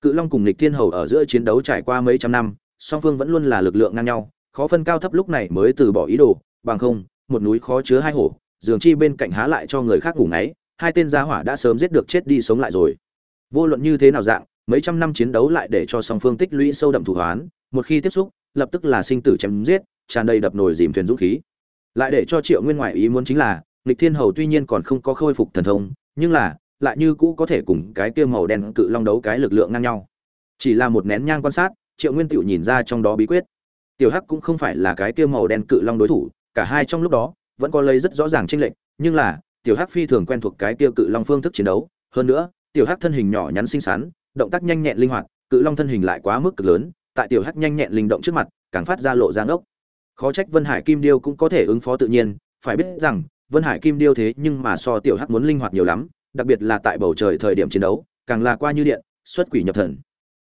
Cự long cùng lịch thiên hầu ở giữa chiến đấu trải qua mấy trăm năm, song phương vẫn luôn là lực lượng ngang nhau, khó phân cao thấp lúc này mới từ bỏ ý đồ, bằng không, một núi khó chứa hai hổ, dường chi bên cạnh há lại cho người khác ngủ ngáy, hai tên gia hỏa đã sớm giết được chết đi sống lại rồi. Vô luận như thế nào dạng, mấy trăm năm chiến đấu lại để cho song phương tích lũy sâu đậm thủ hoán, một khi tiếp xúc, lập tức là sinh tử chém giết tràn đầy đập nồi dìm thuyền dũng khí. Lại để cho triệu nguyên ngoại ý muốn chính là lịch thiên hầu tuy nhiên còn không có khôi phục thần thông, nhưng là, lại như cũ có thể cùng cái kia màu đen cự long đấu cái lực lượng ngang nhau. Chỉ là một nén nhang quan sát, triệu nguyên tựu nhìn ra trong đó bí quyết. Tiểu hắc cũng không phải là cái kia màu đen cự long đối thủ, cả hai trong lúc đó, vẫn có lấy rất rõ ràng chênh lệch, nhưng là, tiểu hắc phi thường quen thuộc cái kia cự long phương thức chiến đấu. Hơn nữa, tiểu hắc thân hình nhỏ nhắn xinh xắn, động tác nhanh nhẹn linh hoạt, cự long thân hình lại quá mức cực lớn, tại tiểu hắc nhanh nhẹn linh động trước mặt, càng phát ra lộ ra ngốc khó trách vân hải kim điêu cũng có thể ứng phó tự nhiên, phải biết rằng, vân hải kim điêu thế nhưng mà so tiểu hắc muốn linh hoạt nhiều lắm, đặc biệt là tại bầu trời thời điểm chiến đấu, càng là qua như điện, xuất quỷ nhập thần.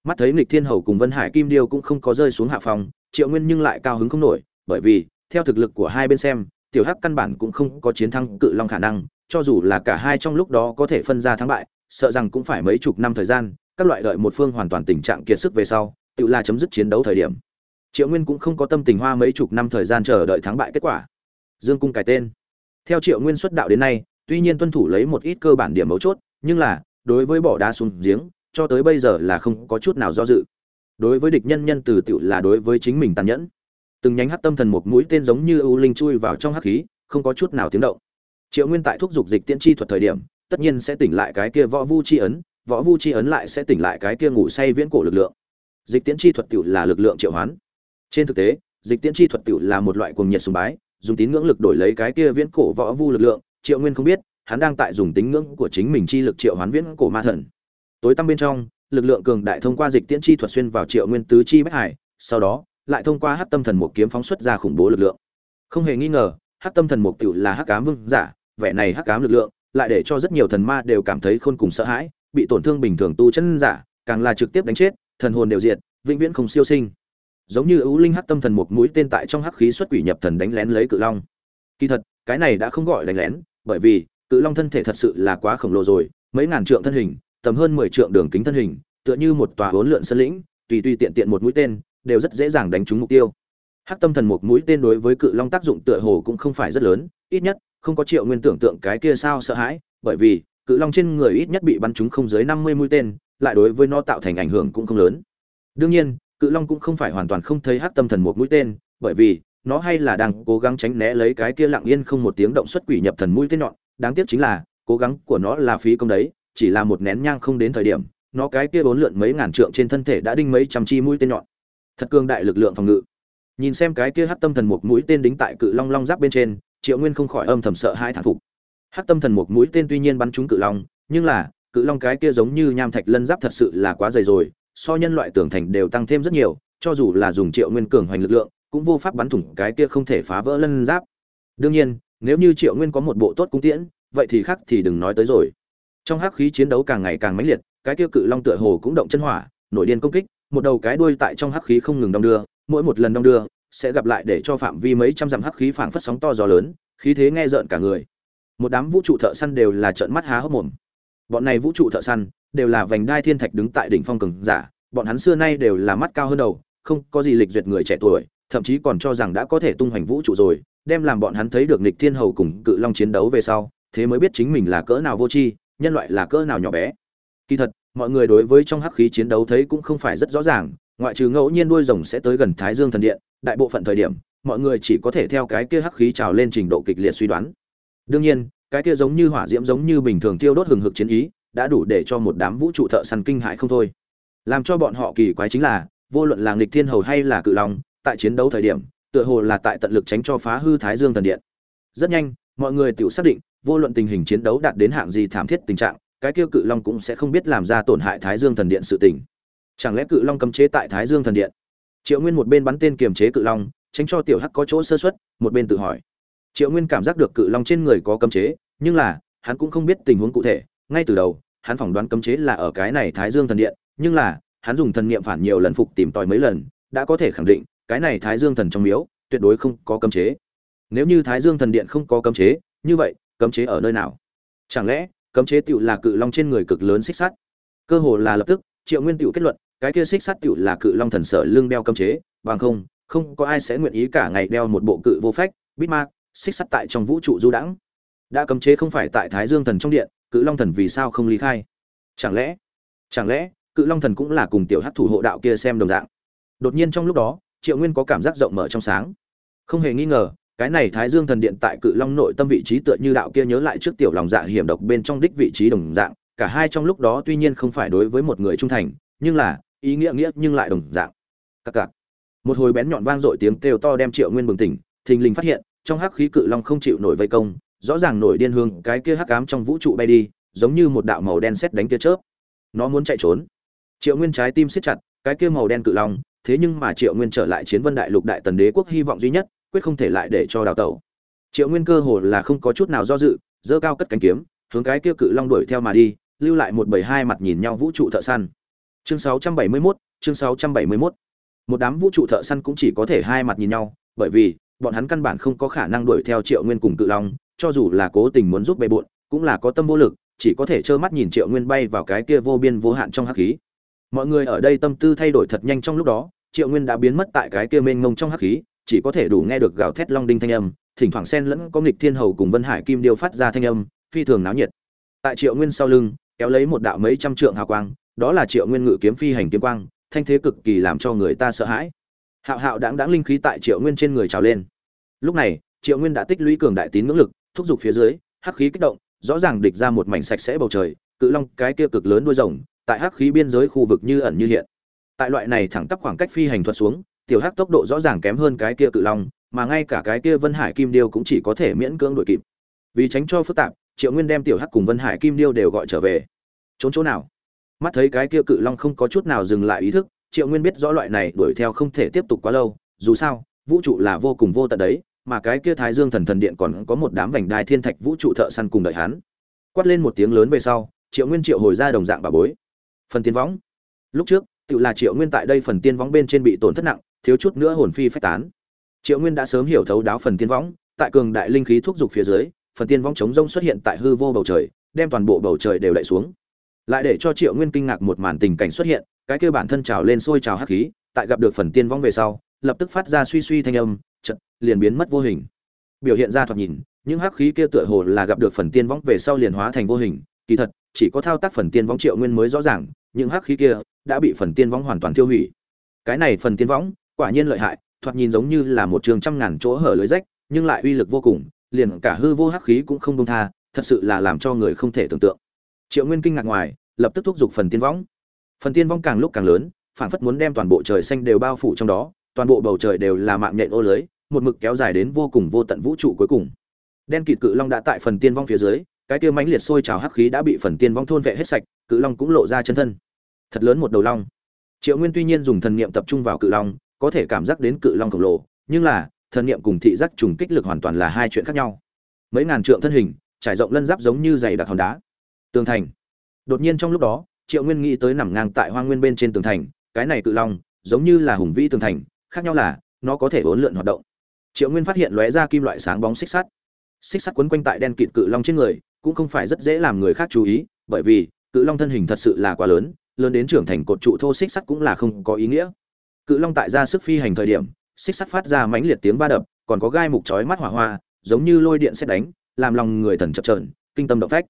Mắt thấy nghịch thiên hầu cùng vân hải kim điêu cũng không có rơi xuống hạ phòng, triệu nguyên nhưng lại cao hứng không nổi, bởi vì, theo thực lực của hai bên xem, tiểu hắc căn bản cũng không có chiến thắng cự long khả năng, cho dù là cả hai trong lúc đó có thể phân ra thắng bại, sợ rằng cũng phải mấy chục năm thời gian, các loại đợi một phương hoàn toàn tình trạng kiệt sức về sau, tự là chấm dứt chiến đấu thời điểm triệu nguyên cũng không có tâm tình hoa mấy chục năm thời gian chờ đợi thắng bại kết quả. Dương cung cải tên. Theo triệu nguyên xuất đạo đến nay, tuy nhiên tuân thủ lấy một ít cơ bản điểm mấu chốt, nhưng là, đối với bỏ đá xuống giếng, cho tới bây giờ là không có chút nào do dự. Đối với địch nhân nhân từ tựu là đối với chính mình tàn nhẫn. Từng nhánh hắc tâm thần một mũi tên giống như ưu linh chui vào trong hắc khí, không có chút nào tiếng động. Triệu nguyên tại thúc giục dịch tiễn chi thuật thời điểm, tất nhiên sẽ tỉnh lại cái kia võ vu chi ấn, võ vu chi ấn lại sẽ tỉnh lại cái kia ngủ say viễn cổ lực lượng. Dịch tiễn chi thuật tựu là lực lượng triệu hoán trên thực tế, dịch tiễn chi thuật tiểu là một loại cuồng nhiệt sùng bái, dùng tín ngưỡng lực đổi lấy cái kia viễn cổ võ vu lực lượng, triệu nguyên không biết, hắn đang tại dùng tín ngưỡng của chính mình chi lực triệu hoán viễn cổ ma thần. Tối tăm bên trong, lực lượng cường đại thông qua dịch tiễn chi thuật xuyên vào triệu nguyên tứ chi bách hải, sau đó, lại thông qua hắc tâm thần một kiếm phóng xuất ra khủng bố lực lượng. Không hề nghi ngờ, hắc tâm thần mục tiểu là hắc ám vương giả, vẻ này hắc ám lực lượng, lại để cho rất nhiều thần ma đều cảm thấy khôn cùng sợ hãi, bị tổn thương bình thường tu chân giả, càng là trực tiếp đánh chết, thần hồn đều diệt, vĩnh viễn không siêu sinh giống như ưu linh hắc tâm thần một mũi tên tại trong hắc khí xuất quỷ nhập thần đánh lén lấy cự long. Kỳ thật, cái này đã không gọi đánh lén, bởi vì, cự long thân thể thật sự là quá khổng lồ rồi, mấy ngàn trượng thân hình, tầm hơn mười trượng đường kính thân hình, tựa như một tòa hỗn lượn sân lĩnh, tùy tùy tiện tiện một mũi tên, đều rất dễ dàng đánh trúng mục tiêu. Hắc tâm thần một mũi tên đối với cự long tác dụng tựa hồ cũng không phải rất lớn, ít nhất, không có triệu nguyên tưởng tượng cái kia sao sợ hãi, bởi vì, cự long trên người ít nhất bị bắn trúng không dưới năm mươi mũi tên, lại đối với nó tạo thành ảnh hưởng cũng không lớn. Đương nhiên cự long cũng không phải hoàn toàn không thấy hắc tâm thần một mũi tên, bởi vì nó hay là đang cố gắng tránh né lấy cái kia lặng yên không một tiếng động xuất quỷ nhập thần mũi tên nhọn. Đáng tiếc chính là, cố gắng của nó là phí công đấy, chỉ là một nén nhang không đến thời điểm, nó cái kia bốn lượn mấy ngàn trượng trên thân thể đã đinh mấy trăm chi mũi tên nhọn. Thật cường đại lực lượng phòng ngự. Nhìn xem cái kia hắc tâm thần một mũi tên đính tại cự long long giáp bên trên, triệu nguyên không khỏi âm thầm sợ hai thản phục. Hắc tâm thần một mũi tên tuy nhiên bắn trúng cự long, nhưng là, cự long cái kia giống như nham thạch lân giáp thật sự là quá dày rồi so nhân loại tưởng thành đều tăng thêm rất nhiều, cho dù là dùng triệu nguyên cường hoành lực lượng, cũng vô pháp bắn thủng cái kia không thể phá vỡ lân giáp. Đương nhiên, nếu như triệu nguyên có một bộ tốt cung tiễn, vậy thì khác thì đừng nói tới rồi. Trong hắc khí chiến đấu càng ngày càng mãnh liệt, cái kia cự long tựa hồ cũng động chân hỏa, nổi điên công kích, một đầu cái đuôi tại trong hắc khí không ngừng đong đưa, mỗi một lần đong đưa, sẽ gặp lại để cho phạm vi mấy trăm dặm hắc khí phảng phất sóng to gió lớn, khí thế nghe rợn cả người. Một đám vũ trụ thợ săn đều là trợn mắt há hốc mồm. Bọn này vũ trụ thợ săn đều là vành đai thiên thạch đứng tại đỉnh phong cường giả, bọn hắn xưa nay đều là mắt cao hơn đầu, không có gì lịch duyệt người trẻ tuổi, thậm chí còn cho rằng đã có thể tung hoành vũ trụ rồi, đem làm bọn hắn thấy được nịch thiên hầu cùng cự long chiến đấu về sau, thế mới biết chính mình là cỡ nào vô tri, nhân loại là cỡ nào nhỏ bé. Kỳ thật, mọi người đối với trong hắc khí chiến đấu thấy cũng không phải rất rõ ràng, ngoại trừ ngẫu nhiên đuôi rồng sẽ tới gần thái dương thần điện, đại bộ phận thời điểm, mọi người chỉ có thể theo cái kia hắc khí trào lên trình độ kịch liệt suy đoán. Đương nhiên, cái kia giống như hỏa diễm giống như bình thường tiêu đốt hừng hực chiến ý đã đủ để cho một đám vũ trụ thợ săn kinh hại không thôi. Làm cho bọn họ kỳ quái chính là, vô luận là nghịch thiên hầu hay là cự long, tại chiến đấu thời điểm, tựa hồ là tại tận lực tránh cho phá hư thái dương thần điện. Rất nhanh, mọi người tự xác định, vô luận tình hình chiến đấu đạt đến hạng gì thảm thiết tình trạng, cái kia cự long cũng sẽ không biết làm ra tổn hại thái dương thần điện sự tình. Chẳng lẽ cự long cấm chế tại thái dương thần điện? Triệu nguyên một bên bắn tên kiềm chế cự long, tránh cho tiểu hắc có chỗ sơ xuất một bên tự hỏi. Triệu nguyên cảm giác được cự long trên người có cấm chế, nhưng là, hắn cũng không biết tình huống cụ thể, ngay từ đầu hắn phỏng đoán cấm chế là ở cái này thái dương thần điện, nhưng là, hắn dùng thần niệm phản nhiều lần phục tìm tòi mấy lần, đã có thể khẳng định, cái này thái dương thần trong miếu, tuyệt đối không có cấm chế. Nếu như thái dương thần điện không có cấm chế, như vậy, cấm chế ở nơi nào? Chẳng lẽ, cấm chế tựu là cự long trên người cực lớn xích sắt? Cơ hồ là lập tức, triệu nguyên tựu kết luận, cái kia xích sắt tựu là cự long thần sở lưng đeo cấm chế, bằng không không có ai sẽ nguyện ý cả ngày đeo một bộ cự vô phách, bít ma, xích sắt tại trong vũ trụ du đãng. Đã cấm chế không phải tại thái dương thần trong điện cự long thần vì sao không ly khai? Chẳng lẽ chẳng lẽ cự long thần cũng là cùng tiểu hát thủ hộ đạo kia xem đồng dạng? Đột nhiên trong lúc đó, triệu nguyên có cảm giác rộng mở trong sáng. Không hề nghi ngờ, cái này thái dương thần điện tại cự long nội tâm vị trí tựa như đạo kia nhớ lại trước tiểu lòng dạ hiểm độc bên trong đích vị trí đồng dạng, cả hai trong lúc đó tuy nhiên không phải đối với một người trung thành, nhưng là ý nghĩa nghĩa nhưng lại đồng dạng. Cặc cặc. Một hồi bén nhọn vang dội tiếng kêu to đem triệu nguyên bừng tỉnh, thình lình phát hiện, trong hắc khí cự long không chịu nổi vây công rõ ràng nổi điên hương cái kia hắc ám trong vũ trụ bay đi giống như một đạo màu đen xét đánh tia chớp. Nó muốn chạy trốn. Triệu nguyên trái tim siết chặt cái kia màu đen cự long thế nhưng mà triệu nguyên trở lại chiến vân đại lục đại tần đế quốc hy vọng duy nhất quyết không thể lại để cho đào tẩu. Triệu nguyên cơ hồ là không có chút nào do dự dơ cao cất cánh kiếm hướng cái kia cự long đuổi theo mà đi lưu lại một bảy hai mặt nhìn nhau vũ trụ thợ săn. Chương 671, chương 671. một đám vũ trụ thợ săn cũng chỉ có thể hai mặt nhìn nhau bởi vì bọn hắn căn bản không có khả năng đuổi theo triệu nguyên cùng cự long cho dù là cố tình muốn giúp bề bộn, cũng là có tâm vô lực, chỉ có thể trơ mắt nhìn triệu nguyên bay vào cái kia vô biên vô hạn trong hắc khí. Mọi người ở đây tâm tư thay đổi thật nhanh trong lúc đó, triệu nguyên đã biến mất tại cái kia mênh mông trong hắc khí, chỉ có thể đủ nghe được gào thét long đinh thanh âm, thỉnh thoảng xen lẫn có nghịch thiên hầu cùng vân hải kim điêu phát ra thanh âm, phi thường náo nhiệt. Tại triệu nguyên sau lưng, kéo lấy một đạo mấy trăm trượng hào quang, đó là triệu nguyên ngự kiếm phi hành kiếm quang, thanh thế cực kỳ làm cho người ta sợ hãi. Hạo hạo đáng đáng linh khí tại triệu nguyên trên người trào lên. Lúc này, triệu nguyên đã tích lũy cường đại tín ngưỡng lực thúc giục phía dưới, hắc khí kích động, rõ ràng địch ra một mảnh sạch sẽ bầu trời, cự long cái kia cực lớn đuôi rồng, tại hắc khí biên giới khu vực như ẩn như hiện. Tại loại này thẳng tắp khoảng cách phi hành thuật xuống, tiểu hắc tốc độ rõ ràng kém hơn cái kia cự long, mà ngay cả cái kia vân hải kim điêu cũng chỉ có thể miễn cưỡng đuổi kịp. Vì tránh cho phức tạp, triệu nguyên đem tiểu hắc cùng vân hải kim điêu đều gọi trở về. Trốn chỗ nào? Mắt thấy cái kia cự long không có chút nào dừng lại ý thức, triệu nguyên biết rõ loại này đuổi theo không thể tiếp tục quá lâu, dù sao, vũ trụ là vô cùng vô tận đấy mà cái kia thái dương thần thần điện còn có một đám vành đai thiên thạch vũ trụ thợ săn cùng đợi hắn. Quát lên một tiếng lớn về sau, triệu nguyên triệu hồi ra đồng dạng bà bối. Phần tiên võng. Lúc trước, tự là triệu nguyên tại đây phần tiên võng bên trên bị tổn thất nặng, thiếu chút nữa hồn phi phách tán. Triệu nguyên đã sớm hiểu thấu đáo phần tiên võng, tại cường đại linh khí thúc giục phía dưới, phần tiên võng chống rông xuất hiện tại hư vô bầu trời, đem toàn bộ bầu trời đều đậy xuống. Lại để cho triệu nguyên kinh ngạc một màn tình cảnh xuất hiện, cái kia bản thân trào lên sôi trào hắc khí, tại gặp được phần tiên võng về sau, lập tức phát ra suy suy thanh âm chật, liền biến mất vô hình. Biểu hiện ra thoạt nhìn, những hắc khí kia tựa hồ là gặp được phần tiên võng về sau liền hóa thành vô hình. Kỳ thật, chỉ có thao tác phần tiên võng triệu nguyên mới rõ ràng, những hắc khí kia đã bị phần tiên võng hoàn toàn tiêu hủy. Cái này phần tiên võng, quả nhiên lợi hại, thoạt nhìn giống như là một trường trăm ngàn chỗ hở lưới rách, nhưng lại uy lực vô cùng, liền cả hư vô hắc khí cũng không buông tha, thật sự là làm cho người không thể tưởng tượng. Triệu nguyên kinh ngạc ngoài, lập tức thúc giục phần tiên võng. Phần tiên võng càng lúc càng lớn, phảng phất muốn đem toàn bộ trời xanh đều bao phủ trong đó, toàn bộ bầu trời đều là mạng nhện ô lưới một mực kéo dài đến vô cùng vô tận vũ trụ cuối cùng. Đen kịt cự long đã tại phần tiên vong phía dưới, cái kia mãnh liệt sôi trào hắc khí đã bị phần tiên vong thôn vệ hết sạch, cự long cũng lộ ra chân thân. Thật lớn một đầu long. Triệu nguyên tuy nhiên dùng thần niệm tập trung vào cự long, có thể cảm giác đến cự long khổng lồ, nhưng là, thần niệm cùng thị giác trùng kích lực hoàn toàn là hai chuyện khác nhau. Mấy ngàn trượng thân hình, trải rộng lân giáp giống như dày đặc hòn đá. Tường thành. Đột nhiên trong lúc đó, triệu nguyên nghĩ tới nằm ngang tại hoang nguyên bên trên tường thành, cái này cự long giống như là hùng vĩ tường thành, khác nhau là, nó có thể uốn lượn hoạt động triệu nguyên phát hiện lóe ra kim loại sáng bóng xích sắt. Xích sắt quấn quanh tại đen kịt cự long trên người, cũng không phải rất dễ làm người khác chú ý, bởi vì, cự long thân hình thật sự là quá lớn lớn đến trưởng thành cột trụ thô xích sắt cũng là không có ý nghĩa. Cự long tại ra sức phi hành thời điểm, xích sắt phát ra mãnh liệt tiếng va đập, còn có gai mục chói mắt hỏa hoa, giống như lôi điện xét đánh, làm lòng người thần chập trờn kinh tâm động phách.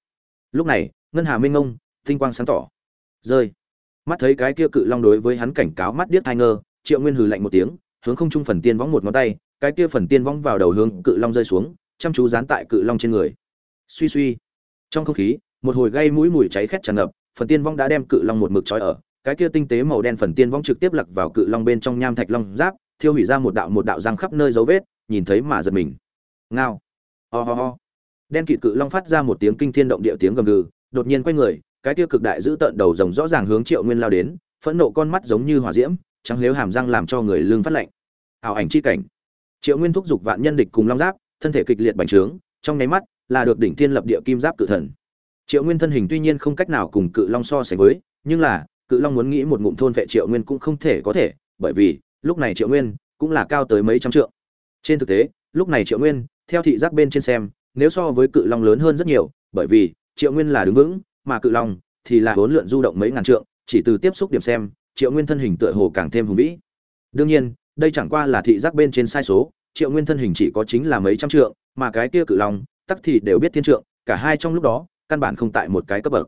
Lúc này, ngân hà minh ngông, tinh quang sáng tỏ. Rơi. Mắt thấy cái kia cự long đối với hắn cảnh cáo mắt điếc thai ngơ, triệu nguyên hừ lạnh một tiếng, hướng không trung phần tiên võng một ngón tay cái kia phần tiên vong vào đầu hướng cự long rơi xuống, chăm chú dán tại cự long trên người. Suy suy. Trong không khí, một hồi gây mũi mùi cháy khét tràn ngập, phần tiên vong đã đem cự long một mực trói ở. Cái kia tinh tế màu đen phần tiên vong trực tiếp lặc vào cự long bên trong nham thạch long giáp, thiêu hủy ra một đạo một đạo răng khắp nơi dấu vết, nhìn thấy mà giật mình. Ngao. Oh oh đen kịt cự long phát ra một tiếng kinh thiên động địa tiếng gầm gừ, đột nhiên quay người, cái kia cực đại giữ tợn đầu rồng rõ ràng hướng triệu nguyên lao đến, phẫn nộ con mắt giống như hỏa diễm, trắng lếu hàm răng làm cho người lương phát lạnh. Ảo ảnh chi cảnh triệu nguyên thúc giục vạn nhân địch cùng long giáp, thân thể kịch liệt bành trướng, trong nháy mắt là được đỉnh thiên lập địa kim giáp cự thần. Triệu nguyên thân hình tuy nhiên không cách nào cùng cự long so sánh với, nhưng là, cự long muốn nghĩ một ngụm thôn vệ triệu nguyên cũng không thể có thể, bởi vì, lúc này triệu nguyên cũng là cao tới mấy trăm trượng. Trên thực tế, lúc này triệu nguyên, theo thị giác bên trên xem, nếu so với cự long lớn hơn rất nhiều, bởi vì, triệu nguyên là đứng vững, mà cự long thì là huấn lượn du động mấy ngàn trượng, chỉ từ tiếp xúc điểm xem, triệu nguyên thân hình tựa hồ càng thêm hùng vĩ. Đương nhiên đây chẳng qua là thị giác bên trên sai số, triệu nguyên thân hình chỉ có chính là mấy trăm trượng, mà cái kia cự long, tắc thì đều biết thiên trượng, cả hai trong lúc đó, căn bản không tại một cái cấp bậc.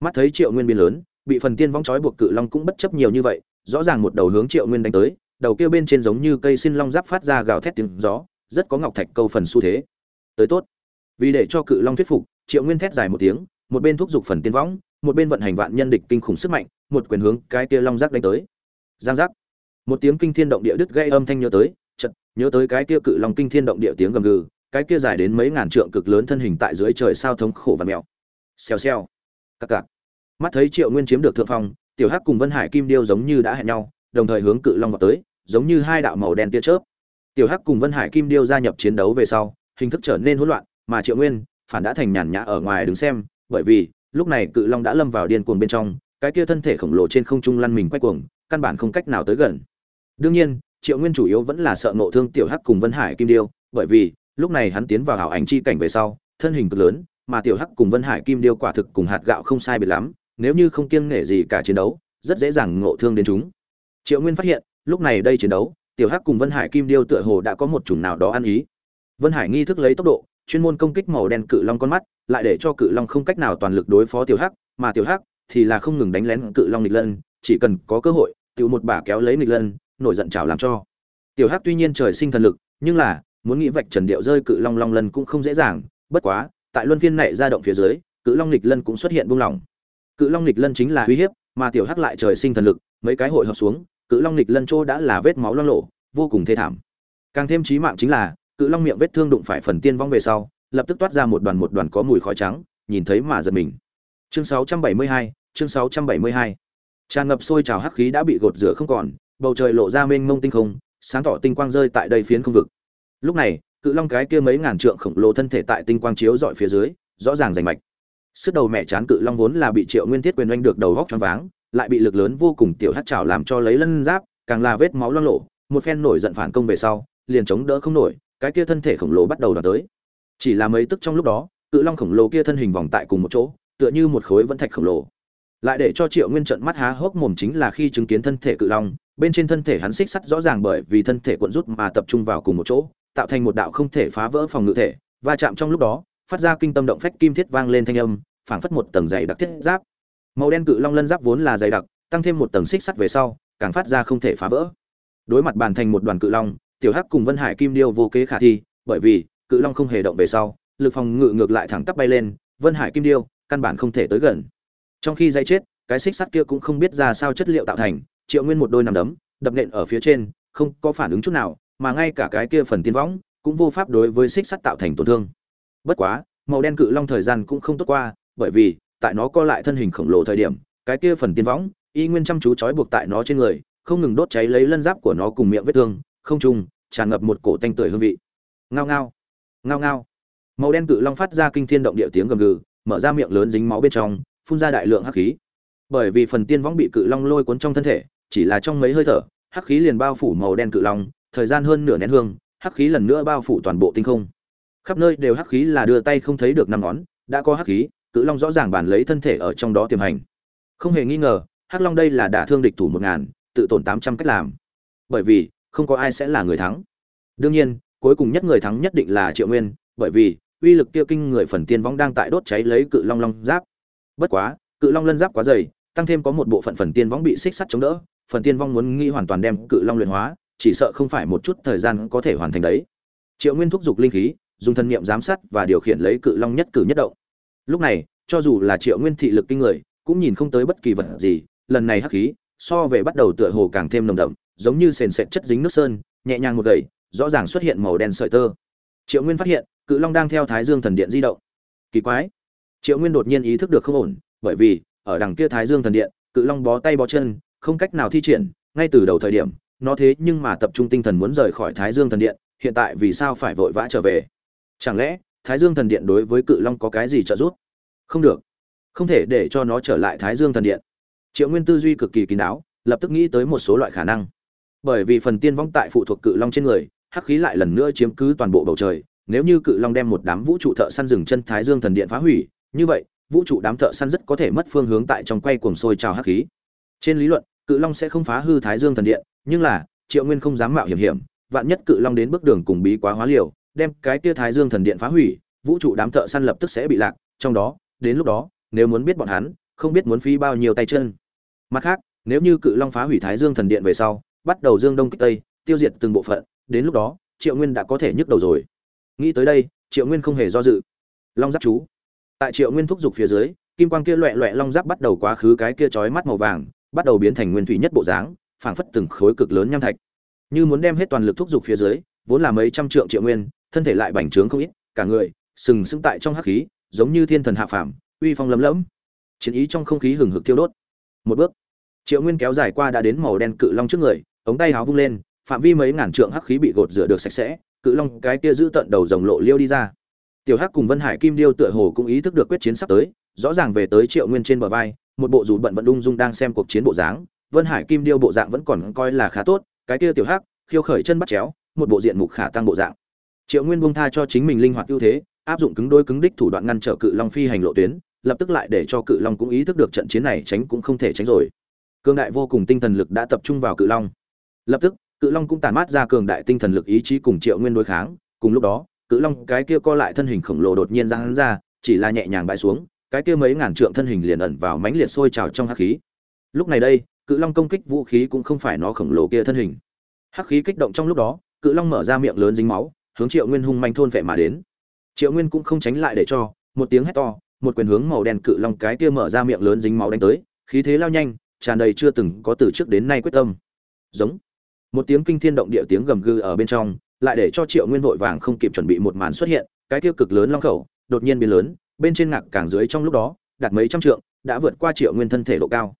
Mắt thấy triệu nguyên biên lớn, bị phần tiên vong trói buộc cự long cũng bất chấp nhiều như vậy, rõ ràng một đầu hướng triệu nguyên đánh tới, đầu kia bên trên giống như cây xin long giáp phát ra gào thét tiếng gió, rất có ngọc thạch câu phần xu thế. Tới tốt. Vì để cho cự long thuyết phục, triệu nguyên thét dài một tiếng, một bên thúc giục phần tiên võng một bên vận hành vạn nhân địch kinh khủng sức mạnh, một quyền hướng cái kia long giác đánh tới. Giang giác một tiếng kinh thiên động địa đứt gây âm thanh nhớ tới chật nhớ tới cái kia cự long kinh thiên động địa tiếng gầm gừ, cái kia dài đến mấy ngàn trượng cực lớn thân hình tại dưới trời sao thống khổ và mèo. Xèo xèo. Cặc cặc. Mắt thấy triệu nguyên chiếm được thượng phong, tiểu hắc cùng vân hải kim điêu giống như đã hẹn nhau, đồng thời hướng cự long vào tới, giống như hai đạo màu đen tia chớp. Tiểu hắc cùng vân hải kim điêu gia nhập chiến đấu về sau, hình thức trở nên hỗn loạn, mà triệu nguyên phản đã thành nhàn nhã ở ngoài đứng xem, bởi vì, lúc này cự long đã lâm vào điên cuồng bên trong, cái kia thân thể khổng lồ trên không trung lăn mình quay cuồng, căn bản không cách nào tới gần đương nhiên, triệu nguyên chủ yếu vẫn là sợ nộ thương tiểu hắc cùng vân hải kim điêu, bởi vì, lúc này hắn tiến vào ảo ảnh chi cảnh về sau, thân hình cực lớn, mà tiểu hắc cùng vân hải kim điêu quả thực cùng hạt gạo không sai biệt lắm, nếu như không kiêng nể gì cả chiến đấu, rất dễ dàng ngộ thương đến chúng. Triệu nguyên phát hiện, lúc này đây chiến đấu, tiểu hắc cùng vân hải kim điêu tựa hồ đã có một chủng nào đó ăn ý. Vân hải nghi thức lấy tốc độ, chuyên môn công kích màu đen cự long con mắt, lại để cho cự long không cách nào toàn lực đối phó tiểu hắc, mà tiểu hắc thì là không ngừng đánh lén cự long nghịch lân, chỉ cần có cơ hội, tiểu một bà kéo lấy nghịch lân nổi giận chảo làm cho. Tiểu hắc tuy nhiên trời sinh thần lực nhưng là muốn nghĩ vạch trần điệu rơi cự long long lân cũng không dễ dàng bất quá tại luân phiên này ra động phía dưới cự long nghịch lân cũng xuất hiện buông lỏng. Cự long nghịch lân chính là uy hiếp mà tiểu hắc lại trời sinh thần lực mấy cái hội hợp xuống cự long nghịch lân chỗ đã là vết máu loang lộ vô cùng thê thảm. Càng thêm chí mạng chính là cự long miệng vết thương đụng phải phần tiên vong về sau lập tức toát ra một đoàn một đoàn có mùi khói trắng nhìn thấy mà giật mình. Chương 672, chương 672. tràn ngập sôi trào hắc khí đã bị gột rửa không còn bầu trời lộ ra mênh mông tinh không, sáng tỏ tinh quang rơi tại đây phiến không vực. Lúc này, cự long cái kia mấy ngàn trượng khổng lồ thân thể tại tinh quang chiếu dọi phía dưới, rõ ràng rành mạch. Sức đầu mẹ chán cự long vốn là bị triệu nguyên thiết quyền oanh được đầu góc choáng váng, lại bị lực lớn vô cùng tiểu hát chảo làm cho lấy lân giáp, càng là vết máu loang lộ một phen nổi giận phản công về sau, liền chống đỡ không nổi, cái kia thân thể khổng lồ bắt đầu đoạt tới. Chỉ là mấy tức trong lúc đó, cự long khổng lồ kia thân hình vòng tại cùng một chỗ, tựa như một khối vẫn thạch khổng lồ lại để cho triệu nguyên trận mắt há hốc mồm chính là khi chứng kiến thân thể cự long, bên trên thân thể hắn xích sắt rõ ràng bởi vì thân thể cuộn rút mà tập trung vào cùng một chỗ, tạo thành một đạo không thể phá vỡ phòng ngự thể, va chạm trong lúc đó, phát ra kinh tâm động phách kim thiết vang lên thanh âm, phảng phất một tầng dày đặc thiết giáp. Màu đen cự long lân giáp vốn là dày đặc, tăng thêm một tầng xích sắt về sau, càng phát ra không thể phá vỡ. Đối mặt bàn thành một đoàn cự long, tiểu hắc cùng vân hải kim điêu vô kế khả thi, bởi vì, cự long không hề động về sau, lực phòng ngự ngược lại thẳng tắp bay lên, vân hải kim điêu căn bản không thể tới gần trong khi dây chết, cái xích sắt kia cũng không biết ra sao chất liệu tạo thành, triệu nguyên một đôi nằm đấm, đập nện ở phía trên, không có phản ứng chút nào, mà ngay cả cái kia phần tiên võng cũng vô pháp đối với xích sắt tạo thành tổn thương. Bất quá, màu đen cự long thời gian cũng không tốt qua, bởi vì, tại nó co lại thân hình khổng lồ thời điểm, cái kia phần tiên võng, y nguyên chăm chú trói buộc tại nó trên người, không ngừng đốt cháy lấy lân giáp của nó cùng miệng vết thương, không trùng tràn ngập một cổ tanh tưởi hương vị. Ngao ngao ngao ngao. Màu đen cự long phát ra kinh thiên động địa tiếng gầm gừ, mở ra miệng lớn dính máu bên trong phun ra đại lượng hắc khí. Bởi vì phần tiên võng bị cự long lôi cuốn trong thân thể, chỉ là trong mấy hơi thở, hắc khí liền bao phủ màu đen cự long, thời gian hơn nửa nén hương, hắc khí lần nữa bao phủ toàn bộ tinh không. Khắp nơi đều hắc khí là đưa tay không thấy được năm ngón, đã có hắc khí, cự long rõ ràng bàn lấy thân thể ở trong đó tiềm hành. Không hề nghi ngờ, hắc long đây là đả thương địch thủ một ngàn, tự tổn tám trăm cách làm. Bởi vì, không có ai sẽ là người thắng. Đương nhiên, cuối cùng nhất người thắng nhất định là triệu nguyên, bởi vì uy lực kia kinh người phần tiên võng đang tại đốt cháy lấy cự long long giáp bất quá, cự long lân giáp quá dày, tăng thêm có một bộ phận phần tiên võng bị xích sắt chống đỡ, phần tiên vong muốn nghĩ hoàn toàn đem cự long luyện hóa, chỉ sợ không phải một chút thời gian có thể hoàn thành đấy. Triệu nguyên thúc giục linh khí, dùng thân nhiệm giám sát và điều khiển lấy cự long nhất cử nhất động. Lúc này, cho dù là triệu nguyên thị lực kinh người, cũng nhìn không tới bất kỳ vật gì, lần này hắc khí, so về bắt đầu tựa hồ càng thêm nồng đậm, giống như sền sệt chất dính nước sơn, nhẹ nhàng một gậy rõ ràng xuất hiện màu đen sợi tơ. Triệu nguyên phát hiện, cự long đang theo thái dương thần điện di động. Kỳ quái triệu nguyên đột nhiên ý thức được không ổn, bởi vì, ở đằng kia thái dương thần điện, cự long bó tay bó chân, không cách nào thi triển, ngay từ đầu thời điểm, nó thế nhưng mà tập trung tinh thần muốn rời khỏi thái dương thần điện, hiện tại vì sao phải vội vã trở về? Chẳng lẽ, thái dương thần điện đối với cự long có cái gì trợ giúp? Không được. Không thể để cho nó trở lại thái dương thần điện. Triệu nguyên tư duy cực kỳ kín đáo, lập tức nghĩ tới một số loại khả năng. Bởi vì phần tiên vong tại phụ thuộc cự long trên người, hắc khí lại lần nữa chiếm cứ toàn bộ bầu trời, nếu như cự long đem một đám vũ trụ thợ săn rừng chân thái dương thần điện phá hủy như vậy, vũ trụ đám thợ săn rất có thể mất phương hướng tại trong quay cuồng sôi trào hắc khí. Trên lý luận, cự long sẽ không phá hư thái dương thần điện, nhưng là, triệu nguyên không dám mạo hiểm hiểm, vạn nhất cự long đến bước đường cùng bí quá hóa liều, đem cái kia thái dương thần điện phá hủy, vũ trụ đám thợ săn lập tức sẽ bị lạc, trong đó, đến lúc đó, nếu muốn biết bọn hắn, không biết muốn phí bao nhiêu tay chân. Mặt khác, nếu như cự long phá hủy thái dương thần điện về sau, bắt đầu dương đông kích tây, tiêu diệt từng bộ phận, đến lúc đó, triệu nguyên đã có thể nhức đầu rồi. Nghĩ tới đây, triệu nguyên không hề do dự. Long giáp chú tại triệu nguyên thúc giục phía dưới, kim quang kia loẹ loẹ long giáp bắt đầu quá khứ cái kia chói mắt màu vàng, bắt đầu biến thành nguyên thủy nhất bộ dáng, phảng phất từng khối cực lớn nham thạch. Như muốn đem hết toàn lực thúc giục phía dưới, vốn là mấy trăm triệu triệu nguyên, thân thể lại bành trướng không ít, cả người sừng sững tại trong hắc khí, giống như thiên thần hạ phàm, uy phong lấm lẫm. Chiến ý trong không khí hừng hực thiêu đốt. Một bước, triệu nguyên kéo dài qua đã đến màu đen cự long trước người, ống tay háo vung lên, phạm vi mấy ngàn trượng hắc khí bị gột rửa được sạch sẽ, cự long cái kia giữ tận đầu rồng lộ liêu đi ra tiểu hắc cùng vân hải kim điêu tựa hồ cũng ý thức được quyết chiến sắp tới, rõ ràng về tới triệu nguyên trên bờ vai, một bộ dù bận vận ung dung đang xem cuộc chiến bộ dáng, vân hải kim điêu bộ dạng vẫn còn coi là khá tốt, cái kia tiểu hắc, khiêu khởi chân bắt chéo, một bộ diện mục khả tăng bộ dạng. Triệu nguyên buông tha cho chính mình linh hoạt ưu thế, áp dụng cứng đôi cứng đích thủ đoạn ngăn trở cự long phi hành lộ tuyến, lập tức lại để cho cự long cũng ý thức được trận chiến này tránh cũng không thể tránh rồi. Cương đại vô cùng tinh thần lực đã tập trung vào cự long. Lập tức, cự long cũng tàn mát ra cường đại tinh thần lực ý chí cùng triệu nguyên đối kháng, cùng lúc đó cự long, cái kia co lại thân hình khổng lồ đột nhiên ra hắn ra, chỉ là nhẹ nhàng bãi xuống, cái kia mấy ngàn trượng thân hình liền ẩn vào mảnh liệt sôi trào trong hắc khí. Lúc này đây, cự long công kích vũ khí cũng không phải nó khổng lồ kia thân hình. Hắc khí kích động trong lúc đó, cự long mở ra miệng lớn dính máu, hướng triệu nguyên hung manh thôn vệ mà đến. Triệu nguyên cũng không tránh lại để cho, một tiếng hét to, một quyền hướng màu đen cự long cái kia mở ra miệng lớn dính máu đánh tới, khí thế lao nhanh, tràn đầy chưa từng có từ trước đến nay quyết tâm. Giống. Một tiếng kinh thiên động địa tiếng gầm gừ ở bên trong lại để cho triệu nguyên vội vàng không kịp chuẩn bị một màn xuất hiện, cái tiêu cực lớn long khẩu, đột nhiên biến lớn, bên trên ngạc càng dưới trong lúc đó, đạt mấy trăm trượng, đã vượt qua triệu nguyên thân thể độ cao.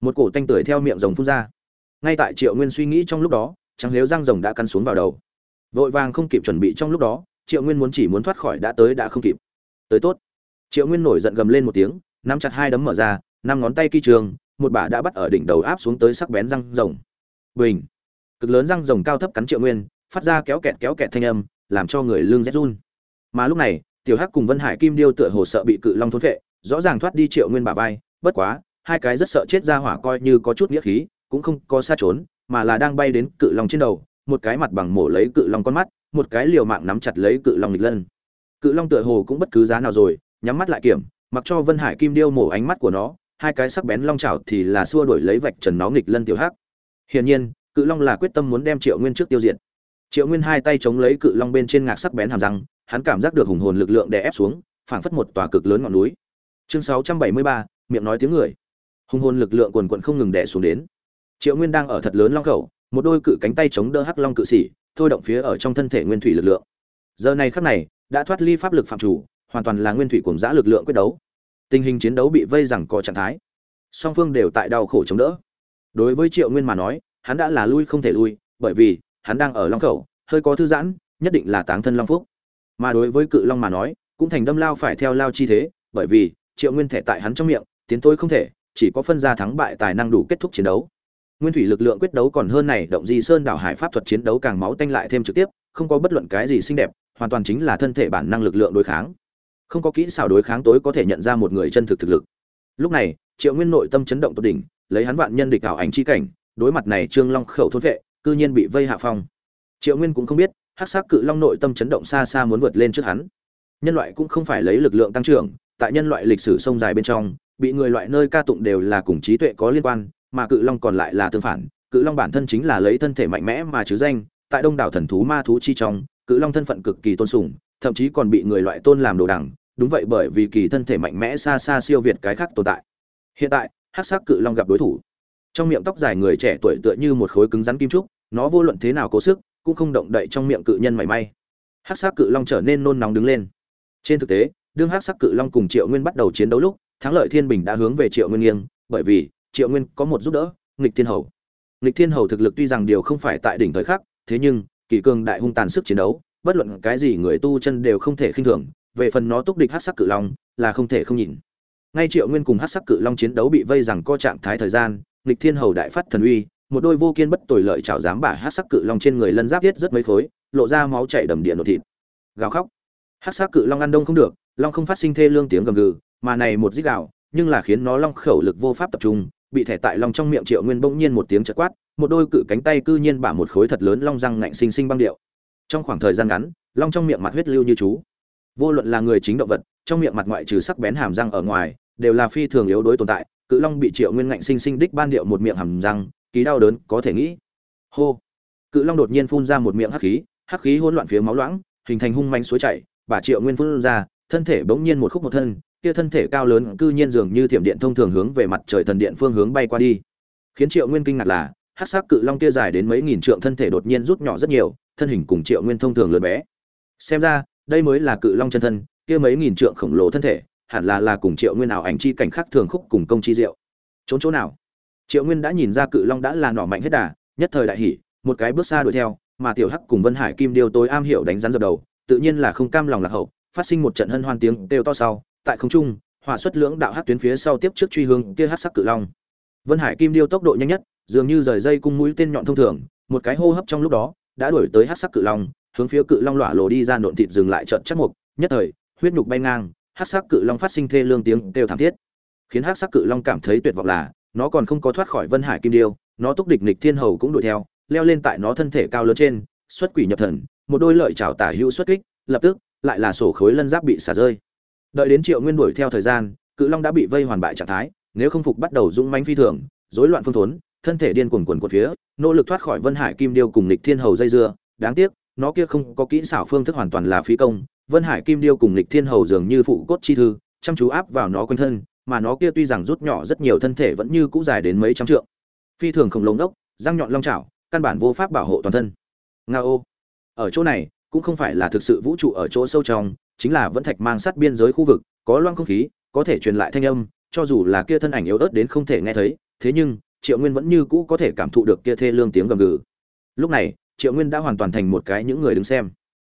Một cổ tanh tưởi theo miệng rồng phun ra. Ngay tại triệu nguyên suy nghĩ trong lúc đó, trắng nếu răng rồng đã căn xuống vào đầu. Vội vàng không kịp chuẩn bị trong lúc đó, triệu nguyên muốn chỉ muốn thoát khỏi đã tới đã không kịp. Tới tốt. Triệu nguyên nổi giận gầm lên một tiếng, nắm chặt hai đấm mở ra, năm ngón tay kỳ trường, một bả đã bắt ở đỉnh đầu áp xuống tới sắc bén răng rồng. Bình. Cực lớn răng rồng cao thấp cắn triệu nguyên phát ra kéo kẹt kéo kẹt thanh âm làm cho người lương rét run. Mà lúc này tiểu hắc cùng vân hải kim điêu tựa hồ sợ bị cự long thôn phệ, rõ ràng thoát đi triệu nguyên bả vai bất quá hai cái rất sợ chết ra hỏa coi như có chút nghĩa khí cũng không có xa trốn mà là đang bay đến cự long trên đầu một cái mặt bằng mổ lấy cự long con mắt một cái liều mạng nắm chặt lấy cự long nghịch lân. Cự long tựa hồ cũng bất cứ giá nào rồi nhắm mắt lại kiểm mặc cho vân hải kim điêu mổ ánh mắt của nó hai cái sắc bén long chảo thì là xua đuổi lấy vạch trần nó nghịch lân tiểu hắc. Hiển nhiên cự long là quyết tâm muốn đem triệu nguyên trước tiêu diệt triệu nguyên hai tay chống lấy cự long bên trên ngạc sắc bén hàm răng, hắn cảm giác được hùng hồn lực lượng đè ép xuống, phảng phất một tòa cực lớn ngọn núi. Chương sáu trăm bảy mươi ba, miệng nói tiếng người. Hùng hồn lực lượng quần quận không ngừng đè xuống đến. Triệu nguyên đang ở thật lớn long khẩu, một đôi cự cánh tay chống đỡ hắc long cự sĩ, thôi động phía ở trong thân thể nguyên thủy lực lượng. Giờ này khắc này, đã thoát ly pháp lực phạm chủ, hoàn toàn là nguyên thủy cùng giã lực lượng quyết đấu. Tình hình chiến đấu bị vây rằng có trạng thái. Song phương đều tại đau khổ chống đỡ. Đối với triệu nguyên mà nói, hắn đã là lui không thể lui, bởi vì hắn đang ở long khẩu, hơi có thư giãn, nhất định là táng thân long phúc. Mà đối với cự long mà nói, cũng thành đâm lao phải theo lao chi thế, bởi vì, triệu nguyên thể tại hắn trong miệng, tiến tôi không thể, chỉ có phân ra thắng bại tài năng đủ kết thúc chiến đấu. Nguyên thủy lực lượng quyết đấu còn hơn này, động di sơn đảo hải pháp thuật chiến đấu càng máu tanh lại thêm trực tiếp, không có bất luận cái gì xinh đẹp, hoàn toàn chính là thân thể bản năng lực lượng đối kháng. Không có kỹ xảo đối kháng tối có thể nhận ra một người chân thực thực lực. Lúc này, triệu nguyên nội tâm chấn động tột đỉnh, lấy hắn vạn nhân địch ảo ảnh chi cảnh, đối mặt này trương long khẩu thốt vệ cư nhiên bị vây hạ phong. Triệu nguyên cũng không biết, hắc sắc cự long nội tâm chấn động xa xa muốn vượt lên trước hắn. Nhân loại cũng không phải lấy lực lượng tăng trưởng, tại nhân loại lịch sử sông dài bên trong, bị người loại nơi ca tụng đều là cùng trí tuệ có liên quan, mà cự long còn lại là tương phản. Cự long bản thân chính là lấy thân thể mạnh mẽ mà chứ danh, tại đông đảo thần thú ma thú chi trong, cự long thân phận cực kỳ tôn sùng, thậm chí còn bị người loại tôn làm đồ đẳng đúng vậy bởi vì kỳ thân thể mạnh mẽ xa xa siêu việt cái khác tồn tại. Hiện tại, hắc sắc cự long gặp đối thủ trong miệng tóc dài người trẻ tuổi tựa như một khối cứng rắn kim trúc, nó vô luận thế nào cố sức, cũng không động đậy trong miệng cự nhân mảy may. Hắc sắc cự long trở nên nôn nóng đứng lên. Trên thực tế, đương hắc sắc cự long cùng triệu nguyên bắt đầu chiến đấu lúc, thắng lợi thiên bình đã hướng về triệu nguyên nghiêng, bởi vì, triệu nguyên có một giúp đỡ, nghịch thiên hầu. Nghịch thiên hầu thực lực tuy rằng điều không phải tại đỉnh thời khắc, thế nhưng, kỳ cường đại hung tàn sức chiến đấu, bất luận cái gì người tu chân đều không thể khinh thường, về phần nó túc địch hát sắc cự long, là không thể không nhìn. Ngay triệu nguyên cùng hát sắc cự long chiến đấu bị vây rằng co trạng thái thời gian nghịch thiên hầu đại phát thần uy, một đôi vô kiên bất tồi lợi chảo dám bả hát sắc cự long trên người lân giáp thiết rất mấy khối, lộ ra máu chảy đầm điện nổ thịt. Gào khóc. Hát sắc cự long ăn đông không được, long không phát sinh thê lương tiếng gầm gừ, mà này một dích gào, nhưng là khiến nó long khẩu lực vô pháp tập trung, bị thẻ tại long trong miệng triệu nguyên bỗng nhiên một tiếng chật quát, một đôi cự cánh tay cư nhiên bả một khối thật lớn long răng ngạnh sinh sinh băng điệu. Trong khoảng thời gian ngắn, long trong miệng mặt huyết lưu như chú. Vô luận là người chính động vật, trong miệng mặt ngoại trừ sắc bén hàm răng ở ngoài, đều là phi thường yếu đối tồn tại cự long bị triệu nguyên ngạnh sinh sinh đích ban điệu một miệng hầm răng, ký đau đớn có thể nghĩ. Hô. Cự long đột nhiên phun ra một miệng hắc khí hắc khí hỗn loạn phía máu loãng, hình thành hung manh suối chảy, bà triệu nguyên phun ra, thân thể bỗng nhiên một khúc một thân, kia thân thể cao lớn cư nhiên dường như thiểm điện thông thường hướng về mặt trời thần điện phương hướng bay qua đi. Khiến triệu nguyên kinh ngạc là, hắc sắc cự long kia dài đến mấy nghìn trượng thân thể đột nhiên rút nhỏ rất nhiều, thân hình cùng triệu nguyên thông thường lớn bé. Xem ra, đây mới là cự long chân thân, kia mấy nghìn trượng khổng lồ thân thể hẳn là là cùng triệu nguyên ảo ảnh chi cảnh khác thường khúc cùng công chi diệu. Trốn chỗ nào? Triệu nguyên đã nhìn ra cự long đã là nỏ mạnh hết đà, nhất thời đại hỉ, một cái bước xa đuổi theo, mà tiểu hắc cùng vân hải kim điêu tối am hiểu đánh rắn dập đầu, tự nhiên là không cam lòng lạc hậu, phát sinh một trận hân hoan tiếng đều to sau, tại không trung, hỏa xuất lưỡng đạo hát tuyến phía sau tiếp trước truy hướng kia hắc sắc cự long. Vân hải kim điêu tốc độ nhanh nhất, dường như rời dây cung mũi tên nhọn thông thường, một cái hô hấp trong lúc đó, đã đuổi tới hắc sắc cự long, hướng phía cự long lỏa lồ đi ra nộn thịt dừng lại trận chắc mục, nhất thời, huyết nhục bay ngang hắc sắc cự long phát sinh thê lương tiếng kêu thảm thiết. Khiến hắc sắc cự long cảm thấy tuyệt vọng là, nó còn không có thoát khỏi vân hải kim điêu, nó túc địch nịch thiên hầu cũng đuổi theo, leo lên tại nó thân thể cao lớn trên, xuất quỷ nhập thần, một đôi lợi chảo tả hữu xuất kích, lập tức, lại là sổ khối lân giáp bị xả rơi. Đợi đến triệu nguyên đuổi theo thời gian, cự long đã bị vây hoàn bại trạng thái, nếu không phục bắt đầu dũng manh phi thường, rối loạn phương thốn, thân thể điên cuồng quần của phía, nỗ lực thoát khỏi vân hải kim điêu cùng nịch thiên hầu dây dưa. Đáng tiếc, nó kia không có kỹ xảo phương thức hoàn toàn là phi công vân hải kim điêu cùng Lịch thiên hầu dường như phụ cốt chi thư chăm chú áp vào nó quanh thân mà nó kia tuy rằng rút nhỏ rất nhiều thân thể vẫn như cũ dài đến mấy trăm trượng. Phi thường khổng lồ đốc răng nhọn long chảo căn bản vô pháp bảo hộ toàn thân. Ngao, ở chỗ này cũng không phải là thực sự vũ trụ ở chỗ sâu trong chính là vẫn thạch mang sát biên giới khu vực có loang không khí có thể truyền lại thanh âm cho dù là kia thân ảnh yếu ớt đến không thể nghe thấy thế nhưng triệu nguyên vẫn như cũ có thể cảm thụ được kia thê lương tiếng gầm gừ. Lúc này triệu nguyên đã hoàn toàn thành một cái những người đứng xem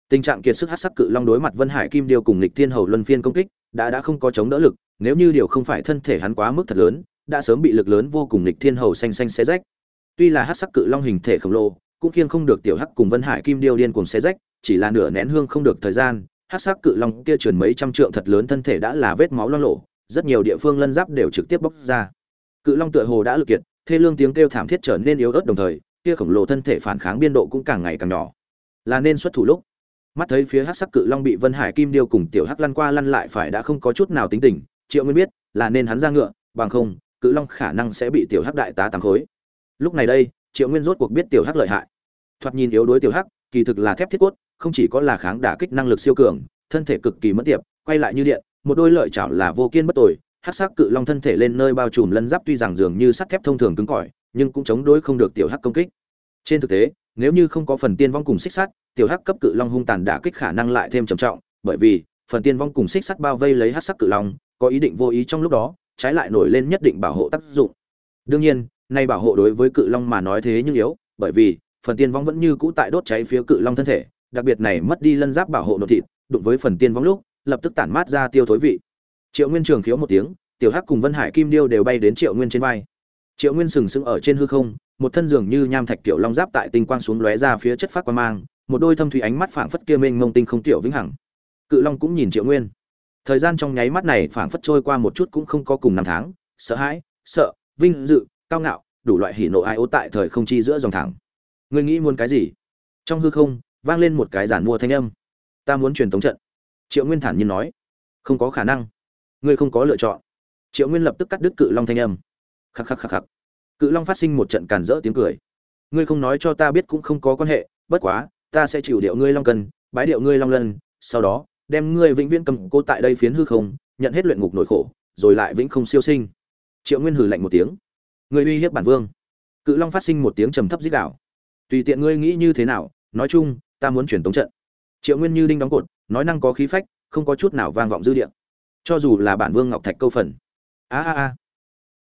tình trạng kiệt sức hát sắc cự long đối mặt vân hải kim điêu cùng lịch thiên hầu luân phiên công kích, đã đã không có chống đỡ lực, nếu như điều không phải thân thể hắn quá mức thật lớn, đã sớm bị lực lớn vô cùng lịch thiên hầu xanh xanh xé rách. Tuy là hát sắc cự long hình thể khổng lồ, cũng khiêng không được tiểu hắc cùng vân hải kim điêu điên cùng xé rách, chỉ là nửa nén hương không được thời gian hát sắc cự long kia trườn mấy trăm trượng thật lớn thân thể đã là vết máu lo lộ, rất nhiều địa phương lân giáp đều trực tiếp bóc ra. Cự long tựa hồ đã lực kiệt, thê lương tiếng kêu thảm thiết trở nên yếu ớt đồng thời, kia khổng lồ thân thể phản kháng biên độ cũng càng ngày càng nhỏ. Là nên xuất thủ lúc mắt thấy phía hắc sắc cự long bị vân hải kim điêu cùng tiểu hắc lăn qua lăn lại phải đã không có chút nào tính tình, triệu nguyên biết, là nên hắn ra ngựa, bằng không, cự long khả năng sẽ bị tiểu hắc đại tá tám khối. Lúc này đây, triệu nguyên rốt cuộc biết tiểu hắc lợi hại. Thoạt nhìn yếu đuối tiểu hắc, kỳ thực là thép thiết cốt, không chỉ có là kháng đả kích năng lực siêu cường, thân thể cực kỳ mất tiệp, quay lại như điện, một đôi lợi chảo là vô kiên bất tồi, hắc sắc cự long thân thể lên nơi bao trùm lân giáp tuy rằng dường như sắt thép thông thường cứng cỏi, nhưng cũng chống đối không được tiểu hắc công kích. Trên thực tế nếu như không có phần tiên vong cùng xích sắt, tiểu hắc cấp cự long hung tàn đả kích khả năng lại thêm trầm trọng, bởi vì, phần tiên vong cùng xích sắt bao vây lấy hắc sắc cự long, có ý định vô ý trong lúc đó, trái lại nổi lên nhất định bảo hộ tác dụng. Đương nhiên, nay bảo hộ đối với cự long mà nói thế nhưng yếu, bởi vì, phần tiên vong vẫn như cũ tại đốt cháy phía cự long thân thể, đặc biệt này mất đi lân giáp bảo hộ nội thịt, đụng với phần tiên vong lúc, lập tức tản mát ra tiêu thối vị. Triệu nguyên trường khiếu một tiếng, tiểu hắc cùng vân hải kim điêu đều bay đến triệu nguyên trên vai. Triệu nguyên sừng sững ở trên hư không một thân dường như nham thạch kiểu long giáp tại tinh quang xuống lóe ra phía chất phát quan mang, một đôi thâm thủy ánh mắt phảng phất kia mênh mông tinh không tiểu vĩnh hằng. Cự long cũng nhìn triệu nguyên. Thời gian trong nháy mắt này phảng phất trôi qua một chút cũng không có cùng năm tháng, sợ hãi, sợ, vinh dự, cao ngạo, đủ loại hỉ nộ ai ố tại thời không chi giữa dòng thẳng. Ngươi nghĩ muốn cái gì? Trong hư không, vang lên một cái giản mua thanh âm. Ta muốn truyền tống trận. Triệu nguyên thản nhiên nói. Không có khả năng. Ngươi không có lựa chọn. Triệu nguyên lập tức cắt đứt cự long thanh âm. Khắc khắc khắc khắc cự long phát sinh một trận càn rỡ tiếng cười. Ngươi không nói cho ta biết cũng không có quan hệ, bất quá, ta sẽ chịu điệu ngươi long cần bái điệu ngươi long lân, sau đó, đem ngươi vĩnh viễn cầm cô tại đây phiến hư không, nhận hết luyện ngục nỗi khổ, rồi lại vĩnh không siêu sinh. Triệu nguyên hử lạnh một tiếng. Ngươi uy hiếp bản vương. Cự long phát sinh một tiếng trầm thấp dích đạo tùy tiện ngươi nghĩ như thế nào, nói chung, ta muốn chuyển tống trận. Triệu nguyên như đinh đóng cột, nói năng có khí phách, không có chút nào vang vọng dư địa. Cho dù là bản vương ngọc thạch câu phần. A a a.